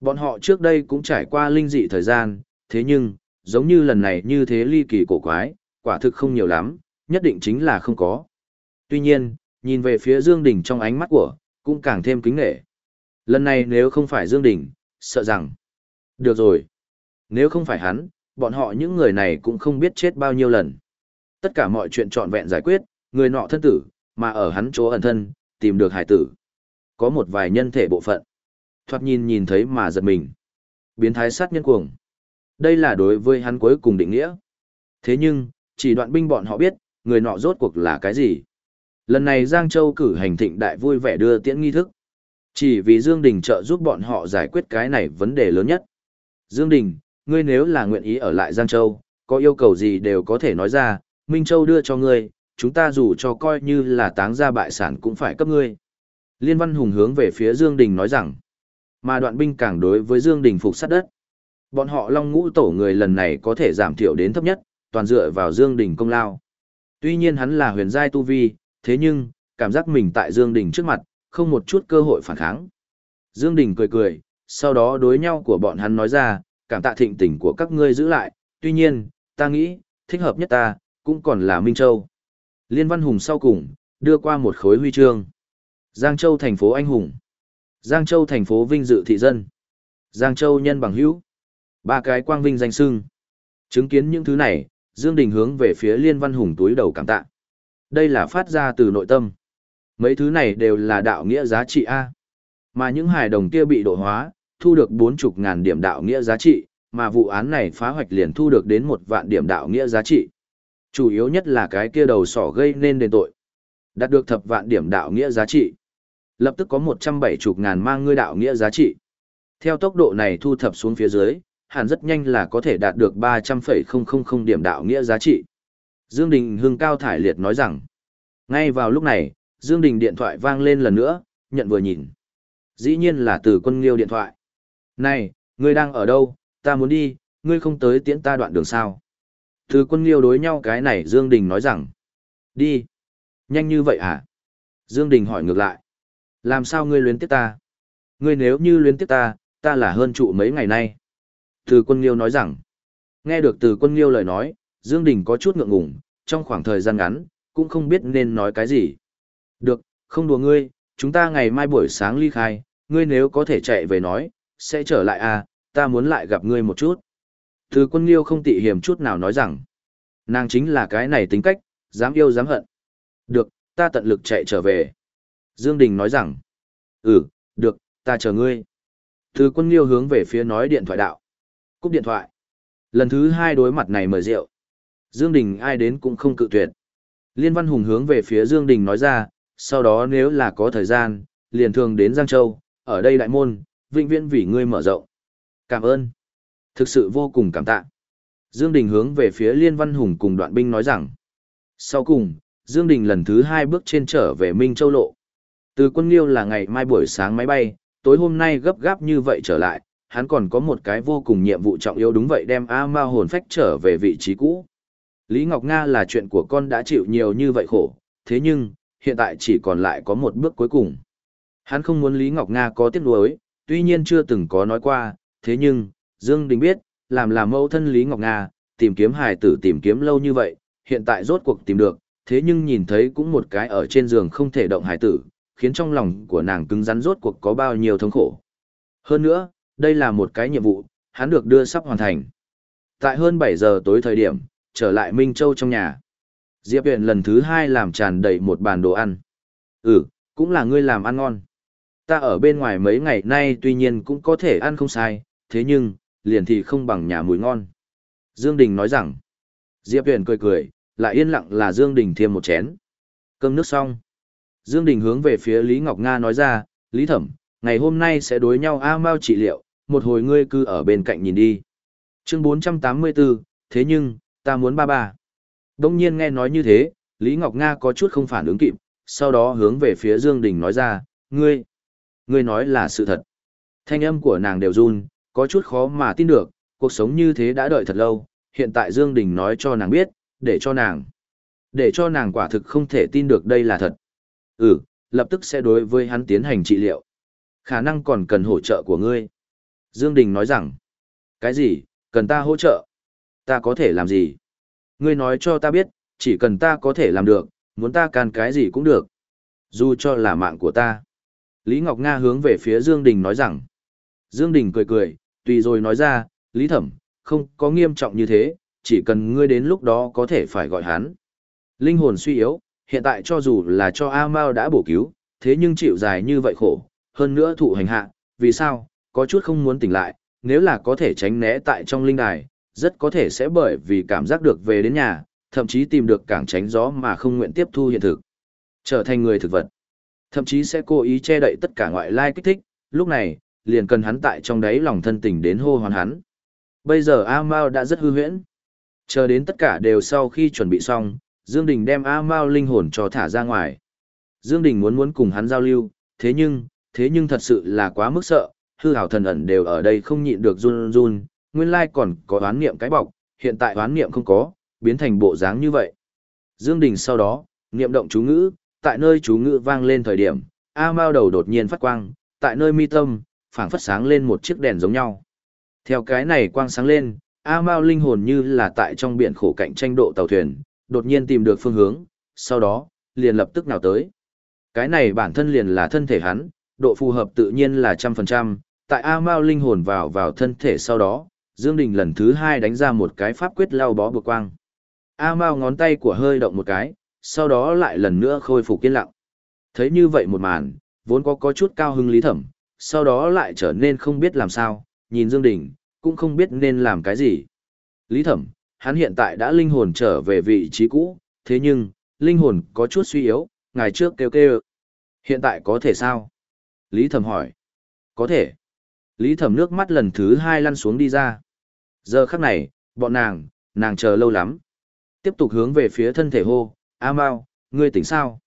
bọn họ trước đây cũng trải qua linh dị thời gian, thế nhưng, giống như lần này như thế ly kỳ cổ quái, quả thực không nhiều lắm, nhất định chính là không có. Tuy nhiên, nhìn về phía Dương Đình trong ánh mắt của, cũng càng thêm kính nể. Lần này nếu không phải Dương Đình, sợ rằng. Được rồi. Nếu không phải hắn, bọn họ những người này cũng không biết chết bao nhiêu lần. Tất cả mọi chuyện trọn vẹn giải quyết, người nọ thân tử, mà ở hắn chỗ ẩn thân, tìm được hải tử. Có một vài nhân thể bộ phận. Thoạt nhìn nhìn thấy mà giật mình. Biến thái sát nhân cuồng. Đây là đối với hắn cuối cùng định nghĩa. Thế nhưng, chỉ đoạn binh bọn họ biết, người nọ rốt cuộc là cái gì. Lần này Giang Châu cử hành thịnh đại vui vẻ đưa tiễn nghi thức. Chỉ vì Dương Đình trợ giúp bọn họ giải quyết cái này vấn đề lớn nhất. Dương Đình, ngươi nếu là nguyện ý ở lại Giang Châu, có yêu cầu gì đều có thể nói ra, Minh Châu đưa cho ngươi, chúng ta dù cho coi như là táng gia bại sản cũng phải cấp ngươi. Liên Văn Hùng hướng về phía Dương Đình nói rằng, mà đoạn binh càng đối với Dương Đình phục sát đất. Bọn họ long ngũ tổ người lần này có thể giảm thiểu đến thấp nhất, toàn dựa vào Dương Đình công lao. Tuy nhiên hắn là huyền giai tu vi, Thế nhưng, cảm giác mình tại Dương Đình trước mặt, không một chút cơ hội phản kháng. Dương Đình cười cười, sau đó đối nhau của bọn hắn nói ra, cảm tạ thịnh tình của các ngươi giữ lại, tuy nhiên, ta nghĩ, thích hợp nhất ta, cũng còn là Minh Châu. Liên Văn Hùng sau cùng, đưa qua một khối huy chương. Giang Châu thành phố anh hùng. Giang Châu thành phố vinh dự thị dân. Giang Châu nhân bằng hữu. Ba cái quang vinh danh sưng. Chứng kiến những thứ này, Dương Đình hướng về phía Liên Văn Hùng túi đầu cảm tạ. Đây là phát ra từ nội tâm. Mấy thứ này đều là đạo nghĩa giá trị A. Mà những hài đồng kia bị độ hóa, thu được bốn chục ngàn điểm đạo nghĩa giá trị, mà vụ án này phá hoạch liền thu được đến một vạn điểm đạo nghĩa giá trị. Chủ yếu nhất là cái kia đầu sỏ gây nên đền tội. Đạt được thập vạn điểm đạo nghĩa giá trị. Lập tức có một trăm bảy chục ngàn mang ngươi đạo nghĩa giá trị. Theo tốc độ này thu thập xuống phía dưới, hẳn rất nhanh là có thể đạt được ba trăm phẩy không không không điểm đạo nghĩa giá trị. Dương Đình Hưng cao thải liệt nói rằng, ngay vào lúc này, Dương Đình điện thoại vang lên lần nữa, nhận vừa nhìn. Dĩ nhiên là từ quân liêu điện thoại. Này, ngươi đang ở đâu, ta muốn đi, ngươi không tới tiễn ta đoạn đường sao. Từ quân liêu đối nhau cái này Dương Đình nói rằng, đi. Nhanh như vậy hả? Dương Đình hỏi ngược lại. Làm sao ngươi luyến tiếc ta? Ngươi nếu như luyến tiếc ta, ta là hơn trụ mấy ngày nay. Từ quân liêu nói rằng, nghe được từ quân liêu lời nói, Dương Đình có chút ngượng ngùng, trong khoảng thời gian ngắn, cũng không biết nên nói cái gì. Được, không đùa ngươi, chúng ta ngày mai buổi sáng ly khai, ngươi nếu có thể chạy về nói, sẽ trở lại à, ta muốn lại gặp ngươi một chút. Từ quân liêu không tị hiểm chút nào nói rằng, nàng chính là cái này tính cách, dám yêu dám hận. Được, ta tận lực chạy trở về. Dương Đình nói rằng, ừ, được, ta chờ ngươi. Từ quân liêu hướng về phía nói điện thoại đạo. Cúp điện thoại. Lần thứ hai đối mặt này mời rượu. Dương Đình ai đến cũng không cự tuyệt. Liên Văn Hùng hướng về phía Dương Đình nói ra, sau đó nếu là có thời gian, liền thường đến Giang Châu, ở đây đại môn, vĩnh viễn vì ngươi mở rộng. Cảm ơn. Thực sự vô cùng cảm tạ. Dương Đình hướng về phía Liên Văn Hùng cùng đoạn binh nói rằng. Sau cùng, Dương Đình lần thứ hai bước trên trở về Minh Châu Lộ. Từ quân liêu là ngày mai buổi sáng máy bay, tối hôm nay gấp gáp như vậy trở lại, hắn còn có một cái vô cùng nhiệm vụ trọng yếu đúng vậy đem A ma hồn phách trở về vị trí cũ. Lý Ngọc Nga là chuyện của con đã chịu nhiều như vậy khổ, thế nhưng, hiện tại chỉ còn lại có một bước cuối cùng. Hắn không muốn Lý Ngọc Nga có tiếc nuối, tuy nhiên chưa từng có nói qua, thế nhưng, Dương Đình biết, làm làm mẫu thân Lý Ngọc Nga, tìm kiếm hài tử tìm kiếm lâu như vậy, hiện tại rốt cuộc tìm được, thế nhưng nhìn thấy cũng một cái ở trên giường không thể động hài tử, khiến trong lòng của nàng cứng rắn rốt cuộc có bao nhiêu thống khổ. Hơn nữa, đây là một cái nhiệm vụ, hắn được đưa sắp hoàn thành. Tại hơn 7 giờ tối thời điểm, trở lại Minh Châu trong nhà. Diệp Huyền lần thứ hai làm tràn đầy một bàn đồ ăn. Ừ, cũng là ngươi làm ăn ngon. Ta ở bên ngoài mấy ngày nay tuy nhiên cũng có thể ăn không sai, thế nhưng, liền thì không bằng nhà mùi ngon. Dương Đình nói rằng, Diệp Huyền cười cười, lại yên lặng là Dương Đình thêm một chén. Cơm nước xong. Dương Đình hướng về phía Lý Ngọc Nga nói ra, Lý Thẩm, ngày hôm nay sẽ đối nhau A Mao trị liệu, một hồi ngươi cứ ở bên cạnh nhìn đi. Chương 484, thế nhưng, ta muốn ba ba. Đông nhiên nghe nói như thế, Lý Ngọc Nga có chút không phản ứng kịp, sau đó hướng về phía Dương Đình nói ra, ngươi, ngươi nói là sự thật. Thanh âm của nàng đều run, có chút khó mà tin được, cuộc sống như thế đã đợi thật lâu, hiện tại Dương Đình nói cho nàng biết, để cho nàng, để cho nàng quả thực không thể tin được đây là thật. Ừ, lập tức sẽ đối với hắn tiến hành trị liệu. Khả năng còn cần hỗ trợ của ngươi. Dương Đình nói rằng, cái gì, cần ta hỗ trợ? Ta có thể làm gì? Ngươi nói cho ta biết, chỉ cần ta có thể làm được, muốn ta can cái gì cũng được. Dù cho là mạng của ta. Lý Ngọc Nga hướng về phía Dương Đình nói rằng. Dương Đình cười cười, tùy rồi nói ra, Lý Thẩm, không có nghiêm trọng như thế, chỉ cần ngươi đến lúc đó có thể phải gọi hắn. Linh hồn suy yếu, hiện tại cho dù là cho A Mao đã bổ cứu, thế nhưng chịu dài như vậy khổ, hơn nữa thụ hành hạ, vì sao, có chút không muốn tỉnh lại, nếu là có thể tránh né tại trong linh đài, rất có thể sẽ bởi vì cảm giác được về đến nhà, thậm chí tìm được cảng tránh gió mà không nguyện tiếp thu hiện thực. Trở thành người thực vật. Thậm chí sẽ cố ý che đậy tất cả ngoại lai kích thích, lúc này, liền cần hắn tại trong đấy lòng thân tình đến hô hoán hắn. Bây giờ A Mao đã rất hư huyễn. Chờ đến tất cả đều sau khi chuẩn bị xong, Dương Đình đem A Mao linh hồn cho thả ra ngoài. Dương Đình muốn muốn cùng hắn giao lưu, thế nhưng, thế nhưng thật sự là quá mức sợ, hư hảo thần ẩn đều ở đây không nhịn được run run, nguyên lai còn có đoán niệm cái bọc, hiện tại đoán niệm không có, biến thành bộ dáng như vậy. Dương Đình sau đó, niệm động chú ngữ, tại nơi chú ngữ vang lên thời điểm, A Mao đầu đột nhiên phát quang, tại nơi mi tâm, phảng phất sáng lên một chiếc đèn giống nhau. Theo cái này quang sáng lên, A Mao linh hồn như là tại trong biển khổ cạnh tranh độ tàu thuyền, đột nhiên tìm được phương hướng, sau đó, liền lập tức nào tới. Cái này bản thân liền là thân thể hắn, độ phù hợp tự nhiên là trăm phần trăm. tại A Mao linh hồn vào vào thân thể sau đó, Dương Đình lần thứ hai đánh ra một cái pháp quyết lao bó bực quang. A Mao ngón tay của hơi động một cái, sau đó lại lần nữa khôi phục yên lặng. Thấy như vậy một màn, vốn có có chút cao hứng lý thẩm, sau đó lại trở nên không biết làm sao, nhìn Dương Đình, cũng không biết nên làm cái gì. Lý thẩm, hắn hiện tại đã linh hồn trở về vị trí cũ, thế nhưng, linh hồn có chút suy yếu, ngày trước kêu kêu. Hiện tại có thể sao? Lý thẩm hỏi. Có thể. Lý thẩm nước mắt lần thứ hai lăn xuống đi ra. Giờ khắc này, bọn nàng, nàng chờ lâu lắm. Tiếp tục hướng về phía thân thể hô, A Mao, ngươi tỉnh sao?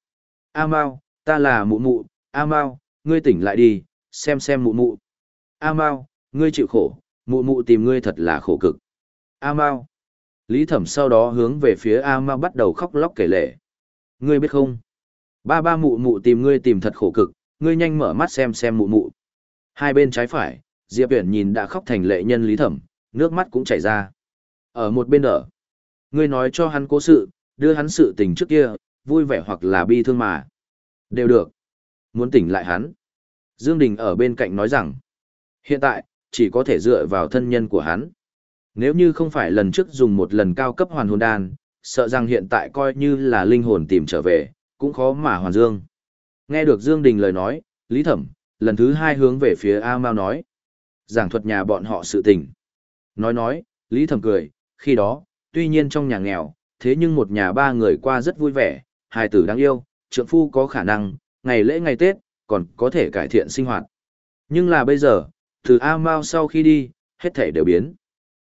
A Mao, ta là mụ mụ, A Mao, ngươi tỉnh lại đi, xem xem mụ mụ. A Mao, ngươi chịu khổ, mụ mụ tìm ngươi thật là khổ cực. A Mao. Lý Thẩm sau đó hướng về phía A Mao bắt đầu khóc lóc kể lể. Ngươi biết không? Ba ba mụ mụ tìm ngươi tìm thật khổ cực, ngươi nhanh mở mắt xem xem mụ mụ. Hai bên trái phải, Diệp Viễn nhìn đã khóc thành lệ nhân Lý Thẩm, nước mắt cũng chảy ra. Ở một bên đỡ. Ngươi nói cho hắn cố sự, đưa hắn sự tình trước kia, vui vẻ hoặc là bi thương mà. Đều được. Muốn tỉnh lại hắn. Dương Đình ở bên cạnh nói rằng, hiện tại, chỉ có thể dựa vào thân nhân của hắn. Nếu như không phải lần trước dùng một lần cao cấp hoàn hồn đan, sợ rằng hiện tại coi như là linh hồn tìm trở về, cũng khó mà hoàn dương. Nghe được Dương Đình lời nói, Lý Thẩm, lần thứ hai hướng về phía A Mao nói. Giảng thuật nhà bọn họ sự tình. Nói nói, Lý Thẩm cười, khi đó, tuy nhiên trong nhà nghèo, thế nhưng một nhà ba người qua rất vui vẻ, hài tử đáng yêu, trượng phu có khả năng, ngày lễ ngày Tết, còn có thể cải thiện sinh hoạt. Nhưng là bây giờ, từ A Mao sau khi đi, hết thể đều biến.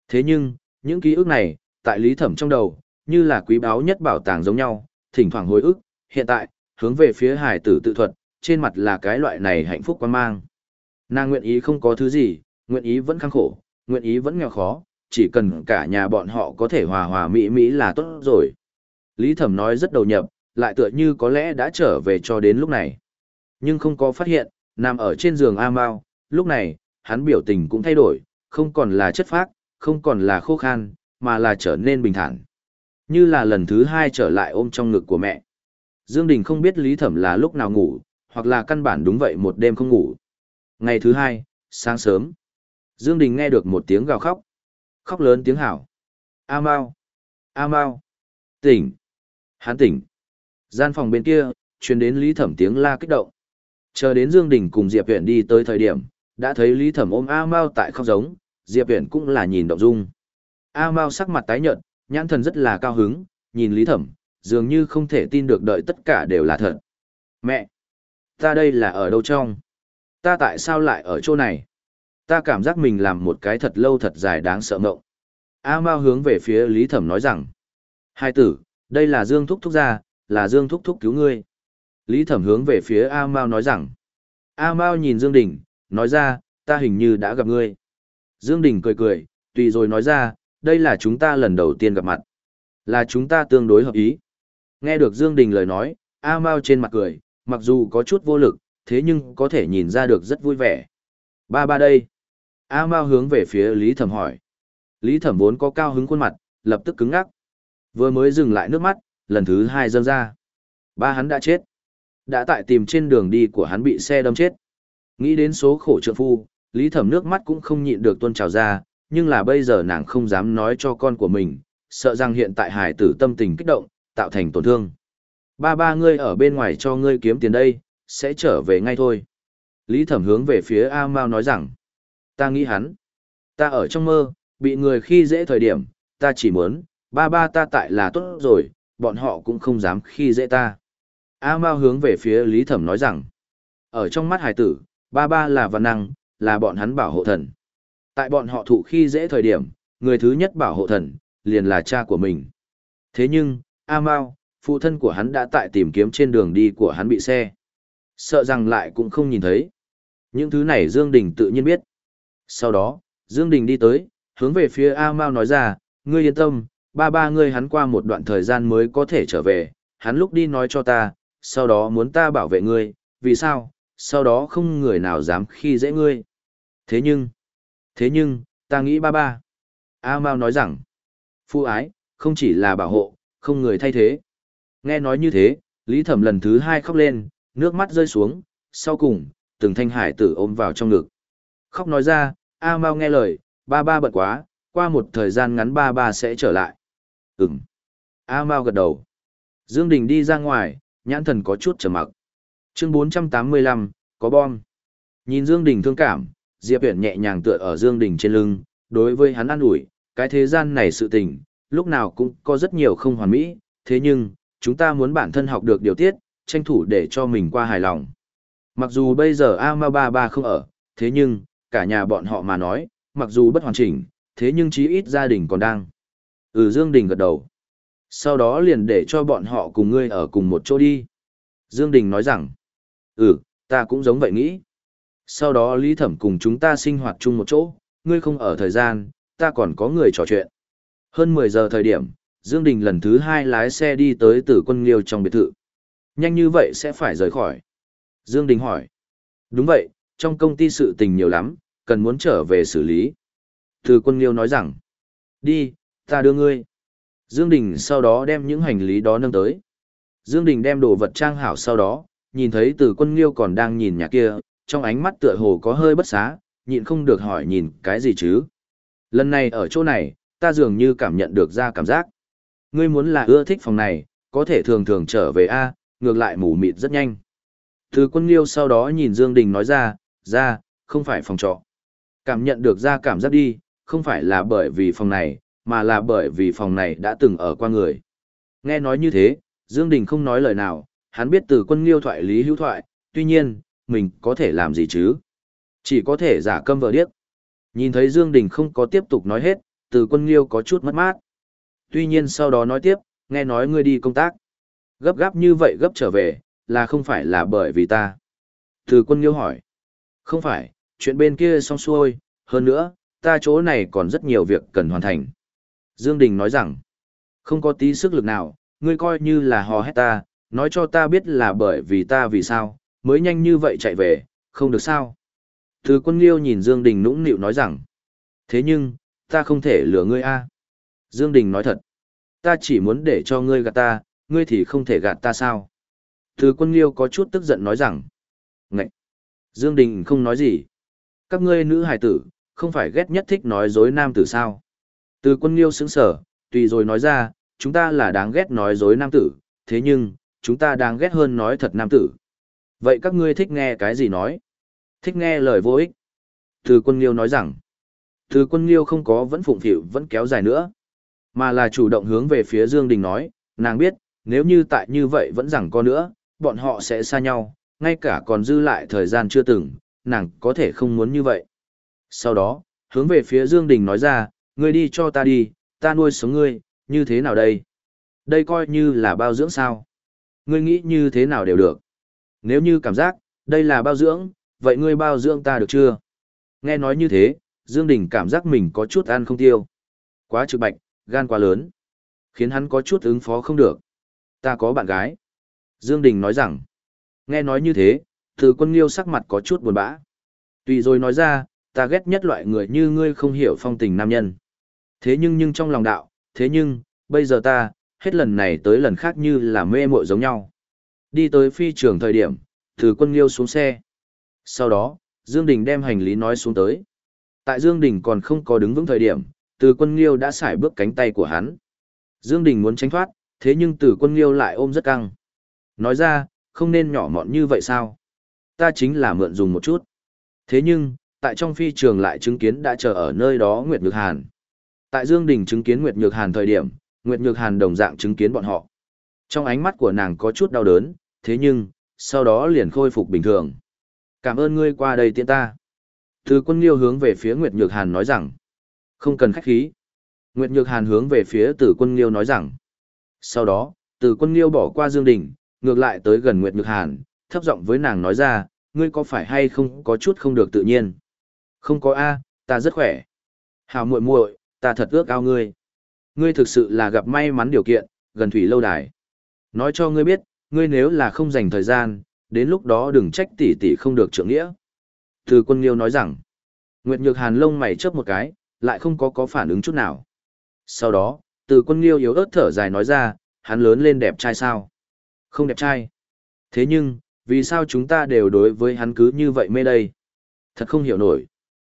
Thế nhưng, những ký ức này, tại lý thẩm trong đầu, như là quý báu nhất bảo tàng giống nhau, thỉnh thoảng hồi ức, hiện tại, hướng về phía hải tử tự thuật, trên mặt là cái loại này hạnh phúc quan mang. Nàng nguyện ý không có thứ gì, nguyện ý vẫn khăng khổ, nguyện ý vẫn nghèo khó, chỉ cần cả nhà bọn họ có thể hòa hòa mỹ mỹ là tốt rồi. Lý thẩm nói rất đầu nhập, lại tựa như có lẽ đã trở về cho đến lúc này. Nhưng không có phát hiện, nằm ở trên giường A Mao, lúc này, hắn biểu tình cũng thay đổi, không còn là chất phác, không còn là khô khan, mà là trở nên bình thản. Như là lần thứ hai trở lại ôm trong ngực của mẹ. Dương Đình không biết Lý Thẩm là lúc nào ngủ, hoặc là căn bản đúng vậy một đêm không ngủ. Ngày thứ hai, sáng sớm, Dương Đình nghe được một tiếng gào khóc. Khóc lớn tiếng hảo. A mau. A mau. Tỉnh! Hắn tỉnh! Gian phòng bên kia, truyền đến Lý Thẩm tiếng la kích động. Chờ đến Dương Đình cùng Diệp Viễn đi tới thời điểm, đã thấy Lý Thẩm ôm A Mao tại khóc giống, Diệp Viễn cũng là nhìn động dung. A Mao sắc mặt tái nhợt, nhãn thần rất là cao hứng, nhìn Lý Thẩm, dường như không thể tin được đợi tất cả đều là thật. Mẹ! Ta đây là ở đâu trong? Ta tại sao lại ở chỗ này? Ta cảm giác mình làm một cái thật lâu thật dài đáng sợ mộng. A Mao hướng về phía Lý Thẩm nói rằng. Hai tử, đây là Dương Thúc Thúc ra, là Dương Thúc Thúc cứu ngươi. Lý Thẩm hướng về phía A Mao nói rằng. A Mao nhìn Dương Đình, nói ra, ta hình như đã gặp ngươi. Dương Đình cười cười, tùy rồi nói ra, đây là chúng ta lần đầu tiên gặp mặt. Là chúng ta tương đối hợp ý. Nghe được Dương Đình lời nói, A Mao trên mặt cười, mặc dù có chút vô lực, thế nhưng có thể nhìn ra được rất vui vẻ. Ba ba đây. A Mao hướng về phía Lý Thẩm hỏi. Lý Thẩm vốn có cao hứng khuôn mặt, lập tức cứng ngắc. Vừa mới dừng lại nước mắt, lần thứ hai dâng ra. Ba hắn đã chết. Đã tại tìm trên đường đi của hắn bị xe đâm chết. Nghĩ đến số khổ trượng phu, Lý Thẩm nước mắt cũng không nhịn được tuôn trào ra, nhưng là bây giờ nàng không dám nói cho con của mình, sợ rằng hiện tại hải tử tâm tình kích động, tạo thành tổn thương. Ba ba ngươi ở bên ngoài cho ngươi kiếm tiền đây, sẽ trở về ngay thôi. Lý Thẩm hướng về phía A Mao nói rằng, ta nghĩ hắn, ta ở trong mơ, bị người khi dễ thời điểm, ta chỉ muốn, ba ba ta tại là tốt rồi, bọn họ cũng không dám khi dễ ta. A Mao hướng về phía Lý Thẩm nói rằng, ở trong mắt hải tử, ba ba là văn năng, là bọn hắn bảo hộ thần. Tại bọn họ thụ khi dễ thời điểm, người thứ nhất bảo hộ thần, liền là cha của mình. Thế nhưng, A Mao, phụ thân của hắn đã tại tìm kiếm trên đường đi của hắn bị xe. Sợ rằng lại cũng không nhìn thấy. Những thứ này Dương Đình tự nhiên biết. Sau đó, Dương Đình đi tới, hướng về phía A Mao nói ra, ngươi yên tâm, ba ba ngươi hắn qua một đoạn thời gian mới có thể trở về, hắn lúc đi nói cho ta, sau đó muốn ta bảo vệ ngươi, vì sao, sau đó không người nào dám khi dễ ngươi. Thế nhưng, thế nhưng, ta nghĩ ba ba. A Mao nói rằng, phu ái, không chỉ là bảo hộ, không người thay thế. Nghe nói như thế, Lý Thẩm lần thứ hai khóc lên, nước mắt rơi xuống, sau cùng, từng thanh hải tử ôm vào trong ngực. Khóc nói ra, A Mao nghe lời, ba ba bận quá, qua một thời gian ngắn ba ba sẽ trở lại. Ừm. A Mao gật đầu. Dương Đình đi ra ngoài, nhãn thần có chút trầm mặc. Chương 485, có bom. Nhìn Dương Đình thương cảm, Diệp Viễn nhẹ nhàng tựa ở Dương Đình trên lưng, đối với hắn an ủi, cái thế gian này sự tình, lúc nào cũng có rất nhiều không hoàn mỹ, thế nhưng, chúng ta muốn bản thân học được điều tiết, tranh thủ để cho mình qua hài lòng. Mặc dù bây giờ A Mao Ba Ba không ở, thế nhưng, cả nhà bọn họ mà nói, mặc dù bất hoàn chỉnh, thế nhưng chí ít gia đình còn đang. Ừ Dương Đình gật đầu. Sau đó liền để cho bọn họ cùng ngươi ở cùng một chỗ đi. Dương Đình nói rằng, ừ, ta cũng giống vậy nghĩ. Sau đó Lý Thẩm cùng chúng ta sinh hoạt chung một chỗ, ngươi không ở thời gian, ta còn có người trò chuyện. Hơn 10 giờ thời điểm, Dương Đình lần thứ hai lái xe đi tới tử quân liêu trong biệt thự. Nhanh như vậy sẽ phải rời khỏi. Dương Đình hỏi. Đúng vậy, trong công ty sự tình nhiều lắm, cần muốn trở về xử lý. Từ quân liêu nói rằng. Đi, ta đưa ngươi. Dương Đình sau đó đem những hành lý đó nâng tới. Dương Đình đem đồ vật trang hảo sau đó, nhìn thấy từ quân liêu còn đang nhìn nhà kia, trong ánh mắt tựa hồ có hơi bất xá, nhịn không được hỏi nhìn cái gì chứ. Lần này ở chỗ này, ta dường như cảm nhận được ra cảm giác. Ngươi muốn là ưa thích phòng này, có thể thường thường trở về A, ngược lại mù mịt rất nhanh. Từ quân liêu sau đó nhìn Dương Đình nói ra, ra, không phải phòng trọ. Cảm nhận được ra cảm giác đi, không phải là bởi vì phòng này, mà là bởi vì phòng này đã từng ở qua người. Nghe nói như thế, Dương Đình không nói lời nào, hắn biết từ quân liêu thoại lý hữu thoại, tuy nhiên, mình có thể làm gì chứ? Chỉ có thể giả câm vợ điếc. Nhìn thấy Dương Đình không có tiếp tục nói hết, từ quân liêu có chút mất mát. Tuy nhiên sau đó nói tiếp, nghe nói ngươi đi công tác. Gấp gáp như vậy gấp trở về, là không phải là bởi vì ta. Từ quân liêu hỏi. Không phải, chuyện bên kia xong xuôi, hơn nữa, ta chỗ này còn rất nhiều việc cần hoàn thành. Dương Đình nói rằng, không có tí sức lực nào, ngươi coi như là hò hét ta, nói cho ta biết là bởi vì ta vì sao, mới nhanh như vậy chạy về, không được sao. Từ quân liêu nhìn Dương Đình nũng nịu nói rằng, thế nhưng, ta không thể lừa ngươi a. Dương Đình nói thật, ta chỉ muốn để cho ngươi gạt ta, ngươi thì không thể gạt ta sao. Từ quân liêu có chút tức giận nói rằng, ngậy, Dương Đình không nói gì. Các ngươi nữ hài tử, không phải ghét nhất thích nói dối nam tử sao. Từ quân liêu sững sở tùy rồi nói ra, chúng ta là đáng ghét nói dối nam tử, thế nhưng, chúng ta đáng ghét hơn nói thật nam tử. Vậy các ngươi thích nghe cái gì nói? Thích nghe lời vô ích. Từ quân liêu nói rằng, từ quân liêu không có vẫn phụng phịu vẫn kéo dài nữa, mà là chủ động hướng về phía Dương Đình nói, nàng biết, nếu như tại như vậy vẫn rằng có nữa, bọn họ sẽ xa nhau, ngay cả còn dư lại thời gian chưa từng, nàng có thể không muốn như vậy. Sau đó, hướng về phía Dương Đình nói ra, ngươi đi cho ta đi, ta nuôi sống ngươi, như thế nào đây? Đây coi như là bao dưỡng sao? Ngươi nghĩ như thế nào đều được. Nếu như cảm giác, đây là bao dưỡng, vậy ngươi bao dưỡng ta được chưa? Nghe nói như thế, Dương Đình cảm giác mình có chút ăn không tiêu. Quá trực bạch, gan quá lớn. Khiến hắn có chút ứng phó không được. Ta có bạn gái. Dương Đình nói rằng. Nghe nói như thế, từ quân Nghiêu sắc mặt có chút buồn bã. Tùy rồi nói ra, ta ghét nhất loại người như ngươi không hiểu phong tình nam nhân. Thế nhưng nhưng trong lòng đạo, thế nhưng, bây giờ ta, hết lần này tới lần khác như là mê muội giống nhau. Đi tới phi trường thời điểm, từ quân Nghiêu xuống xe. Sau đó, Dương Đình đem hành lý nói xuống tới. Tại Dương Đình còn không có đứng vững thời điểm, từ quân Nghiêu đã xải bước cánh tay của hắn. Dương Đình muốn tránh thoát, thế nhưng từ quân Nghiêu lại ôm rất căng. Nói ra, không nên nhỏ mọn như vậy sao? Ta chính là mượn dùng một chút. Thế nhưng, tại trong phi trường lại chứng kiến đã chờ ở nơi đó Nguyệt Nhược Hàn. Tại Dương Đình chứng kiến Nguyệt Nhược Hàn thời điểm, Nguyệt Nhược Hàn đồng dạng chứng kiến bọn họ. Trong ánh mắt của nàng có chút đau đớn, thế nhưng, sau đó liền khôi phục bình thường. Cảm ơn ngươi qua đây tiễn ta. Từ quân liêu hướng về phía Nguyệt Nhược Hàn nói rằng, không cần khách khí. Nguyệt Nhược Hàn hướng về phía Tử Quân Liêu nói rằng. Sau đó, Tử Quân Liêu bỏ qua Dương Đình, ngược lại tới gần Nguyệt Nhược Hàn, thấp giọng với nàng nói ra, ngươi có phải hay không có chút không được tự nhiên? Không có a, ta rất khỏe. Hào muội muội, ta thật ước ao ngươi. Ngươi thực sự là gặp may mắn điều kiện, gần thủy lâu đài. Nói cho ngươi biết, ngươi nếu là không dành thời gian, đến lúc đó đừng trách tỷ tỷ không được trưởng nghĩa. Từ quân liêu nói rằng, Nguyệt Nhược Hàn lông mày chớp một cái, lại không có có phản ứng chút nào. Sau đó, từ quân liêu yếu ớt thở dài nói ra, hắn lớn lên đẹp trai sao? Không đẹp trai. Thế nhưng, vì sao chúng ta đều đối với hắn cứ như vậy mê đây? Thật không hiểu nổi.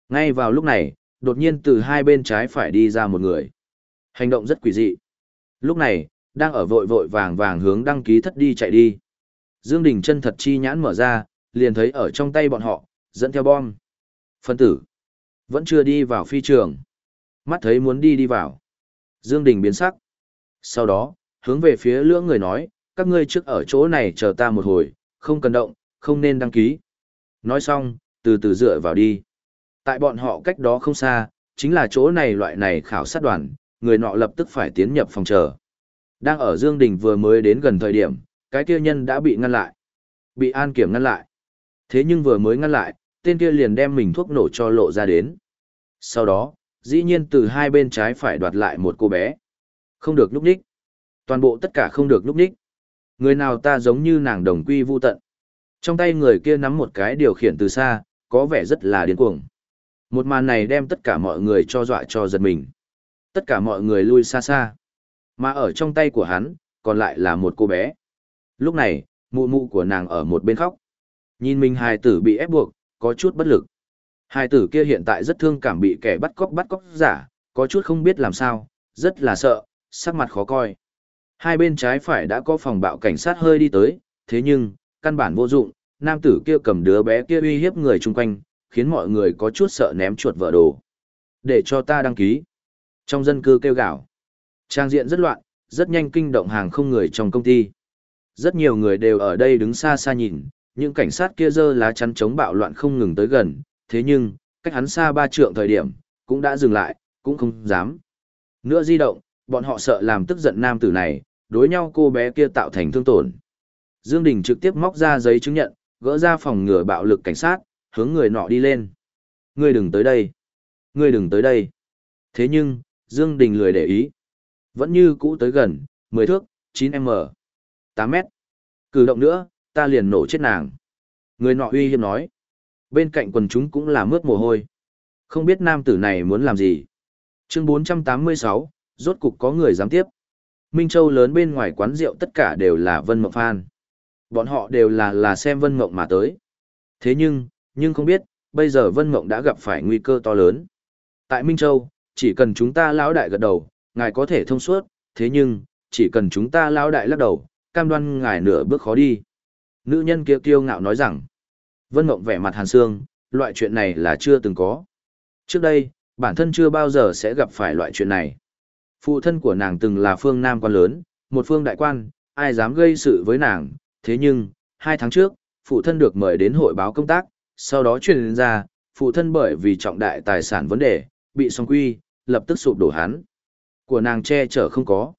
Ngay vào lúc này, đột nhiên từ hai bên trái phải đi ra một người. Hành động rất quỷ dị. Lúc này, đang ở vội vội vàng vàng hướng đăng ký thất đi chạy đi. Dương Đình chân thật chi nhãn mở ra, liền thấy ở trong tay bọn họ, dẫn theo bom. Phân tử. Vẫn chưa đi vào phi trường. Mắt thấy muốn đi đi vào. Dương Đình biến sắc. Sau đó, hướng về phía lưỡng người nói, các ngươi trước ở chỗ này chờ ta một hồi, không cần động, không nên đăng ký. Nói xong, từ từ dựa vào đi. Tại bọn họ cách đó không xa, chính là chỗ này loại này khảo sát đoàn, người nọ lập tức phải tiến nhập phòng chờ. Đang ở Dương Đình vừa mới đến gần thời điểm, cái kia nhân đã bị ngăn lại. Bị an kiểm ngăn lại. Thế nhưng vừa mới ngăn lại, tên kia liền đem mình thuốc nổ cho lộ ra đến. Sau đó, dĩ nhiên từ hai bên trái phải đoạt lại một cô bé. Không được núp ních. Toàn bộ tất cả không được núp ních. Người nào ta giống như nàng đồng quy vu tận. Trong tay người kia nắm một cái điều khiển từ xa, có vẻ rất là điên cuồng. Một màn này đem tất cả mọi người cho dọa cho giật mình. Tất cả mọi người lui xa xa. Mà ở trong tay của hắn, còn lại là một cô bé. Lúc này, mụ mụ của nàng ở một bên khóc. Nhìn mình hài tử bị ép buộc, có chút bất lực. Hài tử kia hiện tại rất thương cảm bị kẻ bắt cóc bắt cóc giả, có chút không biết làm sao, rất là sợ, sắc mặt khó coi. Hai bên trái phải đã có phòng bạo cảnh sát hơi đi tới, thế nhưng, căn bản vô dụng, nam tử kia cầm đứa bé kia uy hiếp người chung quanh, khiến mọi người có chút sợ ném chuột vợ đồ. Để cho ta đăng ký. Trong dân cư kêu gào. Trang diện rất loạn, rất nhanh kinh động hàng không người trong công ty. Rất nhiều người đều ở đây đứng xa xa nhìn, những cảnh sát kia dơ lá chắn chống bạo loạn không ngừng tới gần, thế nhưng, cách hắn xa ba trượng thời điểm, cũng đã dừng lại, cũng không dám. Nữa di động, bọn họ sợ làm tức giận nam tử này, đối nhau cô bé kia tạo thành thương tổn. Dương Đình trực tiếp móc ra giấy chứng nhận, gỡ ra phòng ngừa bạo lực cảnh sát, hướng người nọ đi lên. Ngươi đừng tới đây. Ngươi đừng tới đây. Thế nhưng, Dương Đình lười để ý. Vẫn như cũ tới gần, 10 thước, 9m, 8 mét. Cử động nữa, ta liền nổ chết nàng. Người nọ uy hiếp nói. Bên cạnh quần chúng cũng là mướt mồ hôi. Không biết nam tử này muốn làm gì. Chương 486, rốt cục có người dám tiếp. Minh Châu lớn bên ngoài quán rượu tất cả đều là Vân Mộng fan. Bọn họ đều là là xem Vân Mộng mà tới. Thế nhưng, nhưng không biết, bây giờ Vân Mộng đã gặp phải nguy cơ to lớn. Tại Minh Châu, chỉ cần chúng ta lão đại gật đầu, ngài có thể thông suốt, thế nhưng, chỉ cần chúng ta lão đại lắc đầu, cam đoan ngài nửa bước khó đi. Nữ nhân kia kiêu ngạo nói rằng, Vân Mộng vẻ mặt hàn xương, loại chuyện này là chưa từng có. Trước đây, bản thân chưa bao giờ sẽ gặp phải loại chuyện này. Phụ thân của nàng từng là phương nam quan lớn, một phương đại quan, ai dám gây sự với nàng, thế nhưng, hai tháng trước, phụ thân được mời đến hội báo công tác, sau đó truyền ra, phụ thân bởi vì trọng đại tài sản vấn đề, bị song quy, lập tức sụp đổ hắn. Của nàng che chở không có.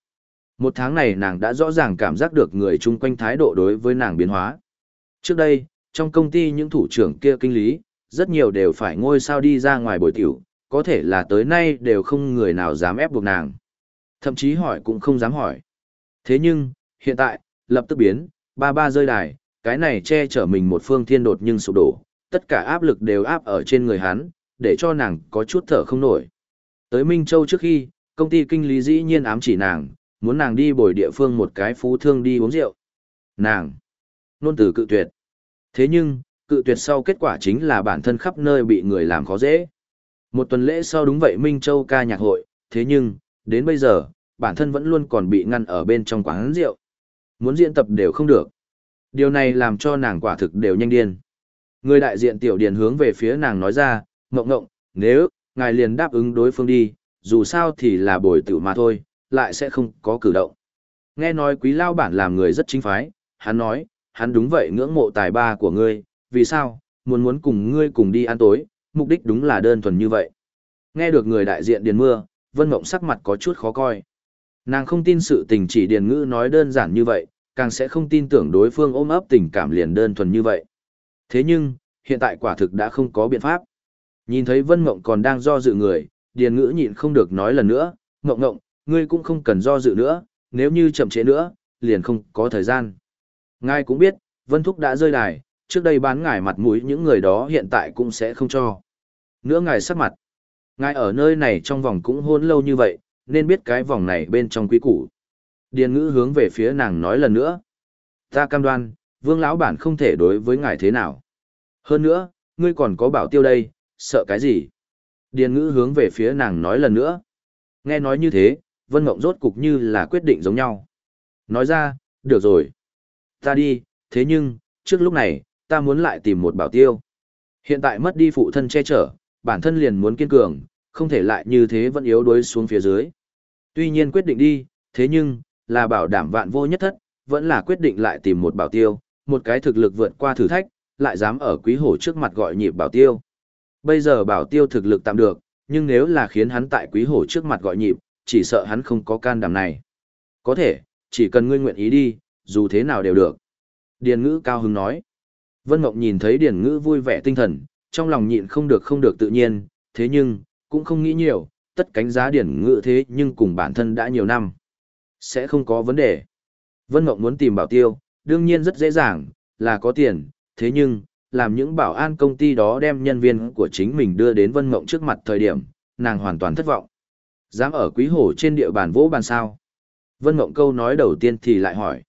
Một tháng này nàng đã rõ ràng cảm giác được người chung quanh thái độ đối với nàng biến hóa. Trước đây, trong công ty những thủ trưởng kia kinh lý, rất nhiều đều phải ngôi sao đi ra ngoài buổi tiểu, có thể là tới nay đều không người nào dám ép buộc nàng. Thậm chí hỏi cũng không dám hỏi. Thế nhưng, hiện tại, lập tức biến, ba ba rơi đài, cái này che chở mình một phương thiên đột nhưng sụp đổ, tất cả áp lực đều áp ở trên người hắn, để cho nàng có chút thở không nổi. Tới Minh Châu trước khi, công ty kinh lý dĩ nhiên ám chỉ nàng, muốn nàng đi bồi địa phương một cái phú thương đi uống rượu. Nàng, nôn từ cự tuyệt. Thế nhưng, cự tuyệt sau kết quả chính là bản thân khắp nơi bị người làm khó dễ. Một tuần lễ sau đúng vậy Minh Châu ca nhạc hội, thế nhưng, đến bây giờ, bản thân vẫn luôn còn bị ngăn ở bên trong quán rượu. Muốn diễn tập đều không được. Điều này làm cho nàng quả thực đều nhanh điên. Người đại diện tiểu điền hướng về phía nàng nói ra, ngộng ngộng, nếu, ngài liền đáp ứng đối phương đi, dù sao thì là bồi tiểu mà thôi, lại sẽ không có cử động. Nghe nói quý lao bản làm người rất chính phái, hắn nói, hắn đúng vậy ngưỡng mộ tài ba của ngươi, vì sao, muốn muốn cùng ngươi cùng đi ăn tối, mục đích đúng là đơn thuần như vậy. Nghe được người đại diện điền mưa, Vân Mộng sắc mặt có chút khó coi. Nàng không tin sự tình chỉ điền ngữ nói đơn giản như vậy, càng sẽ không tin tưởng đối phương ôm ấp tình cảm liền đơn thuần như vậy. Thế nhưng, hiện tại quả thực đã không có biện pháp. Nhìn thấy Vân Mộng còn đang do dự người, điền ngữ nhịn không được nói lần nữa, Mộng Mộng, ngươi cũng không cần do dự nữa, nếu như chậm trễ nữa, liền không có thời gian. Ngài cũng biết, Vân Thúc đã rơi đài, trước đây bán ngài mặt mũi những người đó hiện tại cũng sẽ không cho. Nữa ngài sắc mặt. Ngài ở nơi này trong vòng cũng hôn lâu như vậy, nên biết cái vòng này bên trong quý củ. Điền ngữ hướng về phía nàng nói lần nữa. Ta cam đoan, vương lão bản không thể đối với ngài thế nào. Hơn nữa, ngươi còn có bảo tiêu đây, sợ cái gì? Điền ngữ hướng về phía nàng nói lần nữa. Nghe nói như thế, Vân Mộng rốt cục như là quyết định giống nhau. Nói ra, được rồi. Ta đi, thế nhưng, trước lúc này, ta muốn lại tìm một bảo tiêu. Hiện tại mất đi phụ thân che chở, bản thân liền muốn kiên cường, không thể lại như thế vẫn yếu đuối xuống phía dưới. Tuy nhiên quyết định đi, thế nhưng, là bảo đảm vạn vô nhất thất, vẫn là quyết định lại tìm một bảo tiêu, một cái thực lực vượt qua thử thách, lại dám ở quý hổ trước mặt gọi nhịp bảo tiêu. Bây giờ bảo tiêu thực lực tạm được, nhưng nếu là khiến hắn tại quý hổ trước mặt gọi nhịp, chỉ sợ hắn không có can đảm này. Có thể, chỉ cần ngươi nguyện ý đi, dù thế nào đều được. Điền ngữ cao hứng nói. Vân Mộng nhìn thấy Điền ngữ vui vẻ tinh thần, trong lòng nhịn không được không được tự nhiên, thế nhưng, cũng không nghĩ nhiều, tất cánh giá điển ngữ thế nhưng cùng bản thân đã nhiều năm. Sẽ không có vấn đề. Vân Mộng muốn tìm bảo tiêu, đương nhiên rất dễ dàng, là có tiền, thế nhưng, làm những bảo an công ty đó đem nhân viên của chính mình đưa đến Vân Mộng trước mặt thời điểm, nàng hoàn toàn thất vọng. Dám ở quý hổ trên địa bàn vỗ bàn sao? Vân Mộng câu nói đầu tiên thì lại hỏi.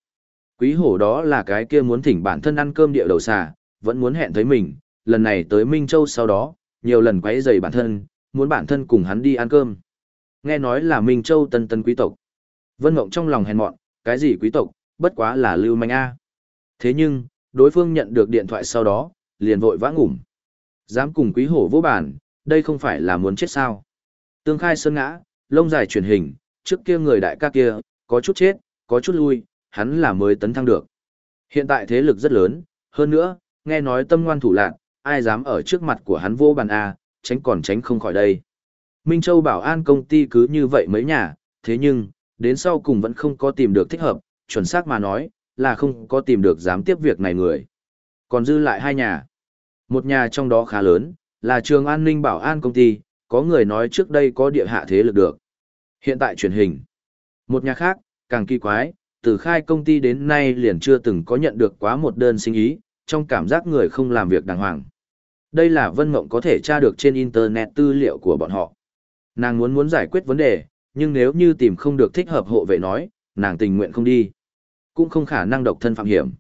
Quý hổ đó là cái kia muốn thỉnh bản thân ăn cơm địa đầu xà, vẫn muốn hẹn thấy mình, lần này tới Minh Châu sau đó, nhiều lần quấy rầy bản thân, muốn bản thân cùng hắn đi ăn cơm. Nghe nói là Minh Châu tân tân quý tộc. Vân Ngộng trong lòng hèn mọn, cái gì quý tộc, bất quá là lưu manh A. Thế nhưng, đối phương nhận được điện thoại sau đó, liền vội vã ngủm. Dám cùng quý hổ vô bản, đây không phải là muốn chết sao. Tương khai sơn ngã, lông dài truyền hình, trước kia người đại ca kia, có chút chết, có chút lui, hắn là mới tấn thăng được. Hiện tại thế lực rất lớn, hơn nữa, nghe nói tâm ngoan thủ lạc, ai dám ở trước mặt của hắn vô bàn A, tránh còn tránh không khỏi đây. Minh Châu bảo an công ty cứ như vậy mấy nhà, thế nhưng, đến sau cùng vẫn không có tìm được thích hợp, chuẩn xác mà nói, là không có tìm được dám tiếp việc này người. Còn dư lại hai nhà. Một nhà trong đó khá lớn, là trường an ninh bảo an công ty, có người nói trước đây có địa hạ thế lực được. Hiện tại truyền hình. Một nhà khác, càng kỳ quái, từ khai công ty đến nay liền chưa từng có nhận được quá một đơn sinh ý, trong cảm giác người không làm việc đàng hoàng. Đây là Vân Mộng có thể tra được trên Internet tư liệu của bọn họ. Nàng muốn muốn giải quyết vấn đề, nhưng nếu như tìm không được thích hợp hộ vệ nói, nàng tình nguyện không đi. Cũng không khả năng độc thân phạm hiểm.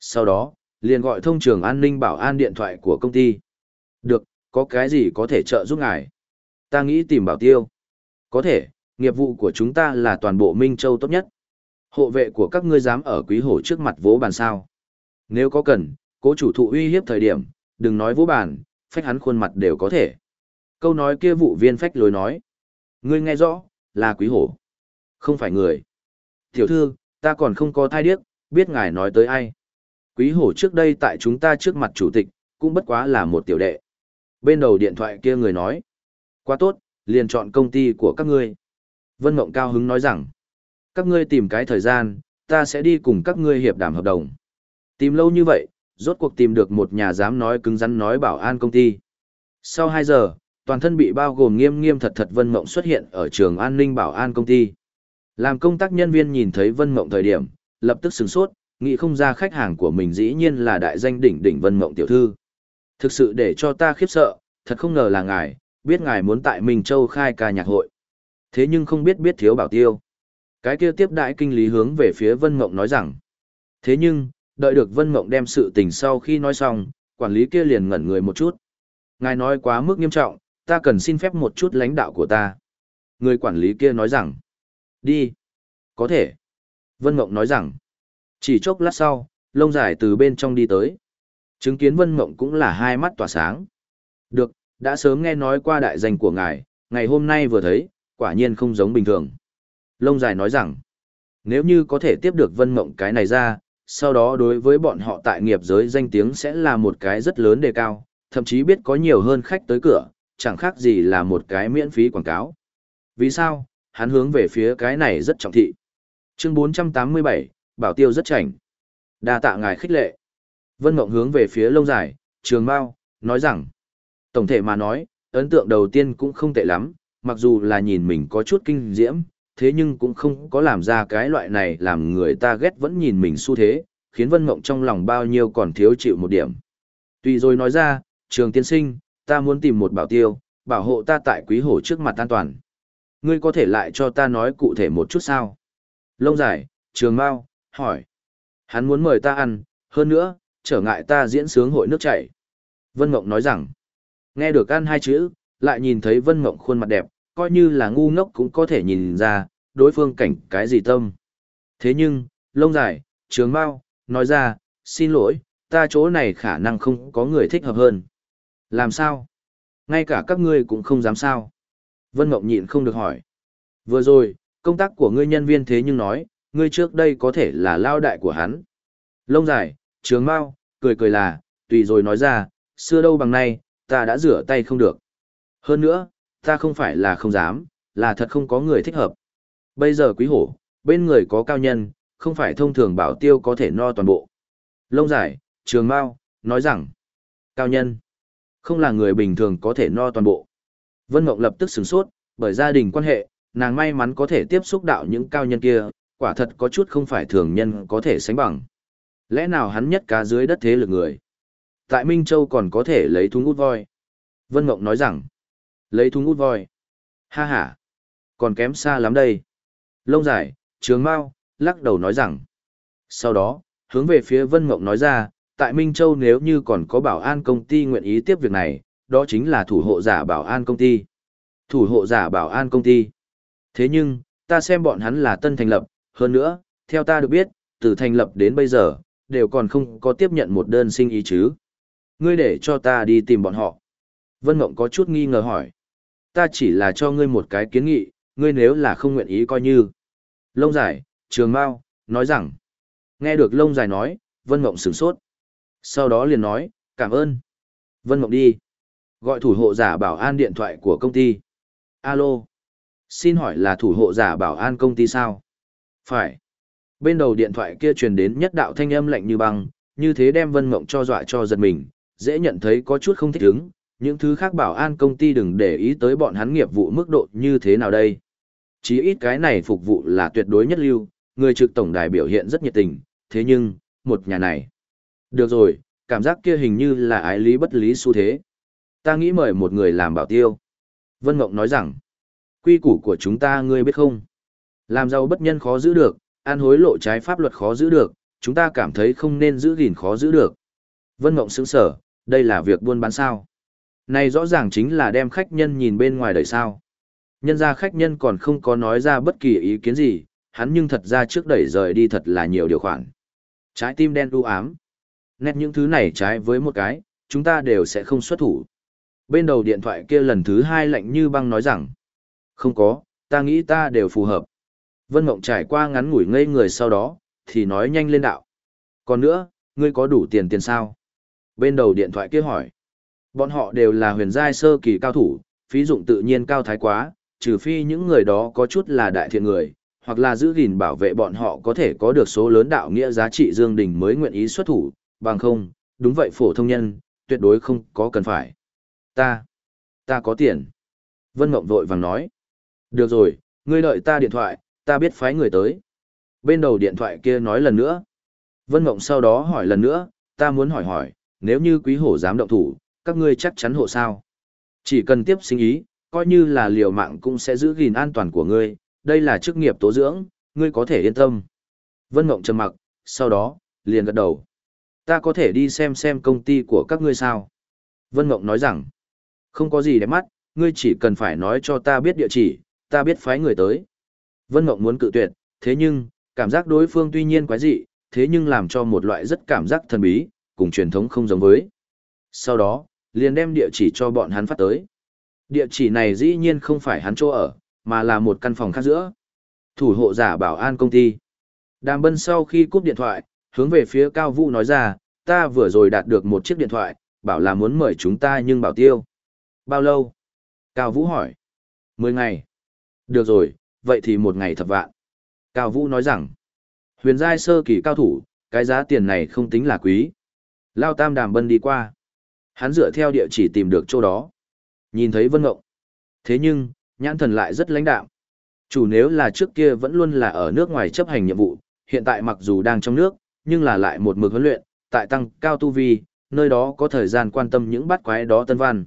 Sau đó, liền gọi thông trường an ninh bảo an điện thoại của công ty. Được, có cái gì có thể trợ giúp ngài? Ta nghĩ tìm bảo tiêu. Có thể, nghiệp vụ của chúng ta là toàn bộ Minh Châu tốt nhất. Hộ vệ của các ngươi dám ở quý hổ trước mặt vỗ bàn sao. Nếu có cần, cố chủ thụ uy hiếp thời điểm, đừng nói vô bàn, phách hắn khuôn mặt đều có thể. Câu nói kia vụ viên phách lối nói. Ngươi nghe rõ, là quý hổ. Không phải người. Tiểu thư, ta còn không có thai điếc, biết ngài nói tới ai. Quý hổ trước đây tại chúng ta trước mặt chủ tịch, cũng bất quá là một tiểu đệ. Bên đầu điện thoại kia người nói. Quá tốt, liền chọn công ty của các ngươi. Vân Mộng cao hứng nói rằng, các ngươi tìm cái thời gian, ta sẽ đi cùng các ngươi hiệp đàm hợp đồng. Tìm lâu như vậy, rốt cuộc tìm được một nhà dám nói cứng rắn nói bảo an công ty. Sau 2 giờ, toàn thân bị bao gồm nghiêm nghiêm thật thật Vân Mộng xuất hiện ở trường an ninh bảo an công ty. Làm công tác nhân viên nhìn thấy Vân Mộng thời điểm, lập tức sửng sốt, nghĩ không ra khách hàng của mình dĩ nhiên là đại danh đỉnh đỉnh Vân Mộng tiểu thư. Thực sự để cho ta khiếp sợ, thật không ngờ là ngài, biết ngài muốn tại Minh Châu khai ca nhạc hội. Thế nhưng không biết biết thiếu bảo tiêu. Cái kia tiếp đại kinh lý hướng về phía Vân Mộng nói rằng. Thế nhưng, đợi được Vân Mộng đem sự tình sau khi nói xong, quản lý kia liền ngẩn người một chút. Ngài nói quá mức nghiêm trọng, ta cần xin phép một chút lãnh đạo của ta. Người quản lý kia nói rằng. Đi. Có thể. Vân Mộng nói rằng. Chỉ chốc lát sau, lông dài từ bên trong đi tới. Chứng kiến Vân Mộng cũng là hai mắt tỏa sáng. Được, đã sớm nghe nói qua đại danh của ngài, ngày hôm nay vừa thấy, quả nhiên không giống bình thường. Lông dài nói rằng, nếu như có thể tiếp được Vân Mộng cái này ra, sau đó đối với bọn họ tại nghiệp giới danh tiếng sẽ là một cái rất lớn đề cao, thậm chí biết có nhiều hơn khách tới cửa, chẳng khác gì là một cái miễn phí quảng cáo. Vì sao? Hắn hướng về phía cái này rất trọng thị. Chương 487, Bảo Tiêu rất chảnh. đa tạ ngài khích lệ. Vân Mộng hướng về phía lông dài, trường bao nói rằng, tổng thể mà nói, ấn tượng đầu tiên cũng không tệ lắm, mặc dù là nhìn mình có chút kinh diễm, thế nhưng cũng không có làm ra cái loại này làm người ta ghét vẫn nhìn mình xu thế, khiến Vân Mộng trong lòng bao nhiêu còn thiếu chịu một điểm. Tùy rồi nói ra, trường tiên sinh, ta muốn tìm một bảo tiêu, bảo hộ ta tại quý hổ trước mặt an toàn. Ngươi có thể lại cho ta nói cụ thể một chút sao? Lông dài, trường mau, hỏi. Hắn muốn mời ta ăn, hơn nữa, trở ngại ta diễn sướng hội nước chảy. Vân Mộng nói rằng, nghe được ăn hai chữ, lại nhìn thấy Vân Mộng khuôn mặt đẹp, coi như là ngu ngốc cũng có thể nhìn ra, đối phương cảnh cái gì tâm. Thế nhưng, lông dài, trường mau, nói ra, xin lỗi, ta chỗ này khả năng không có người thích hợp hơn. Làm sao? Ngay cả các ngươi cũng không dám sao. Vân Mộng nhịn không được hỏi. Vừa rồi, công tác của ngươi nhân viên thế nhưng nói, ngươi trước đây có thể là lao đại của hắn. Lông dài, trường mau, cười cười là, tùy rồi nói ra, xưa đâu bằng nay, ta đã rửa tay không được. Hơn nữa, ta không phải là không dám, là thật không có người thích hợp. Bây giờ quý hổ, bên người có cao nhân, không phải thông thường bảo tiêu có thể no toàn bộ. Lông dài, trường mau, nói rằng, cao nhân, không là người bình thường có thể no toàn bộ. Vân Mộng lập tức sửng sốt, bởi gia đình quan hệ, nàng may mắn có thể tiếp xúc đạo những cao nhân kia, quả thật có chút không phải thường nhân có thể sánh bằng. Lẽ nào hắn nhất cá dưới đất thế lực người? Tại Minh Châu còn có thể lấy thúng út voi. Vân Mộng nói rằng, lấy thúng út voi. Ha ha, còn kém xa lắm đây. Lông dài, trường mau, lắc đầu nói rằng. Sau đó, hướng về phía Vân Mộng nói ra, tại Minh Châu nếu như còn có bảo an công ty nguyện ý tiếp việc này, đó chính là thủ hộ giả bảo an công ty. Thủ hộ giả bảo an công ty. Thế nhưng, ta xem bọn hắn là tân thành lập, hơn nữa, theo ta được biết, từ thành lập đến bây giờ, đều còn không có tiếp nhận một đơn sinh ý chứ. Ngươi để cho ta đi tìm bọn họ. Vân Mộng có chút nghi ngờ hỏi. Ta chỉ là cho ngươi một cái kiến nghị, ngươi nếu là không nguyện ý coi như. Lông dài, trường mau, nói rằng. Nghe được lông dài nói, Vân Mộng sửng sốt. Sau đó liền nói, cảm ơn. Vân Mộng đi. Gọi thủ hộ giả bảo an điện thoại của công ty. Alo. Xin hỏi là thủ hộ giả bảo an công ty sao? Phải. Bên đầu điện thoại kia truyền đến nhất đạo thanh âm lạnh như băng, như thế đem Vân Mộng cho dọa cho giật mình, dễ nhận thấy có chút không thích ứng, những thứ khác bảo an công ty đừng để ý tới bọn hắn nghiệp vụ mức độ như thế nào đây. Chí ít cái này phục vụ là tuyệt đối nhất lưu, người trực tổng đài biểu hiện rất nhiệt tình, thế nhưng, một nhà này. Được rồi, cảm giác kia hình như là ái lý bất lý xu thế. Ta nghĩ mời một người làm bảo tiêu. Vân Ngọc nói rằng, quy củ của chúng ta ngươi biết không? Làm giàu bất nhân khó giữ được, an hối lộ trái pháp luật khó giữ được, chúng ta cảm thấy không nên giữ gìn khó giữ được. Vân Ngộng sững sở, đây là việc buôn bán sao. Này rõ ràng chính là đem khách nhân nhìn bên ngoài đời sao. Nhân ra khách nhân còn không có nói ra bất kỳ ý kiến gì, hắn nhưng thật ra trước đẩy rời đi thật là nhiều điều khoản. Trái tim đen u ám. Nét những thứ này trái với một cái, chúng ta đều sẽ không xuất thủ. Bên đầu điện thoại kia lần thứ hai lạnh như băng nói rằng, không có, ta nghĩ ta đều phù hợp. Vân Mộng trải qua ngắn ngủi ngây người sau đó, thì nói nhanh lên đạo. Còn nữa, ngươi có đủ tiền tiền sao? Bên đầu điện thoại kia hỏi. Bọn họ đều là huyền giai sơ kỳ cao thủ, phí dụng tự nhiên cao thái quá, trừ phi những người đó có chút là đại thiện người, hoặc là giữ gìn bảo vệ bọn họ có thể có được số lớn đạo nghĩa giá trị dương đình mới nguyện ý xuất thủ, bằng không, đúng vậy phổ thông nhân, tuyệt đối không có cần phải. Ta, ta có tiền. Vân Mộng vội vàng nói. Được rồi, ngươi đợi ta điện thoại, ta biết phái người tới. Bên đầu điện thoại kia nói lần nữa. Vân Mộng sau đó hỏi lần nữa, ta muốn hỏi hỏi, nếu như quý hổ dám động thủ, các ngươi chắc chắn hộ sao. Chỉ cần tiếp sinh ý, coi như là liều mạng cũng sẽ giữ gìn an toàn của ngươi, đây là chức nghiệp tố dưỡng, ngươi có thể yên tâm. Vân Mộng trầm mặc, sau đó, liền gật đầu. Ta có thể đi xem xem công ty của các ngươi sao. Vân Mộng nói rằng, không có gì để mắt, ngươi chỉ cần phải nói cho ta biết địa chỉ, ta biết phái người tới. Vân Mộng muốn cự tuyệt, thế nhưng, cảm giác đối phương tuy nhiên quái dị, thế nhưng làm cho một loại rất cảm giác thần bí, cùng truyền thống không giống với. Sau đó, liền đem địa chỉ cho bọn hắn phát tới. Địa chỉ này dĩ nhiên không phải hắn chỗ ở, mà là một căn phòng khác giữa. Thủ hộ giả bảo an công ty. Đàm bân sau khi cúp điện thoại, hướng về phía Cao Vũ nói ra, ta vừa rồi đạt được một chiếc điện thoại, bảo là muốn mời chúng ta nhưng bảo tiêu. Bao lâu? Cao Vũ hỏi. Mười ngày. Được rồi, vậy thì một ngày thập vạn. Cao Vũ nói rằng, huyền giai sơ kỳ cao thủ, cái giá tiền này không tính là quý. Lao Tam Đàm Bân đi qua. Hắn dựa theo địa chỉ tìm được chỗ đó. Nhìn thấy Vân Ngộng. Thế nhưng, nhãn thần lại rất lãnh đạm. Chủ nếu là trước kia vẫn luôn là ở nước ngoài chấp hành nhiệm vụ, hiện tại mặc dù đang trong nước, nhưng là lại một mực huấn luyện, tại tăng cao tu vi, nơi đó có thời gian quan tâm những bắt quái đó tân văn.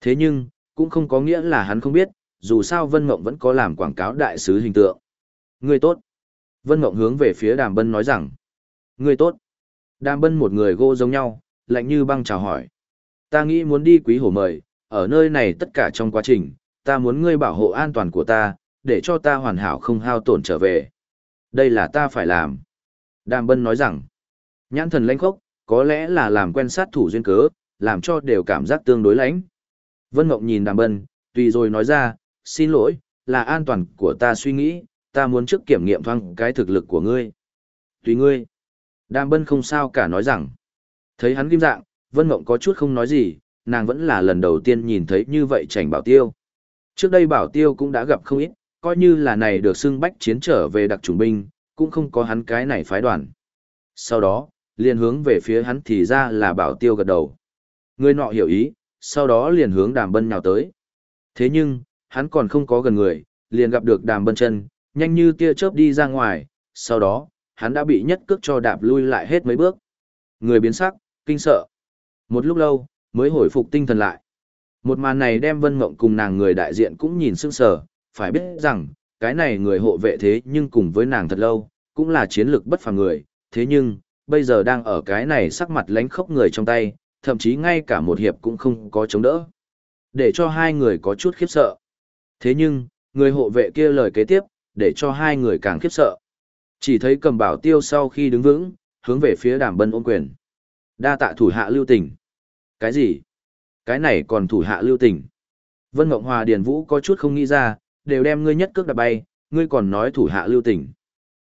Thế nhưng, cũng không có nghĩa là hắn không biết, dù sao Vân Ngộng vẫn có làm quảng cáo đại sứ hình tượng. Người tốt. Vân Ngộng hướng về phía Đàm Bân nói rằng, Người tốt. Đàm Bân một người gô giống nhau, lạnh như băng chào hỏi. Ta nghĩ muốn đi quý hổ mời, ở nơi này tất cả trong quá trình, ta muốn ngươi bảo hộ an toàn của ta, để cho ta hoàn hảo không hao tổn trở về. Đây là ta phải làm. Đàm Bân nói rằng, nhãn thần lãnh khốc, có lẽ là làm quen sát thủ duyên cớ, làm cho đều cảm giác tương đối lãnh. Vân Mộng nhìn Đàm Bân, tùy rồi nói ra, xin lỗi, là an toàn của ta suy nghĩ, ta muốn trước kiểm nghiệm thoáng cái thực lực của ngươi. Tùy ngươi. Đàm Bân không sao cả nói rằng, thấy hắn kim dạng, Vân Mộng có chút không nói gì, nàng vẫn là lần đầu tiên nhìn thấy như vậy chảnh bảo tiêu. Trước đây bảo tiêu cũng đã gặp không ít, coi như là này được xưng bách chiến trở về đặc chủng binh, cũng không có hắn cái này phái đoàn. Sau đó, liền hướng về phía hắn thì ra là bảo tiêu gật đầu. Người nọ hiểu ý, sau đó liền hướng đàm bân nhào tới. Thế nhưng, hắn còn không có gần người, liền gặp được đàm bân chân, nhanh như tia chớp đi ra ngoài, sau đó, hắn đã bị nhất cước cho đạp lui lại hết mấy bước. Người biến sắc, kinh sợ. Một lúc lâu, mới hồi phục tinh thần lại. Một màn này đem Vân Mộng cùng nàng người đại diện cũng nhìn sững sờ, phải biết rằng, cái này người hộ vệ thế nhưng cùng với nàng thật lâu, cũng là chiến lược bất phàm người, thế nhưng, bây giờ đang ở cái này sắc mặt lánh khốc người trong tay, thậm chí ngay cả một hiệp cũng không có chống đỡ. Để cho hai người có chút khiếp sợ. Thế nhưng, người hộ vệ kia lời kế tiếp, để cho hai người càng khiếp sợ. Chỉ thấy cầm bảo tiêu sau khi đứng vững, hướng về phía đàm bân ôm quyền. Đa tạ thủ hạ lưu tình. Cái gì? Cái này còn thủ hạ lưu tình. Vân Mộng Hòa Điền Vũ có chút không nghĩ ra, đều đem ngươi nhất cước đạp bay, ngươi còn nói thủ hạ lưu tình.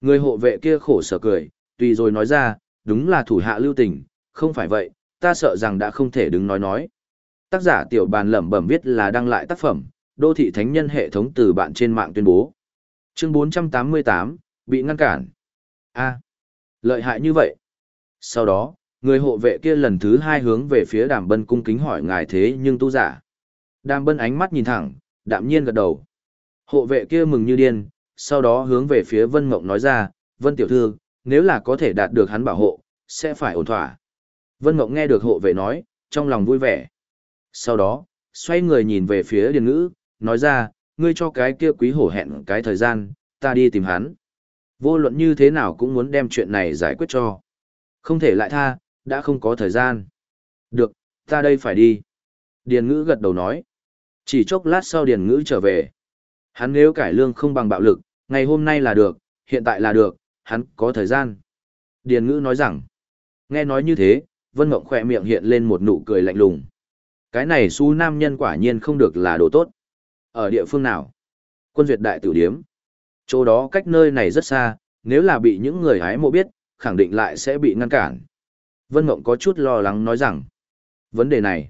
Người hộ vệ kia khổ sở cười, tùy rồi nói ra, đúng là thủ hạ lưu tình, không phải vậy, ta sợ rằng đã không thể đứng nói nói. Tác giả tiểu bàn lẩm bẩm viết là đăng lại tác phẩm, đô thị thánh nhân hệ thống từ bạn trên mạng tuyên bố. Chương 488, bị ngăn cản. A, lợi hại như vậy. Sau đó, người hộ vệ kia lần thứ hai hướng về phía đàm bân cung kính hỏi ngài thế nhưng tu giả. Đàm bân ánh mắt nhìn thẳng, đạm nhiên gật đầu. Hộ vệ kia mừng như điên, sau đó hướng về phía Vân Mộng nói ra, Vân Tiểu Thư, nếu là có thể đạt được hắn bảo hộ, sẽ phải ổn thỏa. Vân Mộng nghe được hộ vệ nói, trong lòng vui vẻ. Sau đó, xoay người nhìn về phía Điền Ngữ, nói ra, ngươi cho cái kia quý hổ hẹn cái thời gian, ta đi tìm hắn. Vô luận như thế nào cũng muốn đem chuyện này giải quyết cho. Không thể lại tha, đã không có thời gian. Được, ta đây phải đi. Điền Ngữ gật đầu nói. Chỉ chốc lát sau Điền Ngữ trở về. Hắn nếu cải lương không bằng bạo lực, ngày hôm nay là được, hiện tại là được, hắn có thời gian. Điền ngữ nói rằng, nghe nói như thế, Vân Mộng khỏe miệng hiện lên một nụ cười lạnh lùng. Cái này su nam nhân quả nhiên không được là đồ tốt. Ở địa phương nào? Quân duyệt đại tử điếm. Chỗ đó cách nơi này rất xa, nếu là bị những người hái mộ biết, khẳng định lại sẽ bị ngăn cản. Vân Mộng có chút lo lắng nói rằng, vấn đề này,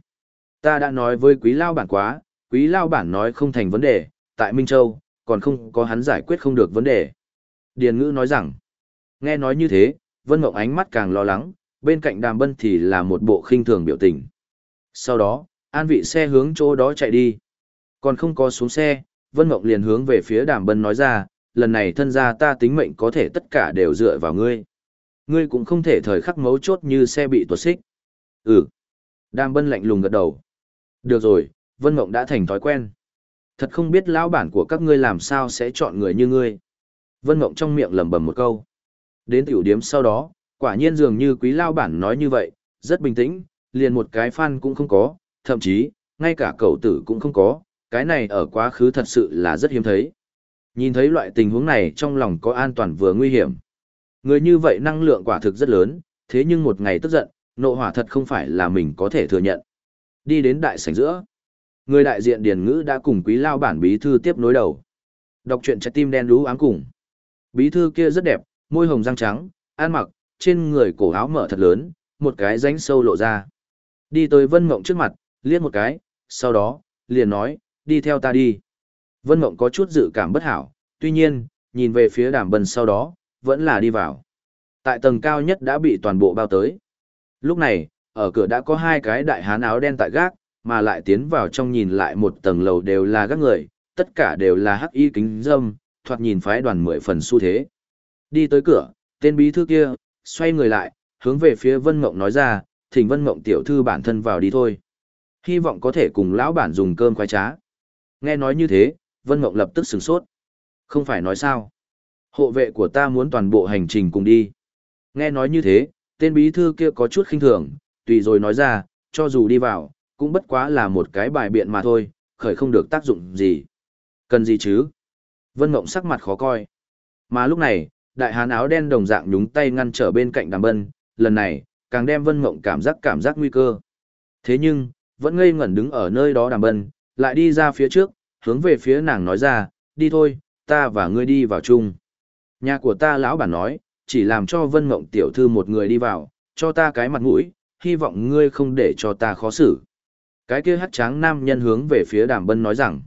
ta đã nói với quý lao bản quá, quý lao bản nói không thành vấn đề, tại Minh Châu, còn không có hắn giải quyết không được vấn đề. Điền ngữ nói rằng, nghe nói như thế, Vân Mộng ánh mắt càng lo lắng, bên cạnh đàm bân thì là một bộ khinh thường biểu tình. Sau đó, an vị xe hướng chỗ đó chạy đi. Còn không có xuống xe, Vân Mộng liền hướng về phía đàm bân nói ra, lần này thân gia ta tính mệnh có thể tất cả đều dựa vào ngươi. Ngươi cũng không thể thời khắc mấu chốt như xe bị tuột xích. Ừ. Đàm bân lạnh lùng gật đầu. Được rồi, Vân Mộng đã thành thói quen thật không biết lão bản của các ngươi làm sao sẽ chọn người như ngươi. Vân Mộng trong miệng lẩm bẩm một câu. Đến tiểu điếm sau đó, quả nhiên dường như quý lao bản nói như vậy, rất bình tĩnh, liền một cái fan cũng không có, thậm chí, ngay cả cậu tử cũng không có, cái này ở quá khứ thật sự là rất hiếm thấy. Nhìn thấy loại tình huống này trong lòng có an toàn vừa nguy hiểm. Người như vậy năng lượng quả thực rất lớn, thế nhưng một ngày tức giận, nộ hỏa thật không phải là mình có thể thừa nhận. Đi đến đại sảnh giữa. Người đại diện Điền Ngữ đã cùng quý lao bản bí thư tiếp nối đầu. Đọc truyện trái tim đen đú ám cùng. Bí thư kia rất đẹp, môi hồng răng trắng, ăn mặc, trên người cổ áo mở thật lớn, một cái rãnh sâu lộ ra. Đi tới Vân Mộng trước mặt, liếc một cái, sau đó, liền nói, đi theo ta đi. Vân Mộng có chút dự cảm bất hảo, tuy nhiên, nhìn về phía đàm bần sau đó, vẫn là đi vào. Tại tầng cao nhất đã bị toàn bộ bao tới. Lúc này, ở cửa đã có hai cái đại hán áo đen tại gác, mà lại tiến vào trong nhìn lại một tầng lầu đều là các người, tất cả đều là hắc y kính dâm, thoạt nhìn phái đoàn mười phần xu thế. Đi tới cửa, tên bí thư kia, xoay người lại, hướng về phía Vân Mộng nói ra, thỉnh Vân Mộng tiểu thư bản thân vào đi thôi. Hy vọng có thể cùng lão bản dùng cơm khoái trá. Nghe nói như thế, Vân Mộng lập tức sửng sốt. Không phải nói sao. Hộ vệ của ta muốn toàn bộ hành trình cùng đi. Nghe nói như thế, tên bí thư kia có chút khinh thường, tùy rồi nói ra, cho dù đi vào, cũng bất quá là một cái bài biện mà thôi, khởi không được tác dụng gì. Cần gì chứ? Vân Mộng sắc mặt khó coi. Mà lúc này, đại hán áo đen đồng dạng nhúng tay ngăn trở bên cạnh đàm bân, lần này, càng đem Vân Mộng cảm giác cảm giác nguy cơ. Thế nhưng, vẫn ngây ngẩn đứng ở nơi đó đàm bân, lại đi ra phía trước, hướng về phía nàng nói ra, đi thôi, ta và ngươi đi vào chung. Nhà của ta lão bản nói, chỉ làm cho Vân Mộng tiểu thư một người đi vào, cho ta cái mặt mũi, hy vọng ngươi không để cho ta khó xử. Cái kia hắt tráng nam nhân hướng về phía đàm bân nói rằng,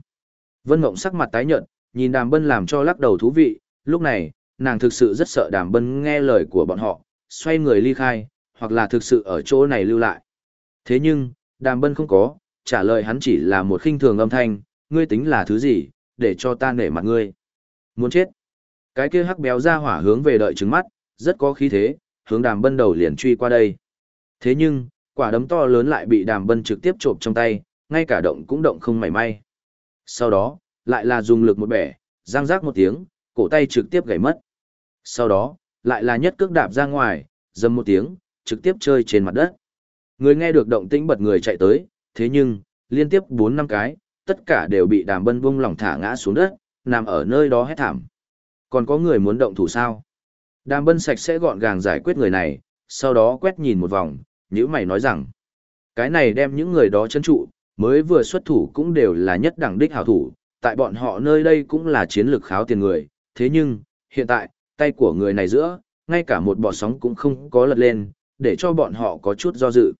Vân Mộng sắc mặt tái nhợt, nhìn đàm bân làm cho lắc đầu thú vị, lúc này, nàng thực sự rất sợ đàm bân nghe lời của bọn họ, xoay người ly khai, hoặc là thực sự ở chỗ này lưu lại. Thế nhưng, đàm bân không có, trả lời hắn chỉ là một khinh thường âm thanh, ngươi tính là thứ gì, để cho ta nể mặt ngươi. Muốn chết. Cái kia hắc béo ra hỏa hướng về đợi trứng mắt, rất có khí thế, hướng đàm bân đầu liền truy qua đây. Thế nhưng, quả đấm to lớn lại bị đàm bân trực tiếp trộm trong tay, ngay cả động cũng động không mảy may. Sau đó, lại là dùng lực một bẻ, răng rác một tiếng, cổ tay trực tiếp gãy mất. Sau đó, lại là nhất cước đạp ra ngoài, dầm một tiếng, trực tiếp chơi trên mặt đất. Người nghe được động tĩnh bật người chạy tới, thế nhưng, liên tiếp 4 năm cái, tất cả đều bị đàm bân bung lỏng thả ngã xuống đất, nằm ở nơi đó hét thảm. Còn có người muốn động thủ sao? Đàm bân sạch sẽ gọn gàng giải quyết người này, sau đó quét nhìn một vòng, nữ mày nói rằng, cái này đem những người đó chân trụ, mới vừa xuất thủ cũng đều là nhất đẳng đích hảo thủ, tại bọn họ nơi đây cũng là chiến lược kháo tiền người, thế nhưng, hiện tại, tay của người này giữa, ngay cả một bọt sóng cũng không có lật lên, để cho bọn họ có chút do dự.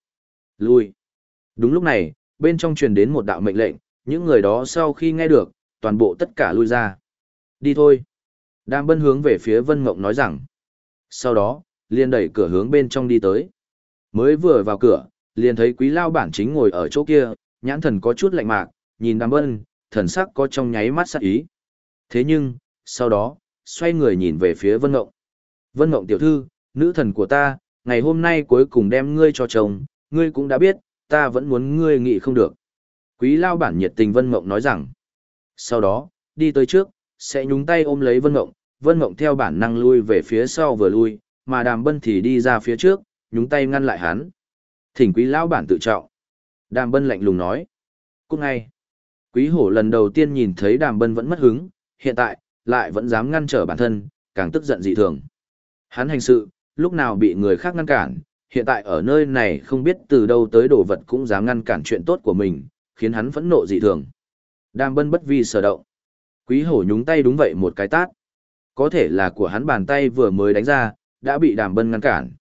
Lui. Đúng lúc này, bên trong truyền đến một đạo mệnh lệnh, những người đó sau khi nghe được, toàn bộ tất cả lui ra. Đi thôi. Đàm bân hướng về phía Vân Mộng nói rằng. Sau đó, liền đẩy cửa hướng bên trong đi tới. Mới vừa vào cửa, liền thấy quý lao bản chính ngồi ở chỗ kia, nhãn thần có chút lạnh mạc, nhìn đàm bân, thần sắc có trong nháy mắt sắc ý. Thế nhưng, sau đó, xoay người nhìn về phía Vân Ngộng, Vân Ngộng tiểu thư, nữ thần của ta, ngày hôm nay cuối cùng đem ngươi cho chồng, ngươi cũng đã biết, ta vẫn muốn ngươi nghĩ không được. Quý lao bản nhiệt tình Vân Ngộng nói rằng. Sau đó, đi tới trước, sẽ nhúng tay ôm lấy Vân Ngộng, Vân Ngộng theo bản năng lui về phía sau vừa lui, mà Đàm Bân thì đi ra phía trước, nhúng tay ngăn lại hắn. Thỉnh quý Lão bản tự trọng. Đàm Bân lạnh lùng nói. Cũng ngay. Quý hổ lần đầu tiên nhìn thấy Đàm Bân vẫn mất hứng, hiện tại, lại vẫn dám ngăn trở bản thân, càng tức giận dị thường. Hắn hành sự, lúc nào bị người khác ngăn cản, hiện tại ở nơi này không biết từ đâu tới đồ vật cũng dám ngăn cản chuyện tốt của mình, khiến hắn phẫn nộ dị thường. Đàm bân bất vi sở động. Quý hổ nhúng tay đúng vậy một cái tát. Có thể là của hắn bàn tay vừa mới đánh ra, đã bị đàm bân ngăn cản.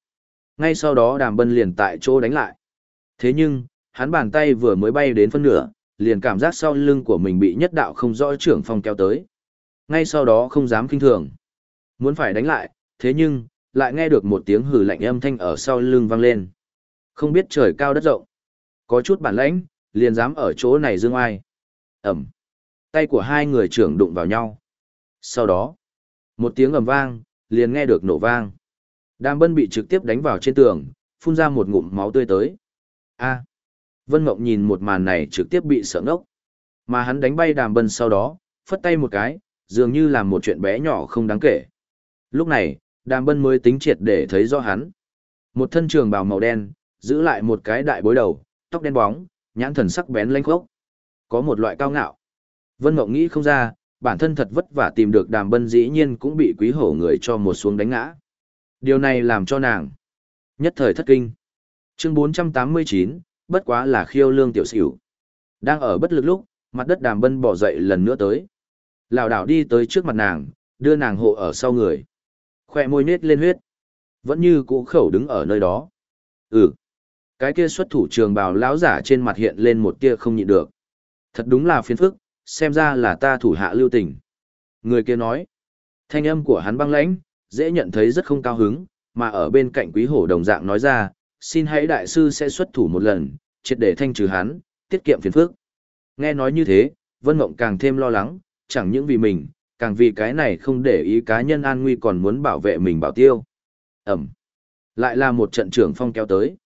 Ngay sau đó đàm bân liền tại chỗ đánh lại. Thế nhưng, hắn bàn tay vừa mới bay đến phân nửa, liền cảm giác sau lưng của mình bị nhất đạo không rõ trưởng phong kéo tới. Ngay sau đó không dám kinh thường. Muốn phải đánh lại, thế nhưng, lại nghe được một tiếng hừ lạnh âm thanh ở sau lưng vang lên. Không biết trời cao đất rộng. Có chút bản lãnh, liền dám ở chỗ này dương ai. Ẩm. Tay của hai người trưởng đụng vào nhau. Sau đó, một tiếng ầm vang, liền nghe được nổ vang. Đàm Bân bị trực tiếp đánh vào trên tường, phun ra một ngụm máu tươi tới. A. Vân Mộng nhìn một màn này trực tiếp bị sợ ngốc. Mà hắn đánh bay Đàm Bân sau đó, phất tay một cái, dường như làm một chuyện bé nhỏ không đáng kể. Lúc này, Đàm Bân mới tính triệt để thấy rõ hắn. Một thân trường bào màu đen, giữ lại một cái đại bối đầu, tóc đen bóng, nhãn thần sắc bén lênh khốc. Có một loại cao ngạo. Vân Mộng nghĩ không ra, bản thân thật vất vả tìm được Đàm Bân dĩ nhiên cũng bị quý hổ người cho một xuống đánh ngã. Điều này làm cho nàng nhất thời thất kinh. Chương 489, bất quá là khiêu lương tiểu xỉu. Đang ở bất lực lúc, mặt đất Đàm Bân bỏ dậy lần nữa tới. Lào đảo đi tới trước mặt nàng, đưa nàng hộ ở sau người. Khoe môi nết lên huyết. Vẫn như cũ khẩu đứng ở nơi đó. Ừ. Cái kia xuất thủ trường bào lão giả trên mặt hiện lên một tia không nhịn được. Thật đúng là phiền phức, xem ra là ta thủ hạ lưu tình. Người kia nói. Thanh âm của hắn băng lãnh, dễ nhận thấy rất không cao hứng, mà ở bên cạnh quý hổ đồng dạng nói ra, xin hãy đại sư sẽ xuất thủ một lần, triệt để thanh trừ hắn, tiết kiệm phiền phức. Nghe nói như thế, Vân Mộng càng thêm lo lắng, chẳng những vì mình, càng vì cái này không để ý cá nhân an nguy còn muốn bảo vệ mình bảo tiêu. Ẩm. Lại là một trận trưởng phong kéo tới.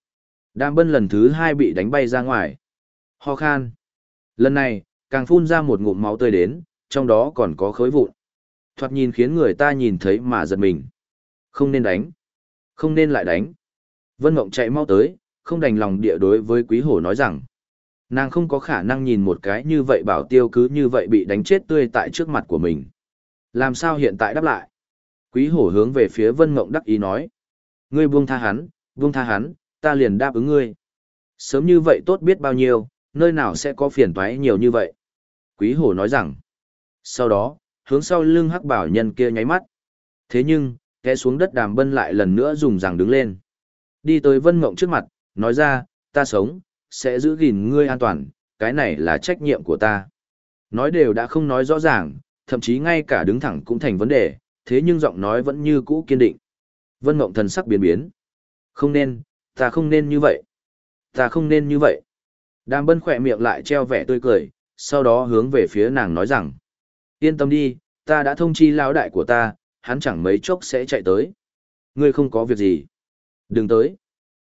Đàm bân lần thứ hai bị đánh bay ra ngoài. Ho khan. Lần này, càng phun ra một ngụm máu tươi đến, trong đó còn có khối vụn. Thoạt nhìn khiến người ta nhìn thấy mà giật mình. Không nên đánh. Không nên lại đánh. Vân Mộng chạy mau tới, không đành lòng địa đối với Quý Hổ nói rằng. Nàng không có khả năng nhìn một cái như vậy bảo tiêu cứ như vậy bị đánh chết tươi tại trước mặt của mình. Làm sao hiện tại đáp lại? Quý Hổ hướng về phía Vân Mộng đắc ý nói. Ngươi buông tha hắn, buông tha hắn, ta liền đáp ứng ngươi. Sớm như vậy tốt biết bao nhiêu, nơi nào sẽ có phiền toái nhiều như vậy. Quý hổ nói rằng, sau đó, hướng sau lưng hắc bảo nhân kia nháy mắt. Thế nhưng, té xuống đất đàm bân lại lần nữa dùng rằng đứng lên. Đi tới vân mộng trước mặt, nói ra, ta sống, sẽ giữ gìn ngươi an toàn, cái này là trách nhiệm của ta. Nói đều đã không nói rõ ràng, thậm chí ngay cả đứng thẳng cũng thành vấn đề, thế nhưng giọng nói vẫn như cũ kiên định. Vân mộng thần sắc biến biến. Không nên, ta không nên như vậy. Ta không nên như vậy. Đàm bân khỏe miệng lại treo vẻ tươi cười, sau đó hướng về phía nàng nói rằng. Yên tâm đi, ta đã thông chi lão đại của ta, hắn chẳng mấy chốc sẽ chạy tới. Ngươi không có việc gì. Đừng tới.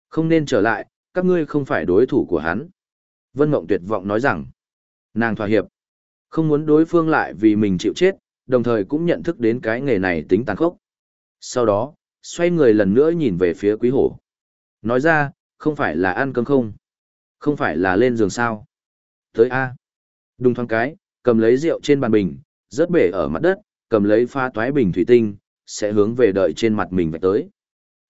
Không nên trở lại, các ngươi không phải đối thủ của hắn. Vân Mộng tuyệt vọng nói rằng. Nàng thỏa hiệp. Không muốn đối phương lại vì mình chịu chết, đồng thời cũng nhận thức đến cái nghề này tính tàn khốc. Sau đó, xoay người lần nữa nhìn về phía quý hổ. Nói ra, không phải là ăn cơm không? Không phải là lên giường sao? Tới A. Đùng thoáng cái, cầm lấy rượu trên bàn bình, rớt bể ở mặt đất, cầm lấy pha toái bình thủy tinh, sẽ hướng về đợi trên mặt mình vạch tới.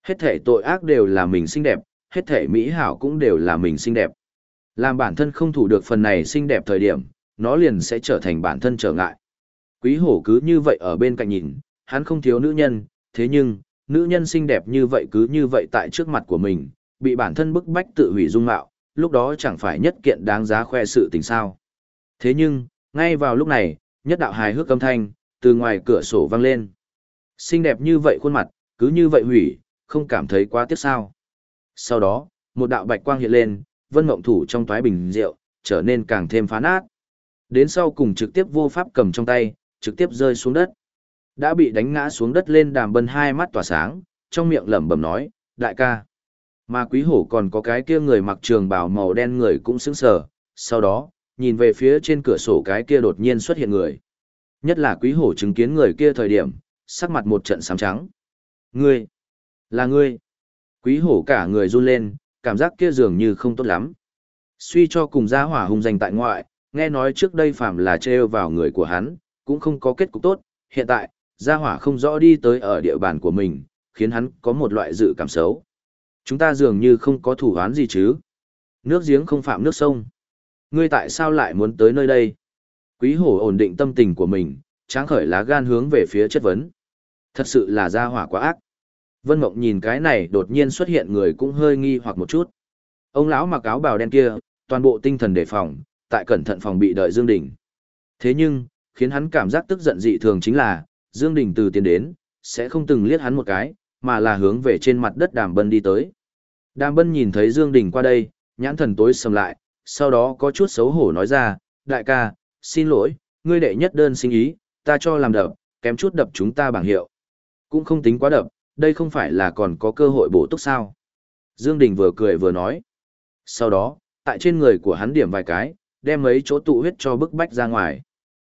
Hết thể tội ác đều là mình xinh đẹp, hết thể mỹ hảo cũng đều là mình xinh đẹp. Làm bản thân không thủ được phần này xinh đẹp thời điểm, nó liền sẽ trở thành bản thân trở ngại. Quý hổ cứ như vậy ở bên cạnh nhìn, hắn không thiếu nữ nhân, thế nhưng, nữ nhân xinh đẹp như vậy cứ như vậy tại trước mặt của mình, bị bản thân bức bách tự hủy dung mạo, lúc đó chẳng phải nhất kiện đáng giá khoe sự tình sao. Thế nhưng, ngay vào lúc này, nhất đạo hài hước âm thanh, từ ngoài cửa sổ vang lên. Xinh đẹp như vậy khuôn mặt, cứ như vậy hủy, không cảm thấy quá tiếc sao. Sau đó, một đạo bạch quang hiện lên, vân mộng thủ trong toái bình rượu, trở nên càng thêm phá nát. Đến sau cùng trực tiếp vô pháp cầm trong tay, trực tiếp rơi xuống đất. Đã bị đánh ngã xuống đất lên đàm bân hai mắt tỏa sáng, trong miệng lẩm bẩm nói, đại ca. Mà quý hổ còn có cái kia người mặc trường bào màu đen người cũng sững sờ, sau đó, nhìn về phía trên cửa sổ cái kia đột nhiên xuất hiện người. Nhất là quý hổ chứng kiến người kia thời điểm, sắc mặt một trận sám trắng. Ngươi, là ngươi. Quý hổ cả người run lên, cảm giác kia dường như không tốt lắm. Suy cho cùng gia hỏa hung danh tại ngoại, nghe nói trước đây phạm là trêu vào người của hắn, cũng không có kết cục tốt, hiện tại, gia hỏa không rõ đi tới ở địa bàn của mình, khiến hắn có một loại dự cảm xấu. Chúng ta dường như không có thủ án gì chứ. Nước giếng không phạm nước sông. Ngươi tại sao lại muốn tới nơi đây? Quý hổ ổn định tâm tình của mình, tráng khởi lá gan hướng về phía chất vấn. Thật sự là gia hỏa quá ác. Vân Mộng nhìn cái này đột nhiên xuất hiện người cũng hơi nghi hoặc một chút. Ông lão mặc áo bào đen kia, toàn bộ tinh thần đề phòng, tại cẩn thận phòng bị đợi Dương Đình. Thế nhưng, khiến hắn cảm giác tức giận dị thường chính là, Dương Đình từ tiến đến, sẽ không từng liếc hắn một cái, mà là hướng về trên mặt đất Đàm Bân đi tới. Đàm Bân nhìn thấy Dương Đình qua đây, nhãn thần tối sầm lại, sau đó có chút xấu hổ nói ra, đại ca, xin lỗi, ngươi đệ nhất đơn sinh ý, ta cho làm đập, kém chút đập chúng ta bảng hiệu. Cũng không tính quá đập, đây không phải là còn có cơ hội bổ túc sao. Dương Đình vừa cười vừa nói. Sau đó, tại trên người của hắn điểm vài cái, đem mấy chỗ tụ huyết cho bức bách ra ngoài.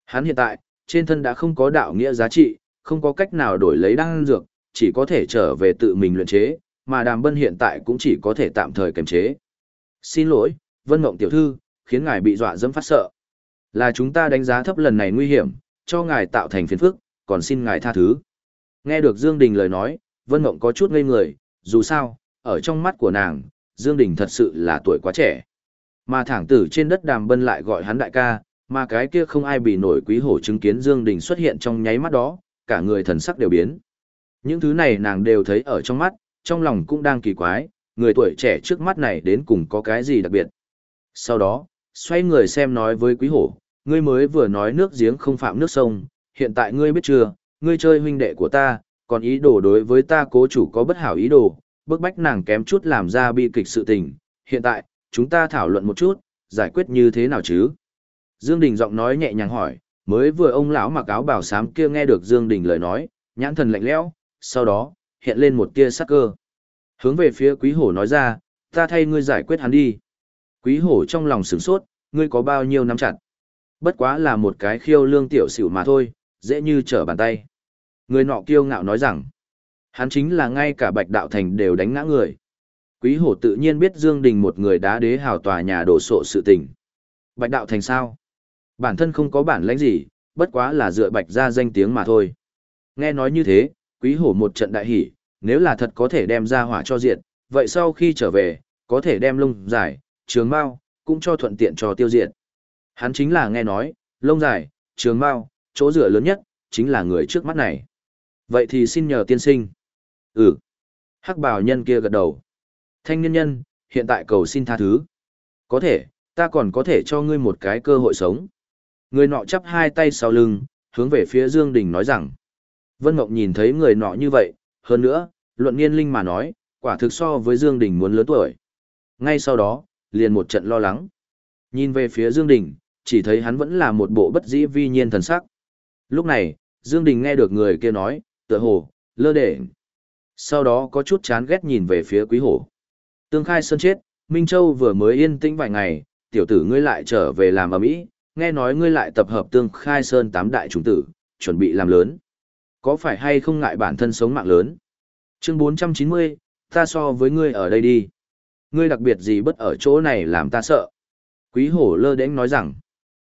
Hắn hiện tại, trên thân đã không có đạo nghĩa giá trị, không có cách nào đổi lấy đăng dược, chỉ có thể trở về tự mình luyện chế, mà đàm bân hiện tại cũng chỉ có thể tạm thời kiềm chế. Xin lỗi, Vân Mộng tiểu thư, khiến ngài bị dọa dẫm phát sợ. Là chúng ta đánh giá thấp lần này nguy hiểm, cho ngài tạo thành phiền phức, còn xin ngài tha thứ. Nghe được Dương Đình lời nói, Vân Mộng có chút ngây người, dù sao, ở trong mắt của nàng, Dương Đình thật sự là tuổi quá trẻ. Mà thẳng tử trên đất đàm bân lại gọi hắn đại ca, mà cái kia không ai bị nổi quý hổ chứng kiến Dương Đình xuất hiện trong nháy mắt đó, cả người thần sắc đều biến. Những thứ này nàng đều thấy ở trong mắt, trong lòng cũng đang kỳ quái, người tuổi trẻ trước mắt này đến cùng có cái gì đặc biệt. Sau đó, xoay người xem nói với quý hổ, ngươi mới vừa nói nước giếng không phạm nước sông, hiện tại ngươi biết chưa, ngươi chơi huynh đệ của ta, còn ý đồ đối với ta cố chủ có bất hảo ý đồ, bức bách nàng kém chút làm ra bi kịch sự tình, hiện tại, chúng ta thảo luận một chút, giải quyết như thế nào chứ? Dương Đình giọng nói nhẹ nhàng hỏi, mới vừa ông lão mặc áo bảo sám kia nghe được Dương Đình lời nói, nhãn thần lạnh lẽo, sau đó, hiện lên một tia sắc cơ. Hướng về phía quý hổ nói ra, ta thay ngươi giải quyết hắn đi. Quý hổ trong lòng sửng sốt, ngươi có bao nhiêu nắm chặt. Bất quá là một cái khiêu lương tiểu xỉu mà thôi, dễ như trở bàn tay. Người nọ kiêu ngạo nói rằng, hắn chính là ngay cả bạch đạo thành đều đánh ngã người. Quý hổ tự nhiên biết Dương Đình một người đá đế hào tòa nhà đổ sộ sự tình. Bạch đạo thành sao? Bản thân không có bản lãnh gì, bất quá là dựa bạch ra danh tiếng mà thôi. Nghe nói như thế, quý hổ một trận đại hỉ, nếu là thật có thể đem ra hỏa cho diệt. vậy sau khi trở về, có thể đem lông dài, trường mao, cũng cho thuận tiện cho tiêu diệt. Hắn chính là nghe nói, lông dài, trường mao, chỗ rửa lớn nhất, chính là người trước mắt này. Vậy thì xin nhờ tiên sinh. Ừ. Hắc bào nhân kia gật đầu. Thanh nhân nhân, hiện tại cầu xin tha thứ. Có thể, ta còn có thể cho ngươi một cái cơ hội sống. Người nọ chắp hai tay sau lưng, hướng về phía Dương Đình nói rằng. Vân Mộng nhìn thấy người nọ như vậy, hơn nữa, luận niên linh mà nói, quả thực so với Dương Đình muốn lớn tuổi. Ngay sau đó, liền một trận lo lắng. Nhìn về phía Dương Đình, chỉ thấy hắn vẫn là một bộ bất dĩ vi nhiên thần sắc. Lúc này, Dương Đình nghe được người kia nói, tựa hồ, lơ để. Sau đó có chút chán ghét nhìn về phía quý hổ. Tương khai sơn chết, Minh Châu vừa mới yên tĩnh vài ngày, tiểu tử ngươi lại trở về làm ở mỹ, nghe nói ngươi lại tập hợp tương khai sơn tám đại chúng tử, chuẩn bị làm lớn. Có phải hay không ngại bản thân sống mạng lớn? Chương 490, ta so với ngươi ở đây đi. Ngươi đặc biệt gì bất ở chỗ này làm ta sợ. Quý hổ lơ đễnh nói rằng.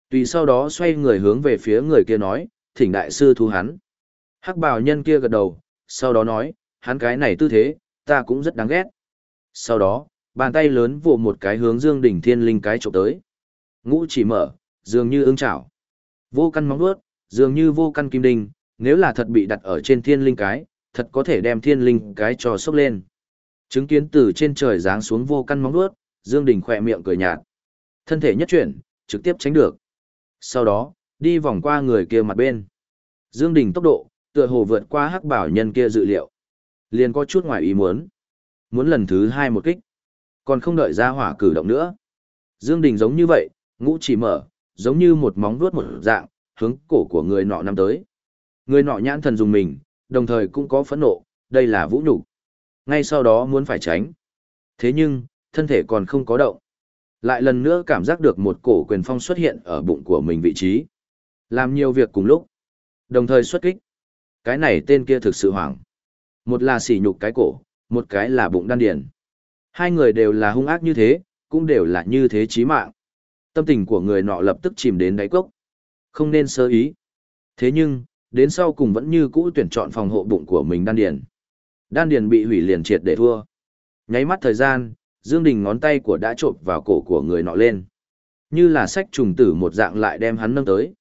Tùy sau đó xoay người hướng về phía người kia nói, thỉnh đại sư thu hắn. Hắc bào nhân kia gật đầu, sau đó nói, hắn cái này tư thế, ta cũng rất đáng ghét. Sau đó, bàn tay lớn vụ một cái hướng Dương Đỉnh Thiên Linh cái chụp tới. Ngũ chỉ mở, dường như ưng chảo. Vô căn móng vuốt, dường như vô căn kim đinh, nếu là thật bị đặt ở trên Thiên Linh cái, thật có thể đem Thiên Linh cái cho sốc lên. Chứng kiến từ trên trời giáng xuống vô căn móng vuốt, Dương Đình khỏe miệng cười nhạt. Thân thể nhất chuyển, trực tiếp tránh được. Sau đó, đi vòng qua người kia mặt bên. Dương Đình tốc độ, tựa hồ vượt qua hắc bảo nhân kia dự liệu. Liền có chút ngoài ý muốn. Muốn lần thứ hai một kích. Còn không đợi ra hỏa cử động nữa. Dương Đình giống như vậy, ngũ chỉ mở, giống như một móng vuốt một dạng, hướng cổ của người nọ năm tới. Người nọ nhãn thần dùng mình, đồng thời cũng có phẫn nộ, đây là vũ nhục. Ngay sau đó muốn phải tránh. Thế nhưng, thân thể còn không có động. Lại lần nữa cảm giác được một cổ quyền phong xuất hiện ở bụng của mình vị trí. Làm nhiều việc cùng lúc. Đồng thời xuất kích. Cái này tên kia thực sự hoảng. Một là sỉ nhục cái cổ, một cái là bụng đan điền. Hai người đều là hung ác như thế, cũng đều là như thế chí mạng. Tâm tình của người nọ lập tức chìm đến đáy cốc. Không nên sơ ý. Thế nhưng, đến sau cùng vẫn như cũ tuyển chọn phòng hộ bụng của mình đan điền. Đan điền bị hủy liền triệt để thua. Nháy mắt thời gian, Dương Đình ngón tay của đã trộn vào cổ của người nọ lên. Như là sách trùng tử một dạng lại đem hắn nâng tới.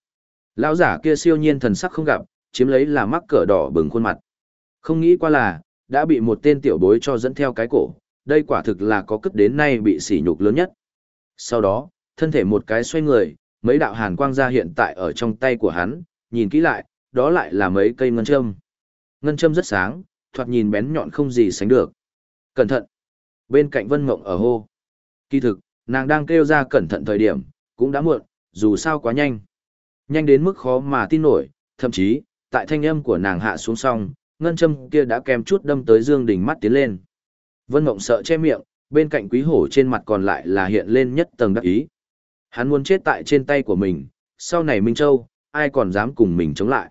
Lão giả kia siêu nhiên thần sắc không gặp, chiếm lấy là mắc cỡ đỏ bừng khuôn mặt. Không nghĩ qua là, đã bị một tên tiểu bối cho dẫn theo cái cổ, đây quả thực là có cất đến nay bị sỉ nhục lớn nhất. Sau đó, thân thể một cái xoay người, mấy đạo hàn quang ra hiện tại ở trong tay của hắn, nhìn kỹ lại, đó lại là mấy cây ngân châm. Ngân châm rất sáng, thoạt nhìn bén nhọn không gì sánh được. Cẩn thận! Bên cạnh Vân Mộng ở hô. Kỳ thực, nàng đang kêu ra cẩn thận thời điểm, cũng đã muộn, dù sao quá nhanh. Nhanh đến mức khó mà tin nổi, thậm chí, tại thanh âm của nàng hạ xuống song, ngân châm kia đã kèm chút đâm tới Dương Đình mắt tiến lên. Vân Mộng sợ che miệng, bên cạnh quý hổ trên mặt còn lại là hiện lên nhất tầng đắc ý. Hắn muốn chết tại trên tay của mình, sau này Minh Châu, ai còn dám cùng mình chống lại.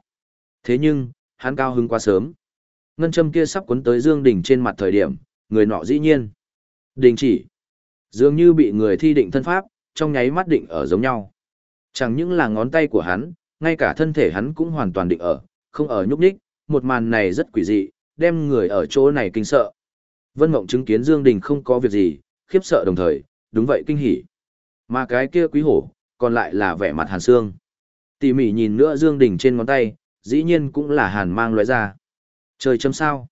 Thế nhưng, hắn cao hứng quá sớm. Ngân châm kia sắp cuốn tới Dương Đình trên mặt thời điểm, người nọ dĩ nhiên. Đình chỉ. Dường như bị người thi định thân pháp, trong nháy mắt định ở giống nhau. Chẳng những là ngón tay của hắn, ngay cả thân thể hắn cũng hoàn toàn định ở, không ở nhúc nhích, một màn này rất quỷ dị, đem người ở chỗ này kinh sợ. Vân Mộng chứng kiến Dương Đình không có việc gì, khiếp sợ đồng thời, đúng vậy kinh hỉ. Mà cái kia quý hổ, còn lại là vẻ mặt hàn xương. Tỉ mỉ nhìn nữa Dương Đình trên ngón tay, dĩ nhiên cũng là hàn mang loại ra. Trời chấm sao?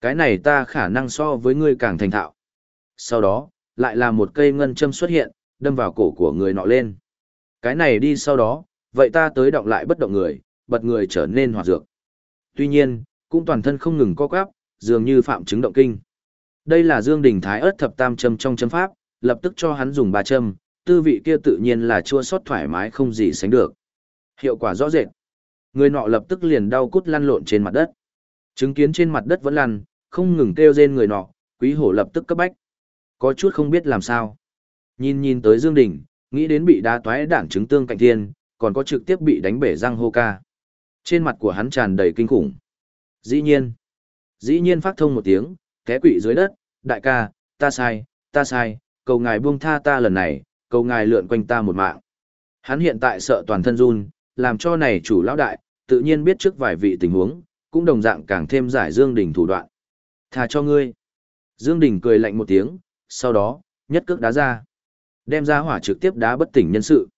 Cái này ta khả năng so với ngươi càng thành thạo. Sau đó, lại là một cây ngân châm xuất hiện, đâm vào cổ của người nọ lên. Cái này đi sau đó, vậy ta tới động lại bất động người, bật người trở nên hoạt dược. Tuy nhiên, cũng toàn thân không ngừng co quắp, dường như phạm chứng động kinh. Đây là Dương Đình Thái ớt thập tam châm trong châm pháp, lập tức cho hắn dùng ba châm, tư vị kia tự nhiên là chua xót thoải mái không gì sánh được. Hiệu quả rõ rệt. Người nọ lập tức liền đau cút lăn lộn trên mặt đất. Chứng kiến trên mặt đất vẫn lăn, không ngừng kêu rên người nọ, Quý hổ lập tức cấp bách. Có chút không biết làm sao. Nhìn nhìn tới Dương Đình, nghĩ đến bị đá toái đảng chứng tương cạnh thiên, còn có trực tiếp bị đánh bể răng hô ca. Trên mặt của hắn tràn đầy kinh khủng. Dĩ nhiên. Dĩ nhiên phát thông một tiếng, té quỵ dưới đất, đại ca, ta sai, ta sai, cầu ngài buông tha ta lần này, cầu ngài lượn quanh ta một mạng. Hắn hiện tại sợ toàn thân run, làm cho này chủ lão đại, tự nhiên biết trước vài vị tình huống, cũng đồng dạng càng thêm giải Dương Đình thủ đoạn. Tha cho ngươi. Dương Đình cười lạnh một tiếng, sau đó, nhất cước đá ra. Đem ra hỏa trực tiếp đá bất tỉnh nhân sự.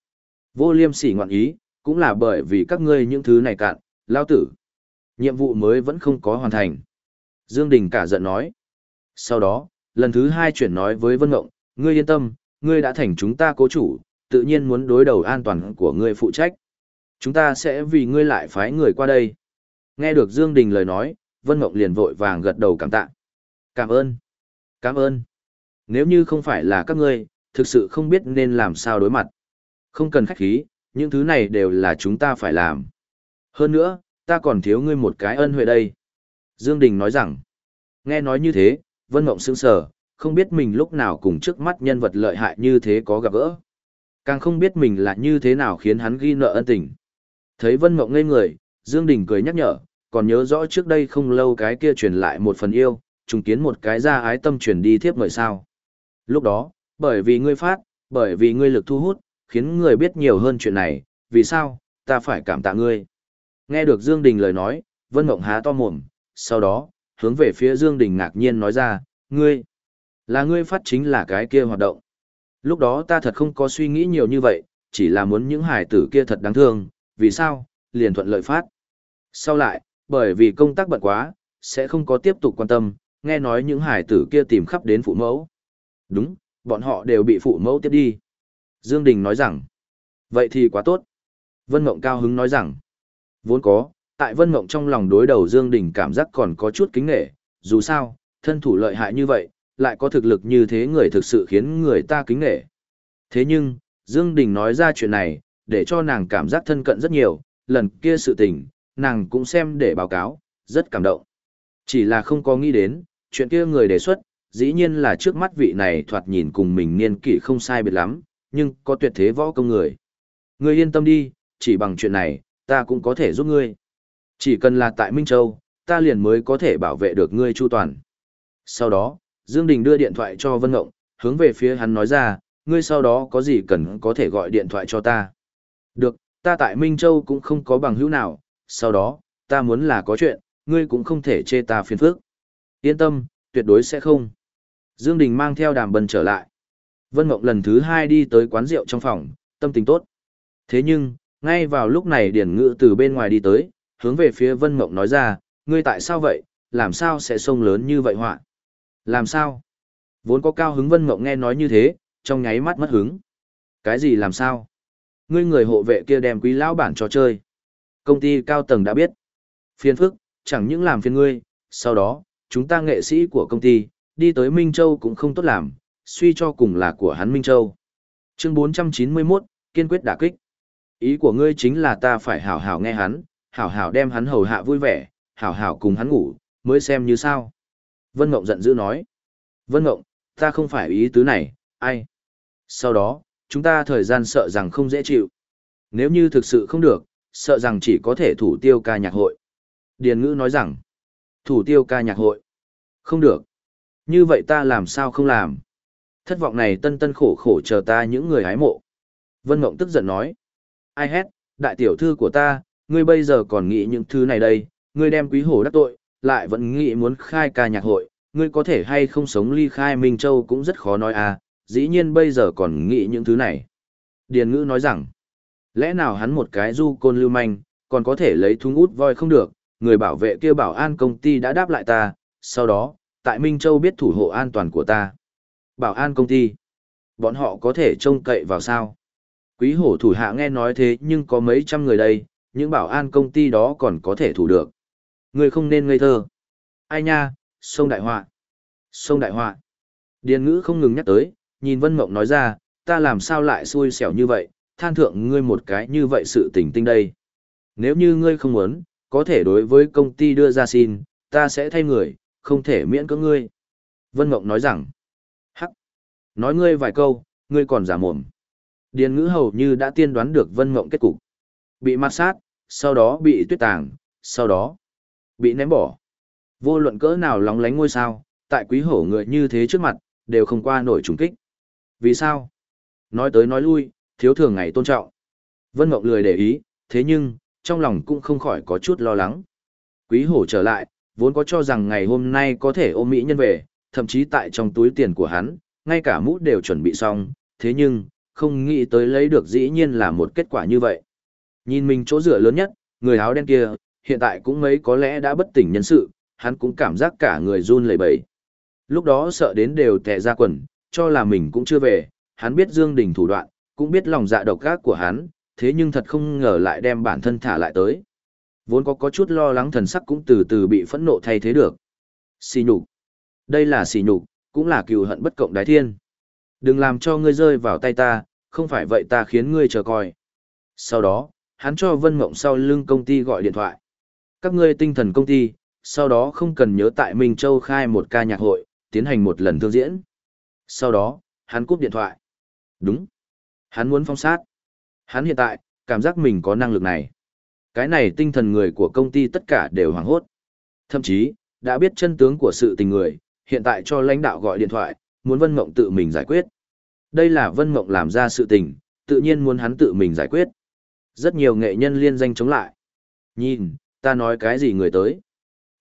Vô liêm sỉ ngoạn ý, cũng là bởi vì các ngươi những thứ này cạn, lao tử. Nhiệm vụ mới vẫn không có hoàn thành. Dương Đình cả giận nói. Sau đó, lần thứ hai chuyển nói với Vân Ngộng, ngươi yên tâm, ngươi đã thành chúng ta cố chủ, tự nhiên muốn đối đầu an toàn của ngươi phụ trách. Chúng ta sẽ vì ngươi lại phái người qua đây. Nghe được Dương Đình lời nói, Vân Mộng liền vội vàng gật đầu cảm tạ. Cảm ơn. Cảm ơn. Nếu như không phải là các ngươi, thực sự không biết nên làm sao đối mặt. Không cần khách khí, những thứ này đều là chúng ta phải làm. Hơn nữa, ta còn thiếu ngươi một cái ân huệ đây. Dương Đình nói rằng, nghe nói như thế, Vân Mộng sững sờ, không biết mình lúc nào cùng trước mắt nhân vật lợi hại như thế có gặp gỡ. Càng không biết mình là như thế nào khiến hắn ghi nợ ân tình. Thấy Vân Mộng ngây người, Dương Đình cười nhắc nhở, còn nhớ rõ trước đây không lâu cái kia truyền lại một phần yêu, trùng kiến một cái ra ái tâm truyền đi thiếp mời sao. Lúc đó, bởi vì ngươi phát, bởi vì ngươi lực thu hút, khiến người biết nhiều hơn chuyện này, vì sao, ta phải cảm tạ ngươi. Nghe được Dương Đình lời nói, Vân Mộng há to mồm, sau đó, hướng về phía Dương Đình ngạc nhiên nói ra, ngươi, là ngươi phát chính là cái kia hoạt động. Lúc đó ta thật không có suy nghĩ nhiều như vậy, chỉ là muốn những hải tử kia thật đáng thương, vì sao, liền thuận lợi phát. Sau lại, bởi vì công tác bận quá, sẽ không có tiếp tục quan tâm, nghe nói những hải tử kia tìm khắp đến phụ mẫu. Đúng, bọn họ đều bị phụ mẫu tiếp đi. Dương Đình nói rằng, vậy thì quá tốt. Vân Mộng cao hứng nói rằng, vốn có, tại Vân Mộng trong lòng đối đầu Dương Đình cảm giác còn có chút kính nể, dù sao, thân thủ lợi hại như vậy, lại có thực lực như thế người thực sự khiến người ta kính nể. Thế nhưng, Dương Đình nói ra chuyện này, để cho nàng cảm giác thân cận rất nhiều, lần kia sự tình, nàng cũng xem để báo cáo, rất cảm động. Chỉ là không có nghĩ đến, chuyện kia người đề xuất, dĩ nhiên là trước mắt vị này thoạt nhìn cùng mình niên kỷ không sai biệt lắm, nhưng có tuyệt thế võ công người. Ngươi yên tâm đi, chỉ bằng chuyện này, ta cũng có thể giúp ngươi. Chỉ cần là tại Minh Châu, ta liền mới có thể bảo vệ được ngươi chu toàn. Sau đó, Dương Đình đưa điện thoại cho Vân Ngộng, hướng về phía hắn nói ra, ngươi sau đó có gì cần có thể gọi điện thoại cho ta. Được, ta tại Minh Châu cũng không có bằng hữu nào, sau đó, ta muốn là có chuyện, ngươi cũng không thể chê ta phiền phức. Yên tâm, tuyệt đối sẽ không. Dương Đình mang theo đàm bần trở lại. Vân Mộng lần thứ hai đi tới quán rượu trong phòng, tâm tình tốt. Thế nhưng, ngay vào lúc này Điển Ngự từ bên ngoài đi tới, hướng về phía Vân Mộng nói ra, ngươi tại sao vậy, làm sao sẽ sông lớn như vậy họa? Làm sao? Vốn có cao hứng Vân Mộng nghe nói như thế, trong nháy mắt mất hứng. Cái gì làm sao? Ngươi người hộ vệ kia đem quý lão bản cho chơi. Công ty cao tầng đã biết. Phiền phức, chẳng những làm phiền ngươi, sau đó, chúng ta nghệ sĩ của công ty, đi tới Minh Châu cũng không tốt làm, suy cho cùng là của hắn Minh Châu. Chương 491, kiên quyết đả kích. Ý của ngươi chính là ta phải hảo hảo nghe hắn, hảo hảo đem hắn hầu hạ vui vẻ, hảo hảo cùng hắn ngủ, mới xem như sao. Vân Ngộng giận dữ nói. Vân Ngộng, ta không phải ý tứ này, ai? Sau đó, chúng ta thời gian sợ rằng không dễ chịu. Nếu như thực sự không được, sợ rằng chỉ có thể thủ tiêu ca nhạc hội. Điền ngữ nói rằng, thủ tiêu ca nhạc hội. Không được. Như vậy ta làm sao không làm? Thất vọng này tân tân khổ khổ chờ ta những người hái mộ. Vân Mộng tức giận nói. Ai hét, đại tiểu thư của ta, ngươi bây giờ còn nghĩ những thứ này đây, ngươi đem quý hổ đắc tội, lại vẫn nghĩ muốn khai ca nhạc hội, ngươi có thể hay không sống ly khai Minh Châu cũng rất khó nói à, dĩ nhiên bây giờ còn nghĩ những thứ này. Điền ngữ nói rằng, lẽ nào hắn một cái du côn lưu manh, còn có thể lấy thúng út voi không được, người bảo vệ kia bảo an công ty đã đáp lại ta, sau đó, tại Minh Châu biết thủ hộ an toàn của ta. Bảo an công ty, bọn họ có thể trông cậy vào sao? Quý hổ thủ hạ nghe nói thế nhưng có mấy trăm người đây, những bảo an công ty đó còn có thể thủ được. Người không nên ngây thơ. Ai nha, sông đại họa. Sông đại họa. Điền ngữ không ngừng nhắc tới, nhìn Vân Mộng nói ra, ta làm sao lại xui xẻo như vậy, than thượng ngươi một cái như vậy sự tình tinh đây. Nếu như ngươi không muốn, có thể đối với công ty đưa ra xin, ta sẽ thay người, không thể miễn cưỡng ngươi. Vân Mộng nói rằng, hắc, nói ngươi vài câu, ngươi còn giả mồm. Điền ngữ hầu như đã tiên đoán được Vân Mộng kết cục. Bị mặt sát, sau đó bị tuyết tàng, sau đó bị ném bỏ. Vô luận cỡ nào lóng lánh ngôi sao, tại quý hổ người như thế trước mặt, đều không qua nổi trùng kích. Vì sao? Nói tới nói lui, thiếu thường ngày tôn trọng. Vân Mộng lười để ý, thế nhưng, trong lòng cũng không khỏi có chút lo lắng. Quý hổ trở lại, vốn có cho rằng ngày hôm nay có thể ôm mỹ nhân về, thậm chí tại trong túi tiền của hắn, ngay cả mũ đều chuẩn bị xong, thế nhưng, không nghĩ tới lấy được dĩ nhiên là một kết quả như vậy. Nhìn mình chỗ dựa lớn nhất, người áo đen kia, hiện tại cũng mấy có lẽ đã bất tỉnh nhân sự, hắn cũng cảm giác cả người run lẩy bẩy. Lúc đó sợ đến đều tè ra quần, cho là mình cũng chưa về, hắn biết Dương Đình thủ đoạn, cũng biết lòng dạ độc ác của hắn, thế nhưng thật không ngờ lại đem bản thân thả lại tới. Vốn có có chút lo lắng thần sắc cũng từ từ bị phẫn nộ thay thế được. Xì nhục. Đây là xì nhục, cũng là cừu hận bất cộng đái thiên. Đừng làm cho ngươi rơi vào tay ta, không phải vậy ta khiến ngươi chờ coi. Sau đó, hắn cho Vân Mộng sau lưng công ty gọi điện thoại. Các ngươi tinh thần công ty, sau đó không cần nhớ tại Minh Châu khai một ca nhạc hội, tiến hành một lần thương diễn. Sau đó, hắn cúp điện thoại. Đúng. Hắn muốn phong sát. Hắn hiện tại, cảm giác mình có năng lực này. Cái này tinh thần người của công ty tất cả đều hoảng hốt. Thậm chí, đã biết chân tướng của sự tình người, hiện tại cho lãnh đạo gọi điện thoại, muốn Vân Mộng tự mình giải quyết. Đây là Vân Mộng làm ra sự tình, tự nhiên muốn hắn tự mình giải quyết. Rất nhiều nghệ nhân liên danh chống lại. Nhìn, ta nói cái gì người tới.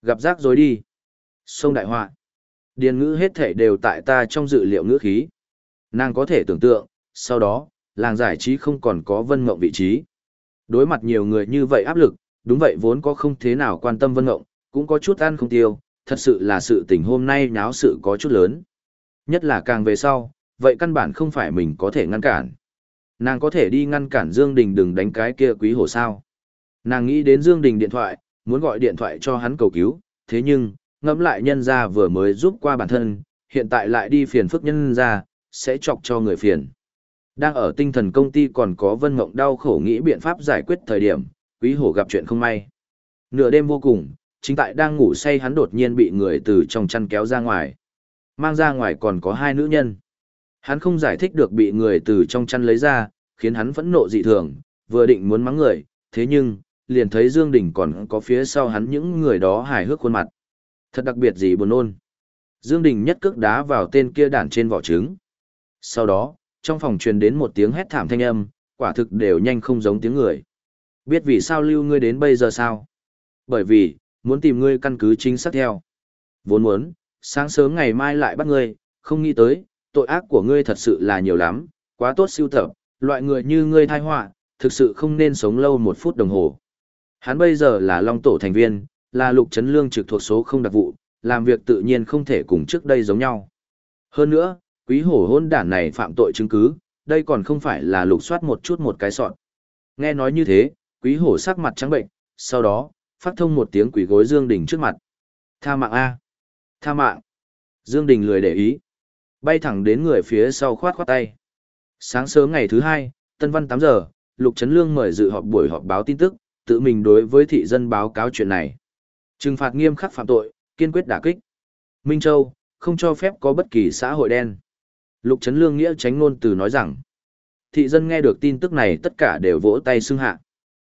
Gặp rác rồi đi. Sông Đại Họa. Điền ngữ hết thể đều tại ta trong dự liệu ngữ khí. Nàng có thể tưởng tượng, sau đó, làng giải trí không còn có Vân Mộng vị trí. Đối mặt nhiều người như vậy áp lực, đúng vậy vốn có không thế nào quan tâm Vân Mộng, cũng có chút ăn không tiêu, thật sự là sự tình hôm nay nháo sự có chút lớn. Nhất là càng về sau, vậy căn bản không phải mình có thể ngăn cản. Nàng có thể đi ngăn cản Dương Đình đừng đánh cái kia quý hồ sao. Nàng nghĩ đến Dương Đình điện thoại, muốn gọi điện thoại cho hắn cầu cứu, thế nhưng, ngẫm lại nhân ra vừa mới giúp qua bản thân, hiện tại lại đi phiền phức nhân ra, sẽ chọc cho người phiền. Đang ở tinh thần công ty còn có Vân Mộng đau khổ nghĩ biện pháp giải quyết thời điểm, quý hổ gặp chuyện không may. Nửa đêm vô cùng, chính tại đang ngủ say hắn đột nhiên bị người từ trong chăn kéo ra ngoài. Mang ra ngoài còn có hai nữ nhân. Hắn không giải thích được bị người từ trong chăn lấy ra, khiến hắn phẫn nộ dị thường, vừa định muốn mắng người, thế nhưng, liền thấy Dương Đình còn có phía sau hắn những người đó hài hước khuôn mặt. Thật đặc biệt gì buồn nôn. Dương Đình nhất cước đá vào tên kia đản trên vỏ trứng. Sau đó, trong phòng truyền đến một tiếng hét thảm thanh âm, quả thực đều nhanh không giống tiếng người. Biết vì sao lưu ngươi đến bây giờ sao? Bởi vì, muốn tìm ngươi căn cứ chính xác theo. Vốn muốn, sáng sớm ngày mai lại bắt ngươi, không nghĩ tới, tội ác của ngươi thật sự là nhiều lắm, quá tốt siêu tập, loại người như ngươi thai họa, thực sự không nên sống lâu một phút đồng hồ. Hắn bây giờ là Long Tổ thành viên, là lục chấn lương trực thuộc số không đặc vụ, làm việc tự nhiên không thể cùng trước đây giống nhau. Hơn nữa, quý hổ hôn đản này phạm tội chứng cứ, đây còn không phải là lục soát một chút một cái sọn. Nghe nói như thế, quý hổ sắc mặt trắng bệnh, sau đó, phát thông một tiếng quỷ gối Dương Đình trước mặt. Tha mạng A. Tha mạng. Dương Đình lười để ý. Bay thẳng đến người phía sau khoát khoát tay. Sáng sớm ngày thứ hai, Tân Văn 8 giờ, Lục Trấn Lương mời dự họp buổi họp báo tin tức, tự mình đối với thị dân báo cáo chuyện này. Trừng phạt nghiêm khắc phạm tội, kiên quyết đả kích. Minh Châu, không cho phép có bất kỳ xã hội đen. Lục Trấn Lương nghĩa tránh ngôn từ nói rằng, thị dân nghe được tin tức này tất cả đều vỗ tay xưng hạ.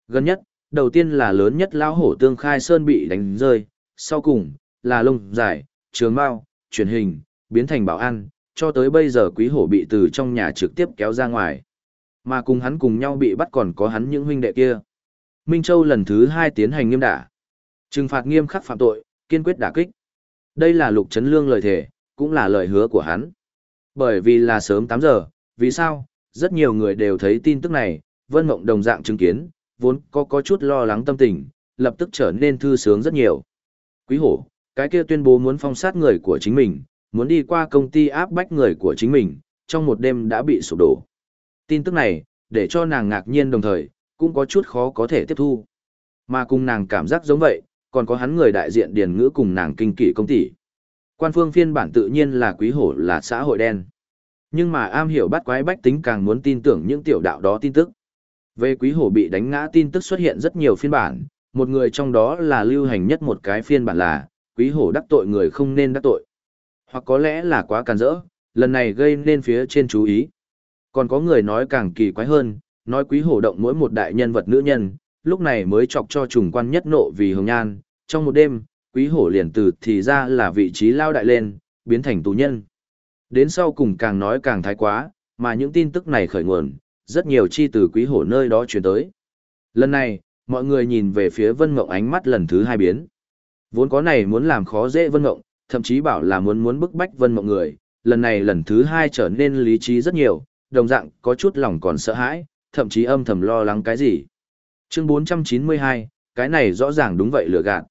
Gần nhất, đầu tiên là lớn nhất lão hổ tương khai sơn bị đánh rơi, sau cùng, là lông dài, trường mao, truyền hình, biến thành bảo an, cho tới bây giờ quý hổ bị từ trong nhà trực tiếp kéo ra ngoài. Mà cùng hắn cùng nhau bị bắt còn có hắn những huynh đệ kia. Minh Châu lần thứ hai tiến hành nghiêm đả. Trừng phạt nghiêm khắc phạm tội, kiên quyết đả kích. Đây là lục chấn lương lời thề, cũng là lời hứa của hắn. Bởi vì là sớm 8 giờ, vì sao? Rất nhiều người đều thấy tin tức này, Vân Mộng đồng dạng chứng kiến, vốn có có chút lo lắng tâm tình, lập tức trở nên thư sướng rất nhiều. Quý hổ, cái kia tuyên bố muốn phong sát người của chính mình, muốn đi qua công ty áp bách người của chính mình, trong một đêm đã bị sụp đổ. Tin tức này, để cho nàng ngạc nhiên đồng thời, cũng có chút khó có thể tiếp thu. Mà cùng nàng cảm giác giống vậy, còn có hắn người đại diện điền ngữ cùng nàng kinh kỷ công tỷ. Quan phương phiên bản tự nhiên là quý hổ là xã hội đen. Nhưng mà am hiểu bắt quái bách tính càng muốn tin tưởng những tiểu đạo đó tin tức. Về quý hổ bị đánh ngã tin tức xuất hiện rất nhiều phiên bản, một người trong đó là lưu hành nhất một cái phiên bản là, quý hổ đắc tội người không nên đắc tội. Hoặc có lẽ là quá càn rỡ, lần này gây nên phía trên chú ý. Còn có người nói càng kỳ quái hơn, nói quý hổ động mỗi một đại nhân vật nữ nhân, lúc này mới chọc cho trùng quan nhất nộ vì hồng nhan, trong một đêm, quý hổ liền từ thì ra là vị trí lao đại lên, biến thành tù nhân. Đến sau cùng càng nói càng thái quá, mà những tin tức này khởi nguồn, rất nhiều chi từ quý hổ nơi đó chuyển tới. Lần này, mọi người nhìn về phía Vân Mộng ánh mắt lần thứ hai biến. Vốn có này muốn làm khó dễ Vân Mộng, thậm chí bảo là muốn muốn bức bách Vân Mộng người, lần này lần thứ hai trở nên lý trí rất nhiều, đồng dạng có chút lòng còn sợ hãi, thậm chí âm thầm lo lắng cái gì. Chương 492, cái này rõ ràng đúng vậy lừa gạt.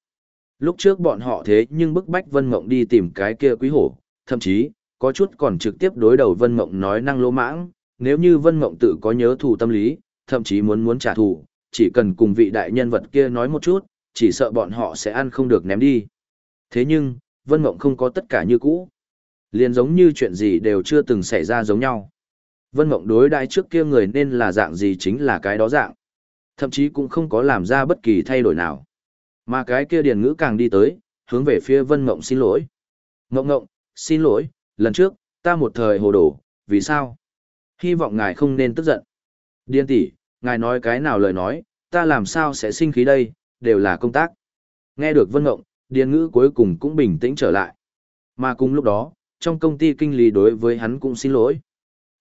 Lúc trước bọn họ thế nhưng bức bách Vân Mộng đi tìm cái kia quý hổ, thậm chí, có chút còn trực tiếp đối đầu Vân Mộng nói năng lỗ mãng, nếu như Vân Mộng tự có nhớ thù tâm lý, thậm chí muốn muốn trả thù, chỉ cần cùng vị đại nhân vật kia nói một chút, chỉ sợ bọn họ sẽ ăn không được ném đi. Thế nhưng, Vân Mộng không có tất cả như cũ. Liền giống như chuyện gì đều chưa từng xảy ra giống nhau. Vân Mộng đối đãi trước kia người nên là dạng gì chính là cái đó dạng. Thậm chí cũng không có làm ra bất kỳ thay đổi nào. Mà cái kia điền ngữ càng đi tới, hướng về phía Vân Mộng xin lỗi. Mộng Mộng, xin lỗi, lần trước, ta một thời hồ đồ, vì sao? Hy vọng ngài không nên tức giận. Điên tỷ, ngài nói cái nào lời nói, ta làm sao sẽ sinh khí đây, đều là công tác. Nghe được Vân Mộng, điền ngữ cuối cùng cũng bình tĩnh trở lại. Mà cùng lúc đó, trong công ty kinh lý đối với hắn cũng xin lỗi.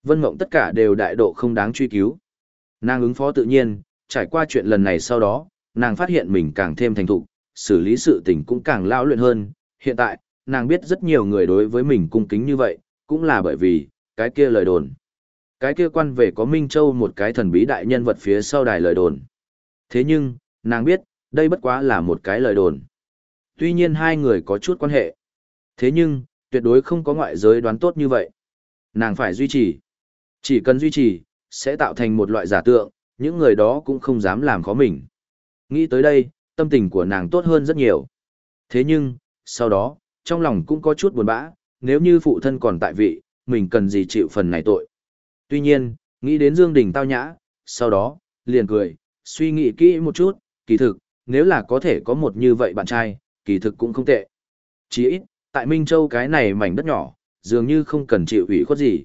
Vân Mộng tất cả đều đại độ không đáng truy cứu. Nàng ứng phó tự nhiên, trải qua chuyện lần này sau đó, nàng phát hiện mình càng thêm thành thục, xử lý sự tình cũng càng lão luyện hơn. Hiện tại, nàng biết rất nhiều người đối với mình cung kính như vậy, cũng là bởi vì, cái kia lời đồn. Cái kia quan về có Minh Châu một cái thần bí đại nhân vật phía sau đài lời đồn. Thế nhưng, nàng biết, đây bất quá là một cái lời đồn. Tuy nhiên hai người có chút quan hệ. Thế nhưng, tuyệt đối không có ngoại giới đoán tốt như vậy. Nàng phải duy trì. Chỉ cần duy trì, sẽ tạo thành một loại giả tượng, những người đó cũng không dám làm khó mình. Nghĩ tới đây, tâm tình của nàng tốt hơn rất nhiều. Thế nhưng, sau đó, trong lòng cũng có chút buồn bã, nếu như phụ thân còn tại vị, mình cần gì chịu phần này tội. Tuy nhiên, nghĩ đến Dương Đình tao nhã, sau đó, liền cười, suy nghĩ kỹ một chút, kỳ thực, nếu là có thể có một như vậy bạn trai, kỳ thực cũng không tệ. Chỉ ít, tại Minh Châu cái này mảnh đất nhỏ, dường như không cần chịu ủy khuất gì.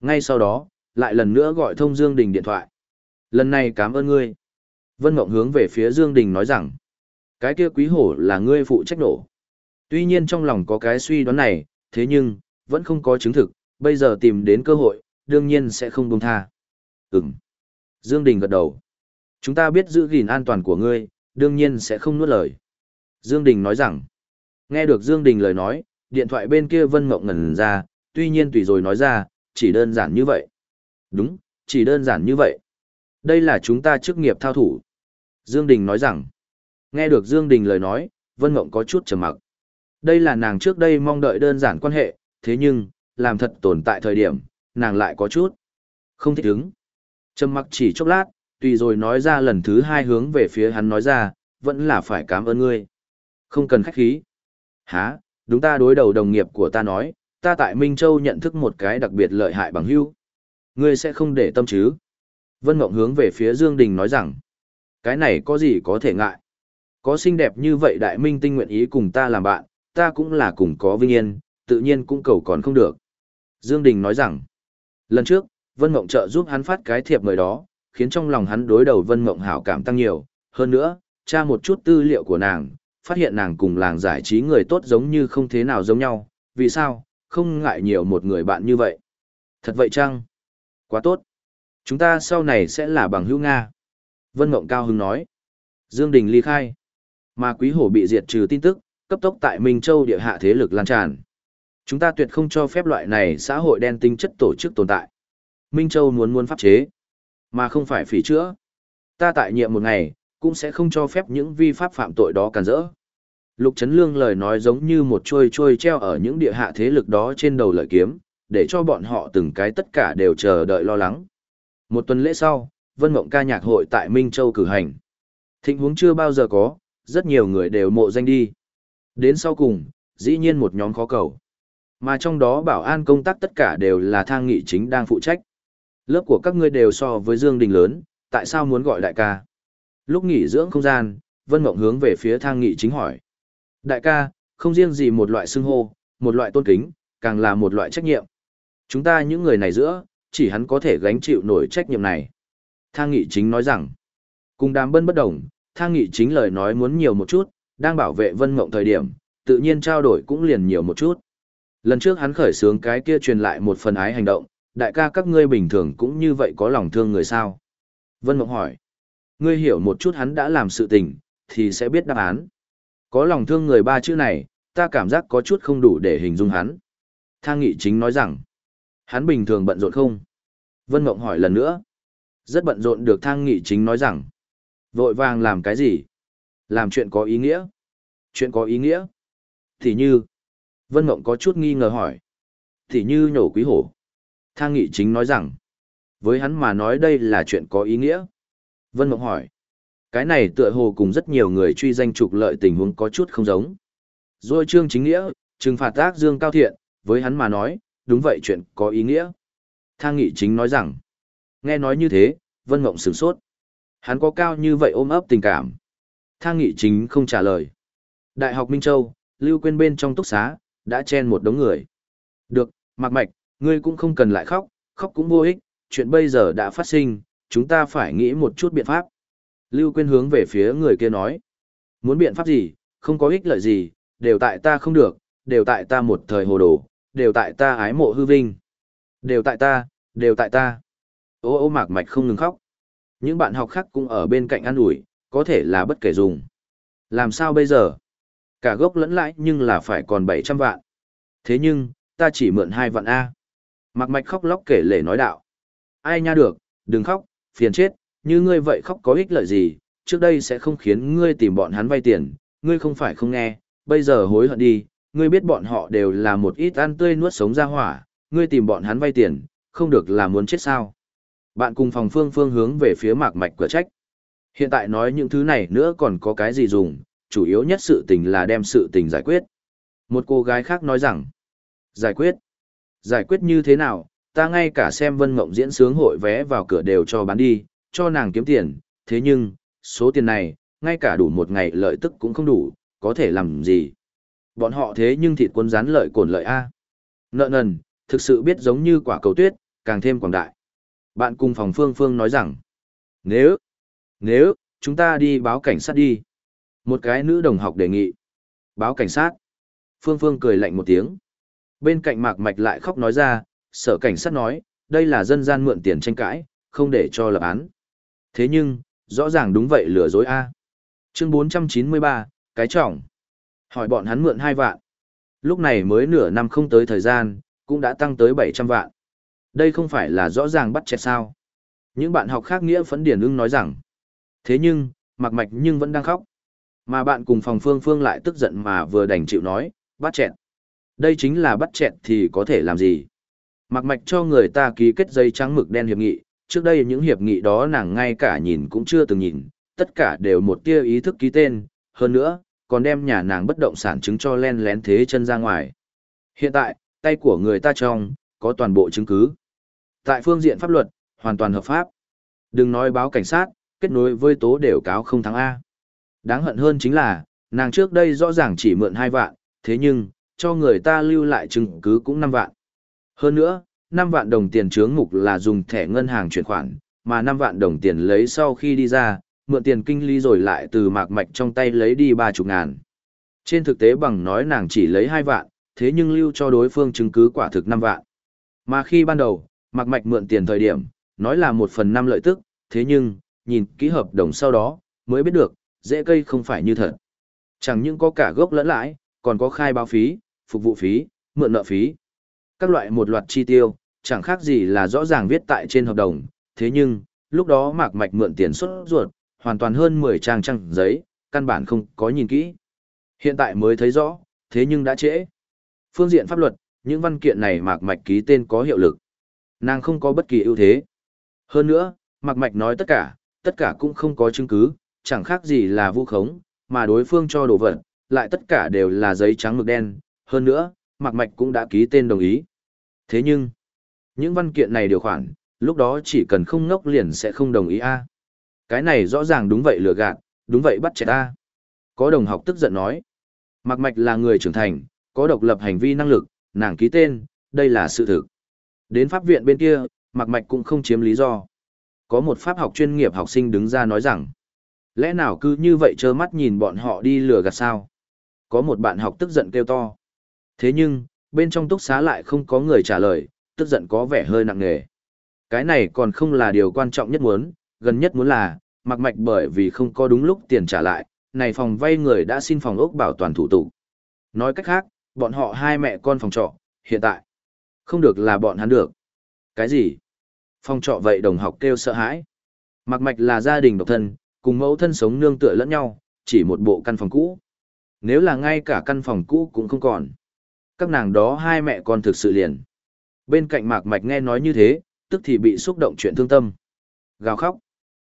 Ngay sau đó, lại lần nữa gọi thông Dương Đình điện thoại. Lần này cảm ơn ngươi. Vân Mộng hướng về phía Dương Đình nói rằng, cái kia quý hổ là ngươi phụ trách nổ. Tuy nhiên trong lòng có cái suy đoán này, thế nhưng, vẫn không có chứng thực, bây giờ tìm đến cơ hội, đương nhiên sẽ không buông tha. Ừm. Dương Đình gật đầu. Chúng ta biết giữ gìn an toàn của ngươi, đương nhiên sẽ không nuốt lời. Dương Đình nói rằng, nghe được Dương Đình lời nói, điện thoại bên kia Vân Mộng ngẩn ra, tuy nhiên tùy rồi nói ra, chỉ đơn giản như vậy. Đúng, chỉ đơn giản như vậy. Đây là chúng ta chức nghiệp thao thủ. Dương Đình nói rằng, nghe được Dương Đình lời nói, Vân Mộng có chút trầm mặc. Đây là nàng trước đây mong đợi đơn giản quan hệ, thế nhưng, làm thật tồn tại thời điểm, nàng lại có chút. Không thích ứng. Trầm mặc chỉ chốc lát, tùy rồi nói ra lần thứ hai hướng về phía hắn nói ra, vẫn là phải cảm ơn ngươi. Không cần khách khí. Hả, đúng ta đối đầu đồng nghiệp của ta nói, ta tại Minh Châu nhận thức một cái đặc biệt lợi hại bằng hữu. Ngươi sẽ không để tâm chứ? Vân Mộng hướng về phía Dương Đình nói rằng, cái này có gì có thể ngại? Có xinh đẹp như vậy đại minh tinh nguyện ý cùng ta làm bạn, ta cũng là cùng có vinh yên, tự nhiên cũng cầu còn không được. Dương Đình nói rằng, lần trước, Vân Mộng trợ giúp hắn phát cái thiệp mời đó, khiến trong lòng hắn đối đầu Vân Mộng hảo cảm tăng nhiều, hơn nữa, tra một chút tư liệu của nàng, phát hiện nàng cùng làng giải trí người tốt giống như không thế nào giống nhau, vì sao, không ngại nhiều một người bạn như vậy. Thật vậy chăng? Quá tốt. Chúng ta sau này sẽ là bằng hữu Nga. Vân Mộng Cao Hưng nói. Dương Đình ly khai. Mà quý hổ bị diệt trừ tin tức, cấp tốc tại Minh Châu địa hạ thế lực lan tràn. Chúng ta tuyệt không cho phép loại này xã hội đen tinh chất tổ chức tồn tại. Minh Châu muốn muốn pháp chế, mà không phải phỉ chữa. Ta tại nhiệm một ngày, cũng sẽ không cho phép những vi pháp phạm tội đó cản rỡ. Lục Trấn Lương lời nói giống như một trôi trôi treo ở những địa hạ thế lực đó trên đầu lợi kiếm, để cho bọn họ từng cái tất cả đều chờ đợi lo lắng. Một tuần lễ sau, Vân Mộng ca nhạc hội tại Minh Châu cử hành. Thịnh huống chưa bao giờ có, rất nhiều người đều mộ danh đi. Đến sau cùng, dĩ nhiên một nhóm khó cầu. Mà trong đó bảo an công tác tất cả đều là thang nghị chính đang phụ trách. Lớp của các ngươi đều so với Dương Đình lớn, tại sao muốn gọi đại ca? Lúc nghỉ dưỡng không gian, Vân Mộng hướng về phía thang nghị chính hỏi. Đại ca, không riêng gì một loại xưng hô, một loại tôn kính, càng là một loại trách nhiệm. Chúng ta những người này giữa, chỉ hắn có thể gánh chịu nổi trách nhiệm này. Thang nghị chính nói rằng, cùng đám bân bất đồng, thang nghị chính lời nói muốn nhiều một chút, đang bảo vệ vân mộng thời điểm, tự nhiên trao đổi cũng liền nhiều một chút. Lần trước hắn khởi sướng cái kia truyền lại một phần ái hành động, đại ca các ngươi bình thường cũng như vậy có lòng thương người sao? Vân Mộng hỏi. Ngươi hiểu một chút hắn đã làm sự tình, thì sẽ biết đáp án. Có lòng thương người ba chữ này, ta cảm giác có chút không đủ để hình dung hắn. Thang nghị chính nói rằng, hắn bình thường bận rộn không? Vân Mộng hỏi lần nữa. Rất bận rộn được thang nghị chính nói rằng, vội vàng làm cái gì? Làm chuyện có ý nghĩa. Chuyện có ý nghĩa? Thì như, Vân Mộng có chút nghi ngờ hỏi. Thì như nhổ quý hổ. Thang nghị chính nói rằng, với hắn mà nói đây là chuyện có ý nghĩa. Vân Mộng hỏi, cái này tựa hồ cùng rất nhiều người truy danh trục lợi tình huống có chút không giống. Rồi trương chính nghĩa, trừng phạt tác dương cao thiện, với hắn mà nói, đúng vậy chuyện có ý nghĩa. Thang nghị chính nói rằng, nghe nói như thế, Vân Mộng sửng sốt. Hắn có cao như vậy ôm ấp tình cảm. Thang nghị chính không trả lời. Đại học Minh Châu, lưu Quyên bên trong túc xá, đã chen một đống người. Được, mặc mạch, ngươi cũng không cần lại khóc, khóc cũng vô ích, chuyện bây giờ đã phát sinh, chúng ta phải nghĩ một chút biện pháp. Lưu Quyên hướng về phía người kia nói. Muốn biện pháp gì, không có ích lợi gì, đều tại ta không được, đều tại ta một thời hồ đồ, đều tại ta ái mộ hư vinh. Đều tại ta, đều tại ta. Ô ô mạc mạch không ngừng khóc. Những bạn học khác cũng ở bên cạnh ăn ủi, có thể là bất kể dùng. Làm sao bây giờ? Cả gốc lẫn lãi nhưng là phải còn 700 vạn. Thế nhưng, ta chỉ mượn 2 vạn A. Mạc mạch khóc lóc kể lể nói đạo. Ai nha được, đừng khóc, phiền chết, như ngươi vậy khóc có ích lợi gì, trước đây sẽ không khiến ngươi tìm bọn hắn vay tiền, ngươi không phải không nghe, bây giờ hối hận đi, ngươi biết bọn họ đều là một ít ăn tươi nuốt sống ra hỏa, ngươi tìm bọn hắn vay tiền, không được là muốn chết sao. Bạn cùng phòng phương phương hướng về phía mạc mạch cửa trách. Hiện tại nói những thứ này nữa còn có cái gì dùng, chủ yếu nhất sự tình là đem sự tình giải quyết. Một cô gái khác nói rằng, giải quyết, giải quyết như thế nào, ta ngay cả xem vân mộng diễn sướng hội vé vào cửa đều cho bán đi, cho nàng kiếm tiền, thế nhưng, số tiền này, ngay cả đủ một ngày lợi tức cũng không đủ, có thể làm gì. Bọn họ thế nhưng thịt quân rán lợi cổn lợi A. Nợ nần, thực sự biết giống như quả cầu tuyết, càng thêm quảng đại. Bạn cùng phòng phương phương nói rằng, nếu, nếu, chúng ta đi báo cảnh sát đi. Một cái nữ đồng học đề nghị. Báo cảnh sát. Phương Phương cười lạnh một tiếng. Bên cạnh Mạc Mạch lại khóc nói ra, sở cảnh sát nói, đây là dân gian mượn tiền tranh cãi, không để cho lập án. Thế nhưng, rõ ràng đúng vậy lừa dối A. Chương 493, cái trọng. Hỏi bọn hắn mượn 2 vạn. Lúc này mới nửa năm không tới thời gian, cũng đã tăng tới 700 vạn. Đây không phải là rõ ràng bắt chẹt sao. Những bạn học khác nghĩa phấn điển ưng nói rằng. Thế nhưng, mặc mạch nhưng vẫn đang khóc. Mà bạn cùng phòng phương phương lại tức giận mà vừa đành chịu nói, bắt chẹt. Đây chính là bắt chẹt thì có thể làm gì. Mặc mạch cho người ta ký kết dây trắng mực đen hiệp nghị, trước đây những hiệp nghị đó nàng ngay cả nhìn cũng chưa từng nhìn, tất cả đều một tia ý thức ký tên, hơn nữa, còn đem nhà nàng bất động sản chứng cho len lén thế chân ra ngoài. Hiện tại, tay của người ta trong, có toàn bộ chứng cứ. Tại phương diện pháp luật, hoàn toàn hợp pháp. Đừng nói báo cảnh sát, kết nối với tố đều cáo không thắng A. Đáng hận hơn chính là, nàng trước đây rõ ràng chỉ mượn 2 vạn, thế nhưng, cho người ta lưu lại chứng cứ cũng 5 vạn. Hơn nữa, 5 vạn đồng tiền chướng mục là dùng thẻ ngân hàng chuyển khoản, mà 5 vạn đồng tiền lấy sau khi đi ra, mượn tiền kinh lý rồi lại từ mạc mạch trong tay lấy đi 30 ngàn. Trên thực tế bằng nói nàng chỉ lấy hai vạn, thế nhưng lưu cho đối phương chứng cứ quả thực năm vạn. Mà khi ban đầu, mạc mạch mượn tiền thời điểm, nói là một phần năm lợi tức, thế nhưng, nhìn ký hợp đồng sau đó, mới biết được, dễ cây không phải như thật. Chẳng những có cả gốc lẫn lãi, còn có khai báo phí, phục vụ phí, mượn nợ phí. Các loại một loạt chi tiêu, chẳng khác gì là rõ ràng viết tại trên hợp đồng, thế nhưng, lúc đó mạc mạch mượn tiền xuất ruột, hoàn toàn hơn 10 trang trang giấy, căn bản không có nhìn kỹ. Hiện tại mới thấy rõ, thế nhưng đã trễ. Phương diện pháp luật, những văn kiện này mạc mạch ký tên có hiệu lực. Nàng không có bất kỳ ưu thế. Hơn nữa, mạc mạch nói tất cả, tất cả cũng không có chứng cứ, chẳng khác gì là vu khống, mà đối phương cho đồ vật, lại tất cả đều là giấy trắng mực đen, hơn nữa, Mạc Mạch cũng đã ký tên đồng ý. Thế nhưng, những văn kiện này điều khoản, lúc đó chỉ cần không ngốc liền sẽ không đồng ý a. Cái này rõ ràng đúng vậy lừa gạt, đúng vậy bắt trẻ ta. Có đồng học tức giận nói, Mạc Mạch là người trưởng thành, có độc lập hành vi năng lực, nàng ký tên, đây là sự thực. Đến pháp viện bên kia, Mạc Mạch cũng không chiếm lý do. Có một pháp học chuyên nghiệp học sinh đứng ra nói rằng, lẽ nào cứ như vậy trơ mắt nhìn bọn họ đi lừa gạt sao? Có một bạn học tức giận kêu to. Thế nhưng, bên trong túc xá lại không có người trả lời, tức giận có vẻ hơi nặng nề. Cái này còn không là điều quan trọng nhất muốn, gần nhất muốn là, Mạc Mạch bởi vì không có đúng lúc tiền trả lại, này phòng vay người đã xin phòng ốc bảo toàn thủ tục. Nói cách khác, bọn họ hai mẹ con phòng trọ, hiện tại, không được là bọn hắn được. Cái gì? Phòng trọ vậy đồng học kêu sợ hãi. Mặc mạch là gia đình độc thân, cùng mẫu thân sống nương tựa lẫn nhau, chỉ một bộ căn phòng cũ. Nếu là ngay cả căn phòng cũ cũng không còn. Các nàng đó hai mẹ con thực sự liền. Bên cạnh mạc mạch nghe nói như thế, tức thì bị xúc động chuyện thương tâm. Gào khóc.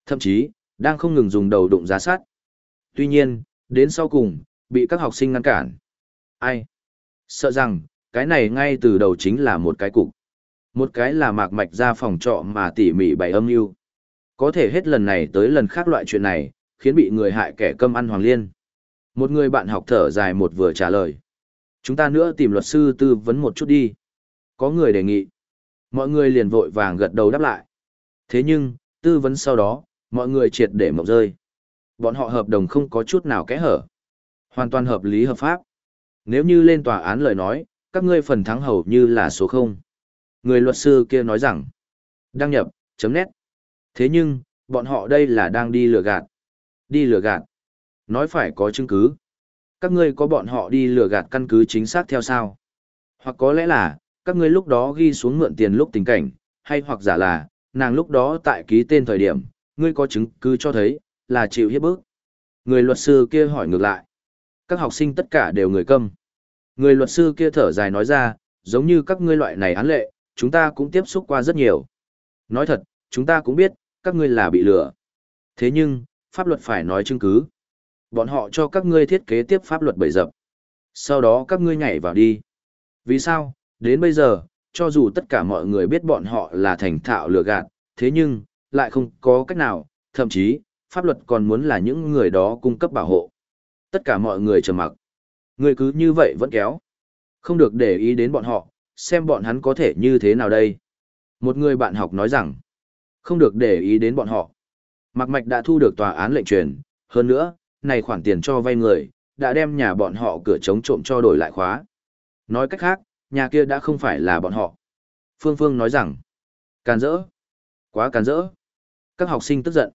Thậm chí, đang không ngừng dùng đầu đụng giá sát. Tuy nhiên, đến sau cùng, bị các học sinh ngăn cản. Ai? Sợ rằng, cái này ngay từ đầu chính là một cái cục. Một cái là mạc mạch ra phòng trọ mà tỉ mỉ bày âm mưu Có thể hết lần này tới lần khác loại chuyện này, khiến bị người hại kẻ câm ăn hoàng liên. Một người bạn học thở dài một vừa trả lời. Chúng ta nữa tìm luật sư tư vấn một chút đi. Có người đề nghị. Mọi người liền vội vàng gật đầu đáp lại. Thế nhưng, tư vấn sau đó, mọi người triệt để mộng rơi. Bọn họ hợp đồng không có chút nào kẽ hở. Hoàn toàn hợp lý hợp pháp. Nếu như lên tòa án lời nói, các ngươi phần thắng hầu như là số 0. Người luật sư kia nói rằng, đăng nhập, chấm nét. Thế nhưng, bọn họ đây là đang đi lừa gạt. Đi lừa gạt. Nói phải có chứng cứ. Các ngươi có bọn họ đi lừa gạt căn cứ chính xác theo sao? Hoặc có lẽ là, các ngươi lúc đó ghi xuống mượn tiền lúc tình cảnh, hay hoặc giả là, nàng lúc đó tại ký tên thời điểm, ngươi có chứng cứ cho thấy, là chịu hiếp bức. Người luật sư kia hỏi ngược lại. Các học sinh tất cả đều người câm. Người luật sư kia thở dài nói ra, giống như các ngươi loại này án lệ, chúng ta cũng tiếp xúc qua rất nhiều. Nói thật, chúng ta cũng biết, các ngươi là bị lừa. Thế nhưng, pháp luật phải nói chứng cứ. Bọn họ cho các ngươi thiết kế tiếp pháp luật bậy dập. Sau đó các ngươi nhảy vào đi. Vì sao, đến bây giờ, cho dù tất cả mọi người biết bọn họ là thành thạo lừa gạt, thế nhưng, lại không có cách nào, thậm chí, pháp luật còn muốn là những người đó cung cấp bảo hộ. Tất cả mọi người trầm mặc. Người cứ như vậy vẫn kéo. Không được để ý đến bọn họ, xem bọn hắn có thể như thế nào đây. Một người bạn học nói rằng, không được để ý đến bọn họ. Mạc Mạch đã thu được tòa án lệnh truyền, hơn nữa, này khoản tiền cho vay người, đã đem nhà bọn họ cửa chống trộm cho đổi lại khóa. Nói cách khác, nhà kia đã không phải là bọn họ. Phương Phương nói rằng, càn rỡ, quá càn rỡ. Các học sinh tức giận,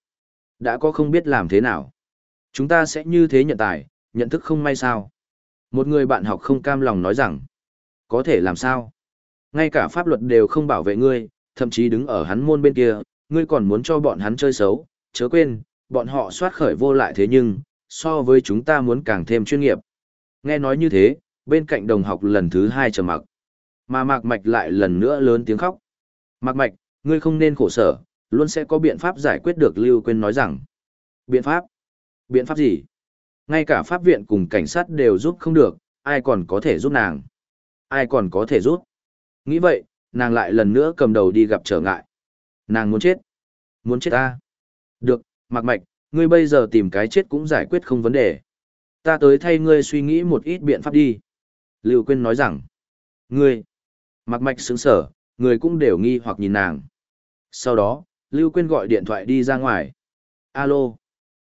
đã có không biết làm thế nào. Chúng ta sẽ như thế nhận tài, nhận thức không may sao. Một người bạn học không cam lòng nói rằng, có thể làm sao? Ngay cả pháp luật đều không bảo vệ ngươi, thậm chí đứng ở hắn môn bên kia, ngươi còn muốn cho bọn hắn chơi xấu, chớ quên, bọn họ soát khởi vô lại thế nhưng, so với chúng ta muốn càng thêm chuyên nghiệp. Nghe nói như thế, bên cạnh đồng học lần thứ hai trầm mặc. Mà Mạc Mạch lại lần nữa lớn tiếng khóc. Mạc Mạch, ngươi không nên khổ sở, luôn sẽ có biện pháp giải quyết được Lưu Quyên nói rằng. Biện pháp? Biện pháp gì? Ngay cả pháp viện cùng cảnh sát đều giúp không được, ai còn có thể giúp nàng? Ai còn có thể giúp? Nghĩ vậy, nàng lại lần nữa cầm đầu đi gặp trở ngại. Nàng muốn chết. Muốn chết ta. Được, Mặc Mạch, ngươi bây giờ tìm cái chết cũng giải quyết không vấn đề. Ta tới thay ngươi suy nghĩ một ít biện pháp đi. Lưu Quyên nói rằng, ngươi, Mặc Mạch sững sở, người cũng đều nghi hoặc nhìn nàng. Sau đó, Lưu Quyên gọi điện thoại đi ra ngoài. Alo.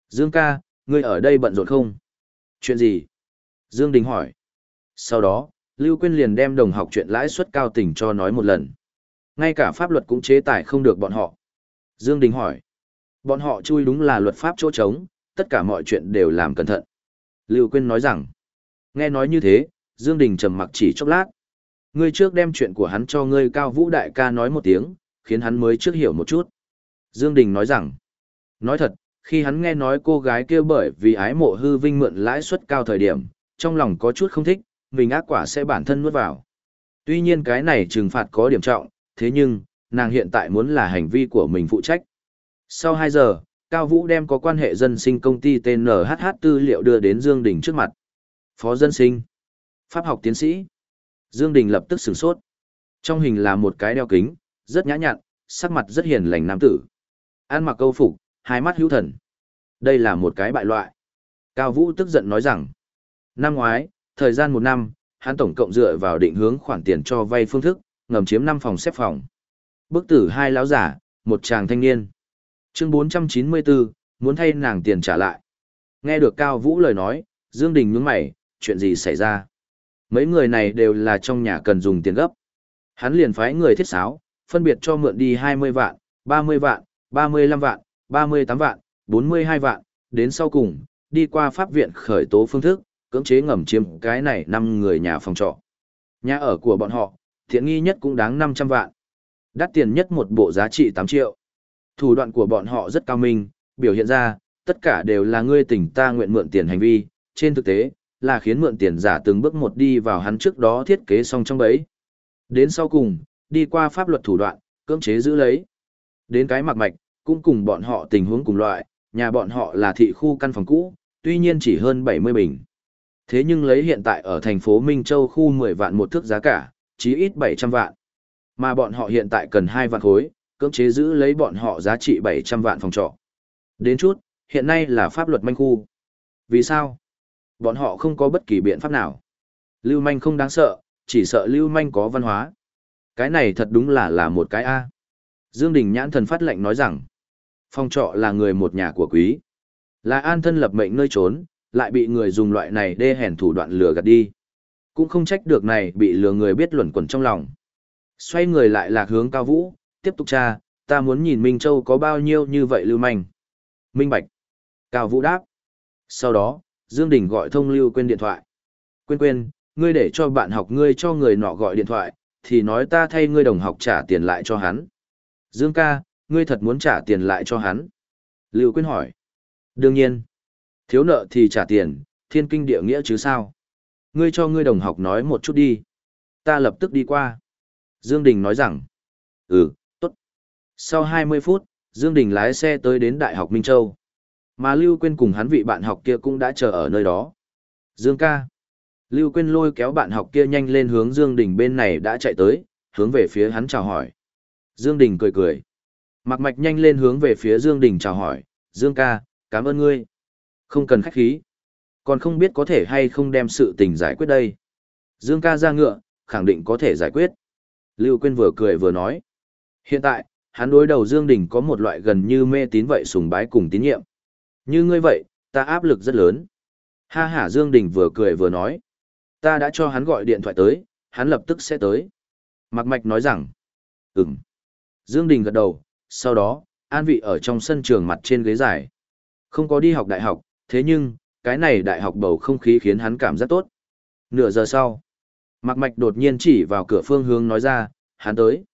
Dương ca, ngươi ở đây bận rộn không? Chuyện gì? Dương Đình hỏi. Sau đó, Lưu Quyên liền đem đồng học chuyện lãi suất cao tỉnh cho nói một lần. Ngay cả pháp luật cũng chế tài không được bọn họ. Dương Đình hỏi. Bọn họ chui đúng là luật pháp chỗ trống, tất cả mọi chuyện đều làm cẩn thận. Lưu Quyên nói rằng. Nghe nói như thế, Dương Đình trầm mặc chỉ chốc lát. Ngươi trước đem chuyện của hắn cho ngươi cao vũ đại ca nói một tiếng, khiến hắn mới trước hiểu một chút. Dương Đình nói rằng. Nói thật, khi hắn nghe nói cô gái kia bởi vì ái mộ hư vinh mượn lãi suất cao thời điểm, trong lòng có chút không thích, mình ác quả sẽ bản thân nuốt vào. Tuy nhiên cái này trừng phạt có điểm trọng, thế nhưng, nàng hiện tại muốn là hành vi của mình phụ trách. Sau 2 giờ, Cao Vũ đem có quan hệ dân sinh công ty tên NHH tư liệu đưa đến Dương Đình trước mặt. Phó dân sinh, pháp học tiến sĩ. Dương Đình lập tức sửng sốt. Trong hình là một cái đeo kính, rất nhã nhặn, sắc mặt rất hiền lành nam tử. an mặc câu phục, hai mắt hữu thần. Đây là một cái bại loại. Cao Vũ tức giận nói rằng, năm ngoái, thời gian một năm, hắn tổng cộng dựa vào định hướng khoản tiền cho vay phương thức, ngầm chiếm 5 phòng xếp phòng. Bức tử hai lão giả, một chàng thanh niên. Chương 494, muốn thay nàng tiền trả lại. Nghe được Cao Vũ lời nói, Dương Đình nhướng mày, chuyện gì xảy ra? Mấy người này đều là trong nhà cần dùng tiền gấp. Hắn liền phái người thiết sáo, phân biệt cho mượn đi 20 vạn, 30 vạn, 35 vạn, 38 vạn, 42 vạn, đến sau cùng, đi qua pháp viện khởi tố phương thức, cưỡng chế ngầm chiếm cái này năm người nhà phòng trọ. Nhà ở của bọn họ, thiện nghi nhất cũng đáng 500 vạn. Đắt tiền nhất một bộ giá trị 8 triệu. Thủ đoạn của bọn họ rất cao minh, biểu hiện ra, tất cả đều là ngươi tỉnh ta nguyện mượn tiền hành vi, trên thực tế, là khiến mượn tiền giả từng bước một đi vào hắn trước đó thiết kế xong trong bẫy. Đến sau cùng, đi qua pháp luật thủ đoạn, cưỡng chế giữ lấy. Đến cái mặc mạch, cũng cùng bọn họ tình huống cùng loại, nhà bọn họ là thị khu căn phòng cũ, tuy nhiên chỉ hơn 70 bình. Thế nhưng lấy hiện tại ở thành phố Minh Châu khu 10 vạn một thước giá cả, chí ít 700 vạn. Mà bọn họ hiện tại cần 2 vạn khối, cưỡng chế giữ lấy bọn họ giá trị 700 vạn phòng trọ. Đến chút, hiện nay là pháp luật manh khu. Vì sao? Bọn họ không có bất kỳ biện pháp nào. Lưu manh không đáng sợ, chỉ sợ lưu manh có văn hóa. Cái này thật đúng là là một cái A. Dương Đình nhãn thần phát lệnh nói rằng, phong trọ là người một nhà của quý. Là an thân lập mệnh nơi trốn, lại bị người dùng loại này đê hèn thủ đoạn lừa gạt đi. Cũng không trách được này bị lừa người biết luẩn quẩn trong lòng. Xoay người lại lạc hướng cao vũ, tiếp tục tra, ta muốn nhìn Minh Châu có bao nhiêu như vậy lưu manh. Minh Bạch. Cao vũ đáp. Sau đó, Dương Đình gọi thông lưu quên điện thoại. Quên quên, ngươi để cho bạn học ngươi cho người nọ gọi điện thoại, thì nói ta thay ngươi đồng học trả tiền lại cho hắn. Dương ca, ngươi thật muốn trả tiền lại cho hắn. Lưu Quyên hỏi. Đương nhiên. Thiếu nợ thì trả tiền, thiên kinh địa nghĩa chứ sao. Ngươi cho ngươi đồng học nói một chút đi. Ta lập tức đi qua. Dương Đình nói rằng. Ừ, tốt. Sau 20 phút, Dương Đình lái xe tới đến Đại học Minh Châu. Mà Lưu Quyên cùng hắn vị bạn học kia cũng đã chờ ở nơi đó. Dương ca. Lưu Quyên lôi kéo bạn học kia nhanh lên hướng Dương Đình bên này đã chạy tới, hướng về phía hắn chào hỏi. Dương Đình cười cười. Mạc Mạch nhanh lên hướng về phía Dương Đình chào hỏi, Dương ca, cảm ơn ngươi. Không cần khách khí. Còn không biết có thể hay không đem sự tình giải quyết đây. Dương ca ra ngựa, khẳng định có thể giải quyết. Lưu Quyên vừa cười vừa nói. Hiện tại, hắn đối đầu Dương Đình có một loại gần như mê tín vậy sùng bái cùng tín nhiệm. Như ngươi vậy, ta áp lực rất lớn. Ha ha Dương Đình vừa cười vừa nói. Ta đã cho hắn gọi điện thoại tới, hắn lập tức sẽ tới. Mạc Mạch nói rằng. Ừm. Dương Đình gật đầu, sau đó, an vị ở trong sân trường mặt trên ghế dài. Không có đi học đại học, thế nhưng, cái này đại học bầu không khí khiến hắn cảm giác tốt. Nửa giờ sau, Mạc Mạch đột nhiên chỉ vào cửa phương hướng nói ra, hắn tới.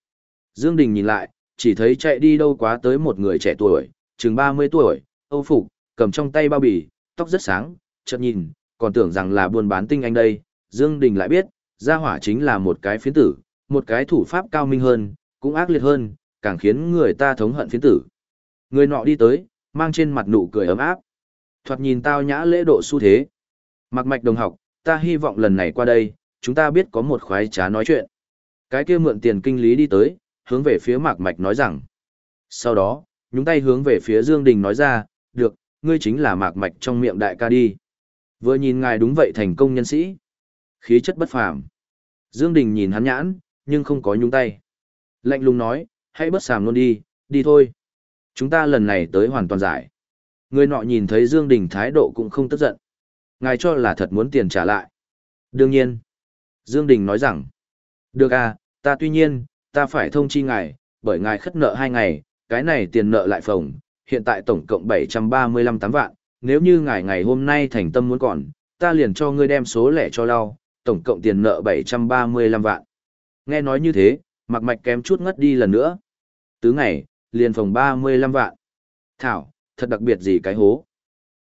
Dương Đình nhìn lại, chỉ thấy chạy đi đâu quá tới một người trẻ tuổi, chừng 30 tuổi, âu phục, cầm trong tay bao bì, tóc rất sáng, chợt nhìn, còn tưởng rằng là buôn bán tinh anh đây. Dương Đình lại biết, gia hỏa chính là một cái phiến tử, một cái thủ pháp cao minh hơn, cũng ác liệt hơn, càng khiến người ta thống hận phiến tử. Người nọ đi tới, mang trên mặt nụ cười ấm áp. Thoạt nhìn tao nhã lễ độ xu thế. Mặc mạch đồng học, ta hy vọng lần này qua đây, chúng ta biết có một khoái trá nói chuyện. Cái kia mượn tiền kinh lý đi tới, hướng về phía mạc mạch nói rằng. Sau đó, nhúng tay hướng về phía Dương Đình nói ra, được, ngươi chính là mạc mạch trong miệng đại ca đi. Vừa nhìn ngài đúng vậy thành công nhân sĩ. Khí chất bất phàm. Dương Đình nhìn hắn nhãn, nhưng không có nhúng tay. Lạnh lùng nói, hãy bất sàm luôn đi, đi thôi. Chúng ta lần này tới hoàn toàn giải. Người nọ nhìn thấy Dương Đình thái độ cũng không tức giận. Ngài cho là thật muốn tiền trả lại. Đương nhiên. Dương Đình nói rằng. Được à, ta tuy nhiên, ta phải thông chi ngài, bởi ngài khất nợ hai ngày, cái này tiền nợ lại phồng hiện tại tổng cộng 735 tám vạn, nếu như ngài ngày hôm nay thành tâm muốn còn, ta liền cho ngươi đem số lẻ cho lau, tổng cộng tiền nợ 735 vạn. Nghe nói như thế, mặc mạch kém chút ngất đi lần nữa. Tứ ngày, liền phòng 35 vạn. Thảo, thật đặc biệt gì cái hố.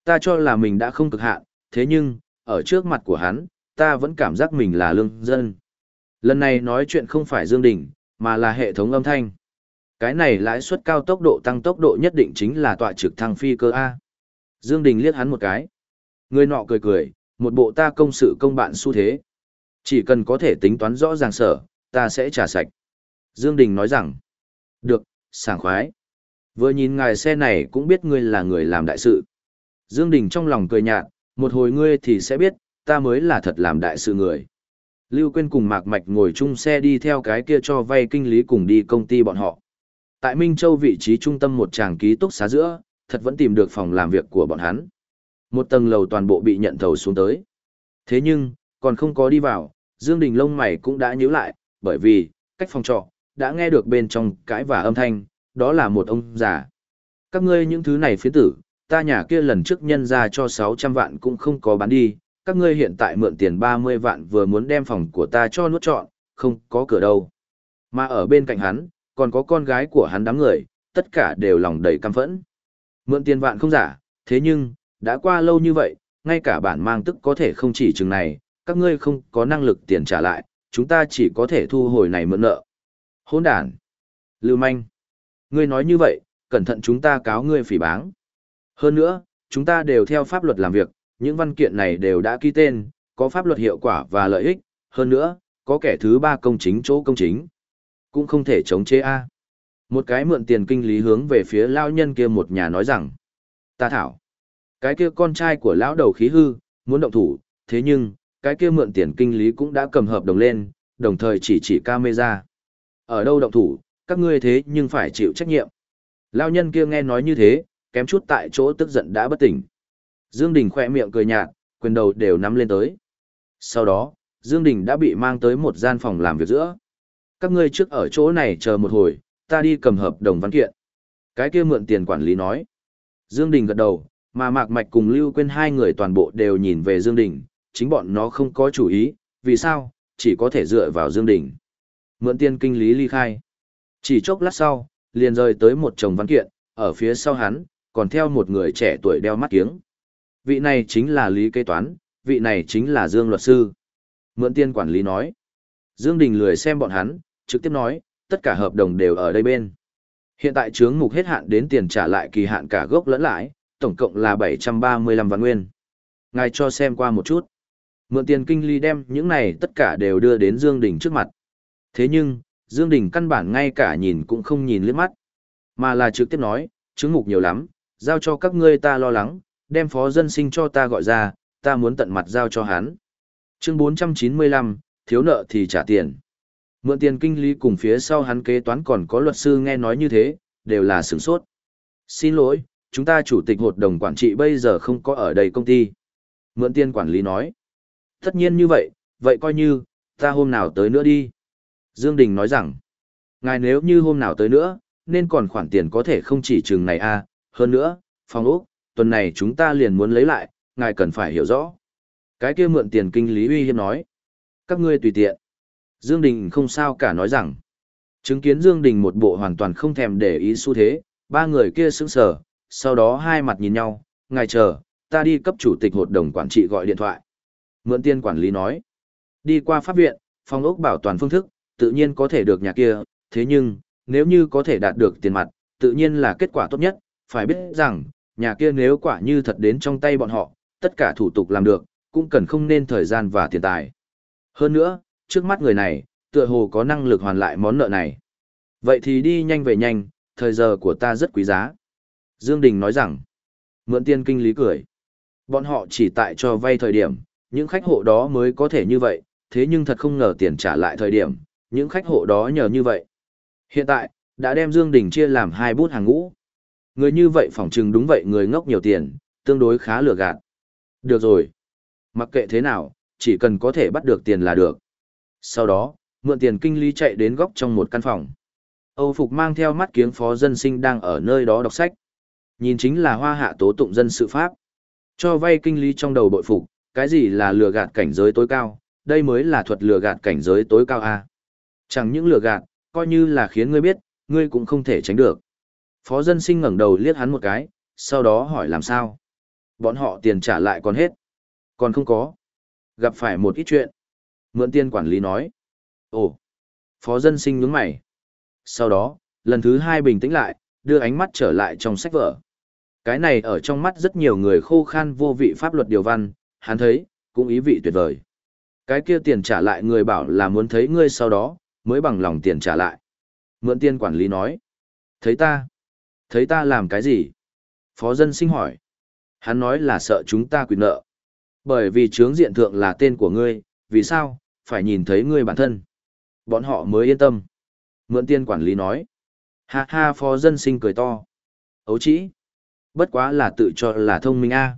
Ta cho là mình đã không cực hạn, thế nhưng, ở trước mặt của hắn, ta vẫn cảm giác mình là lương dân. Lần này nói chuyện không phải Dương Đình, mà là hệ thống âm thanh. Cái này lãi suất cao tốc độ tăng tốc độ nhất định chính là tọa trực thăng phi cơ A. Dương Đình liếc hắn một cái. Người nọ cười cười, một bộ ta công sự công bạn xu thế. Chỉ cần có thể tính toán rõ ràng sở, ta sẽ trả sạch. Dương Đình nói rằng, được, sảng khoái. Vừa nhìn ngài xe này cũng biết ngươi là người làm đại sự. Dương Đình trong lòng cười nhạt, một hồi ngươi thì sẽ biết, ta mới là thật làm đại sự người. Lưu Quyên cùng Mạc Mạch ngồi chung xe đi theo cái kia cho vay kinh lý cùng đi công ty bọn họ. Tại Minh Châu vị trí trung tâm một tràng ký túc xá giữa, thật vẫn tìm được phòng làm việc của bọn hắn. Một tầng lầu toàn bộ bị nhận thầu xuống tới. Thế nhưng, còn không có đi vào, Dương Đình lông mày cũng đã nhíu lại, bởi vì, cách phòng trọ, đã nghe được bên trong cãi và âm thanh, đó là một ông già. Các ngươi những thứ này phiến tử, ta nhà kia lần trước nhân ra cho 600 vạn cũng không có bán đi, các ngươi hiện tại mượn tiền 30 vạn vừa muốn đem phòng của ta cho nuốt trọn, không có cửa đâu. Mà ở bên cạnh hắn, còn có con gái của hắn đám người, tất cả đều lòng đầy căm phẫn. Mượn tiền vạn không giả, thế nhưng, đã qua lâu như vậy, ngay cả bản mang tức có thể không chỉ chừng này, các ngươi không có năng lực tiền trả lại, chúng ta chỉ có thể thu hồi này mượn nợ. Hỗn đản. Lưu manh. Ngươi nói như vậy, cẩn thận chúng ta cáo ngươi phỉ báng. Hơn nữa, chúng ta đều theo pháp luật làm việc, những văn kiện này đều đã ký tên, có pháp luật hiệu quả và lợi ích, hơn nữa, có kẻ thứ ba công chính chỗ công chính. Cũng không thể chống chế A. Một cái mượn tiền kinh lý hướng về phía lao nhân kia một nhà nói rằng, ta thảo, cái kia con trai của lão đầu khí hư, muốn động thủ, thế nhưng, cái kia mượn tiền kinh lý cũng đã cầm hợp đồng lên, đồng thời chỉ chỉ camera. Ở đâu động thủ, các ngươi thế nhưng phải chịu trách nhiệm. Lao nhân kia nghe nói như thế, kém chút tại chỗ tức giận đã bất tỉnh. Dương Đình khỏe miệng cười nhạt, quyền đầu đều nắm lên tới. Sau đó, Dương Đình đã bị mang tới một gian phòng làm việc giữa. Các ngươi trước ở chỗ này chờ một hồi, ta đi cầm hợp đồng văn kiện. Cái kia mượn tiền quản lý nói. Dương Đình gật đầu, mà Mạc Mạch cùng Lưu Quyên hai người toàn bộ đều nhìn về Dương Đình, chính bọn nó không có chủ ý, vì sao, chỉ có thể dựa vào Dương Đình. Mượn tiên kinh lý ly khai. Chỉ chốc lát sau, liền rời tới một chồng văn kiện, ở phía sau hắn, còn theo một người trẻ tuổi đeo mắt kiếng. Vị này chính là Lý Kế Toán, vị này chính là Dương Luật Sư. Mượn tiên quản lý nói. Dương Đình lười xem bọn hắn, trực tiếp nói, tất cả hợp đồng đều ở đây bên. Hiện tại trướng mục hết hạn đến tiền trả lại kỳ hạn cả gốc lẫn lãi, tổng cộng là 735 vạn nguyên. Ngài cho xem qua một chút. Mượn tiền kinh lý đem những này tất cả đều đưa đến Dương Đình trước mặt. Thế nhưng, Dương Đình căn bản ngay cả nhìn cũng không nhìn liếc mắt. Mà là trực tiếp nói, chứng mục nhiều lắm, giao cho các ngươi ta lo lắng, đem phó dân sinh cho ta gọi ra, ta muốn tận mặt giao cho hắn. Chương 495, thiếu nợ thì trả tiền. Mượn tiền kinh lý cùng phía sau hắn kế toán còn có luật sư nghe nói như thế, đều là sửng sốt. Xin lỗi, chúng ta chủ tịch hội đồng quản trị bây giờ không có ở đây công ty. Mượn tiền quản lý nói. Tất nhiên như vậy, vậy coi như, ta hôm nào tới nữa đi. Dương Đình nói rằng, ngài nếu như hôm nào tới nữa, nên còn khoản tiền có thể không chỉ chừng này a, à, hơn nữa, phòng ốc, tuần này chúng ta liền muốn lấy lại, ngài cần phải hiểu rõ. Cái kia mượn tiền kinh lý uy hiếp nói, các ngươi tùy tiện. Dương Đình không sao cả nói rằng, chứng kiến Dương Đình một bộ hoàn toàn không thèm để ý xu thế, ba người kia sững sờ, sau đó hai mặt nhìn nhau, ngài chờ, ta đi cấp chủ tịch hội đồng quản trị gọi điện thoại. Mượn tiền quản lý nói, đi qua pháp viện, phòng ốc bảo toàn phương thức, tự nhiên có thể được nhà kia, thế nhưng, nếu như có thể đạt được tiền mặt, tự nhiên là kết quả tốt nhất, phải biết rằng, nhà kia nếu quả như thật đến trong tay bọn họ, tất cả thủ tục làm được, cũng cần không nên thời gian và tiền tài. Hơn nữa, trước mắt người này, tựa hồ có năng lực hoàn lại món nợ này. Vậy thì đi nhanh về nhanh, thời giờ của ta rất quý giá. Dương Đình nói rằng, mượn tiền kinh lý cười. Bọn họ chỉ tại cho vay thời điểm, những khách hộ đó mới có thể như vậy, thế nhưng thật không ngờ tiền trả lại thời điểm, những khách hộ đó nhờ như vậy. Hiện tại, đã đem Dương Đình chia làm hai bút hàng ngũ. Người như vậy phỏng chừng đúng vậy người ngốc nhiều tiền, tương đối khá lừa gạt. Được rồi. Mặc kệ thế nào, chỉ cần có thể bắt được tiền là được. Sau đó, mượn tiền kinh lý chạy đến góc trong một căn phòng. Âu Phục mang theo mắt kiếng phó dân sinh đang ở nơi đó đọc sách. Nhìn chính là hoa hạ tố tụng dân sự pháp. Cho vay kinh lý trong đầu bội phục, cái gì là lừa gạt cảnh giới tối cao, đây mới là thuật lừa gạt cảnh giới tối cao a. Chẳng những lừa gạt, coi như là khiến ngươi biết, ngươi cũng không thể tránh được. Phó dân sinh ngẩng đầu liếc hắn một cái, sau đó hỏi làm sao. Bọn họ tiền trả lại còn hết. Còn không có. Gặp phải một ít chuyện. Mượn tiền quản lý nói. Ồ. Phó dân sinh nhướng mày. Sau đó, lần thứ hai bình tĩnh lại, đưa ánh mắt trở lại trong sách vở. Cái này ở trong mắt rất nhiều người khô khan vô vị pháp luật điều văn, hắn thấy, cũng ý vị tuyệt vời. Cái kia tiền trả lại người bảo là muốn thấy ngươi sau đó, mới bằng lòng tiền trả lại. Mượn tiền quản lý nói. Thấy ta? Thấy ta làm cái gì? Phó dân sinh hỏi. Hắn nói là sợ chúng ta quyền nợ. Bởi vì trướng diện thượng là tên của ngươi, vì sao? phải nhìn thấy ngươi bản thân. Bọn họ mới yên tâm. Mượn tiền quản lý nói. Ha ha phó dân sinh cười to. Ấu chỉ. Bất quá là tự cho là thông minh a.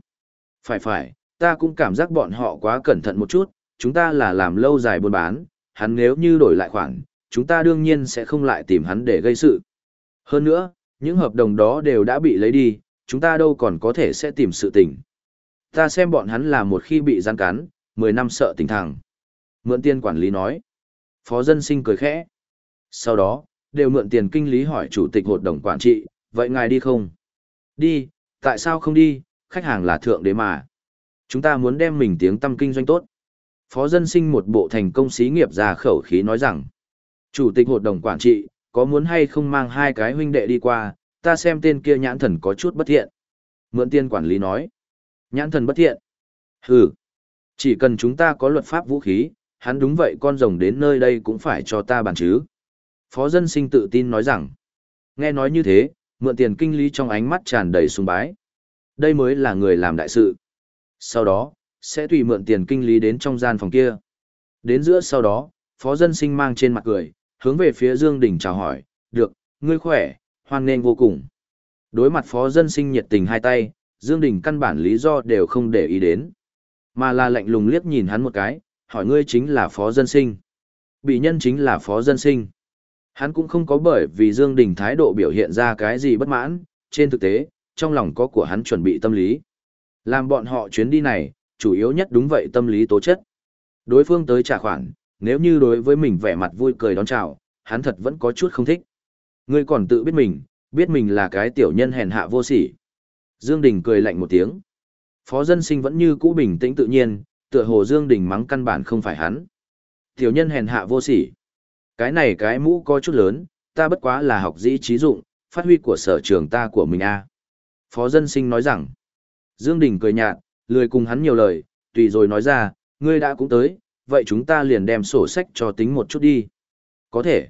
Phải phải, ta cũng cảm giác bọn họ quá cẩn thận một chút, chúng ta là làm lâu dài buôn bán, hắn nếu như đổi lại khoản, chúng ta đương nhiên sẽ không lại tìm hắn để gây sự. Hơn nữa, những hợp đồng đó đều đã bị lấy đi, chúng ta đâu còn có thể sẽ tìm sự tình. Ta xem bọn hắn là một khi bị gian cắn, 10 năm sợ tình thẳng. Mượn tiền quản lý nói. Phó dân sinh cười khẽ. Sau đó, đều mượn tiền kinh lý hỏi chủ tịch hội đồng quản trị, vậy ngài đi không? Đi, tại sao không đi, khách hàng là thượng đế mà. Chúng ta muốn đem mình tiếng tâm kinh doanh tốt. Phó dân sinh một bộ thành công xí nghiệp ra khẩu khí nói rằng, chủ tịch hội đồng quản trị, có muốn hay không mang hai cái huynh đệ đi qua, ta xem tên kia nhãn thần có chút bất thiện. Mượn tiên quản lý nói, nhãn thần bất thiện. Hừ, chỉ cần chúng ta có luật pháp vũ khí, hắn đúng vậy con rồng đến nơi đây cũng phải cho ta bàn chứ. Phó dân sinh tự tin nói rằng, nghe nói như thế, mượn tiền kinh lý trong ánh mắt tràn đầy sùng bái. Đây mới là người làm đại sự. Sau đó, sẽ tùy mượn tiền kinh lý đến trong gian phòng kia. Đến giữa sau đó, phó dân sinh mang trên mặt cười, hướng về phía Dương Đình chào hỏi, được, ngươi khỏe, hoan nghênh vô cùng. Đối mặt phó dân sinh nhiệt tình hai tay, Dương Đình căn bản lý do đều không để ý đến. Mà là lạnh lùng liếc nhìn hắn một cái, hỏi ngươi chính là phó dân sinh. Bị nhân chính là phó dân sinh. Hắn cũng không có bởi vì Dương Đình thái độ biểu hiện ra cái gì bất mãn, trên thực tế, trong lòng có của hắn chuẩn bị tâm lý. Làm bọn họ chuyến đi này, chủ yếu nhất đúng vậy tâm lý tố chất. Đối phương tới trả khoản, nếu như đối với mình vẻ mặt vui cười đón chào, hắn thật vẫn có chút không thích. Ngươi còn tự biết mình, biết mình là cái tiểu nhân hèn hạ vô sỉ. Dương Đình cười lạnh một tiếng. Phó dân sinh vẫn như cũ bình tĩnh tự nhiên, tựa hồ Dương Đình mắng căn bản không phải hắn. Tiểu nhân hèn hạ vô sỉ. Cái này cái mũ có chút lớn, ta bất quá là học dĩ trí dụng, phát huy của sở trường ta của mình a. Phó dân sinh nói rằng. Dương Đình cười nhạt, lười cùng hắn nhiều lời, tùy rồi nói ra, ngươi đã cũng tới, vậy chúng ta liền đem sổ sách cho tính một chút đi. Có thể.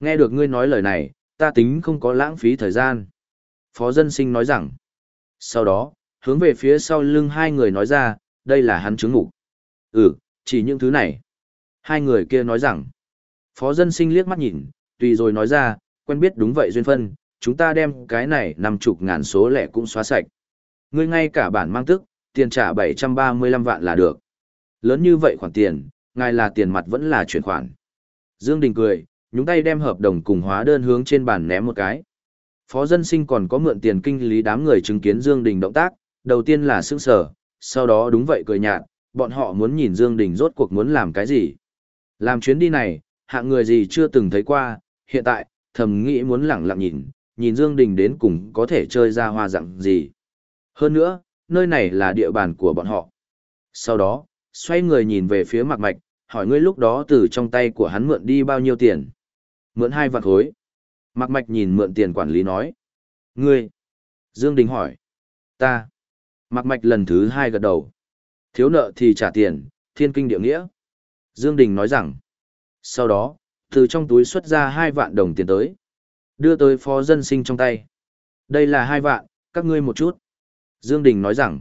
Nghe được ngươi nói lời này, ta tính không có lãng phí thời gian. Phó dân sinh nói rằng. Sau đó, hướng về phía sau lưng hai người nói ra, đây là hắn chứng ngủ. Ừ, chỉ những thứ này. Hai người kia nói rằng. Phó dân sinh liếc mắt nhìn, tùy rồi nói ra, quen biết đúng vậy duyên phân, chúng ta đem cái này nằm chục ngàn số lẻ cũng xóa sạch. Ngươi ngay cả bản mang tức, tiền trả 735 vạn là được. Lớn như vậy khoản tiền, ngài là tiền mặt vẫn là chuyển khoản. Dương Đình cười, nhúng tay đem hợp đồng cùng hóa đơn hướng trên bàn ném một cái. Phó dân sinh còn có mượn tiền kinh lý đám người chứng kiến Dương Đình động tác, đầu tiên là sững sờ, sau đó đúng vậy cười nhạt, bọn họ muốn nhìn Dương Đình rốt cuộc muốn làm cái gì. Làm chuyến đi này, hạng người gì chưa từng thấy qua, hiện tại, thầm nghĩ muốn lẳng lặng nhìn, nhìn Dương Đình đến cùng có thể chơi ra hoa dạng gì. Hơn nữa, nơi này là địa bàn của bọn họ. Sau đó, xoay người nhìn về phía Mạc Mạch, hỏi ngươi lúc đó từ trong tay của hắn mượn đi bao nhiêu tiền. Mượn hai vạn khối. Mạc Mạch nhìn mượn tiền quản lý nói. Ngươi. Dương Đình hỏi. Ta. Mạc Mạch lần thứ hai gật đầu. Thiếu nợ thì trả tiền, thiên kinh địa nghĩa. Dương Đình nói rằng. Sau đó, từ trong túi xuất ra hai vạn đồng tiền tới. Đưa tới phó dân sinh trong tay. Đây là hai vạn, các ngươi một chút. Dương Đình nói rằng,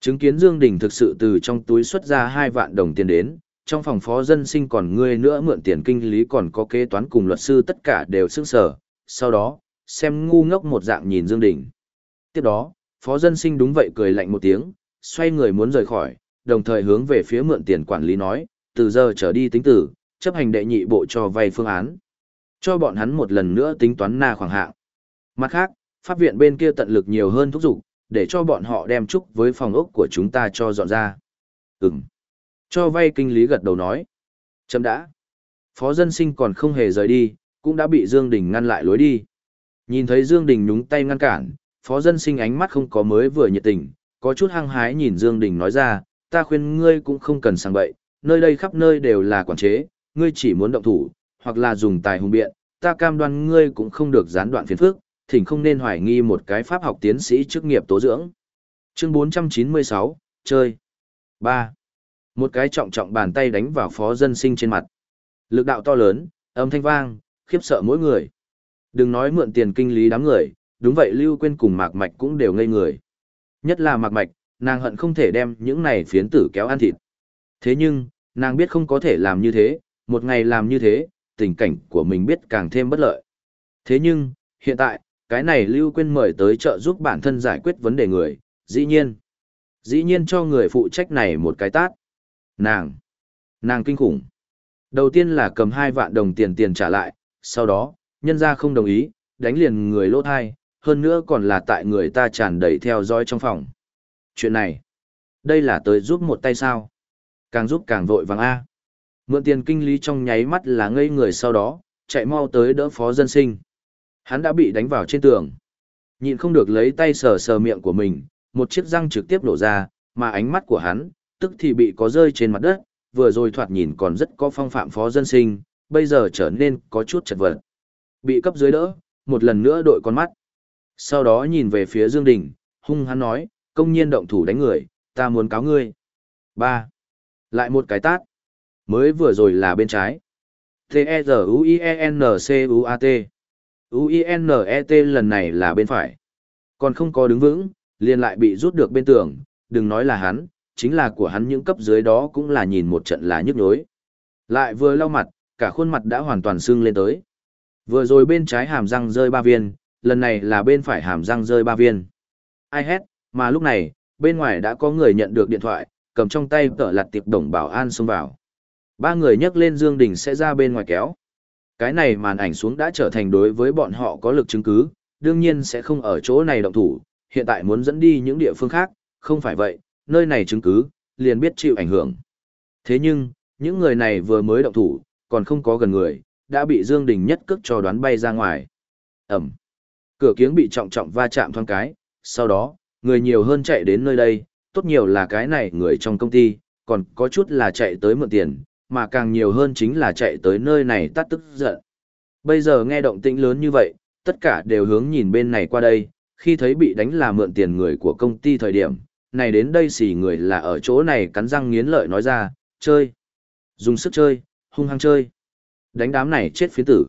chứng kiến Dương Đình thực sự từ trong túi xuất ra hai vạn đồng tiền đến, trong phòng phó dân sinh còn ngươi nữa mượn tiền kinh lý còn có kế toán cùng luật sư tất cả đều sững sờ, sau đó, xem ngu ngốc một dạng nhìn Dương Đình. Tiếp đó, phó dân sinh đúng vậy cười lạnh một tiếng, xoay người muốn rời khỏi, đồng thời hướng về phía mượn tiền quản lý nói, từ giờ trở đi tính tử, chấp hành đệ nhị bộ cho vay phương án. Cho bọn hắn một lần nữa tính toán na khoảng hạng. Mặt khác, pháp viện bên kia tận lực nhiều hơn thúc giục, để cho bọn họ đem chúc với phòng ốc của chúng ta cho dọn ra. Ừm. Cho vay kinh lý gật đầu nói. Chấm đã. Phó dân sinh còn không hề rời đi, cũng đã bị Dương Đình ngăn lại lối đi. Nhìn thấy Dương Đình nhúng tay ngăn cản, phó dân sinh ánh mắt không có mới vừa nhiệt tình, có chút hăng hái nhìn Dương Đình nói ra, ta khuyên ngươi cũng không cần sang bậy, nơi đây khắp nơi đều là quản chế, ngươi chỉ muốn động thủ, hoặc là dùng tài hùng biện, ta cam đoan ngươi cũng không được gián đoạn phiền phức, thỉnh không nên hoài nghi một cái pháp học tiến sĩ chức nghiệp tố dưỡng. Chương 496, chơi. 3. Một cái trọng trọng bàn tay đánh vào phó dân sinh trên mặt. Lực đạo to lớn, âm thanh vang, khiếp sợ mỗi người. Đừng nói mượn tiền kinh lý đám người, đúng vậy Lưu Quyên cùng Mạc Mạch cũng đều ngây người. Nhất là Mạc Mạch, nàng hận không thể đem những này phiến tử kéo ăn thịt. Thế nhưng, Nàng biết không có thể làm như thế, một ngày làm như thế, tình cảnh của mình biết càng thêm bất lợi. Thế nhưng, hiện tại, cái này Lưu Quyên mời tới trợ giúp bản thân giải quyết vấn đề người, dĩ nhiên. Dĩ nhiên cho người phụ trách này một cái tát. Nàng. Nàng kinh khủng. Đầu tiên là cầm hai vạn đồng tiền tiền trả lại, sau đó, nhân ra không đồng ý, đánh liền người lỗ thai, hơn nữa còn là tại người ta tràn đầy theo dõi trong phòng. Chuyện này, đây là tới giúp một tay sao. Càng giúp càng vội vàng A. Mượn tiền kinh lý trong nháy mắt là ngây người sau đó, chạy mau tới đỡ phó dân sinh. Hắn đã bị đánh vào trên tường. Nhịn không được lấy tay sờ sờ miệng của mình, một chiếc răng trực tiếp nổ ra, mà ánh mắt của hắn, tức thì bị có rơi trên mặt đất, vừa rồi thoạt nhìn còn rất có phong phạm phó dân sinh, bây giờ trở nên có chút chật vật. Bị cấp dưới đỡ, một lần nữa đội con mắt. Sau đó nhìn về phía Dương Đình, hung hắn nói, công nhiên động thủ đánh người, ta muốn cáo ngươi. ba Lại một cái tát. Mới vừa rồi là bên trái. T-E-Z-U-I-E-N-C-U-A-T. UINET lần này là bên phải. Còn không có đứng vững, liền lại bị rút được bên tường, đừng nói là hắn, chính là của hắn những cấp dưới đó cũng là nhìn một trận là nhức nhối. Lại vừa lau mặt, cả khuôn mặt đã hoàn toàn sưng lên tới. Vừa rồi bên trái hàm răng rơi ba viên, lần này là bên phải hàm răng rơi ba viên. Ai hét, mà lúc này, bên ngoài đã có người nhận được điện thoại, cầm trong tay tờ lặt tiệp đồng bảo an xông vào. Ba người nhấc lên Dương Đình sẽ ra bên ngoài kéo. Cái này màn ảnh xuống đã trở thành đối với bọn họ có lực chứng cứ, đương nhiên sẽ không ở chỗ này động thủ, hiện tại muốn dẫn đi những địa phương khác, không phải vậy, nơi này chứng cứ, liền biết chịu ảnh hưởng. Thế nhưng, những người này vừa mới động thủ, còn không có gần người, đã bị Dương Đình nhất cước cho đoán bay ra ngoài. Ẩm. Cửa kiếng bị trọng trọng va chạm thoáng cái, sau đó, người nhiều hơn chạy đến nơi đây, tốt nhiều là cái này người trong công ty, còn có chút là chạy tới mượn tiền, mà càng nhiều hơn chính là chạy tới nơi này tắt tức giận. Bây giờ nghe động tĩnh lớn như vậy, tất cả đều hướng nhìn bên này qua đây, khi thấy bị đánh là mượn tiền người của công ty thời điểm, này đến đây xỉ người là ở chỗ này cắn răng nghiến lợi nói ra, chơi, dùng sức chơi, hung hăng chơi. Đánh đám này chết phiến tử.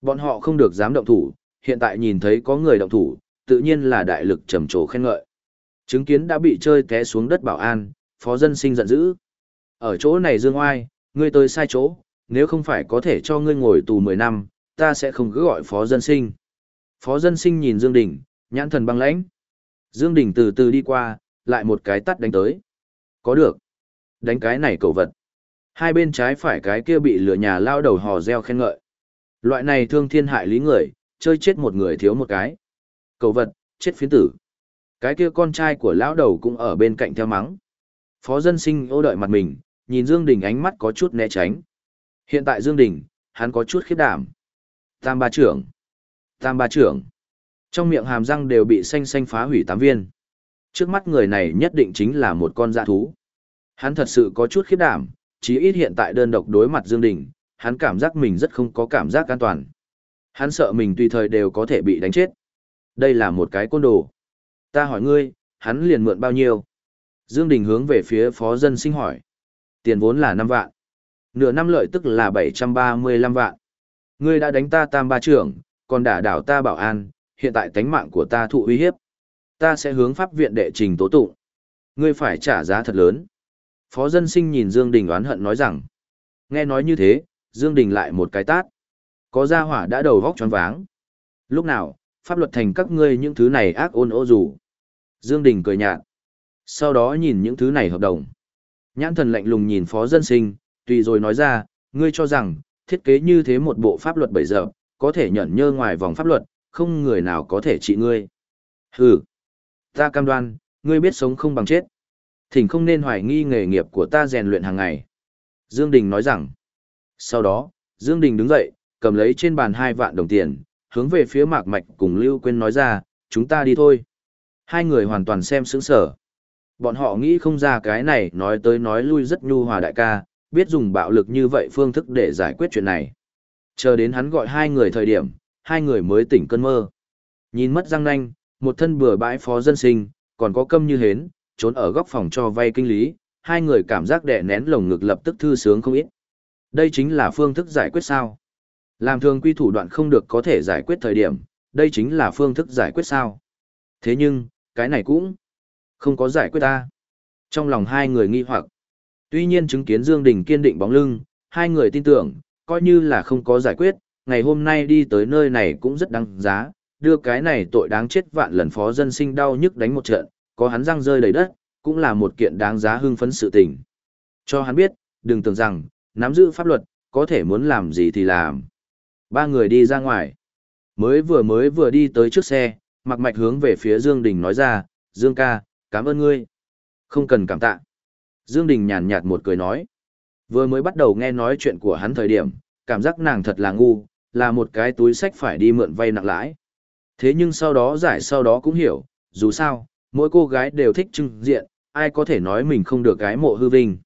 Bọn họ không được dám động thủ, hiện tại nhìn thấy có người động thủ, tự nhiên là đại lực trầm trồ khen ngợi. Chứng kiến đã bị chơi té xuống đất bảo an, phó dân sinh giận dữ. Ở chỗ này dương oai, ngươi tới sai chỗ, nếu không phải có thể cho ngươi ngồi tù 10 năm, ta sẽ không cứ gọi phó dân sinh. Phó dân sinh nhìn Dương Đình, nhãn thần băng lãnh. Dương Đình từ từ đi qua, lại một cái tắt đánh tới. Có được. Đánh cái này cầu vật. Hai bên trái phải cái kia bị lửa nhà lao đầu hò reo khen ngợi. Loại này thương thiên hại lý người, chơi chết một người thiếu một cái. Cầu vật, chết phiến tử. Cái kia con trai của lão đầu cũng ở bên cạnh theo mắng. Phó dân sinh ô đợi mặt mình, nhìn Dương Đình ánh mắt có chút né tránh. Hiện tại Dương Đình, hắn có chút khiếp đảm. Tam ba trưởng. Tam ba trưởng. Trong miệng hàm răng đều bị xanh xanh phá hủy tám viên. Trước mắt người này nhất định chính là một con dã thú. Hắn thật sự có chút khiếp đảm, chí ít hiện tại đơn độc đối mặt Dương Đình, hắn cảm giác mình rất không có cảm giác an toàn. Hắn sợ mình tùy thời đều có thể bị đánh chết. Đây là một cái côn đồ. Ta hỏi ngươi, hắn liền mượn bao nhiêu? Dương Đình hướng về phía phó dân sinh hỏi. Tiền vốn là 5 vạn. Nửa năm lợi tức là 735 vạn. Ngươi đã đánh ta tam ba trưởng, còn đả đảo ta bảo an, hiện tại tánh mạng của ta thụ uy hiếp. Ta sẽ hướng pháp viện đệ trình tố tụng. Ngươi phải trả giá thật lớn. Phó dân sinh nhìn Dương Đình oán hận nói rằng. Nghe nói như thế, Dương Đình lại một cái tát. Có gia hỏa đã đầu vóc choáng váng. Lúc nào, pháp luật thành các ngươi những thứ này ác ôn ô dù. Dương Đình cười nhạt. Sau đó nhìn những thứ này hợp đồng. Nhãn thần lạnh lùng nhìn phó dân sinh, tùy rồi nói ra, ngươi cho rằng, thiết kế như thế một bộ pháp luật bảy giờ, có thể nhận nhơ ngoài vòng pháp luật, không người nào có thể trị ngươi. Hừ, ta cam đoan, ngươi biết sống không bằng chết. Thỉnh không nên hoài nghi nghề nghiệp của ta rèn luyện hàng ngày. Dương Đình nói rằng, sau đó, Dương Đình đứng dậy, cầm lấy trên bàn hai vạn đồng tiền, hướng về phía Mạc Mạch cùng Lưu Quyên nói ra, chúng ta đi thôi. Hai người hoàn toàn xem sững sở. Bọn họ nghĩ không ra cái này nói tới nói lui rất nhu hòa đại ca, biết dùng bạo lực như vậy phương thức để giải quyết chuyện này. Chờ đến hắn gọi hai người thời điểm, hai người mới tỉnh cơn mơ. Nhìn mất răng nanh, một thân bừa bãi phó dân sinh, còn có câm như hến, trốn ở góc phòng cho vay kinh lý, hai người cảm giác đè nén lồng ngực lập tức thư sướng không ít. Đây chính là phương thức giải quyết sao. Làm thường quy thủ đoạn không được có thể giải quyết thời điểm, đây chính là phương thức giải quyết sao. Thế nhưng, cái này cũng không có giải quyết ta. Trong lòng hai người nghi hoặc, Tuy nhiên chứng kiến Dương Đình kiên định bóng lưng, hai người tin tưởng, coi như là không có giải quyết, ngày hôm nay đi tới nơi này cũng rất đáng giá, đưa cái này tội đáng chết vạn lần phó dân sinh đau nhức đánh một trận, có hắn răng rơi đầy đất, cũng là một kiện đáng giá hưng phấn sự tình. Cho hắn biết, đừng tưởng rằng, nắm giữ pháp luật, có thể muốn làm gì thì làm. Ba người đi ra ngoài. Mới vừa mới vừa đi tới trước xe, mặc mạch hướng về phía Dương Đình nói ra, Dương ca, cảm ơn ngươi. Không cần cảm tạ. Dương Đình nhàn nhạt một cười nói. Vừa mới bắt đầu nghe nói chuyện của hắn thời điểm, cảm giác nàng thật là ngu, là một cái túi sách phải đi mượn vay nặng lãi. Thế nhưng sau đó giải sau đó cũng hiểu, dù sao, mỗi cô gái đều thích trưng diện, ai có thể nói mình không được gái mộ hư vinh.